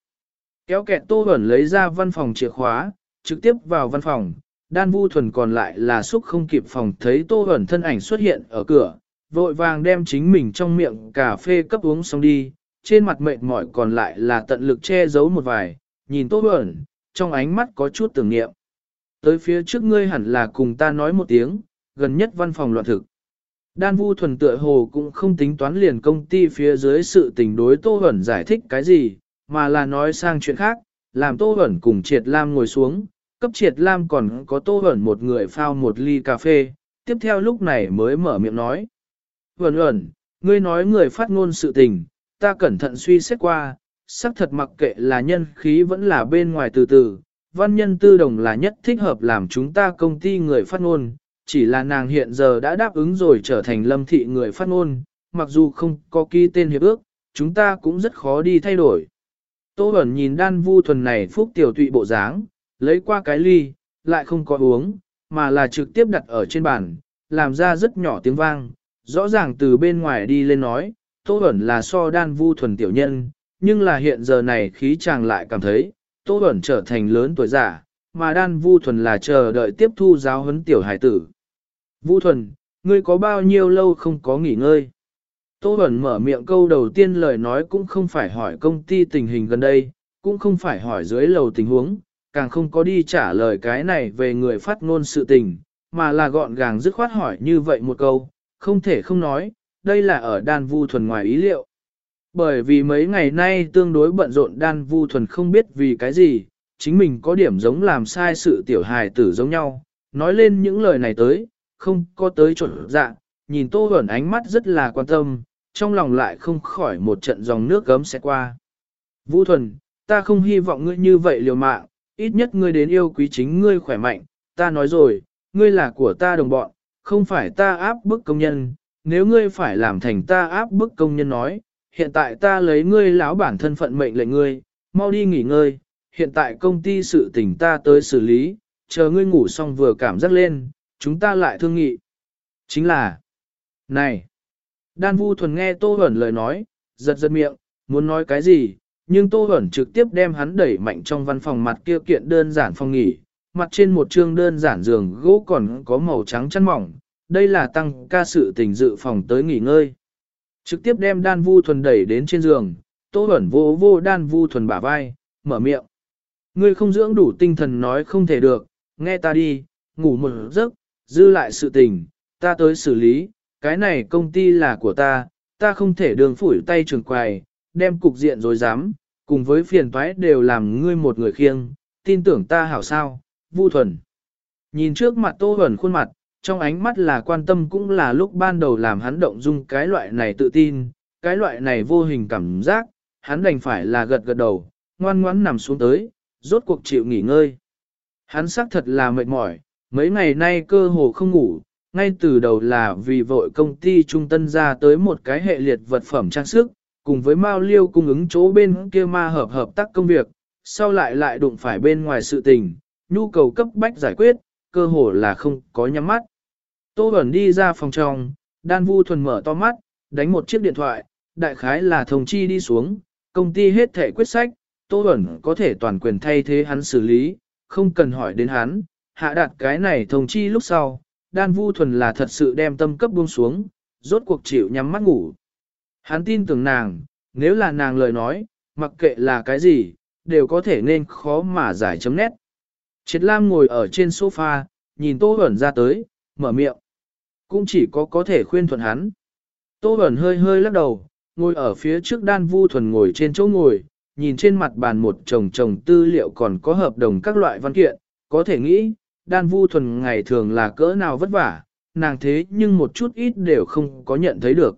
Kéo kẹt Tô Bẩn lấy ra văn phòng chìa khóa, trực tiếp vào văn phòng, đan vu thuần còn lại là xúc không kịp phòng thấy Tô Bẩn thân ảnh xuất hiện ở cửa, vội vàng đem chính mình trong miệng cà phê cấp uống xong đi, trên mặt mệt mỏi còn lại là tận lực che giấu một vài, nhìn Tô Bẩn, trong ánh mắt có chút tưởng niệm. Tới phía trước ngươi hẳn là cùng ta nói một tiếng, gần nhất văn phòng loạn thực. Đan Vu thuần tựa hồ cũng không tính toán liền công ty phía dưới sự tình đối Tô Hẩn giải thích cái gì, mà là nói sang chuyện khác, làm Tô Hẩn cùng Triệt Lam ngồi xuống, cấp Triệt Lam còn có Tô Hẩn một người phao một ly cà phê, tiếp theo lúc này mới mở miệng nói. Hẩn Hẩn, ngươi nói người phát ngôn sự tình, ta cẩn thận suy xét qua, xác thật mặc kệ là nhân khí vẫn là bên ngoài từ từ, văn nhân tư đồng là nhất thích hợp làm chúng ta công ty người phát ngôn, chỉ là nàng hiện giờ đã đáp ứng rồi trở thành lâm thị người phát ngôn, mặc dù không có ký tên hiệp ước, chúng ta cũng rất khó đi thay đổi. Tô Bẩn nhìn đan vu thuần này phúc tiểu tụy bộ dáng, lấy qua cái ly, lại không có uống, mà là trực tiếp đặt ở trên bàn, làm ra rất nhỏ tiếng vang, rõ ràng từ bên ngoài đi lên nói, Tô Bẩn là so đan vu thuần tiểu nhân, nhưng là hiện giờ này khí chàng lại cảm thấy, Tô Bẩn trở thành lớn tuổi giả, mà đan vu thuần là chờ đợi tiếp thu giáo huấn tiểu hải tử. Vu thuần, ngươi có bao nhiêu lâu không có nghỉ ngơi? Tô Bẩn mở miệng câu đầu tiên lời nói cũng không phải hỏi công ty tình hình gần đây, cũng không phải hỏi dưới lầu tình huống, càng không có đi trả lời cái này về người phát ngôn sự tình, mà là gọn gàng dứt khoát hỏi như vậy một câu, không thể không nói, đây là ở đan vu thuần ngoài ý liệu. Bởi vì mấy ngày nay tương đối bận rộn đan vu thuần không biết vì cái gì, chính mình có điểm giống làm sai sự tiểu hài tử giống nhau, nói lên những lời này tới, không có tới chuẩn dạng, nhìn tô ẩn ánh mắt rất là quan tâm, trong lòng lại không khỏi một trận dòng nước gấm sẽ qua. Vũ thuần, ta không hy vọng ngươi như vậy liều mạng, ít nhất ngươi đến yêu quý chính ngươi khỏe mạnh, ta nói rồi, ngươi là của ta đồng bọn, không phải ta áp bức công nhân, nếu ngươi phải làm thành ta áp bức công nhân nói, hiện tại ta lấy ngươi lão bản thân phận mệnh lệnh ngươi, mau đi nghỉ ngơi, hiện tại công ty sự tình ta tới xử lý, chờ ngươi ngủ xong vừa cảm giác lên, chúng ta lại thương nghị. Chính là, này, đan vu thuần nghe Tô Hẩn lời nói, giật giật miệng, muốn nói cái gì, nhưng Tô Hẩn trực tiếp đem hắn đẩy mạnh trong văn phòng mặt kia kiện đơn giản phòng nghỉ, mặt trên một chương đơn giản giường gỗ còn có màu trắng chăn mỏng, đây là tăng ca sự tình dự phòng tới nghỉ ngơi. Trực tiếp đem đan vu thuần đẩy đến trên giường, Tô ẩn vô vô đan vu thuần bả vai, mở miệng. Ngươi không dưỡng đủ tinh thần nói không thể được, nghe ta đi, ngủ một giấc, dư lại sự tình, ta tới xử lý, cái này công ty là của ta, ta không thể đường phủi tay trường quài, đem cục diện rồi dám, cùng với phiền toái đều làm ngươi một người khiêng, tin tưởng ta hảo sao, vu thuần. Nhìn trước mặt tô ẩn khuôn mặt, trong ánh mắt là quan tâm cũng là lúc ban đầu làm hắn động dung cái loại này tự tin, cái loại này vô hình cảm giác, hắn đành phải là gật gật đầu, ngoan ngoãn nằm xuống tới, rốt cuộc chịu nghỉ ngơi. Hắn xác thật là mệt mỏi, mấy ngày nay cơ hồ không ngủ, ngay từ đầu là vì vội công ty trung tân ra tới một cái hệ liệt vật phẩm trang sức, cùng với Mao Liêu cung ứng chỗ bên kia ma hợp hợp tác công việc, sau lại lại đụng phải bên ngoài sự tình, nhu cầu cấp bách giải quyết, cơ hồ là không có nhắm mắt. Tô Bẩn đi ra phòng trong, đan vu thuần mở to mắt, đánh một chiếc điện thoại, đại khái là thông chi đi xuống, công ty hết thể quyết sách, Tô Bẩn có thể toàn quyền thay thế hắn xử lý, không cần hỏi đến hắn, hạ đạt cái này thông chi lúc sau, đan vu thuần là thật sự đem tâm cấp buông xuống, rốt cuộc chịu nhắm mắt ngủ. Hắn tin tưởng nàng, nếu là nàng lời nói, mặc kệ là cái gì, đều có thể nên khó mà giải chấm nét. Triệt Lam ngồi ở trên sofa, nhìn Tô Bẩn ra tới, mở miệng cũng chỉ có có thể khuyên thuận hắn. Tô Bẩn hơi hơi lắc đầu, ngồi ở phía trước đan vu thuần ngồi trên chỗ ngồi, nhìn trên mặt bàn một chồng chồng tư liệu còn có hợp đồng các loại văn kiện, có thể nghĩ, đan vu thuần ngày thường là cỡ nào vất vả, nàng thế nhưng một chút ít đều không có nhận thấy được.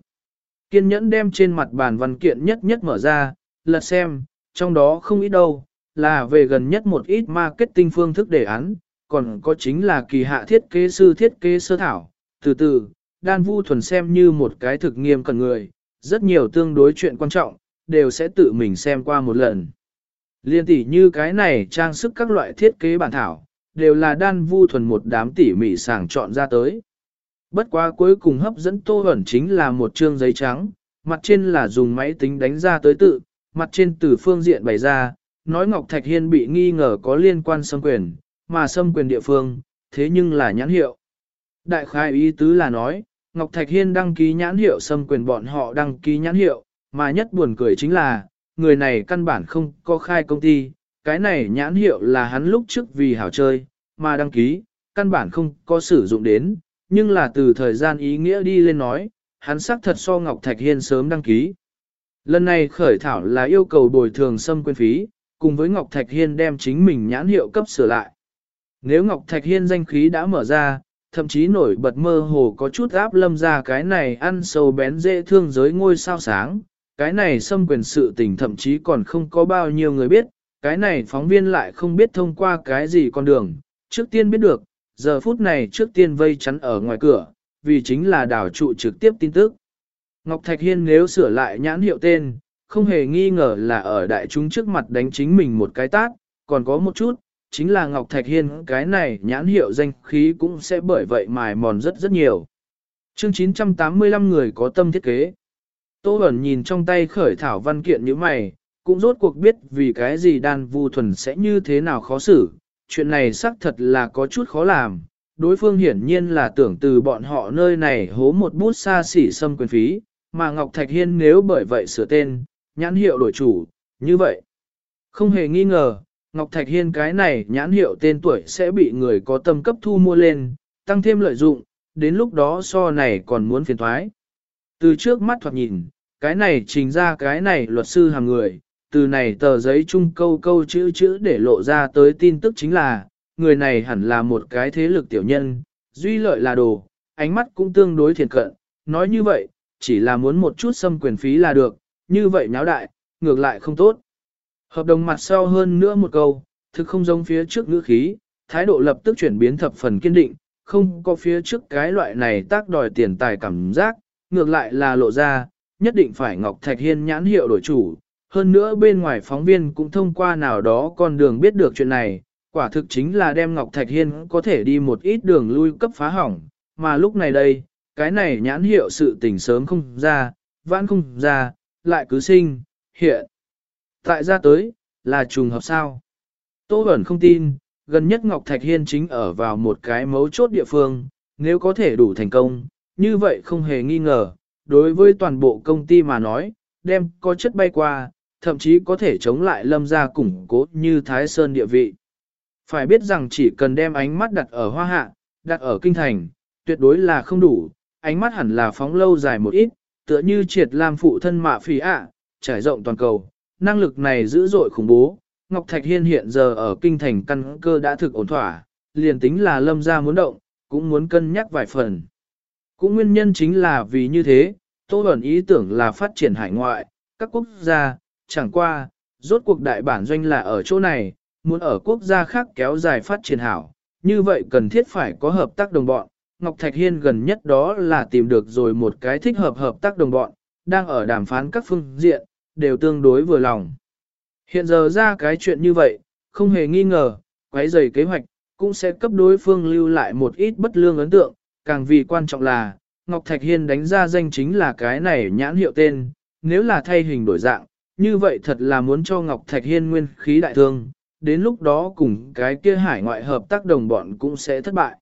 Kiên nhẫn đem trên mặt bàn văn kiện nhất nhất mở ra, lật xem, trong đó không ít đâu, là về gần nhất một ít marketing phương thức đề án, còn có chính là kỳ hạ thiết kế sư thiết kế sơ thảo. Từ từ, đan vu thuần xem như một cái thực nghiêm cần người, rất nhiều tương đối chuyện quan trọng, đều sẽ tự mình xem qua một lần. Liên tỷ như cái này trang sức các loại thiết kế bản thảo, đều là đan vu thuần một đám tỉ mỉ sàng chọn ra tới. Bất quá cuối cùng hấp dẫn tô ẩn chính là một trương giấy trắng, mặt trên là dùng máy tính đánh ra tới tự, mặt trên từ phương diện bày ra, nói Ngọc Thạch Hiên bị nghi ngờ có liên quan xâm quyền, mà xâm quyền địa phương, thế nhưng là nhãn hiệu. Đại khai ý tứ là nói, Ngọc Thạch Hiên đăng ký nhãn hiệu xâm quyền bọn họ đăng ký nhãn hiệu, mà nhất buồn cười chính là, người này căn bản không có khai công ty, cái này nhãn hiệu là hắn lúc trước vì hảo chơi, mà đăng ký, căn bản không có sử dụng đến, nhưng là từ thời gian ý nghĩa đi lên nói, hắn xác thật so Ngọc Thạch Hiên sớm đăng ký. Lần này khởi thảo là yêu cầu bồi thường xâm quyền phí, cùng với Ngọc Thạch Hiên đem chính mình nhãn hiệu cấp sửa lại. Nếu Ngọc Thạch Hiên danh khí đã mở ra, thậm chí nổi bật mơ hồ có chút áp lâm ra cái này ăn sâu bén dễ thương giới ngôi sao sáng, cái này xâm quyền sự tình thậm chí còn không có bao nhiêu người biết, cái này phóng viên lại không biết thông qua cái gì con đường, trước tiên biết được, giờ phút này trước tiên vây chắn ở ngoài cửa, vì chính là đảo trụ trực tiếp tin tức. Ngọc Thạch Hiên nếu sửa lại nhãn hiệu tên, không hề nghi ngờ là ở đại chúng trước mặt đánh chính mình một cái tát, còn có một chút, chính là Ngọc Thạch Hiên cái này nhãn hiệu danh khí cũng sẽ bởi vậy mài mòn rất rất nhiều. Chương 985 người có tâm thiết kế. Tô Bẩn nhìn trong tay khởi thảo văn kiện như mày, cũng rốt cuộc biết vì cái gì đan vu thuần sẽ như thế nào khó xử. Chuyện này xác thật là có chút khó làm. Đối phương hiển nhiên là tưởng từ bọn họ nơi này hố một bút xa xỉ xâm quyền phí, mà Ngọc Thạch Hiên nếu bởi vậy sửa tên, nhãn hiệu đổi chủ, như vậy. Không hề nghi ngờ, Ngọc Thạch Hiên cái này nhãn hiệu tên tuổi sẽ bị người có tâm cấp thu mua lên, tăng thêm lợi dụng, đến lúc đó so này còn muốn phiền thoái. Từ trước mắt thoạt nhìn, cái này trình ra cái này luật sư hàng người, từ này tờ giấy chung câu câu chữ chữ để lộ ra tới tin tức chính là, người này hẳn là một cái thế lực tiểu nhân, duy lợi là đồ, ánh mắt cũng tương đối thiền cận, nói như vậy, chỉ là muốn một chút xâm quyền phí là được, như vậy nháo đại, ngược lại không tốt. Hợp đồng mặt sau hơn nữa một câu, thực không giống phía trước ngữ khí, thái độ lập tức chuyển biến thập phần kiên định, không có phía trước cái loại này tác đòi tiền tài cảm giác, ngược lại là lộ ra, nhất định phải Ngọc Thạch Hiên nhãn hiệu đổi chủ. Hơn nữa bên ngoài phóng viên cũng thông qua nào đó con đường biết được chuyện này, quả thực chính là đem Ngọc Thạch Hiên có thể đi một ít đường lui cấp phá hỏng, mà lúc này đây, cái này nhãn hiệu sự tình sớm không ra, vãn không ra, lại cứ sinh, hiện. Tại ra tới, là trùng hợp sao? Tô Bẩn không tin, gần nhất Ngọc Thạch Hiên chính ở vào một cái mấu chốt địa phương, nếu có thể đủ thành công, như vậy không hề nghi ngờ, đối với toàn bộ công ty mà nói, đem có chất bay qua, thậm chí có thể chống lại lâm gia củng cố như Thái Sơn địa vị. Phải biết rằng chỉ cần đem ánh mắt đặt ở hoa hạ, đặt ở kinh thành, tuyệt đối là không đủ, ánh mắt hẳn là phóng lâu dài một ít, tựa như triệt làm phụ thân mạ phì ạ, trải rộng toàn cầu, năng lực này dữ dội khủng bố. Ngọc Thạch Hiên hiện giờ ở kinh thành căn cơ đã thực ổn thỏa, liền tính là lâm gia muốn động, cũng muốn cân nhắc vài phần. Cũng nguyên nhân chính là vì như thế, Tô Bẩn ý tưởng là phát triển hải ngoại, các quốc gia, chẳng qua, rốt cuộc đại bản doanh là ở chỗ này, muốn ở quốc gia khác kéo dài phát triển hảo, như vậy cần thiết phải có hợp tác đồng bọn. Ngọc Thạch Hiên gần nhất đó là tìm được rồi một cái thích hợp hợp tác đồng bọn, đang ở đàm phán các phương diện, đều tương đối vừa lòng. Hiện giờ ra cái chuyện như vậy, không hề nghi ngờ, quấy rầy kế hoạch, cũng sẽ cấp đối phương lưu lại một ít bất lương ấn tượng, càng vì quan trọng là, Ngọc Thạch Hiên đánh ra danh chính là cái này nhãn hiệu tên, nếu là thay hình đổi dạng, như vậy thật là muốn cho Ngọc Thạch Hiên nguyên khí đại thương, đến lúc đó cùng cái kia hải ngoại hợp tác đồng bọn cũng sẽ thất bại.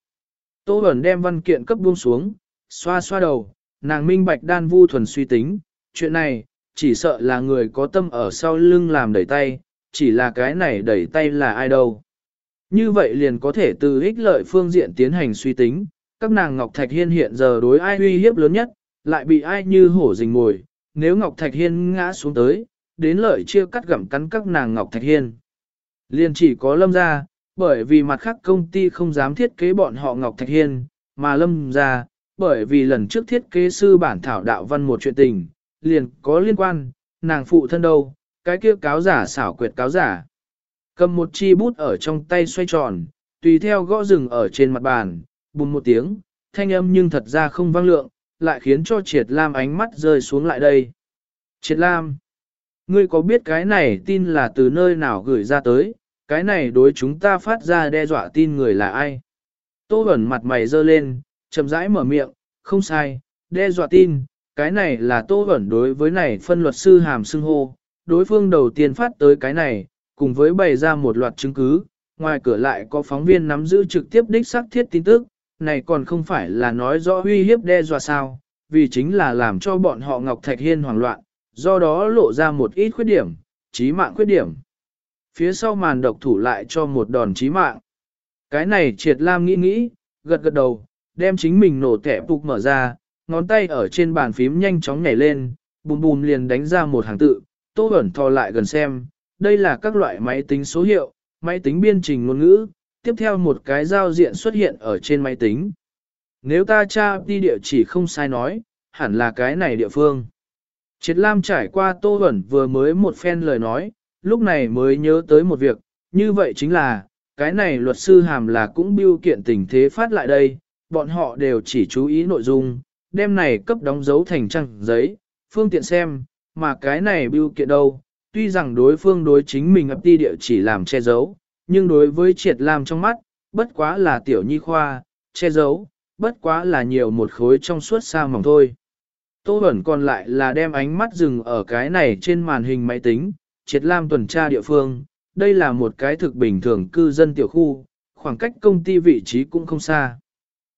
Tô Bẩn đem văn kiện cấp buông xuống, xoa xoa đầu, nàng minh bạch đan vu thuần suy tính, chuyện này, chỉ sợ là người có tâm ở sau lưng làm đẩy tay, chỉ là cái này đẩy tay là ai đâu. Như vậy liền có thể từ ích lợi phương diện tiến hành suy tính, các nàng Ngọc Thạch Hiên hiện giờ đối ai uy hiếp lớn nhất, lại bị ai như hổ rình ngồi, nếu Ngọc Thạch Hiên ngã xuống tới, đến lợi chia cắt gặm cắn các nàng Ngọc Thạch Hiên. liền chỉ có lâm ra, bởi vì mặt khác công ty không dám thiết kế bọn họ Ngọc Thạch Hiên, mà lâm ra, bởi vì lần trước thiết kế sư bản thảo đạo văn một chuyện tình, liền có liên quan, nàng phụ thân đâu, cái kia cáo giả xảo quyệt cáo giả. Cầm một chi bút ở trong tay xoay tròn, tùy theo gõ rừng ở trên mặt bàn, bùm một tiếng, thanh âm nhưng thật ra không vang lượng, lại khiến cho Triệt Lam ánh mắt rơi xuống lại đây. Triệt Lam, ngươi có biết cái này tin là từ nơi nào gửi ra tới, cái này đối chúng ta phát ra đe dọa tin người là ai? Tô ẩn mặt mày dơ lên, chậm rãi mở miệng, không sai, đe dọa tin, cái này là Tô ẩn đối với này phân luật sư hàm xưng hô, đối phương đầu tiên phát tới cái này, cùng với bày ra một loạt chứng cứ, ngoài cửa lại có phóng viên nắm giữ trực tiếp đích xác thiết tin tức, này còn không phải là nói rõ uy hiếp đe dọa sao, vì chính là làm cho bọn họ Ngọc Thạch Hiên hoảng loạn, do đó lộ ra một ít khuyết điểm, chí mạng khuyết điểm. Phía sau màn độc thủ lại cho một đòn chí mạng. Cái này triệt lam nghĩ nghĩ, gật gật đầu, đem chính mình nổ tẻ phục mở ra, ngón tay ở trên bàn phím nhanh chóng nhảy lên, bùm bùm liền đánh ra một hàng tự, tô Bẩn thò lại gần xem, đây là các loại máy tính số hiệu, máy tính biên trình ngôn ngữ, tiếp theo một cái giao diện xuất hiện ở trên máy tính. Nếu ta tra đi địa chỉ không sai nói, hẳn là cái này địa phương. Triệt Lam trải qua Tô Bẩn vừa mới một phen lời nói, lúc này mới nhớ tới một việc, như vậy chính là, cái này luật sư hàm là cũng biêu kiện tình thế phát lại đây, bọn họ đều chỉ chú ý nội dung, đem này cấp đóng dấu thành trang giấy, phương tiện xem, mà cái này biêu kiện đâu, tuy rằng đối phương đối chính mình ấp đi địa chỉ làm che giấu, nhưng đối với triệt làm trong mắt, bất quá là tiểu nhi khoa, che giấu, bất quá là nhiều một khối trong suốt xa mỏng thôi. Tô Bẩn còn lại là đem ánh mắt dừng ở cái này trên màn hình máy tính, triệt lam tuần tra địa phương, đây là một cái thực bình thường cư dân tiểu khu, khoảng cách công ty vị trí cũng không xa.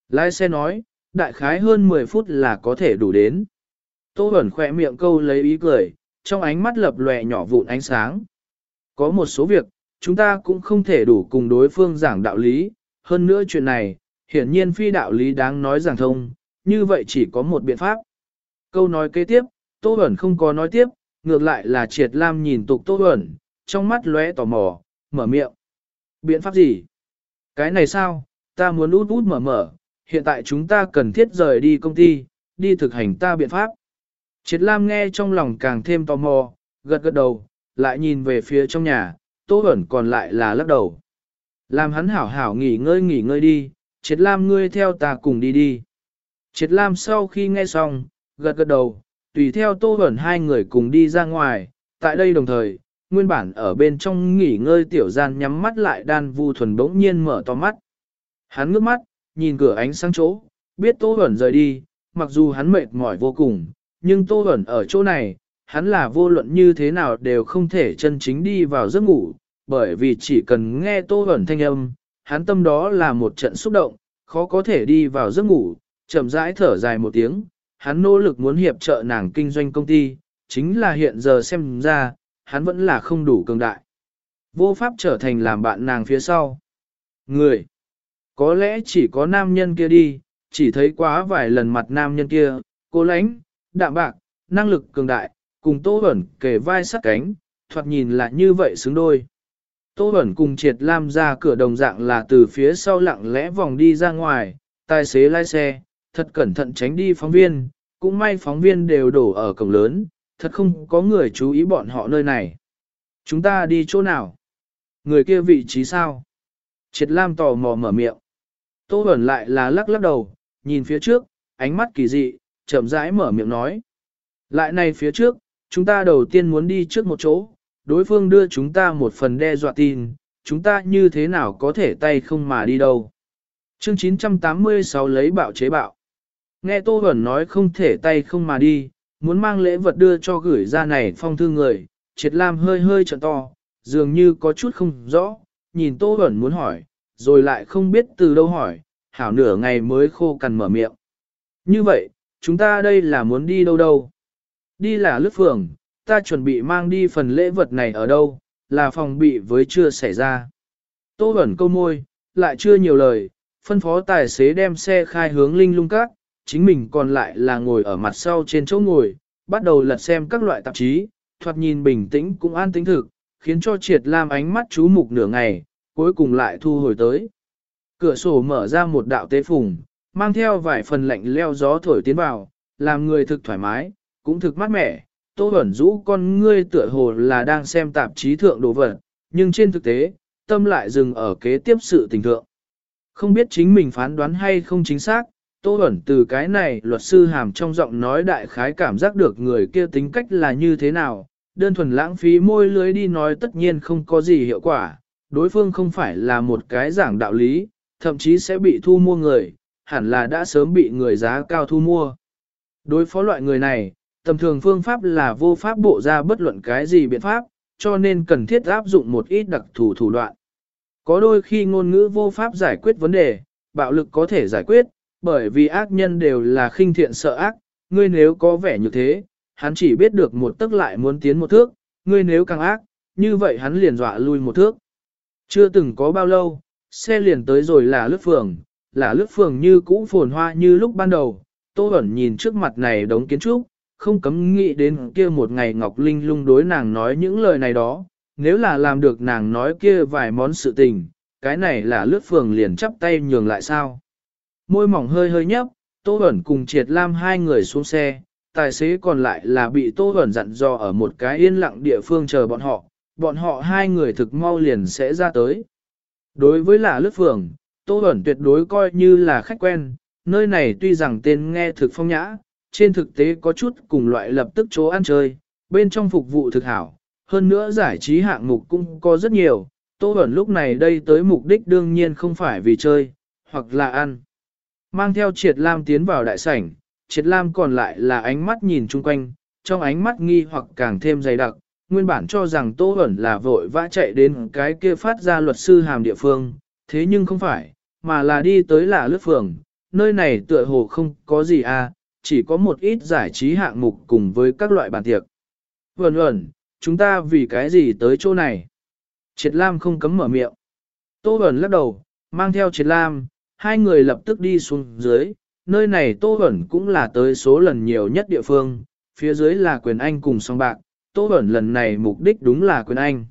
Lái xe nói, đại khái hơn 10 phút là có thể đủ đến. Tô Bẩn khỏe miệng câu lấy ý cười, trong ánh mắt lập lòe nhỏ vụn ánh sáng. Có một số việc, chúng ta cũng không thể đủ cùng đối phương giảng đạo lý, hơn nữa chuyện này, hiển nhiên phi đạo lý đáng nói giảng thông, như vậy chỉ có một biện pháp. Câu nói kế tiếp, Tô Bẩn không có nói tiếp, ngược lại là Triệt Lam nhìn tục Tô Bẩn, trong mắt lóe tò mò, mở miệng. Biện pháp gì? Cái này sao, ta muốn út út mở mở, hiện tại chúng ta cần thiết rời đi công ty, đi thực hành ta biện pháp. Triệt Lam nghe trong lòng càng thêm tò mò, gật gật đầu, lại nhìn về phía trong nhà, Tô Bẩn còn lại là lắc đầu. Làm hắn hảo hảo nghỉ ngơi nghỉ ngơi đi, Triệt Lam ngươi theo ta cùng đi đi. Triệt Lam sau khi nghe xong, gật gật đầu, tùy theo Tô Bẩn hai người cùng đi ra ngoài, tại đây đồng thời, nguyên bản ở bên trong nghỉ ngơi tiểu gian nhắm mắt lại đan vu thuần bỗng nhiên mở to mắt. Hắn ngước mắt, nhìn cửa ánh sáng chỗ, biết Tô Bẩn rời đi, mặc dù hắn mệt mỏi vô cùng, nhưng Tô Bẩn ở chỗ này, hắn là vô luận như thế nào đều không thể chân chính đi vào giấc ngủ, bởi vì chỉ cần nghe Tô Bẩn thanh âm, hắn tâm đó là một trận xúc động, khó có thể đi vào giấc ngủ, chậm rãi thở dài một tiếng, hắn nỗ lực muốn hiệp trợ nàng kinh doanh công ty, chính là hiện giờ xem ra, hắn vẫn là không đủ cường đại. Vô pháp trở thành làm bạn nàng phía sau. Người, có lẽ chỉ có nam nhân kia đi, chỉ thấy quá vài lần mặt nam nhân kia, cố lãnh, đạm bạc, năng lực cường đại, cùng Tô Bẩn kề vai sát cánh, thoạt nhìn là như vậy xứng đôi. Tô Bẩn cùng Triệt Lam ra cửa đồng dạng là từ phía sau lặng lẽ vòng đi ra ngoài, tài xế lái xe, thật cẩn thận tránh đi phóng viên, cũng may phóng viên đều đổ ở cổng lớn, thật không có người chú ý bọn họ nơi này. Chúng ta đi chỗ nào? Người kia vị trí sao? Triệt Lam tò mò mở miệng. Tô Bẩn lại là lắc lắc đầu, nhìn phía trước, ánh mắt kỳ dị, chậm rãi mở miệng nói. Lại này phía trước, chúng ta đầu tiên muốn đi trước một chỗ, đối phương đưa chúng ta một phần đe dọa tin, chúng ta như thế nào có thể tay không mà đi đâu. Chương 986 lấy bạo chế bạo. Nghe Tô Bẩn nói không thể tay không mà đi, muốn mang lễ vật đưa cho gửi ra này phong thư người, triệt lam hơi hơi trận to, dường như có chút không rõ, nhìn Tô Bẩn muốn hỏi, rồi lại không biết từ đâu hỏi, hảo nửa ngày mới khô cằn mở miệng. Như vậy, chúng ta đây là muốn đi đâu đâu? Đi là lướt phường, ta chuẩn bị mang đi phần lễ vật này ở đâu, là phòng bị với chưa xảy ra. Tô ẩn câu môi, lại chưa nhiều lời, phân phó tài xế đem xe khai hướng linh lung các, chính mình còn lại là ngồi ở mặt sau trên chỗ ngồi, bắt đầu lật xem các loại tạp chí, thoạt nhìn bình tĩnh cũng an tĩnh thực, khiến cho triệt lam ánh mắt chú mục nửa ngày, cuối cùng lại thu hồi tới. Cửa sổ mở ra một đạo tế phùng, mang theo vài phần lạnh leo gió thổi tiến vào, làm người thực thoải mái, cũng thực mát mẻ. Tô Bẩn rũ con ngươi tựa hồ là đang xem tạp chí thượng đồ vật, nhưng trên thực tế, tâm lại dừng ở kế tiếp sự tình thượng. Không biết chính mình phán đoán hay không chính xác, Tô Bẩn từ cái này luật sư hàm trong giọng nói đại khái cảm giác được người kia tính cách là như thế nào, đơn thuần lãng phí môi lưới đi nói tất nhiên không có gì hiệu quả, đối phương không phải là một cái giảng đạo lý, thậm chí sẽ bị thu mua người, hẳn là đã sớm bị người giá cao thu mua. Đối phó loại người này, tầm thường phương pháp là vô pháp bộ ra bất luận cái gì biện pháp, cho nên cần thiết áp dụng một ít đặc thù thủ đoạn. Có đôi khi ngôn ngữ vô pháp giải quyết vấn đề, bạo lực có thể giải quyết, bởi vì ác nhân đều là khinh thiện sợ ác, ngươi nếu có vẻ như thế, hắn chỉ biết được một tức lại muốn tiến một thước, ngươi nếu càng ác, như vậy hắn liền dọa lui một thước. Chưa từng có bao lâu, xe liền tới rồi là lướt phường, là lướt phường như cũ phồn hoa như lúc ban đầu, Tô Bẩn nhìn trước mặt này đống kiến trúc, không cấm nghĩ đến kia một ngày Ngọc Linh lung đối nàng nói những lời này đó, nếu là làm được nàng nói kia vài món sự tình, cái này là lướt phường liền chắp tay nhường lại sao. Môi mỏng hơi hơi nhấp, Tô Bẩn cùng Triệt Lam hai người xuống xe, tài xế còn lại là bị Tô Bẩn dặn dò ở một cái yên lặng địa phương chờ bọn họ, bọn họ hai người thực mau liền sẽ ra tới. Đối với là lướt phường, Tô Bẩn tuyệt đối coi như là khách quen, nơi này tuy rằng tên nghe thực phong nhã, trên thực tế có chút cùng loại lập tức chỗ ăn chơi, bên trong phục vụ thực hảo, hơn nữa giải trí hạng mục cũng có rất nhiều, Tô Bẩn lúc này đây tới mục đích đương nhiên không phải vì chơi, hoặc là ăn. Mang theo triệt lam tiến vào đại sảnh, triệt lam còn lại là ánh mắt nhìn chung quanh, trong ánh mắt nghi hoặc càng thêm dày đặc, nguyên bản cho rằng Tô Bẩn là vội vã chạy đến cái kia phát ra luật sư hàm địa phương, thế nhưng không phải, mà là đi tới là lướt phường, nơi này tựa hồ không có gì à, chỉ có một ít giải trí hạng mục cùng với các loại bàn tiệc. Vẩn vẩn, chúng ta vì cái gì tới chỗ này? Triệt Lam không cấm mở miệng. Tô Vẩn lắc đầu, mang theo Triệt Lam, hai người lập tức đi xuống dưới, nơi này Tô Vẩn cũng là tới số lần nhiều nhất địa phương, phía dưới là quyền anh cùng song bạc, Tô Bẩn lần này mục đích đúng là quyền anh.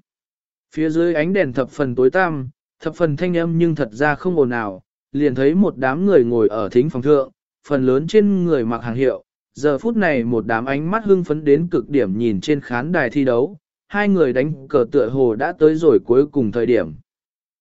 Phía dưới ánh đèn thập phần tối tăm, thập phần thanh âm nhưng thật ra không ồn ào, liền thấy một đám người ngồi ở thính phòng thượng, phần lớn trên người mặc hàng hiệu. Giờ phút này một đám ánh mắt hưng phấn đến cực điểm nhìn trên khán đài thi đấu, hai người đánh cờ tựa hồ đã tới rồi cuối cùng thời điểm.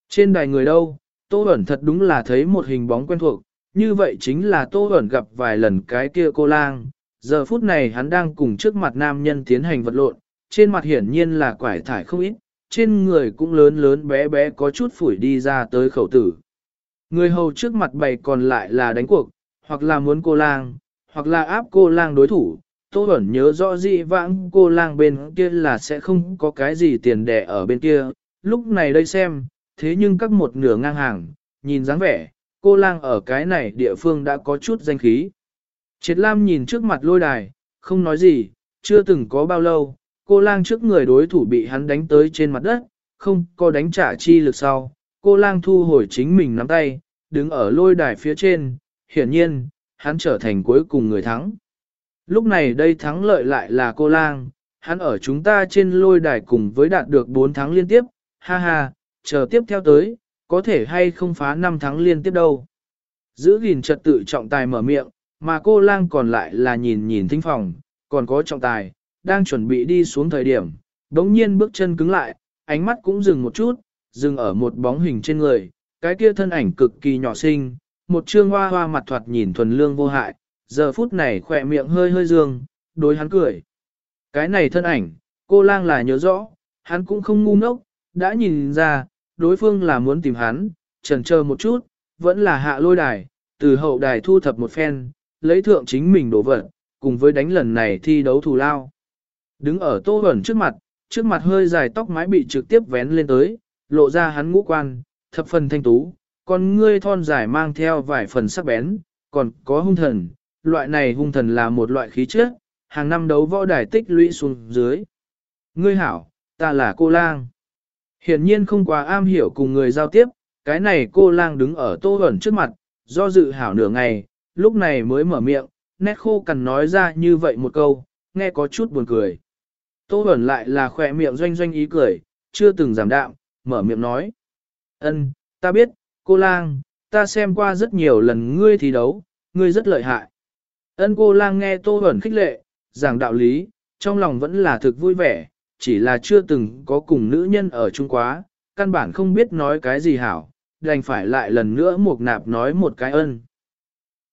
Trên đài người đâu, Tô Bẩn thật đúng là thấy một hình bóng quen thuộc, như vậy chính là Tô Bẩn gặp vài lần cái kia cô lang. Giờ phút này hắn đang cùng trước mặt nam nhân tiến hành vật lộn, trên mặt hiển nhiên là quải thải không ít, trên người cũng lớn lớn bé bé có chút phủi đi ra tới khẩu tử. Người hầu trước mặt bày còn lại là đánh cuộc, hoặc là muốn cô lang, hoặc là áp cô lang đối thủ. Tô Bẩn nhớ rõ dị vãng cô lang bên kia là sẽ không có cái gì tiền đẻ ở bên kia. Lúc này đây xem, thế nhưng các một nửa ngang hàng, nhìn dáng vẻ, cô lang ở cái này địa phương đã có chút danh khí. Triệt Lam nhìn trước mặt lôi đài, không nói gì, chưa từng có bao lâu, cô lang trước người đối thủ bị hắn đánh tới trên mặt đất, không có đánh trả chi lực sau, cô lang thu hồi chính mình nắm tay, đứng ở lôi đài phía trên, hiển nhiên, hắn trở thành cuối cùng người thắng. Lúc này đây thắng lợi lại là cô lang, hắn ở chúng ta trên lôi đài cùng với đạt được 4 thắng liên tiếp, ha ha, chờ tiếp theo tới, có thể hay không phá 5 thắng liên tiếp đâu. Giữ gìn trật tự trọng tài mở miệng, mà cô lang còn lại là nhìn nhìn thính phòng, còn có trọng tài, đang chuẩn bị đi xuống thời điểm, đống nhiên bước chân cứng lại, ánh mắt cũng dừng một chút, dừng ở một bóng hình trên người, cái kia thân ảnh cực kỳ nhỏ xinh, một trương hoa hoa mặt thoạt nhìn thuần lương vô hại, giờ phút này khỏe miệng hơi hơi dương, đối hắn cười. Cái này thân ảnh, cô lang là nhớ rõ, hắn cũng không ngu ngốc, đã nhìn ra, đối phương là muốn tìm hắn, chần chờ một chút, vẫn là hạ lôi đài, từ hậu đài thu thập một phen, lấy thượng chính mình đổ vật, cùng với đánh lần này thi đấu thù lao. Đứng ở tô ẩn trước mặt, trước mặt hơi dài tóc mái bị trực tiếp vén lên tới, lộ ra hắn ngũ quan, thập phần thanh tú, con ngươi thon dài mang theo vài phần sắc bén, còn có hung thần, loại này hung thần là một loại khí chất, hàng năm đấu võ đài tích lũy xuống dưới. Ngươi hảo, ta là cô lang. Hiển nhiên không quá am hiểu cùng người giao tiếp, cái này cô lang đứng ở tô ẩn trước mặt, do dự hảo nửa ngày, lúc này mới mở miệng, nét khô cằn nói ra như vậy một câu, nghe có chút buồn cười. Tô ẩn lại là khỏe miệng doanh doanh ý cười, chưa từng giảm đạm, mở miệng nói. ân ta biết, cô lang, ta xem qua rất nhiều lần ngươi thi đấu, ngươi rất lợi hại. Ân cô lang nghe tô ẩn khích lệ, giảng đạo lý, trong lòng vẫn là thực vui vẻ, chỉ là chưa từng có cùng nữ nhân ở chung quá, căn bản không biết nói cái gì hảo, đành phải lại lần nữa một nạp nói một cái ân.